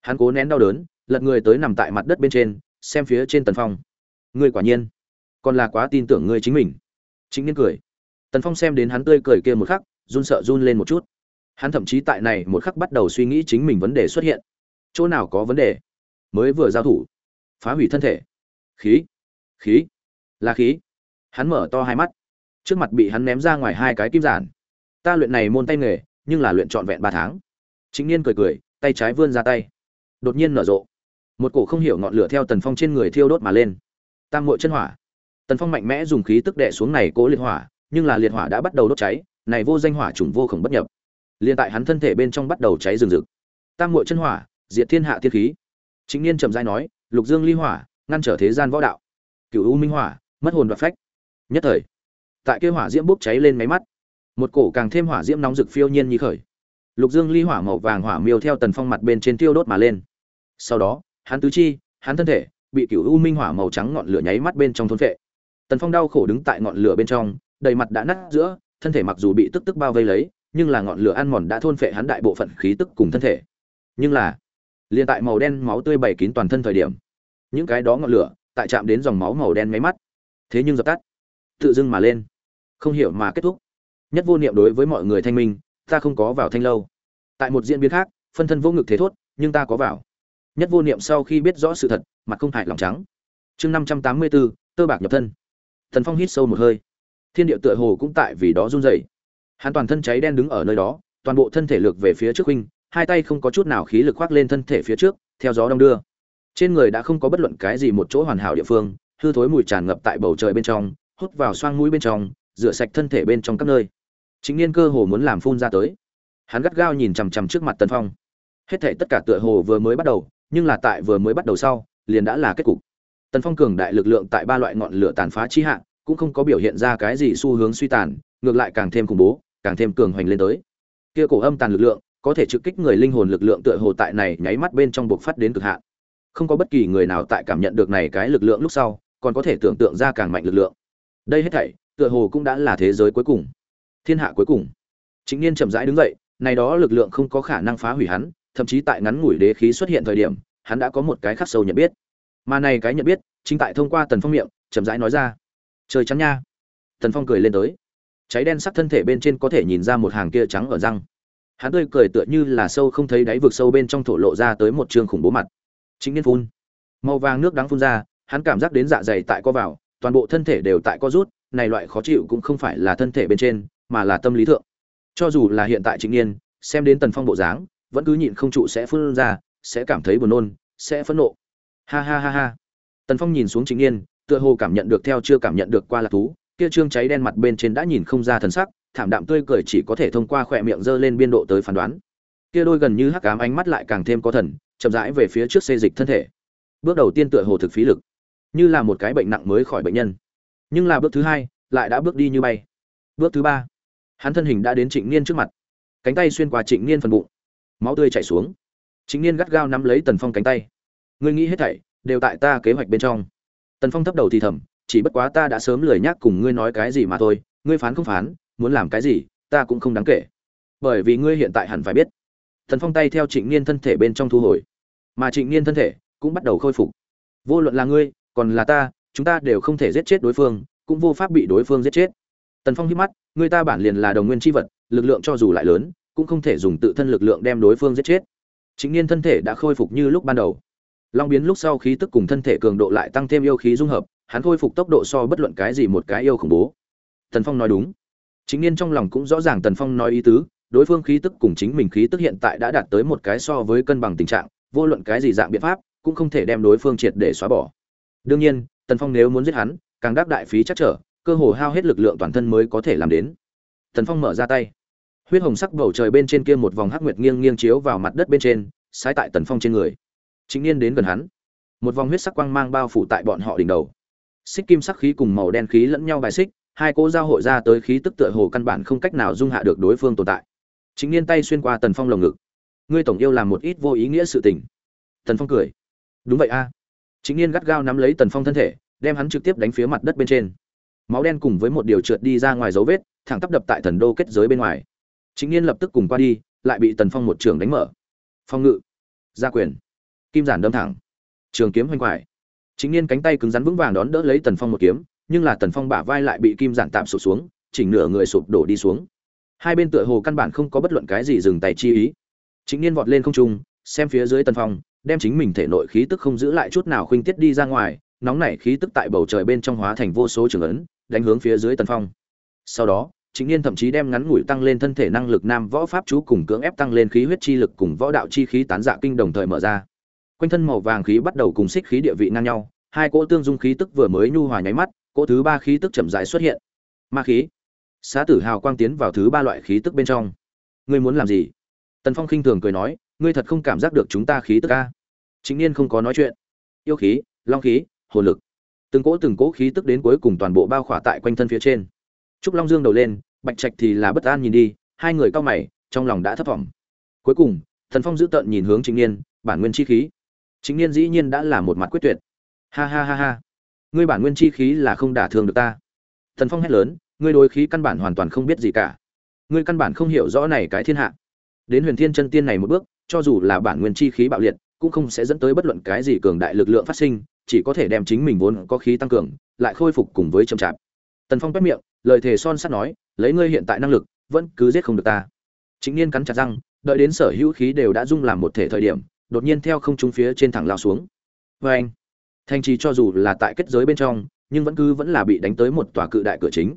Hắn cố nén đau đớn, lật người tới nằm tại mặt đất bên trên, xem phía trên tần phong. Ngươi quả nhiên, còn là quá tin tưởng ngươi chính mình. Chính niên cười tần phong xem đến hắn tươi cười kia một khắc, run sợ run lên một chút. Hắn thậm chí tại này một khắc bắt đầu suy nghĩ chính mình vấn đề xuất hiện. Chỗ nào có vấn đề? Mới vừa giao thủ. Phá hủy thân thể. Khí. Khí. Là khí. Hắn mở to hai mắt. Trước mặt bị hắn ném ra ngoài hai cái kim giản. Ta luyện này môn tay nghề, nhưng là luyện trọn vẹn ba tháng. Chính niên cười cười, tay trái vươn ra tay. Đột nhiên nở rộ. Một cổ không hiểu ngọn lửa theo tần phong trên người thiêu đốt mà lên. Tam mội chân hỏa. Tần phong mạnh mẽ dùng khí tức đệ xuống này cố liệt hỏa nhưng là liệt hỏa đã bắt đầu đốt cháy, này vô danh hỏa trùng vô khổng bất nhập. Liền tại hắn thân thể bên trong bắt đầu cháy rừng rực. Tam muội chân hỏa, diệt thiên hạ thiên khí. Chính niên trầm giai nói, lục dương ly hỏa, ngăn trở thế gian võ đạo. Cựu u minh hỏa, mất hồn và phách. Nhất thời, tại kia hỏa diễm bốc cháy lên máy mắt, một cổ càng thêm hỏa diễm nóng rực phiêu nhiên như khởi. Lục dương ly hỏa màu vàng hỏa miêu theo tần phong mặt bên trên tiêu đốt mà lên. Sau đó, hắn tứ chi, hắn thân thể bị cựu u minh hỏa màu trắng ngọn lửa nháy mắt bên trong thôn phệ. Tần phong đau khổ đứng tại ngọn lửa bên trong đầy mặt đã nát giữa, thân thể mặc dù bị tức tức bao vây lấy, nhưng là ngọn lửa ăn mòn đã thôn phệ hắn đại bộ phận khí tức cùng thân thể. Nhưng là, liền tại màu đen máu tươi bảy kín toàn thân thời điểm, những cái đó ngọn lửa tại chạm đến dòng máu màu đen máy mắt. Thế nhưng dập tắt, tự dưng mà lên. Không hiểu mà kết thúc. Nhất vô niệm đối với mọi người thanh minh, ta không có vào thanh lâu. Tại một diễn biến khác, phân thân vô ngực thế thốt, nhưng ta có vào. Nhất vô niệm sau khi biết rõ sự thật, mặt không hại lòng trắng. Chương năm trăm tám mươi bốn tơ bạc nhập thân. Thần phong hít sâu một hơi thiên địa tựa hồ cũng tại vì đó run rẩy. Hắn toàn thân cháy đen đứng ở nơi đó, toàn bộ thân thể lược về phía trước huynh, hai tay không có chút nào khí lực khoác lên thân thể phía trước, theo gió đông đưa. Trên người đã không có bất luận cái gì một chỗ hoàn hảo địa phương, hư thối mùi tràn ngập tại bầu trời bên trong, hút vào xoang mũi bên trong, rửa sạch thân thể bên trong các nơi. Chính niên cơ hồ muốn làm phun ra tới. Hắn gắt gao nhìn chằm chằm trước mặt tần phong. Hết thể tất cả tựa hồ vừa mới bắt đầu, nhưng là tại vừa mới bắt đầu sau, liền đã là kết cục. Tần phong cường đại lực lượng tại ba loại ngọn lửa tàn phá chi hạ cũng không có biểu hiện ra cái gì xu hướng suy tàn, ngược lại càng thêm khủng bố, càng thêm cường hoành lên tới. Kia cổ âm tàn lực lượng, có thể trực kích người linh hồn lực lượng tựa hồ tại này nháy mắt bên trong buộc phát đến cực hạn. Không có bất kỳ người nào tại cảm nhận được này cái lực lượng lúc sau, còn có thể tưởng tượng ra càng mạnh lực lượng. Đây hết thảy, tựa hồ cũng đã là thế giới cuối cùng. Thiên hạ cuối cùng. Chính niên chậm rãi đứng dậy, này đó lực lượng không có khả năng phá hủy hắn, thậm chí tại ngắn ngủi đế khí xuất hiện thời điểm, hắn đã có một cái khắc sâu nhận biết. Mà này cái nhận biết, chính tại thông qua tần phong miệng, chậm rãi nói ra trời trắng nha. Tần phong cười lên tới. Cháy đen sắc thân thể bên trên có thể nhìn ra một hàng kia trắng ở răng. Hắn tươi cười tựa như là sâu không thấy đáy vực sâu bên trong thổ lộ ra tới một trường khủng bố mặt. Chính niên phun. Màu vàng nước đắng phun ra, hắn cảm giác đến dạ dày tại co vào, toàn bộ thân thể đều tại co rút, này loại khó chịu cũng không phải là thân thể bên trên, mà là tâm lý thượng. Cho dù là hiện tại Chính niên, xem đến tần phong bộ dáng, vẫn cứ nhịn không trụ sẽ phun ra, sẽ cảm thấy buồn nôn, sẽ phẫn nộ. Ha ha ha ha. Tần phong nhìn xuống Chính niên tựa hồ cảm nhận được theo chưa cảm nhận được qua lạc thú, kia trương cháy đen mặt bên trên đã nhìn không ra thần sắc, thảm đạm tươi cười chỉ có thể thông qua khỏe miệng giơ lên biên độ tới phán đoán. Kia đôi gần như hắc ám ánh mắt lại càng thêm có thần, chậm rãi về phía trước xê dịch thân thể. Bước đầu tiên tựa hồ thực phí lực, như là một cái bệnh nặng mới khỏi bệnh nhân. Nhưng là bước thứ hai, lại đã bước đi như bay. Bước thứ ba, hắn thân hình đã đến trịnh niên trước mặt. Cánh tay xuyên qua trịnh niên phần bụng. Máu tươi chảy xuống. Trịnh niên gắt gao nắm lấy tần phong cánh tay. Ngươi nghĩ hết thảy đều tại ta kế hoạch bên trong tần phong thấp đầu thì thầm, chỉ bất quá ta đã sớm lười nhắc cùng ngươi nói cái gì mà thôi, ngươi phán không phán, muốn làm cái gì, ta cũng không đáng kể. Bởi vì ngươi hiện tại hẳn phải biết. Tần phong tay theo trịnh niên thân thể bên trong thu hồi. Mà trịnh niên thân thể cũng bắt đầu khôi phục. Vô luận là ngươi, còn là ta, chúng ta đều không thể giết chết đối phương, cũng vô pháp bị đối phương giết chết. Tần phong hít mắt người ta bản liền là đồng nguyên chi vật, lực lượng cho dù lại lớn, cũng không thể dùng tự thân lực lượng đem đối phương giết chết. Chính niên thân thể đã khôi phục như lúc ban đầu long biến lúc sau khí tức cùng thân thể cường độ lại tăng thêm yêu khí dung hợp, hắn khôi phục tốc độ so bất luận cái gì một cái yêu khủng bố. Tần phong nói đúng. Chính niên trong lòng cũng rõ ràng tần phong nói ý tứ, đối phương khí tức cùng chính mình khí tức hiện tại đã đạt tới một cái so với cân bằng tình trạng, vô luận cái gì dạng biện pháp, cũng không thể đem đối phương triệt để xóa bỏ. Đương nhiên, tần phong nếu muốn giết hắn, càng đắc đại phí chắc trở, cơ hồ hao hết lực lượng toàn thân mới có thể làm đến. Tần phong mở ra tay. Huyết hồng sắc bầu trời bên trên kia một vòng hắc nguyệt nghiêng nghiêng chiếu vào mặt đất bên trên sai tại tần phong trên người chính niên đến gần hắn. Một vòng huyết sắc quang mang bao phủ tại bọn họ đỉnh đầu. Xích kim sắc khí cùng màu đen khí lẫn nhau bài xích, hai cỗ giao hội ra tới khí tức tựa hồ căn bản không cách nào dung hạ được đối phương tồn tại. Chính niên tay xuyên qua tần phong lồng ngực. Ngươi tổng yêu làm một ít vô ý nghĩa sự tình. Tần phong cười. Đúng vậy a. Chính niên gắt gao nắm lấy tần phong thân thể, đem hắn trực tiếp đánh phía mặt đất bên trên. Máu đen cùng với một điều trượt đi ra ngoài dấu vết, thẳng tắp đập tại thần đô kết giới bên ngoài. Chính niên lập tức cùng qua đi, lại bị tần phong một trường đánh mở. Phong ngự. Gia quyền kim giản đâm thẳng. Trường kiếm hoành quải. Chính niên cánh tay cứng rắn vững vàng đón đỡ lấy tần phong một kiếm, nhưng là tần phong bả vai lại bị kim giản tạm sụp xuống, chỉnh nửa người sụp đổ đi xuống. Hai bên tựa hồ căn bản không có bất luận cái gì dừng tay chi ý. Chính niên vọt lên không trung, xem phía dưới tần phong, đem chính mình thể nội khí tức không giữ lại chút nào khuynh tiết đi ra ngoài, nóng nảy khí tức tại bầu trời bên trong hóa thành vô số trường ấn, đánh hướng phía dưới tần phong. Sau đó, chính niên thậm chí đem ngắn ngủi tăng lên thân thể năng lực nam võ pháp chú cùng cưỡng ép tăng lên khí huyết chi lực cùng võ đạo chi khí tán dạ kinh đồng thời mở ra quanh thân màu vàng khí bắt đầu cùng xích khí địa vị ngang nhau, hai cỗ tương dung khí tức vừa mới nhu hòa nháy mắt, cỗ thứ ba khí tức chậm rãi xuất hiện. Ma khí. Xá tử hào quang tiến vào thứ ba loại khí tức bên trong. Ngươi muốn làm gì? Tần phong khinh thường cười nói, ngươi thật không cảm giác được chúng ta khí tức a. Chính niên không có nói chuyện. Yêu khí, long khí, hồn lực. Từng cỗ từng cỗ khí tức đến cuối cùng toàn bộ bao khỏa tại quanh thân phía trên. Trúc long dương đầu lên, bạch trạch thì là bất an nhìn đi, hai người cao mày, trong lòng đã thấp thỏm. Cuối cùng thần phong giữ tợn nhìn hướng chính niên, bản nguyên chi khí chính niên dĩ nhiên đã là một mặt quyết tuyệt. Ha ha ha ha. Ngươi bản nguyên chi khí là không đả thương được ta. Thần phong hét lớn, ngươi đối khí căn bản hoàn toàn không biết gì cả. Ngươi căn bản không hiểu rõ này cái thiên hạ. Đến huyền thiên chân tiên này một bước, cho dù là bản nguyên chi khí bạo liệt, cũng không sẽ dẫn tới bất luận cái gì cường đại lực lượng phát sinh, chỉ có thể đem chính mình vốn có khí tăng cường, lại khôi phục cùng với chậm chạp. Tần phong quét miệng, lời thề son sắt nói, lấy ngươi hiện tại năng lực, vẫn cứ giết không được ta. Chính niên cắn chặt răng, đợi đến sở hữu khí đều đã dung làm một thể thời điểm đột nhiên theo không trung phía trên thẳng lao xuống. Vê anh thành trì cho dù là tại kết giới bên trong, nhưng vẫn cứ vẫn là bị đánh tới một tòa cự đại cửa chính.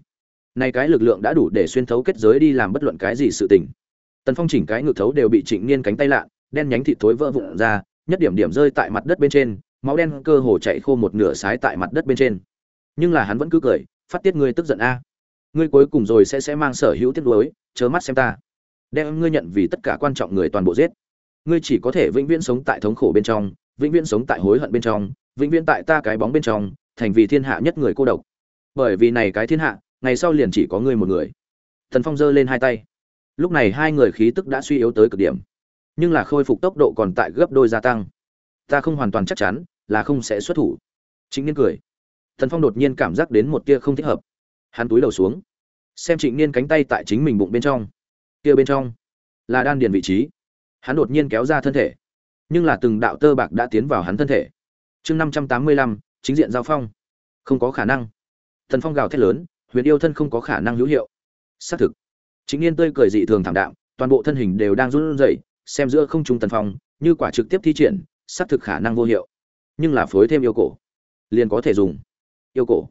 Nay cái lực lượng đã đủ để xuyên thấu kết giới đi làm bất luận cái gì sự tình. Tần phong chỉnh cái ngược thấu đều bị trịnh niên cánh tay lạ, đen nhánh thịt thối vỡ vụn ra, nhất điểm điểm rơi tại mặt đất bên trên, máu đen cơ hồ chảy khô một nửa sái tại mặt đất bên trên. Nhưng là hắn vẫn cứ cười, phát tiết ngươi tức giận a. Ngươi cuối cùng rồi sẽ sẽ mang sở hữu tiết đối chớ mắt xem ta. Đem ngươi nhận vì tất cả quan trọng người toàn bộ giết ngươi chỉ có thể vĩnh viễn sống tại thống khổ bên trong, vĩnh viễn sống tại hối hận bên trong, vĩnh viễn tại ta cái bóng bên trong, thành vì thiên hạ nhất người cô độc. Bởi vì này cái thiên hạ, ngày sau liền chỉ có ngươi một người. Thần phong giơ lên hai tay. Lúc này hai người khí tức đã suy yếu tới cực điểm, nhưng là khôi phục tốc độ còn tại gấp đôi gia tăng. Ta không hoàn toàn chắc chắn là không sẽ xuất thủ. Chính niên cười. Thần phong đột nhiên cảm giác đến một tia không thích hợp. Hắn túi đầu xuống, xem trịnh niên cánh tay tại chính mình bụng bên trong. Kia bên trong là đan điền vị trí hắn đột nhiên kéo ra thân thể. Nhưng là từng đạo tơ bạc đã tiến vào hắn thân thể. Chương năm trăm tám mươi lăm, chính diện giao phong. Không có khả năng. Thần phong gào thét lớn, huyền yêu thân không có khả năng hữu hiệu. Xác thực. Chính niên tươi cười dị thường thảm đạm, toàn bộ thân hình đều đang run rẩy, xem giữa không trung tần phong, như quả trực tiếp thi triển, xác thực khả năng vô hiệu. Nhưng là phối thêm yêu cổ. Liền có thể dùng. Yêu cổ.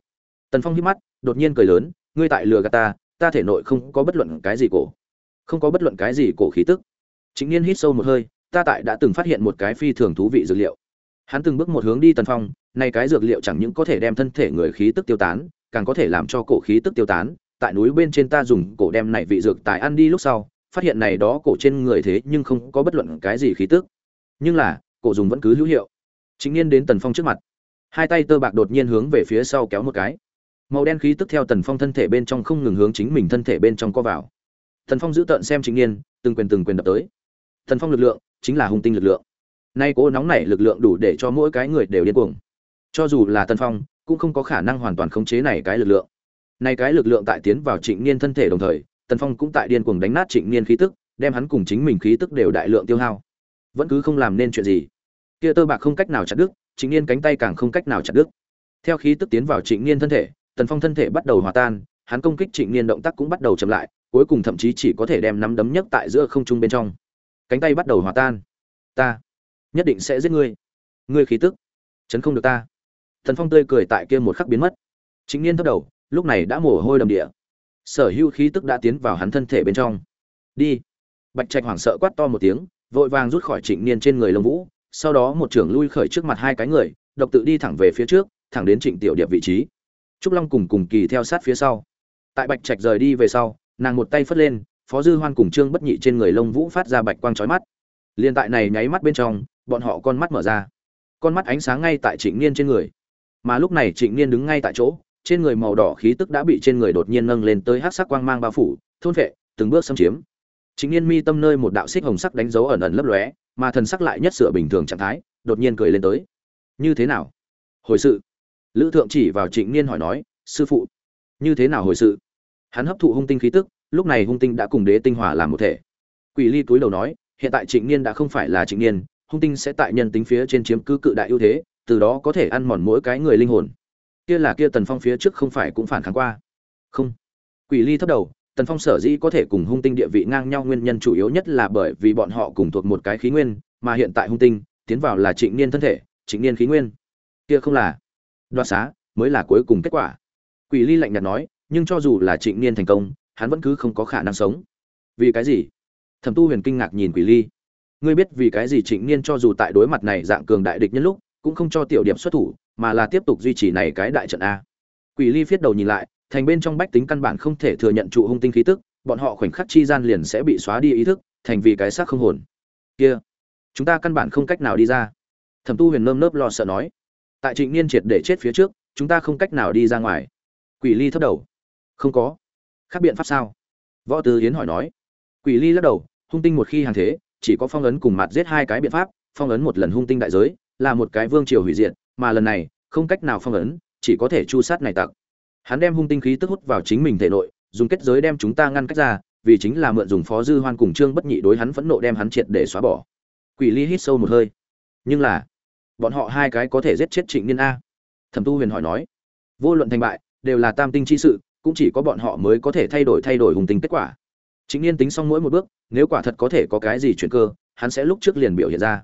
Tần phong hít mắt, đột nhiên cười lớn, ngươi tại lừa gạt ta ta thể nội không có bất luận cái gì cổ. Không có bất luận cái gì cổ khí tức chính niên hít sâu một hơi, ta tại đã từng phát hiện một cái phi thường thú vị dược liệu. Hắn từng bước một hướng đi tần phong nay cái dược liệu chẳng những có thể đem thân thể người khí tức tiêu tán, càng có thể làm cho cổ khí tức tiêu tán. Tại núi bên trên ta dùng cổ đem này vị dược tài ăn đi lúc sau, phát hiện này đó cổ trên người thế nhưng không có bất luận cái gì khí tức. Nhưng là, cổ dùng vẫn cứ hữu hiệu. Chính niên đến tần phong trước mặt. Hai tay tơ bạc đột nhiên hướng về phía sau kéo một cái. Màu đen khí tức theo tần phong thân thể bên trong không ngừng hướng chính mình thân thể bên trong co vào. Tần phong giữ tợn xem chính niên, từng quyền từng quyền đập tới. Thần phong lực lượng chính là hung tinh lực lượng. Nay cố nóng này lực lượng đủ để cho mỗi cái người đều điên cuồng. Cho dù là tần phong, cũng không có khả năng hoàn toàn khống chế này cái lực lượng. Nay cái lực lượng tại tiến vào trịnh niên thân thể đồng thời, tần phong cũng tại điên cuồng đánh nát trịnh niên khí tức, đem hắn cùng chính mình khí tức đều đại lượng tiêu hao. Vẫn cứ không làm nên chuyện gì. Kia tơ bạc không cách nào chặt đứt, trịnh niên cánh tay càng không cách nào chặt đứt. Theo khí tức tiến vào trịnh niên thân thể, tần phong thân thể bắt đầu hòa tan, hắn công kích trịnh niên động tác cũng bắt đầu chậm lại, cuối cùng thậm chí chỉ có thể đem nắm đấm nhấc tại giữa không trung bên trong cánh tay bắt đầu hòa tan. Ta nhất định sẽ giết ngươi. Ngươi khí tức chấn không được ta. Thần phong tươi cười tại kia một khắc biến mất. Chính niên thấp đầu, lúc này đã mồ hôi đầm địa. Sở hữu khí tức đã tiến vào hắn thân thể bên trong. Đi. Bạch trạch hoảng sợ quát to một tiếng, vội vàng rút khỏi trịnh niên trên người lông vũ, sau đó một trưởng lui khởi trước mặt hai cái người, độc tự đi thẳng về phía trước, thẳng đến trịnh tiểu điệp vị trí. Trúc long cùng cùng kỳ theo sát phía sau. Tại bạch trạch rời đi về sau, nàng một tay phất lên phó dư hoan cùng trương bất nhị trên người lông vũ phát ra bạch quang trói mắt. Liền tại này nháy mắt bên trong, bọn họ con mắt mở ra. Con mắt ánh sáng ngay tại trịnh niên trên người. Mà lúc này trịnh niên đứng ngay tại chỗ, trên người màu đỏ khí tức đã bị trên người đột nhiên nâng lên tới hắc sắc quang mang bao phủ, thôn vệ, từng bước xâm chiếm. Trịnh niên mi tâm nơi một đạo xích hồng sắc đánh dấu ẩn ẩn lấp lóe, mà thần sắc lại nhất sửa bình thường trạng thái, đột nhiên cười lên tới. Như thế nào? Hồi sự. Lữ thượng chỉ vào trịnh niên hỏi nói, sư phụ, như thế nào hồi sự? Hắn hấp thụ hung tinh khí tức lúc này hung tinh đã cùng đế tinh hỏa làm một thể. Quỷ ly túi đầu nói, hiện tại trịnh niên đã không phải là trịnh niên, hung tinh sẽ tại nhân tính phía trên chiếm cứ cự đại ưu thế, từ đó có thể ăn mòn mỗi cái người linh hồn. Kia là kia tần phong phía trước không phải cũng phản kháng qua. Không. Quỷ ly thấp đầu, tần phong sở dĩ có thể cùng hung tinh địa vị ngang nhau nguyên nhân chủ yếu nhất là bởi vì bọn họ cùng thuộc một cái khí nguyên, mà hiện tại hung tinh tiến vào là trịnh niên thân thể, trịnh niên khí nguyên. Kia không là. Đoạt xá, mới là cuối cùng kết quả. Quỷ ly lạnh nhạt nói, nhưng cho dù là trịnh niên thành công hắn vẫn cứ không có khả năng sống. Vì cái gì? Thẩm tu huyền kinh ngạc nhìn quỷ ly. Ngươi biết vì cái gì trịnh niên cho dù tại đối mặt này dạng cường đại địch nhân lúc, cũng không cho tiểu điểm xuất thủ, mà là tiếp tục duy trì này cái đại trận a. Quỷ ly phiết đầu nhìn lại, thành bên trong bách tính căn bản không thể thừa nhận trụ hung tinh khí tức, bọn họ khoảnh khắc chi gian liền sẽ bị xóa đi ý thức, thành vì cái xác không hồn. Kia, chúng ta căn bản không cách nào đi ra. Thẩm tu huyền nơm nớp lo sợ nói. Tại trịnh niên triệt để chết phía trước, chúng ta không cách nào đi ra ngoài. Quỷ ly thấp đầu. Không có khác biện pháp sao? Võ tứ hiến hỏi nói. Quỷ ly lắc đầu, hung tinh một khi hàng thế, chỉ có phong ấn cùng mặt giết hai cái biện pháp, phong ấn một lần hung tinh đại giới, là một cái vương triều hủy diệt, mà lần này, không cách nào phong ấn, chỉ có thể chu sát này tặc. Hắn đem hung tinh khí tức hút vào chính mình thể nội, dùng kết giới đem chúng ta ngăn cách ra, vì chính là mượn dùng phó dư hoan cùng trương bất nhị đối hắn phẫn nộ đem hắn triệt để xóa bỏ. Quỷ ly hít sâu một hơi. Nhưng là, bọn họ hai cái có thể giết chết trịnh niên a. Thẩm tu huyền hỏi nói. Vô luận thành bại, đều là tam tinh chi sự cũng chỉ có bọn họ mới có thể thay đổi thay đổi hùng tính kết quả. Chính niên tính xong mỗi một bước, nếu quả thật có thể có cái gì chuyển cơ, hắn sẽ lúc trước liền biểu hiện ra.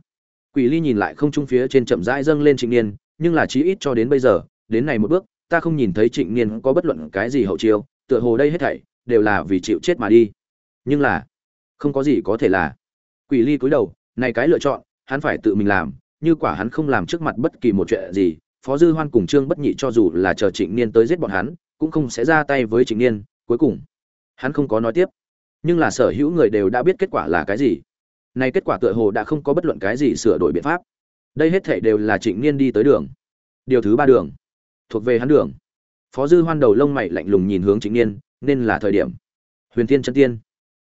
Quỷ ly nhìn lại không trung phía trên chậm rãi dâng lên trịnh niên nhưng là chí ít cho đến bây giờ, đến này một bước, ta không nhìn thấy trịnh niên có bất luận cái gì hậu chiêu, tựa hồ đây hết thảy đều là vì chịu chết mà đi. Nhưng là, không có gì có thể là. Quỷ ly cúi đầu, này cái lựa chọn, hắn phải tự mình làm, như quả hắn không làm trước mặt bất kỳ một chuyện gì, phó dư hoan cùng trương bất nhị cho dù là chờ trịnh niên tới giết bọn hắn cũng không sẽ ra tay với trịnh niên, cuối cùng, hắn không có nói tiếp. Nhưng là sở hữu người đều đã biết kết quả là cái gì. Nay kết quả tựa hồ đã không có bất luận cái gì sửa đổi biện pháp. Đây hết thảy đều là trịnh niên đi tới đường. Điều thứ ba đường, thuộc về hắn đường. Phó dư hoan đầu lông mày lạnh lùng nhìn hướng trịnh niên, nên là thời điểm. Huyền tiên chân tiên.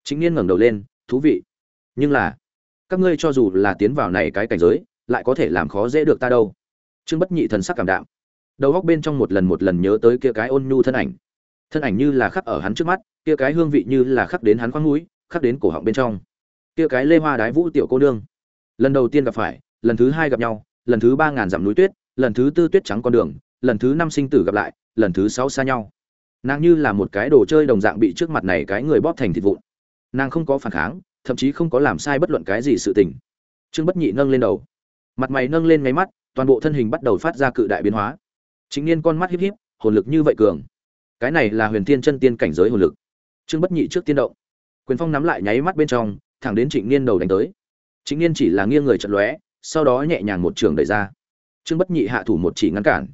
Trịnh niên ngẩng đầu lên, thú vị, nhưng là, các ngươi cho dù là tiến vào này cái cảnh giới, lại có thể làm khó dễ được ta đâu. Trương bất nhị thần sắc cảm đạm đầu góc bên trong một lần một lần nhớ tới kia cái ôn nhu thân ảnh. Thân ảnh như là khắc ở hắn trước mắt, kia cái hương vị như là khắc đến hắn khoang mũi, khắc đến cổ họng bên trong. Kia cái lê hoa đái vũ tiểu cô nương. Lần đầu tiên gặp phải, lần thứ hai gặp nhau, lần thứ ba ngàn dặm núi tuyết, lần thứ tư tuyết trắng con đường, lần thứ năm sinh tử gặp lại, lần thứ sáu xa nhau. Nàng như là một cái đồ chơi đồng dạng bị trước mặt này cái người bóp thành thịt vụn. Nàng không có phản kháng, thậm chí không có làm sai bất luận cái gì sự tình. Trương bất nhị nâng lên đầu. Mặt mày nâng lên máy mắt, toàn bộ thân hình bắt đầu phát ra cự đại biến hóa chính niên con mắt híp híp, hồn lực như vậy cường. Cái này là huyền thiên chân tiên cảnh giới hồn lực. Trương bất nhị trước tiên động. Quyền phong nắm lại nháy mắt bên trong, thẳng đến trịnh niên đầu đánh tới. Trịnh niên chỉ là nghiêng người chật lóe, sau đó nhẹ nhàng một trường đẩy ra. Trương bất nhị hạ thủ một chỉ ngăn cản.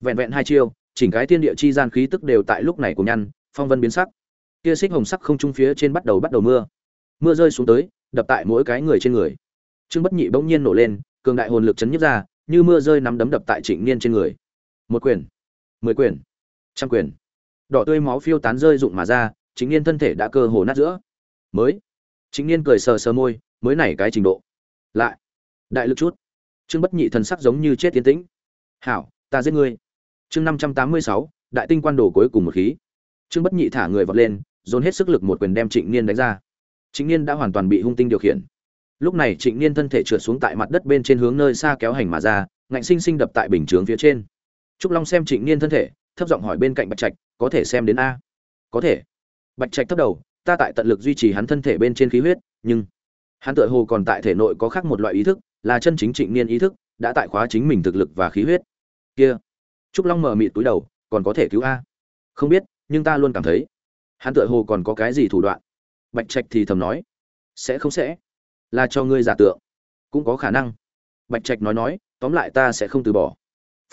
Vẹn vẹn hai chiêu, chỉnh cái thiên địa chi gian khí tức đều tại lúc này của nhăn, phong vân biến sắc. Kia xích hồng sắc không trung phía trên bắt đầu bắt đầu mưa. Mưa rơi xuống tới, đập tại mỗi cái người trên người. Trương bất nhị bỗng nhiên nổ lên, cường đại hồn lực chấn nhấp ra, như mưa rơi nắm đấm đập tại trịnh niên trên người một quyền. Mười quyền. Trăm quyền. Đỏ tươi máu phiêu tán rơi rụng mà ra, chính niên thân thể đã cơ hồ nát giữa. Mới. Chính niên cười sờ sờ môi, mới này cái trình độ. Lại. Đại lực chút. Trương bất nhị thần sắc giống như chết tiến tĩnh. Hảo, ta giết ngươi. Chương năm trăm tám mươi sáu, đại tinh quan đồ cuối cùng một khí. Trương bất nhị thả người vọt lên, dồn hết sức lực một quyền đem trịnh niên đánh ra. Trịnh niên đã hoàn toàn bị hung tinh điều khiển. Lúc này trịnh niên thân thể trượt xuống tại mặt đất bên trên hướng nơi xa kéo hành mà ra, ngạnh sinh sinh đập tại bình chướng phía trên trúc long xem trịnh niên thân thể, thấp giọng hỏi bên cạnh bạch trạch, có thể xem đến a? Có thể. Bạch trạch thấp đầu, ta tại tận lực duy trì hắn thân thể bên trên khí huyết, nhưng hắn tựa hồ còn tại thể nội có khác một loại ý thức, là chân chính trịnh niên ý thức, đã tại khóa chính mình thực lực và khí huyết. Kia. Trúc long mở mịt túi đầu, còn có thể cứu a? Không biết, nhưng ta luôn cảm thấy hắn tựa hồ còn có cái gì thủ đoạn. Bạch trạch thì thầm nói, sẽ không sẽ, là cho ngươi giả tượng, cũng có khả năng. Bạch trạch nói nói, tóm lại ta sẽ không từ bỏ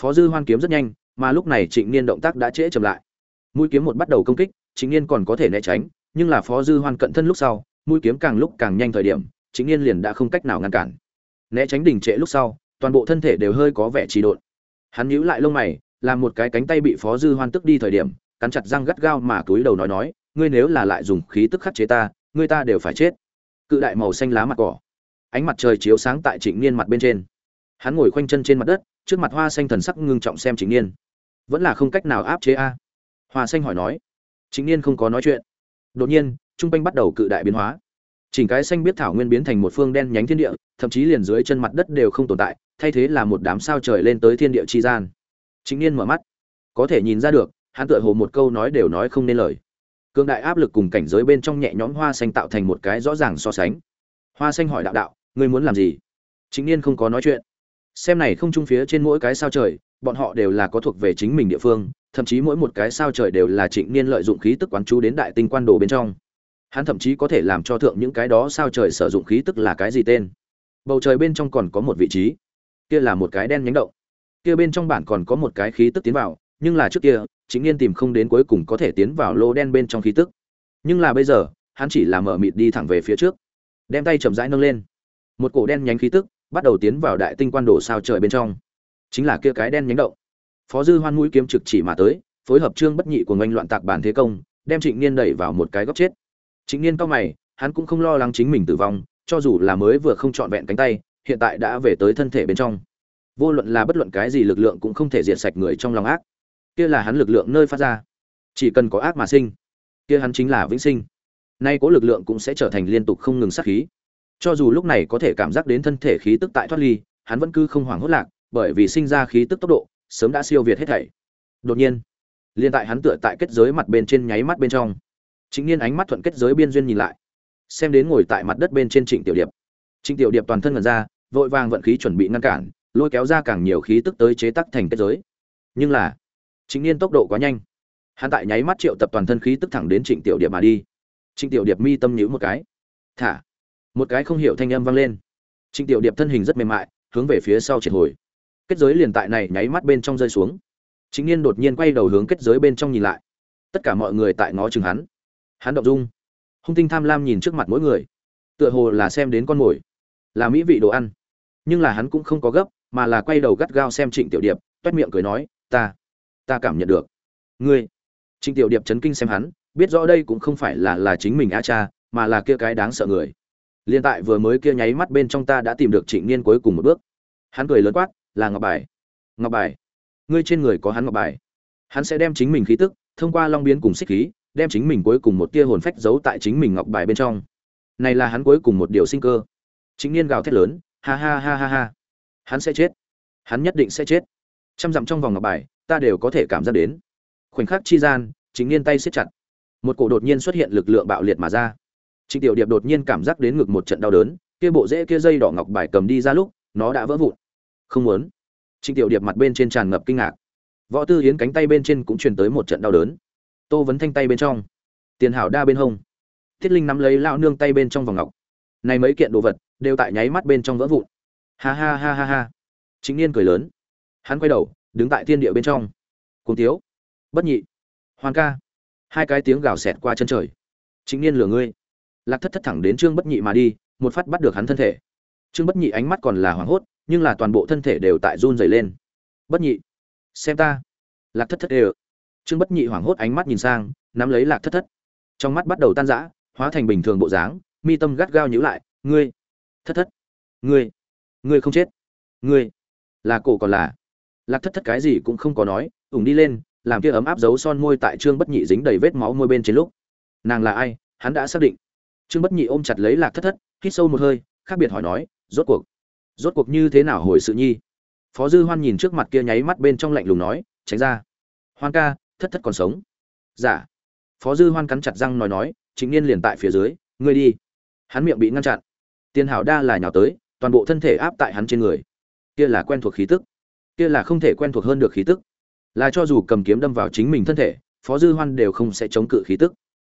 phó dư hoan kiếm rất nhanh, mà lúc này trịnh niên động tác đã trễ chậm lại. Mũi kiếm một bắt đầu công kích, trịnh niên còn có thể né tránh, nhưng là phó dư hoan cận thân lúc sau, mũi kiếm càng lúc càng nhanh thời điểm, trịnh niên liền đã không cách nào ngăn cản. Né tránh đình trệ lúc sau, toàn bộ thân thể đều hơi có vẻ trì độn. Hắn nhíu lại lông mày, làm một cái cánh tay bị phó dư hoan tức đi thời điểm, cắn chặt răng gắt gao mà túi đầu nói nói, ngươi nếu là lại dùng khí tức khắc chế ta, ngươi ta đều phải chết. Cự đại màu xanh lá mặt cỏ. Ánh mặt trời chiếu sáng tại trịnh niên mặt bên trên. Hắn ngồi khoanh chân trên mặt đất trước mặt hoa xanh thần sắc ngưng trọng xem chính niên. Vẫn là không cách nào áp chế a. Hoa xanh hỏi nói. Chính niên không có nói chuyện. Đột nhiên, trung quanh bắt đầu cự đại biến hóa. Chỉnh cái xanh biết thảo nguyên biến thành một phương đen nhánh thiên địa, thậm chí liền dưới chân mặt đất đều không tồn tại, thay thế là một đám sao trời lên tới thiên địa chi gian. Chính niên mở mắt. Có thể nhìn ra được, hắn tựa hồ một câu nói đều nói không nên lời. Cương đại áp lực cùng cảnh giới bên trong nhẹ nhõm hoa xanh tạo thành một cái rõ ràng so sánh. Hoa xanh hỏi đạo đạo, ngươi muốn làm gì? Chính niên không có nói chuyện xem này không trung phía trên mỗi cái sao trời, bọn họ đều là có thuộc về chính mình địa phương, thậm chí mỗi một cái sao trời đều là trịnh niên lợi dụng khí tức quán chú đến đại tinh quan đồ bên trong. Hắn thậm chí có thể làm cho thượng những cái đó sao trời sử dụng khí tức là cái gì tên. Bầu trời bên trong còn có một vị trí. Kia là một cái đen nhánh động. Kia bên trong bản còn có một cái khí tức tiến vào, nhưng là trước kia chính niên tìm không đến cuối cùng có thể tiến vào lô đen bên trong khí tức. Nhưng là bây giờ, hắn chỉ là mở mịt đi thẳng về phía trước. Đem tay chậm rãi nâng lên. Một cổ đen nhánh khí tức bắt đầu tiến vào đại tinh quan đồ sao trời bên trong. Chính là kia cái đen nhánh động. Phó dư hoan mũi kiếm trực chỉ mà tới, phối hợp trương bất nhị của ngành loạn tạc bản thế công, đem trịnh niên đẩy vào một cái góc chết. Trịnh niên cao mày, hắn cũng không lo lắng chính mình tử vong, cho dù là mới vừa không trọn vẹn cánh tay, hiện tại đã về tới thân thể bên trong. Vô luận là bất luận cái gì lực lượng cũng không thể diệt sạch người trong lòng ác. Kia là hắn lực lượng nơi phát ra. Chỉ cần có ác mà sinh, kia hắn chính là vĩnh sinh. Nay có lực lượng cũng sẽ trở thành liên tục không ngừng sát khí cho dù lúc này có thể cảm giác đến thân thể khí tức tại thoát ly, hắn vẫn cứ không hoảng hốt lạc, bởi vì sinh ra khí tức tốc độ, sớm đã siêu việt hết thảy. Đột nhiên, liền tại hắn tựa tại kết giới mặt bên trên nháy mắt bên trong, chính niên ánh mắt thuận kết giới biên duyên nhìn lại, xem đến ngồi tại mặt đất bên trên trịnh tiểu điệp. Trịnh tiểu điệp toàn thân ngần ra, vội vàng vận khí chuẩn bị ngăn cản, lôi kéo ra càng nhiều khí tức tới chế tắc thành kết giới. Nhưng là, chính niên tốc độ quá nhanh. Hắn tại nháy mắt triệu tập toàn thân khí tức thẳng đến trịnh tiểu điệp mà đi. Trịnh tiểu điệp mi tâm nhíu một cái. Thả một cái không hiểu thanh âm vang lên. Trịnh tiểu điệp thân hình rất mềm mại, hướng về phía sau triệt hồi. Kết giới liền tại này nháy mắt bên trong rơi xuống. Chính niên đột nhiên quay đầu hướng kết giới bên trong nhìn lại. Tất cả mọi người tại ngó chừng hắn. Hắn động dung. Hung tinh tham lam nhìn trước mặt mỗi người. Tựa hồ là xem đến con mồi. Là mỹ vị đồ ăn. Nhưng là hắn cũng không có gấp, mà là quay đầu gắt gao xem trịnh tiểu điệp, toét miệng cười nói, ta ta cảm nhận được. Ngươi. Trịnh tiểu điệp chấn kinh xem hắn, biết rõ đây cũng không phải là là chính mình a cha, mà là kia cái đáng sợ người liên tại vừa mới kia nháy mắt bên trong ta đã tìm được trịnh niên cuối cùng một bước. Hắn cười lớn quát, là ngọc bài. Ngọc bài, ngươi trên người có hắn ngọc bài. Hắn sẽ đem chính mình khí tức, thông qua long biến cùng xích khí, đem chính mình cuối cùng một tia hồn phách giấu tại chính mình ngọc bài bên trong. Này là hắn cuối cùng một điều sinh cơ. Chính niên gào thét lớn, ha ha ha ha ha. Hắn sẽ chết. Hắn nhất định sẽ chết. Trăm dặm trong vòng ngọc bài, ta đều có thể cảm giác đến. Khoảnh khắc chi gian chính niên tay siết chặt. Một cổ đột nhiên xuất hiện lực lượng bạo liệt mà ra trịnh tiểu điệp đột nhiên cảm giác đến ngực một trận đau đớn, kia bộ rễ kia dây đỏ ngọc bài cầm đi ra lúc, nó đã vỡ vụn. Không muốn. Trịnh tiểu điệp mặt bên trên tràn ngập kinh ngạc. Võ tư hiến cánh tay bên trên cũng truyền tới một trận đau đớn. Tô vấn thanh tay bên trong. Tiền hảo đa bên hông. Thiết linh nắm lấy lão nương tay bên trong vòng ngọc. Này mấy kiện đồ vật, đều tại nháy mắt bên trong vỡ vụn. Ha ha ha ha ha. Chính niên cười lớn. Hắn quay đầu, đứng tại thiên địa bên trong. Cùng tiếu. Bất nhị. Hoàn ca. Hai cái tiếng gào xẹt qua chân trời. Chính niên lửa ngươi lạc thất thất thẳng đến trương bất nhị mà đi, một phát bắt được hắn thân thể. Trương bất nhị ánh mắt còn là hoảng hốt, nhưng là toàn bộ thân thể đều tại run dày lên. Bất nhị, xem ta. Lạc thất thất đều. Trương bất nhị hoảng hốt ánh mắt nhìn sang, nắm lấy lạc thất thất. Trong mắt bắt đầu tan rã, hóa thành bình thường bộ dáng, mi tâm gắt gao nhíu lại, ngươi, thất thất, ngươi ngươi không chết, ngươi là cổ còn là. Lạc thất thất cái gì cũng không có nói, ủng đi lên, làm kia ấm áp dấu son môi tại trương bất nhị dính đầy vết máu môi bên trên lúc. Nàng là ai, hắn đã xác định trương bất nhị ôm chặt lấy lạc thất thất, hít sâu một hơi, khác biệt hỏi nói, rốt cuộc rốt cuộc như thế nào hồi sự nhi? Phó dư hoan nhìn trước mặt kia nháy mắt bên trong lạnh lùng nói, tránh ra. Hoan ca, thất thất còn sống. Giả dạ. phó dư hoan cắn chặt răng nói nói chính niên liền tại phía dưới, ngươi đi. Hắn miệng bị ngăn chặn. Tiền hảo đa là nhào tới, toàn bộ thân thể áp tại hắn trên người. Kia là quen thuộc khí tức. Kia là không thể quen thuộc hơn được khí tức. Là cho dù cầm kiếm đâm vào chính mình thân thể, phó dư hoan đều không sẽ chống cự khí tức.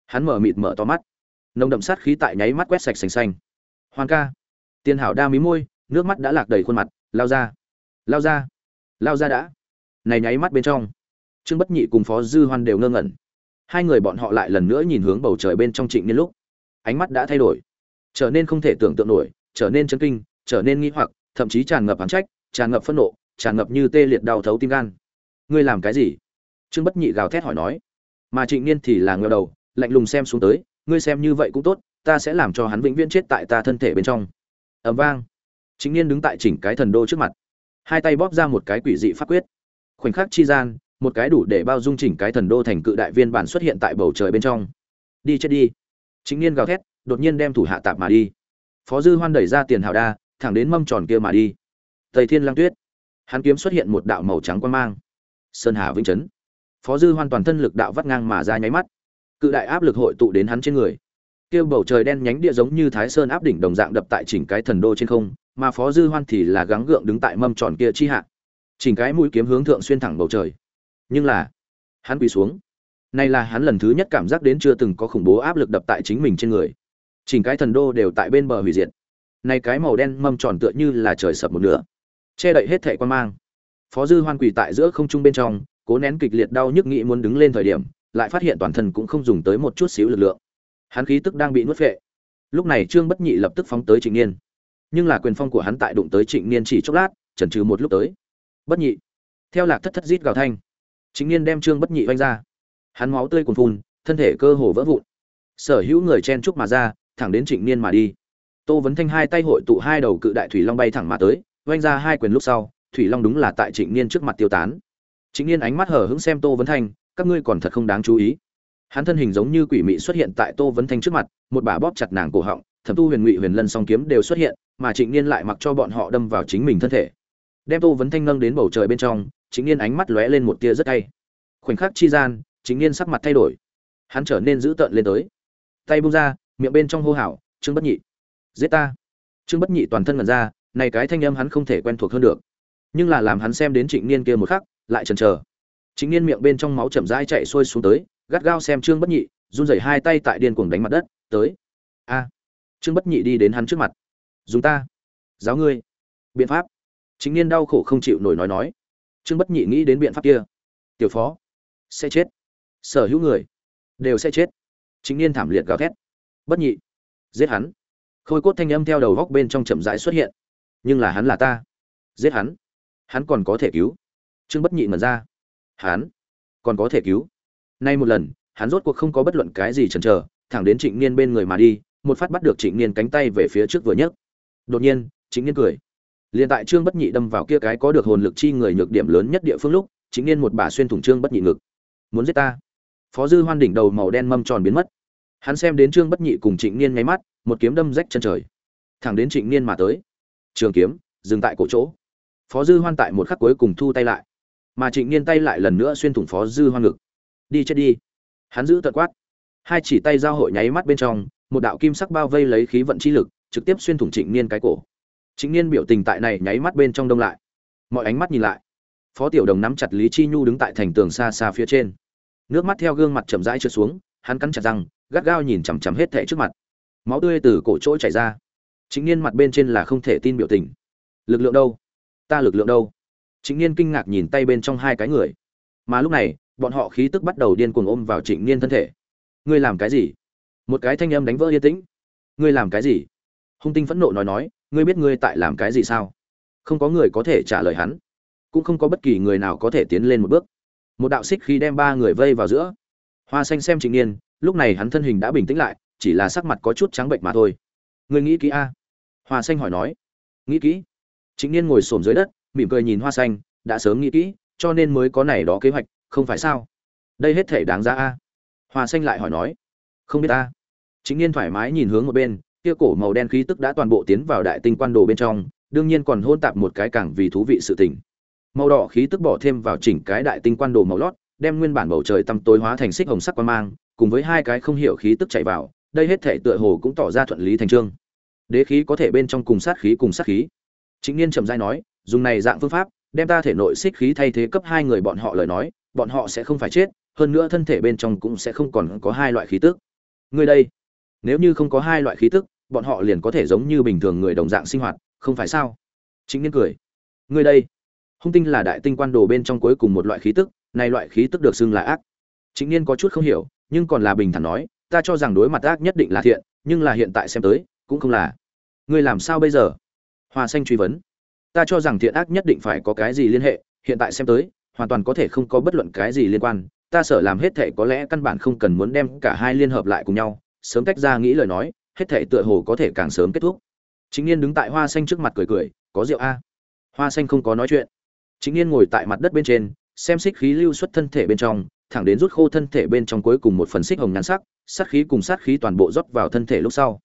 Hắn mở mịt mở to mắt nồng đậm sát khí tại nháy mắt quét sạch sành xanh. Hoan ca. Tiền hảo đa mí môi, nước mắt đã lạc đầy khuôn mặt, lao ra. Lao ra. Lao ra đã. Này nháy mắt bên trong, trương bất nhị cùng phó dư hoan đều ngơ ngẩn. Hai người bọn họ lại lần nữa nhìn hướng bầu trời bên trong trịnh niên lúc. Ánh mắt đã thay đổi, trở nên không thể tưởng tượng nổi, trở nên chấn kinh, trở nên nghi hoặc, thậm chí tràn ngập hán trách, tràn ngập phẫn nộ, tràn ngập như tê liệt đau thấu tim gan. Ngươi làm cái gì? Trương bất nhị gào thét hỏi nói. Mà trịnh niên thì là ngờ đầu, lạnh lùng xem xuống tới ngươi xem như vậy cũng tốt, ta sẽ làm cho hắn vĩnh viễn chết tại ta thân thể bên trong. Ầm vang. Chính niên đứng tại chỉnh cái thần đô trước mặt. Hai tay bóp ra một cái quỷ dị pháp quyết. Khoảnh khắc chi gian, một cái đủ để bao dung chỉnh cái thần đô thành cự đại viên bản xuất hiện tại bầu trời bên trong. Đi chết đi. Chính niên gào thét, đột nhiên đem thủ hạ tạp mà đi. Phó dư hoan đẩy ra tiền hào đa, thẳng đến mâm tròn kia mà đi. Tây thiên lang tuyết. Hắn kiếm xuất hiện một đạo màu trắng quan mang. Sơn hà vĩnh chấn. Phó dư hoan toàn thân lực đạo vắt ngang mà ra nháy mắt cự đại áp lực hội tụ đến hắn trên người. Kêu bầu trời đen nhánh địa giống như thái sơn áp đỉnh đồng dạng đập tại chỉnh cái thần đô trên không, mà phó dư hoan thì là gắng gượng đứng tại mâm tròn kia chi hạ. Chỉnh cái mũi kiếm hướng thượng xuyên thẳng bầu trời. Nhưng là, hắn quỳ xuống. Này là hắn lần thứ nhất cảm giác đến chưa từng có khủng bố áp lực đập tại chính mình trên người. Chỉnh cái thần đô đều tại bên bờ hủy diệt. Này cái màu đen mâm tròn tựa như là trời sập một nửa. Che đậy hết thệ quan mang. Phó dư hoan quỳ tại giữa không trung bên trong, cố nén kịch liệt đau nhức nghĩ muốn đứng lên thời điểm lại phát hiện toàn thân cũng không dùng tới một chút xíu lực lượng. Hắn khí tức đang bị nuốt phệ. Lúc này trương bất nhị lập tức phóng tới trịnh niên. Nhưng là quyền phong của hắn tại đụng tới trịnh niên chỉ chốc lát, chần chừ một lúc tới. Bất nhị. Theo lạc thất thất rít gào thanh. Chính niên đem trương bất nhị oanh ra. Hắn máu tươi cuồn phun thân thể cơ hồ vỡ vụn. Sở hữu người chen chúc mà ra, thẳng đến trịnh niên mà đi. Tô vấn thanh hai tay hội tụ hai đầu cự đại thủy long bay thẳng mà tới oanh ra hai quyền lúc sau, thủy long đúng là tại trịnh niên trước mặt tiêu tán. Trịnh niên ánh mắt hở hững xem tô vấn thanh các ngươi còn thật không đáng chú ý. Hắn thân hình giống như quỷ mị xuất hiện tại tô vấn thanh trước mặt, một bà bóp chặt nàng cổ họng, thẩm tu huyền ngụy huyền lân song kiếm đều xuất hiện, mà trịnh niên lại mặc cho bọn họ đâm vào chính mình thân thể. Đem tô vấn thanh nâng đến bầu trời bên trong, trịnh niên ánh mắt lóe lên một tia rất hay. Khoảnh khắc chi gian, trịnh niên sắc mặt thay đổi. Hắn trở nên dữ tợn lên tới. Tay bung ra, miệng bên trong hô hào, trương bất nhị, giết ta. Trương bất nhị toàn thân ngẩn ra, này cái thanh âm hắn không thể quen thuộc hơn được. Nhưng là làm hắn xem đến trịnh niên kia một khắc, lại chần chờ chính niên miệng bên trong máu chậm rãi chạy xuôi xuống tới, gắt gao xem trương bất nhị, run rẩy hai tay tại điên cuồng đánh mặt đất, tới. A. Trương bất nhị đi đến hắn trước mặt. Dùng ta. Giáo ngươi. Biện pháp. Chính niên đau khổ không chịu nổi nói nói. Trương bất nhị nghĩ đến biện pháp kia. Tiểu phó. Sẽ chết. Sở hữu người. Đều sẽ chết. Chính niên thảm liệt gào thét. Bất nhị. Giết hắn. Khôi cốt thanh âm theo đầu góc bên trong chậm rãi xuất hiện. Nhưng là hắn là ta. Giết hắn. Hắn còn có thể cứu. Trương bất nhị mật ra hắn còn có thể cứu. Nay một lần, hắn rốt cuộc không có bất luận cái gì chần chờ, thẳng đến trịnh niên bên người mà đi, một phát bắt được trịnh niên cánh tay về phía trước vừa nhấc. Đột nhiên, trịnh niên cười. Liên tại trương bất nhị đâm vào kia cái có được hồn lực chi người nhược điểm lớn nhất địa phương lúc, trịnh niên một bà xuyên thủng trương bất nhị ngực. Muốn giết ta? Phó dư hoan đỉnh đầu màu đen mâm tròn biến mất. Hắn xem đến trương bất nhị cùng trịnh niên nháy mắt, một kiếm đâm rách chân trời. Thẳng đến trịnh niên mà tới. Trường kiếm, dừng tại cổ chỗ. Phó dư hoan tại một khắc cuối cùng thu tay lại mà trịnh niên tay lại lần nữa xuyên thủng phó dư hoan ngực. Đi chết đi. Hắn giữ tật quát. Hai chỉ tay giao hội nháy mắt bên trong, một đạo kim sắc bao vây lấy khí vận chi lực, trực tiếp xuyên thủng trịnh niên cái cổ. Trịnh niên biểu tình tại này nháy mắt bên trong đông lại. Mọi ánh mắt nhìn lại. Phó tiểu đồng nắm chặt lý chi nhu đứng tại thành tường xa xa phía trên. Nước mắt theo gương mặt chậm rãi trượt xuống, hắn cắn chặt răng, gắt gao nhìn chằm chằm hết thẻ trước mặt. Máu tươi từ cổ chỗ chảy ra. Chính niên mặt bên trên là không thể tin biểu tình. Lực lượng đâu? Ta lực lượng đâu? Chính niên kinh ngạc nhìn tay bên trong hai cái người. Mà lúc này, bọn họ khí tức bắt đầu điên cuồng ôm vào trịnh niên thân thể. Ngươi làm cái gì? Một cái thanh âm đánh vỡ yên tĩnh. Ngươi làm cái gì? Hung tinh phẫn nộ nói nói, ngươi biết ngươi tại làm cái gì sao? Không có người có thể trả lời hắn. Cũng không có bất kỳ người nào có thể tiến lên một bước. Một đạo xích khí đem ba người vây vào giữa. Hoa xanh xem trịnh niên, lúc này hắn thân hình đã bình tĩnh lại, chỉ là sắc mặt có chút trắng bệnh mà thôi. Ngươi nghĩ kỹ a? Hoa xanh hỏi nói. Nghĩ kỹ. Trịnh niên ngồi xổm dưới đất mỉm cười nhìn hoa xanh, đã sớm nghĩ kỹ, cho nên mới có này đó kế hoạch, không phải sao? Đây hết thể đáng ra a. Hoa xanh lại hỏi nói. Không biết ta chính niên thoải mái nhìn hướng một bên, kia cổ màu đen khí tức đã toàn bộ tiến vào đại tinh quan đồ bên trong, đương nhiên còn hôn tạp một cái càng vì thú vị sự tình. Màu đỏ khí tức bỏ thêm vào chỉnh cái đại tinh quan đồ màu lót, đem nguyên bản bầu trời tăm tối hóa thành xích hồng sắc quan mang, cùng với hai cái không hiểu khí tức chạy vào, đây hết thể tựa hồ cũng tỏ ra thuận lý thành trương. Đế khí có thể bên trong cùng sát khí cùng sát khí. Chính niên trầm dai nói dùng này dạng phương pháp, đem ta thể nội xích khí thay thế cấp hai người bọn họ lời nói, bọn họ sẽ không phải chết, hơn nữa thân thể bên trong cũng sẽ không còn có hai loại khí tức. Ngươi đây, nếu như không có hai loại khí tức, bọn họ liền có thể giống như bình thường người đồng dạng sinh hoạt, không phải sao? Chính niên cười. Ngươi đây, hung tinh là đại tinh quan đồ bên trong cuối cùng một loại khí tức, này loại khí tức được xưng là ác. Chính niên có chút không hiểu, nhưng còn là bình thản nói, ta cho rằng đối mặt ác nhất định là thiện, nhưng là hiện tại xem tới, cũng không là. Ngươi làm sao bây giờ? Hoa xanh truy vấn ta cho rằng thiện ác nhất định phải có cái gì liên hệ, hiện tại xem tới, hoàn toàn có thể không có bất luận cái gì liên quan, ta sợ làm hết thể có lẽ căn bản không cần muốn đem cả hai liên hợp lại cùng nhau, sớm tách ra nghĩ lời nói, hết thể tựa hồ có thể càng sớm kết thúc. Chính niên đứng tại hoa xanh trước mặt cười cười, có rượu a? Hoa xanh không có nói chuyện. Chính niên ngồi tại mặt đất bên trên, xem xích khí lưu xuất thân thể bên trong, thẳng đến rút khô thân thể bên trong cuối cùng một phần xích hồng nhắn sắc, sát khí cùng sát khí toàn bộ rót vào thân thể lúc sau.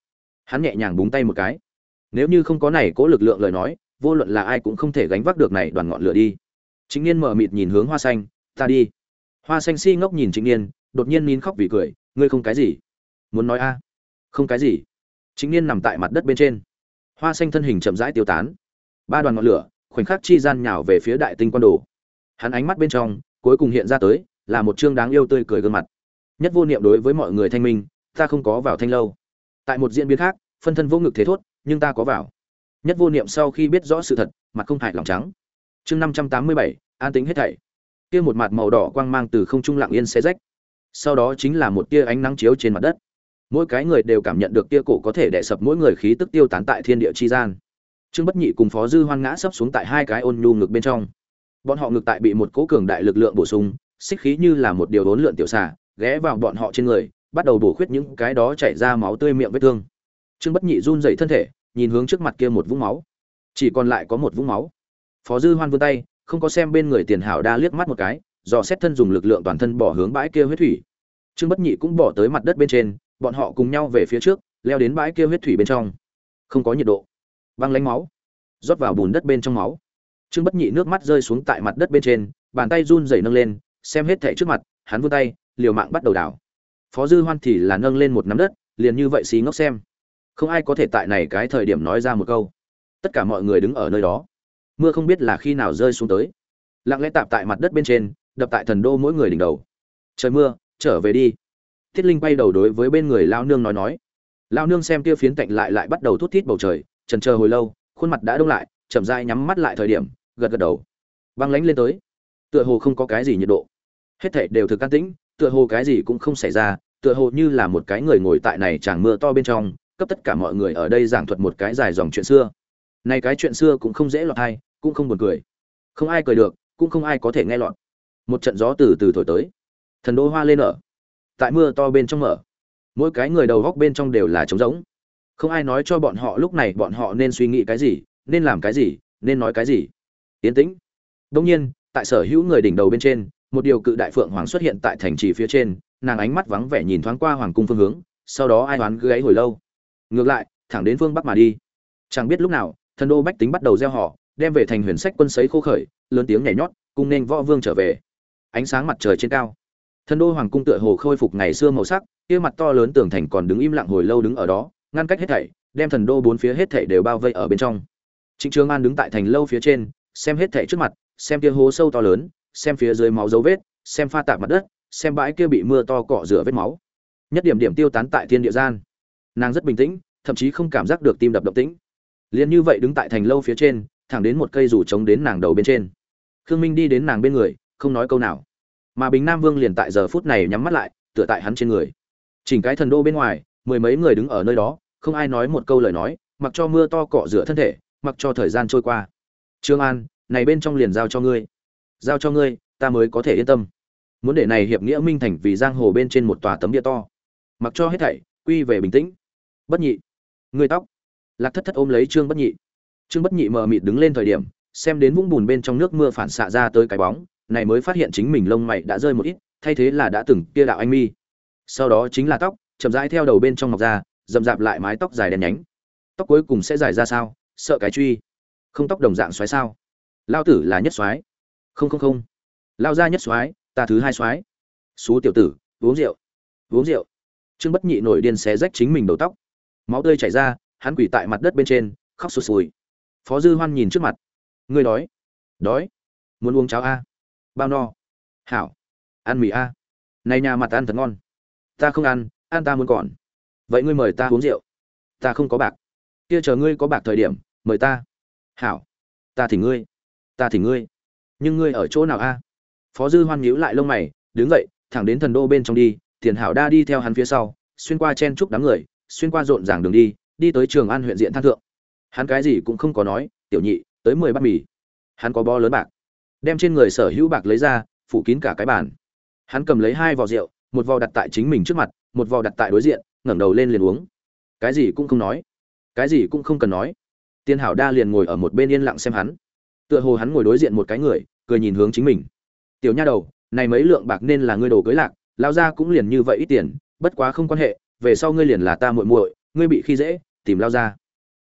Hắn nhẹ nhàng búng tay một cái. Nếu như không có này cố lực lượng lời nói vô luận là ai cũng không thể gánh vác được này đoàn ngọn lửa đi. Chính niên mở mịt nhìn hướng hoa xanh, ta đi. Hoa xanh si ngốc nhìn chính niên, đột nhiên nín khóc vì cười, ngươi không cái gì? Muốn nói a? À. Không cái gì. Chính niên nằm tại mặt đất bên trên. Hoa xanh thân hình chậm rãi tiêu tán. Ba đoàn ngọn lửa, khoảnh khắc chi gian nhào về phía đại tinh quan đồ. Hắn ánh mắt bên trong, cuối cùng hiện ra tới, là một chương đáng yêu tươi cười gương mặt. Nhất vô niệm đối với mọi người thanh minh, ta không có vào thanh lâu. Tại một diễn biến khác, phân thân vô ngực thế thốt, nhưng ta có vào nhất vô niệm sau khi biết rõ sự thật mặt không hại lòng trắng. Chương năm trăm tám mươi bảy an tính hết thảy. Kia một mặt màu đỏ quang mang từ không trung lặng yên xé rách. Sau đó chính là một tia ánh nắng chiếu trên mặt đất. Mỗi cái người đều cảm nhận được tia cổ có thể đè sập mỗi người khí tức tiêu tán tại thiên địa chi gian. Trương bất nhị cùng phó dư hoan ngã sấp xuống tại hai cái ôn nhu ngực bên trong. Bọn họ ngực tại bị một cố cường đại lực lượng bổ sung xích khí như là một điều đốn lượn tiểu xả, ghé vào bọn họ trên người bắt đầu bổ khuyết những cái đó chảy ra máu tươi miệng vết thương. Trương bất nhị run dậy thân thể nhìn hướng trước mặt kia một vũng máu. Chỉ còn lại có một vũng máu. Phó dư hoan vươn tay, không có xem bên người tiền hảo đa liếc mắt một cái, dò xét thân dùng lực lượng toàn thân bỏ hướng bãi kia huyết thủy. Trương bất nhị cũng bỏ tới mặt đất bên trên, bọn họ cùng nhau về phía trước, leo đến bãi kia huyết thủy bên trong. Không có nhiệt độ. Băng lánh máu. Rót vào bùn đất bên trong máu. Trương bất nhị nước mắt rơi xuống tại mặt đất bên trên, bàn tay run rẩy nâng lên, xem hết thảy trước mặt, hắn vươn tay, liều mạng bắt đầu đảo. Phó dư hoan thì là nâng lên một nắm đất, liền như vậy xí ngốc xem không ai có thể tại này cái thời điểm nói ra một câu. Tất cả mọi người đứng ở nơi đó. Mưa không biết là khi nào rơi xuống tới. Lặng lẽ tạp tại mặt đất bên trên, đập tại thần đô mỗi người đỉnh đầu. Trời mưa, trở về đi. Thiết linh bay đầu đối với bên người lao nương nói nói. Lao nương xem kia phiến cạnh lại lại bắt đầu thút thít bầu trời trần chờ hồi lâu, khuôn mặt đã đông lại, chậm dai nhắm mắt lại thời điểm, gật gật đầu. Băng lánh lên tới. Tựa hồ không có cái gì nhiệt độ. Hết thảy đều thực can tĩnh, tựa hồ cái gì cũng không xảy ra, tựa hồ như là một cái người ngồi tại này chẳng mưa to bên trong cấp tất cả mọi người ở đây giảng thuật một cái dài dòng chuyện xưa. Này cái chuyện xưa cũng không dễ lọt hay, cũng không buồn cười. Không ai cười được, cũng không ai có thể nghe lọt. Một trận gió từ từ thổi tới. Thần đô hoa lên ở. Tại mưa to bên trong mở. Mỗi cái người đầu góc bên trong đều là trống rỗng. Không ai nói cho bọn họ lúc này bọn họ nên suy nghĩ cái gì, nên làm cái gì, nên nói cái gì. Yên tĩnh. Đông nhiên, tại sở hữu người đỉnh đầu bên trên, một điều cự đại phượng hoàng xuất hiện tại thành trì phía trên, nàng ánh mắt vắng vẻ nhìn thoáng qua hoàng cung phương hướng, sau đó ai đoán gáy hồi lâu ngược lại, thẳng đến phương bắc mà đi. Chẳng biết lúc nào, thần đô bách tính bắt đầu gieo họ, đem về thành huyền sách quân sấy khô khởi, lớn tiếng nhảy nhót, cung nên võ vương trở về. Ánh sáng mặt trời trên cao. Thần đô hoàng cung tựa hồ khôi phục ngày xưa màu sắc, kia mặt to lớn tường thành còn đứng im lặng hồi lâu đứng ở đó, ngăn cách hết thảy, đem thần đô bốn phía hết thảy đều bao vây ở bên trong. Trịnh trường an đứng tại thành lâu phía trên, xem hết thảy trước mặt, xem kia hố sâu to lớn, xem phía dưới máu dấu vết, xem pha tạp mặt đất, xem bãi kia bị mưa to cọ rửa vết máu. Nhất điểm điểm tiêu tán tại thiên địa gian nàng rất bình tĩnh, thậm chí không cảm giác được tim đập động tĩnh. Liền như vậy đứng tại thành lâu phía trên, thẳng đến một cây rủ trống đến nàng đầu bên trên. Khương minh đi đến nàng bên người, không nói câu nào. Mà bình nam vương liền tại giờ phút này nhắm mắt lại, tựa tại hắn trên người. Chỉnh cái thần đô bên ngoài, mười mấy người đứng ở nơi đó, không ai nói một câu lời nói, mặc cho mưa to cọ rửa thân thể, mặc cho thời gian trôi qua. Trương an, này bên trong liền giao cho ngươi. Giao cho ngươi, ta mới có thể yên tâm. Muốn để này hiệp nghĩa minh thành vì giang hồ bên trên một tòa tấm địa to. Mặc cho hết thảy, quy về bình tĩnh bất nhị. Người tóc. Lạc thất thất ôm lấy trương bất nhị. Trương bất nhị mờ mịt đứng lên thời điểm, xem đến vũng bùn bên trong nước mưa phản xạ ra tới cái bóng, này mới phát hiện chính mình lông mày đã rơi một ít, thay thế là đã từng kia đạo anh mi. Sau đó chính là tóc, chậm rãi theo đầu bên trong mọc ra dầm dạp lại mái tóc dài đen nhánh. Tóc cuối cùng sẽ dài ra sao? Sợ cái truy. Không tóc đồng dạng xoáy sao? Lao tử là nhất xoáy không không không. Lao ra nhất xoáy ta thứ hai xoáy xú tiểu tử, uống rượu. Uống rượu. Trương bất nhị nổi điên xé rách chính mình đầu tóc máu tươi chảy ra, hắn quỳ tại mặt đất bên trên, khóc sụt sùi. Phó dư hoan nhìn trước mặt. Ngươi đói. Đói? Muốn uống cháo a. Bao no. Hảo. Ăn mì a. Này nhà mặt ăn thật ngon. Ta không ăn ăn ta muốn còn. Vậy ngươi mời ta uống rượu. Ta không có bạc. Kia chờ ngươi có bạc thời điểm, mời ta. Hảo. Ta thì ngươi. Ta thì ngươi. Nhưng ngươi ở chỗ nào a? Phó dư hoan nhíu lại lông mày, đứng dậy, thẳng đến thần đô bên trong đi, tiền hảo đa đi theo hắn phía sau, xuyên qua chen trúc đám người xuyên qua rộn ràng đường đi đi tới trường an huyện diện than thượng. Hắn cái gì cũng không có nói, tiểu nhị, tới mười bát mì. Hắn có bo lớn bạc, đem trên người sở hữu bạc lấy ra, phủ kín cả cái bàn. Hắn cầm lấy hai vò rượu, một vò đặt tại chính mình trước mặt, một vò đặt tại đối diện, ngẩng đầu lên liền uống. Cái gì cũng không nói, cái gì cũng không cần nói. Tiên hảo đa liền ngồi ở một bên yên lặng xem hắn. Tựa hồ hắn ngồi đối diện một cái người, cười nhìn hướng chính mình. Tiểu nha đầu, này mấy lượng bạc nên là ngươi đồ cưới lạc lao ra cũng liền như vậy ít tiền, bất quá không quan hệ về sau ngươi liền là ta muội muội, ngươi bị khi dễ, tìm lao ra.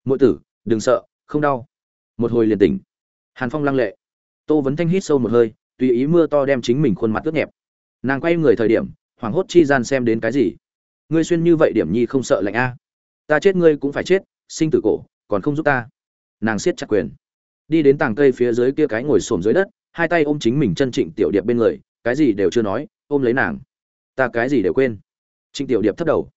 Muội tử, đừng sợ, không đau. Một hồi liền tỉnh. Hàn phong lăng lệ. Tô vấn thanh hít sâu một hơi, tùy ý mưa to đem chính mình khuôn mặt ướt nhẹp. Nàng quay người thời điểm, hoảng hốt chi gian xem đến cái gì? Ngươi xuyên như vậy điểm nhi không sợ lạnh a? Ta chết ngươi cũng phải chết, sinh tử cổ, còn không giúp ta. Nàng siết chặt quyền. Đi đến tàng cây phía dưới kia cái ngồi xổm dưới đất, hai tay ôm chính mình chân trịnh tiểu điệp bên người, cái gì đều chưa nói, ôm lấy nàng. Ta cái gì đều quên. Trịnh tiểu điệp thấp đầu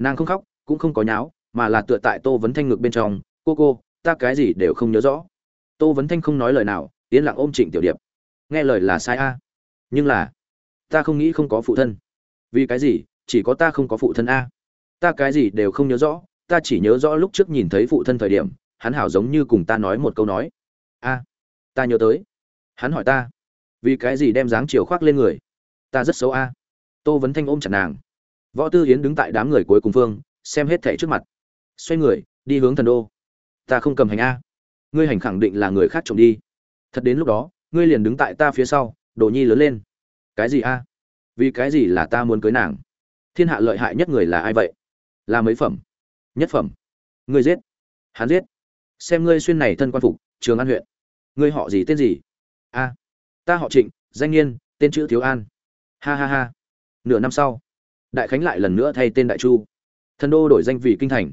nàng không khóc, cũng không có nháo, mà là tựa tại tô vấn thanh ngực bên trong, cô cô, ta cái gì đều không nhớ rõ. Tô vấn thanh không nói lời nào, yên lặng ôm trịnh tiểu điệp. Nghe lời là sai a, nhưng là, ta không nghĩ không có phụ thân. Vì cái gì? Chỉ có ta không có phụ thân a. Ta cái gì đều không nhớ rõ, ta chỉ nhớ rõ lúc trước nhìn thấy phụ thân thời điểm, hắn hảo giống như cùng ta nói một câu nói. A, ta nhớ tới. Hắn hỏi ta, vì cái gì đem dáng chiều khoác lên người? Ta rất xấu a. Tô vấn thanh ôm chặt nàng võ tư hiến đứng tại đám người cuối cùng phương, xem hết thẻ trước mặt. Xoay người, đi hướng thần đô. Ta không cầm hành a. Ngươi hành khẳng định là người khác trộm đi. Thật đến lúc đó, ngươi liền đứng tại ta phía sau, đồ nhi lớn lên. Cái gì a? Vì cái gì là ta muốn cưới nàng? Thiên hạ lợi hại nhất người là ai vậy? Là mấy phẩm? Nhất phẩm. Ngươi giết. Hắn giết. Xem ngươi xuyên này thân quan phục, trường an huyện. Ngươi họ gì, tên gì? A. Ta họ trịnh, danh niên tên chữ thiếu an. Ha ha ha. Nửa năm sau đại khánh lại lần nữa thay tên đại chu. Thần đô đổi danh vì kinh thành.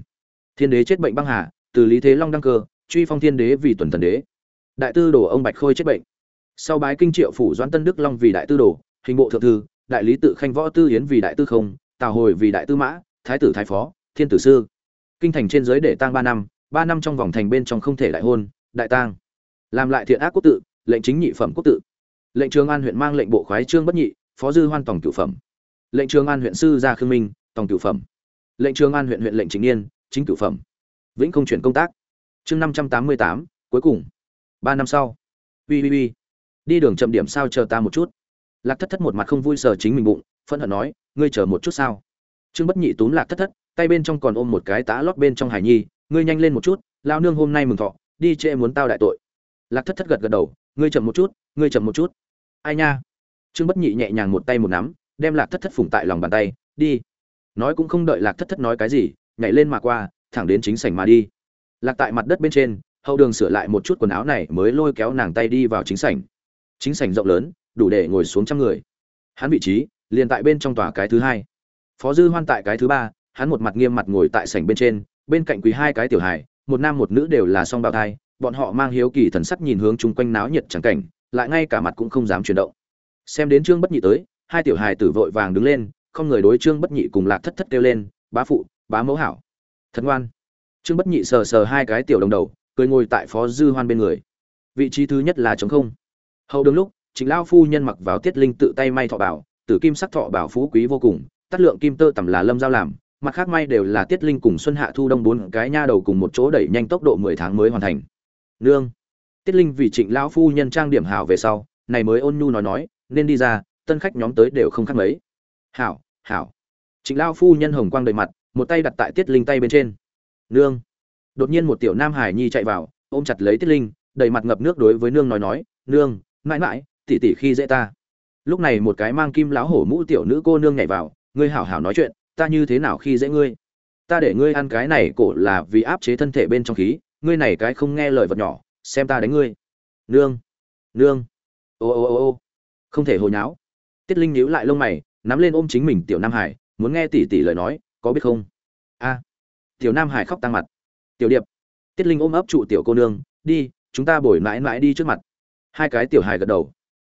Thiên đế chết bệnh băng hà, từ lý thế long đăng cơ, truy phong thiên đế vì tuần thần đế. Đại tư đồ ông bạch khôi chết bệnh. Sau bái kinh triệu phủ doãn tân đức long vì đại tư đồ, hình bộ thượng thư, đại lý tự khanh võ tư hiến vì đại tư không, tào hồi vì đại tư mã, thái tử thái phó, thiên tử sư. Kinh thành trên giới để tang ba năm ba năm trong vòng thành bên trong không thể đại hôn, đại tang. Làm lại thiện ác quốc tự, lệnh chính nhị phẩm quốc tự. Lệnh trường an huyện mang lệnh bộ khoái trương bất nhị, phó dư hoan tổng cửu phẩm lệnh trường an huyện sư gia khương minh, tòng cửu phẩm. Lệnh trường an huyện huyện lệnh chính niên, chính cửu phẩm. Vĩnh không chuyển công tác. Chương năm trăm tám mươi tám, cuối cùng. Ba năm sau. Ui ui ui đi đường chậm điểm sao chờ ta một chút. Lạc thất thất một mặt không vui sờ chính mình bụng phân hận nói, ngươi chờ một chút sao? Trương bất nhị túm lạc thất thất, tay bên trong còn ôm một cái tá lót bên trong hải nhi, ngươi nhanh lên một chút lao nương hôm nay mừng thọ, đi trễ muốn tao đại tội. Lạc thất thất gật gật đầu, ngươi chậm một chút, ngươi chậm một chút. Ai nha? Trương bất nhị nhẹ nhàng một tay một nắm đem lạc thất thất phủng tại lòng bàn tay, đi. Nói cũng không đợi lạc thất thất nói cái gì, nhảy lên mà qua, thẳng đến chính sảnh mà đi. Lạc tại mặt đất bên trên, hậu đường sửa lại một chút quần áo này mới lôi kéo nàng tay đi vào chính sảnh. Chính sảnh rộng lớn, đủ để ngồi xuống trăm người. Hắn vị trí, liền tại bên trong tòa cái thứ hai. Phó dư hoan tại cái thứ ba, hắn một mặt nghiêm mặt ngồi tại sảnh bên trên, bên cạnh quý hai cái tiểu hài, một nam một nữ đều là song bào thai, bọn họ mang hiếu kỳ thần sắc nhìn hướng chung quanh náo nhiệt chẳng cảnh, lại ngay cả mặt cũng không dám chuyển động. Xem đến trương bất nhị tới hai tiểu hài tử vội vàng đứng lên, không người đối trương bất nhị cùng lạc thất thất kêu lên, bá phụ, bá mẫu hảo. Thật ngoan. Trương bất nhị sờ sờ hai cái tiểu đồng đầu, cười ngồi tại phó dư hoan bên người. Vị trí thứ nhất là trống không. Hậu đường lúc chính lão phu nhân mặc vào tiết linh tự tay may thọ bảo, tử kim sắc thọ bảo phú quý vô cùng, tắt lượng kim tơ tầm là lâm giao làm, mặt khác may đều là tiết linh cùng xuân hạ thu đông bốn cái nha đầu cùng một chỗ đẩy nhanh tốc độ mười tháng mới hoàn thành. Nương. Tiết linh vì trịnh lão phu nhân trang điểm hảo về sau, này mới ôn nhu nói nói, nên đi ra tân khách nhóm tới đều không khác mấy. Hảo hảo. Trịnh lão phu nhân hồng quang đầy mặt, một tay đặt tại tiết linh tay bên trên. Nương. Đột nhiên một tiểu nam hải nhi chạy vào, ôm chặt lấy tiết linh, đầy mặt ngập nước đối với nương nói nói, nương, mãi mãi, tỉ tỉ khi dễ ta. Lúc này một cái mang kim lão hổ mũ tiểu nữ cô nương nhảy vào, ngươi hảo hảo nói chuyện, ta như thế nào khi dễ ngươi? Ta để ngươi ăn cái này cổ là vì áp chế thân thể bên trong khí, ngươi này cái không nghe lời vật nhỏ, xem ta đánh ngươi. Nương. Nương. Ô ô ô ô. Không thể hồi nháo tiết linh nhíu lại lông mày, nắm lên ôm chính mình tiểu nam hải, muốn nghe tỷ tỷ lời nói, có biết không? A. Tiểu nam hải khóc tăng mặt. Tiểu điệp. Tiết linh ôm ấp trụ tiểu cô nương, đi, chúng ta bồi mãi mãi đi trước mặt. Hai cái tiểu hài gật đầu.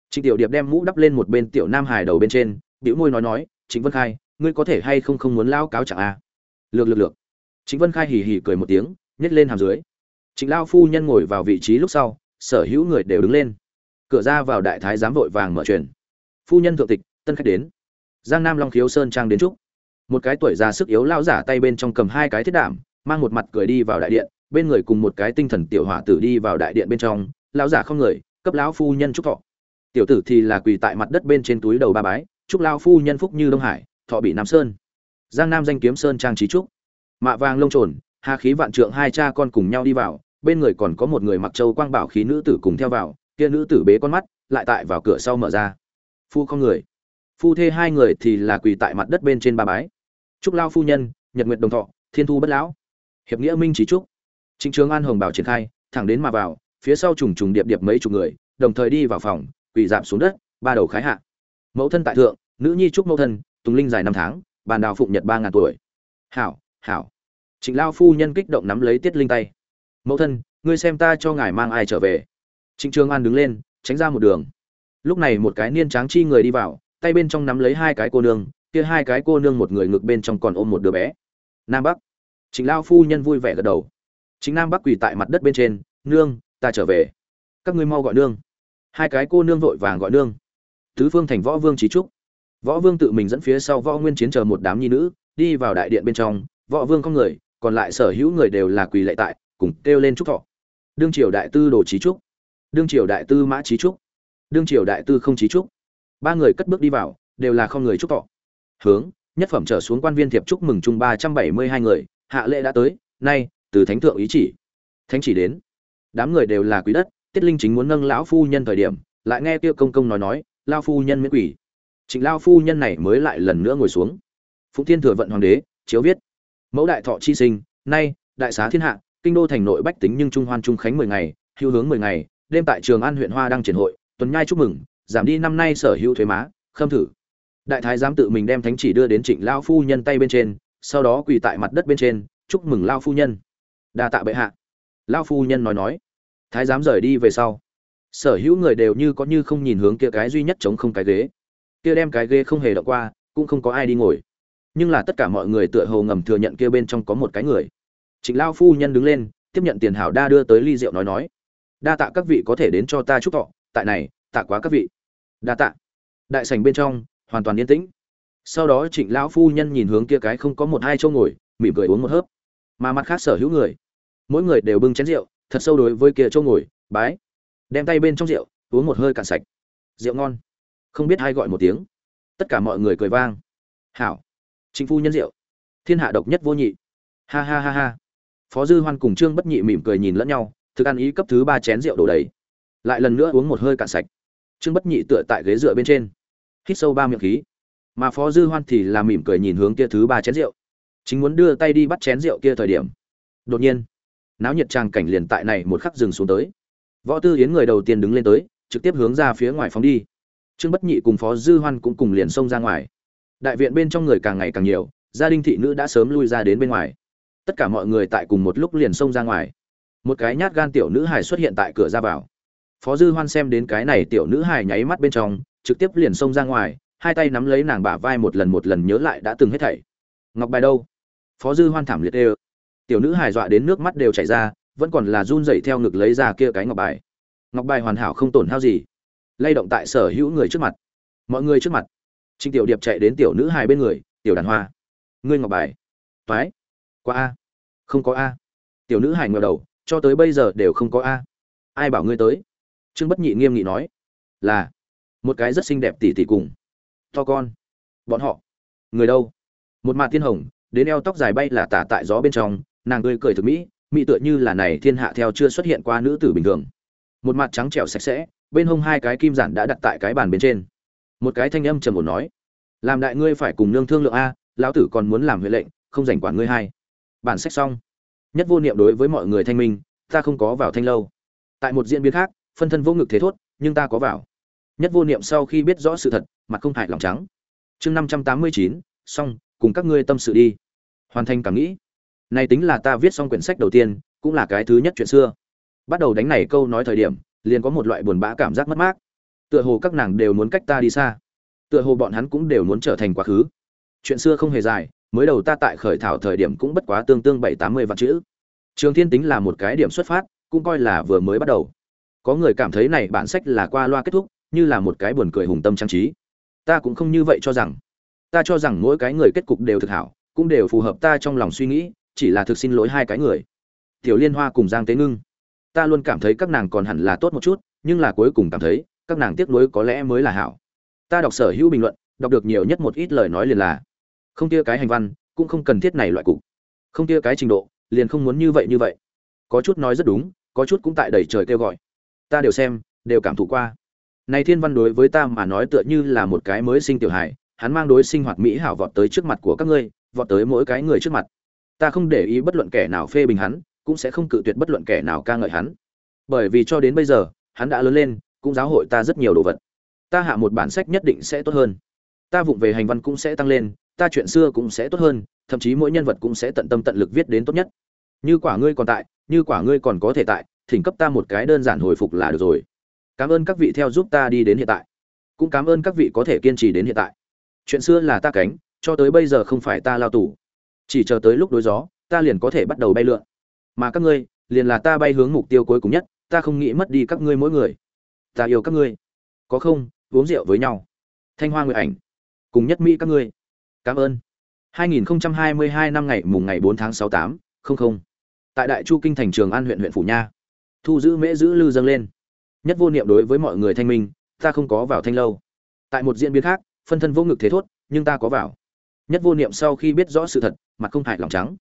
Trịnh tiểu điệp đem mũ đắp lên một bên tiểu nam Hải đầu bên trên, bĩu môi nói nói, trịnh vân khai, ngươi có thể hay không không muốn lao cáo chẳng a? À? lược lược lược. Trịnh vân khai hì hì cười một tiếng nhét lên hàm dưới. Trịnh lao phu nhân ngồi vào vị trí lúc sau, sở hữu người đều đứng lên. Cửa ra vào đại thái giám vội vàng mở truyền phu nhân thượng tịch, tân khách đến. Giang nam long khiếu sơn trang đến trúc một cái tuổi già sức yếu lao giả tay bên trong cầm hai cái thiết đảm mang một mặt cười đi vào đại điện, bên người cùng một cái tinh thần tiểu hỏa tử đi vào đại điện bên trong, lão giả không người, cấp lão phu nhân chúc thọ. Tiểu tử thì là quỳ tại mặt đất bên trên túi đầu ba bái, chúc lão phu nhân phúc như đông hải, thọ bị nam sơn. Giang nam danh kiếm sơn trang trí trúc mạ vàng lông trồn, hà khí vạn trượng hai cha con cùng nhau đi vào, bên người còn có một người mặc châu quang bảo khí nữ tử cùng theo vào, kia nữ tử bế con mắt, lại tại vào cửa sau mở ra phu không người. Phu thê hai người thì là quỳ tại mặt đất bên trên ba bái. Chúc lao phu nhân, nhật nguyệt đồng thọ, thiên thu bất lão. Hiệp nghĩa minh trí trúc trịnh trường an hồng bảo triển khai, thẳng đến mà vào, phía sau trùng trùng điệp điệp mấy chục người, đồng thời đi vào phòng, quỳ dạp xuống đất, ba đầu khái hạ. Mẫu thân tại thượng, nữ nhi trúc mẫu thân, tùng linh dài năm tháng, bàn đào phụng nhật ba ngàn tuổi. Hảo hảo. Trịnh lao phu nhân kích động nắm lấy tiết linh tay. Mẫu thân, ngươi xem ta cho ngài mang ai trở về. Trịnh trường an đứng lên, tránh ra một đường lúc này một cái niên tráng chi người đi vào, tay bên trong nắm lấy hai cái cô nương, kia hai cái cô nương một người ngực bên trong còn ôm một đứa bé. Nam bắc. Chính lao phu nhân vui vẻ gật đầu. Chính nam bắc quỳ tại mặt đất bên trên, nương, ta trở về. Các ngươi mau gọi nương. Hai cái cô nương vội vàng gọi nương. Tứ phương thành võ vương trí trúc. Võ vương tự mình dẫn phía sau võ nguyên chiến chờ một đám nhi nữ, đi vào đại điện bên trong. Võ vương không người, còn lại sở hữu người đều là quỳ lệ tại, cùng kêu lên trúc thọ. Đương triều đại tư đồ trí trúc. Đương triều đại tư mã trí trúc đương triều đại tư không trí trúc ba người cất bước đi vào, đều là không người chúc thọ hướng, nhất phẩm trở xuống quan viên thiệp chúc mừng chung ba trăm bảy mươi hai người, hạ lễ đã tới, nay, từ thánh thượng ý chỉ. Thánh chỉ đến. Đám người đều là quý đất, tiết linh chính muốn nâng lão phu nhân thời điểm, lại nghe tiêu công công nói nói, lao phu nhân miễn quỷ. Trịnh lao phu nhân này mới lại lần nữa ngồi xuống. Phụng thiên thừa vận hoàng đế, chiếu viết. Mẫu đại thọ chi sinh, nay, đại xá thiên hạ, kinh đô thành nội bách tính nhưng trung hoan trung khánh mười ngày, hưu hướng mười ngày, đêm tại trường an huyện hoa đăng triển hội tuần nhai chúc mừng, giảm đi năm nay sở hữu thuế má, khâm thử. Đại thái giám tự mình đem thánh chỉ đưa đến trịnh lao phu nhân tay bên trên, sau đó quỳ tại mặt đất bên trên, chúc mừng lao phu nhân. Đa tạ bệ hạ. Lao phu nhân nói nói. Thái giám rời đi về sau. Sở hữu người đều như có như không nhìn hướng kia cái duy nhất chống không cái ghế. Kia đem cái ghế không hề đọc qua, cũng không có ai đi ngồi. Nhưng là tất cả mọi người tựa hồ ngầm thừa nhận kia bên trong có một cái người. Trịnh lao phu nhân đứng lên, tiếp nhận tiền hảo đa đưa tới ly rượu nói nói. Đa tạ các vị có thể đến cho ta chúc thọ tại này, tạ quá các vị. Đa tạ. Đại sảnh bên trong, hoàn toàn yên tĩnh. Sau đó trịnh lão phu nhân nhìn hướng kia cái không có một hai chỗ ngồi, mỉm cười uống một hớp. Mà mặt khác sở hữu người, mỗi người đều bưng chén rượu, thật sâu đối với kia chỗ ngồi, bái. Đem tay bên trong rượu, uống một hơi cạn sạch. Rượu ngon. Không biết ai gọi một tiếng. Tất cả mọi người cười vang. Hảo. Trịnh phu nhân rượu. Thiên hạ độc nhất vô nhị. Ha ha ha ha. Phó dư hoan cùng trương bất nhị mỉm cười nhìn lẫn nhau, thực ăn ý cấp thứ ba chén rượu đổ đầy lại lần nữa uống một hơi cạn sạch. Trương bất nhị tựa tại ghế dựa bên trên, hít sâu ba miệng khí. Mà phó dư hoan thì là mỉm cười nhìn hướng kia thứ ba chén rượu. Chính muốn đưa tay đi bắt chén rượu kia thời điểm, đột nhiên, náo nhiệt tràng cảnh liền tại này một khắc dừng xuống tới. Võ tư hiến người đầu tiên đứng lên tới, trực tiếp hướng ra phía ngoài phóng đi. Trương bất nhị cùng phó dư hoan cũng cùng liền xông ra ngoài. Đại viện bên trong người càng ngày càng nhiều, gia đình thị nữ đã sớm lui ra đến bên ngoài. Tất cả mọi người tại cùng một lúc liền xông ra ngoài. Một cái nhát gan tiểu nữ hài xuất hiện tại cửa ra vào phó dư hoan xem đến cái này tiểu nữ hài nháy mắt bên trong, trực tiếp liền xông ra ngoài, hai tay nắm lấy nàng bả vai một lần một lần nhớ lại đã từng hết thảy. Ngọc bài đâu? Phó dư hoan thảm liệt đều tiểu nữ hài dọa đến nước mắt đều chảy ra, vẫn còn là run rẩy theo ngực lấy ra kia cái ngọc bài. Ngọc bài hoàn hảo không tổn hao gì. Lay động tại sở hữu người trước mặt. Mọi người trước mặt. Trịnh tiểu điệp chạy đến tiểu nữ hài bên người, tiểu đàn hoa, ngươi ngọc bài. Phái qua a? Không có a. Tiểu nữ hài ngờ đầu, cho tới bây giờ đều không có a. Ai bảo ngươi tới? Trương bất nhị nghiêm nghị nói, là, một cái rất xinh đẹp tỷ tỷ cùng. To con. Bọn họ, người đâu? Một mạt thiên hồng, đến eo tóc dài bay là tả tại gió bên trong, nàng tươi cười thực mỹ mỹ tựa như là này thiên hạ theo chưa xuất hiện qua nữ tử bình thường. Một mặt trắng trẻo sạch sẽ, bên hông hai cái kim giản đã đặt tại cái bàn bên trên. Một cái thanh âm trầm ổn nói, làm đại ngươi phải cùng nương thương lượng a, lão tử còn muốn làm huệ lệnh, không dành quản ngươi hai. Bản sách xong. Nhất vô niệm đối với mọi người thanh minh, ta không có vào thanh lâu. Tại một diễn biến khác phân thân vô ngực thế thốt, nhưng ta có vào. Nhất vô niệm sau khi biết rõ sự thật, mặt không hại lòng trắng. Chương năm trăm tám mươi chín, xong, cùng các ngươi tâm sự đi. Hoàn thành cảm nghĩ. Này tính là ta viết xong quyển sách đầu tiên, cũng là cái thứ nhất chuyện xưa. Bắt đầu đánh này câu nói thời điểm, liền có một loại buồn bã cảm giác mất mát. Tựa hồ các nàng đều muốn cách ta đi xa. Tựa hồ bọn hắn cũng đều muốn trở thành quá khứ. Chuyện xưa không hề dài, mới đầu ta tại khởi thảo thời điểm cũng bất quá tương tương bảy tám mươi vạn chữ. Trường thiên tính là một cái điểm xuất phát, cũng coi là vừa mới bắt đầu có người cảm thấy này bản sách là qua loa kết thúc, như là một cái buồn cười hùng tâm trang trí. Ta cũng không như vậy cho rằng. Ta cho rằng mỗi cái người kết cục đều thực hảo, cũng đều phù hợp ta trong lòng suy nghĩ, chỉ là thực xin lỗi hai cái người. Tiểu liên hoa cùng giang tế ngưng. Ta luôn cảm thấy các nàng còn hẳn là tốt một chút, nhưng là cuối cùng cảm thấy, các nàng tiếc nuối có lẽ mới là hảo. Ta đọc sở hữu bình luận, đọc được nhiều nhất một ít lời nói liền là, không tia cái hành văn, cũng không cần thiết này loại cục. Không tia cái trình độ, liền không muốn như vậy như vậy. Có chút nói rất đúng, có chút cũng tại đầy trời kêu gọi ta đều xem, đều cảm thụ qua. Này thiên văn đối với ta mà nói tựa như là một cái mới sinh tiểu hài, hắn mang đối sinh hoạt mỹ hảo vọt tới trước mặt của các ngươi, vọt tới mỗi cái người trước mặt. Ta không để ý bất luận kẻ nào phê bình hắn, cũng sẽ không cự tuyệt bất luận kẻ nào ca ngợi hắn. Bởi vì cho đến bây giờ, hắn đã lớn lên, cũng giáo hội ta rất nhiều đồ vật. Ta hạ một bản sách nhất định sẽ tốt hơn. Ta vụng về hành văn cũng sẽ tăng lên, ta chuyện xưa cũng sẽ tốt hơn, thậm chí mỗi nhân vật cũng sẽ tận tâm tận lực viết đến tốt nhất. Như quả ngươi còn tại, như quả ngươi còn có thể tại thỉnh cấp ta một cái đơn giản hồi phục là được rồi. Cảm ơn các vị theo giúp ta đi đến hiện tại. Cũng cảm ơn các vị có thể kiên trì đến hiện tại. Chuyện xưa là ta cánh cho tới bây giờ không phải ta lao tù. Chỉ chờ tới lúc đối gió ta liền có thể bắt đầu bay lượn. Mà các ngươi liền là ta bay hướng mục tiêu cuối cùng nhất ta không nghĩ mất đi các ngươi mỗi người. Ta yêu các ngươi. Có không uống rượu với nhau. Thanh hoa người ảnh. Cùng nhất mỹ các ngươi. Cảm ơn. 2022 năm ngày mùng ngày 4 tháng 68, không không. Tại Đại Chu kinh thành Trường An huyện huyện phủ nha. Thu giữ mễ giữ lư dâng lên. Nhất vô niệm đối với mọi người thanh minh, ta không có vào thanh lâu. Tại một diễn biến khác, phân thân vô ngực thế thốt, nhưng ta có vào. Nhất vô niệm sau khi biết rõ sự thật, mặt không hại lòng trắng.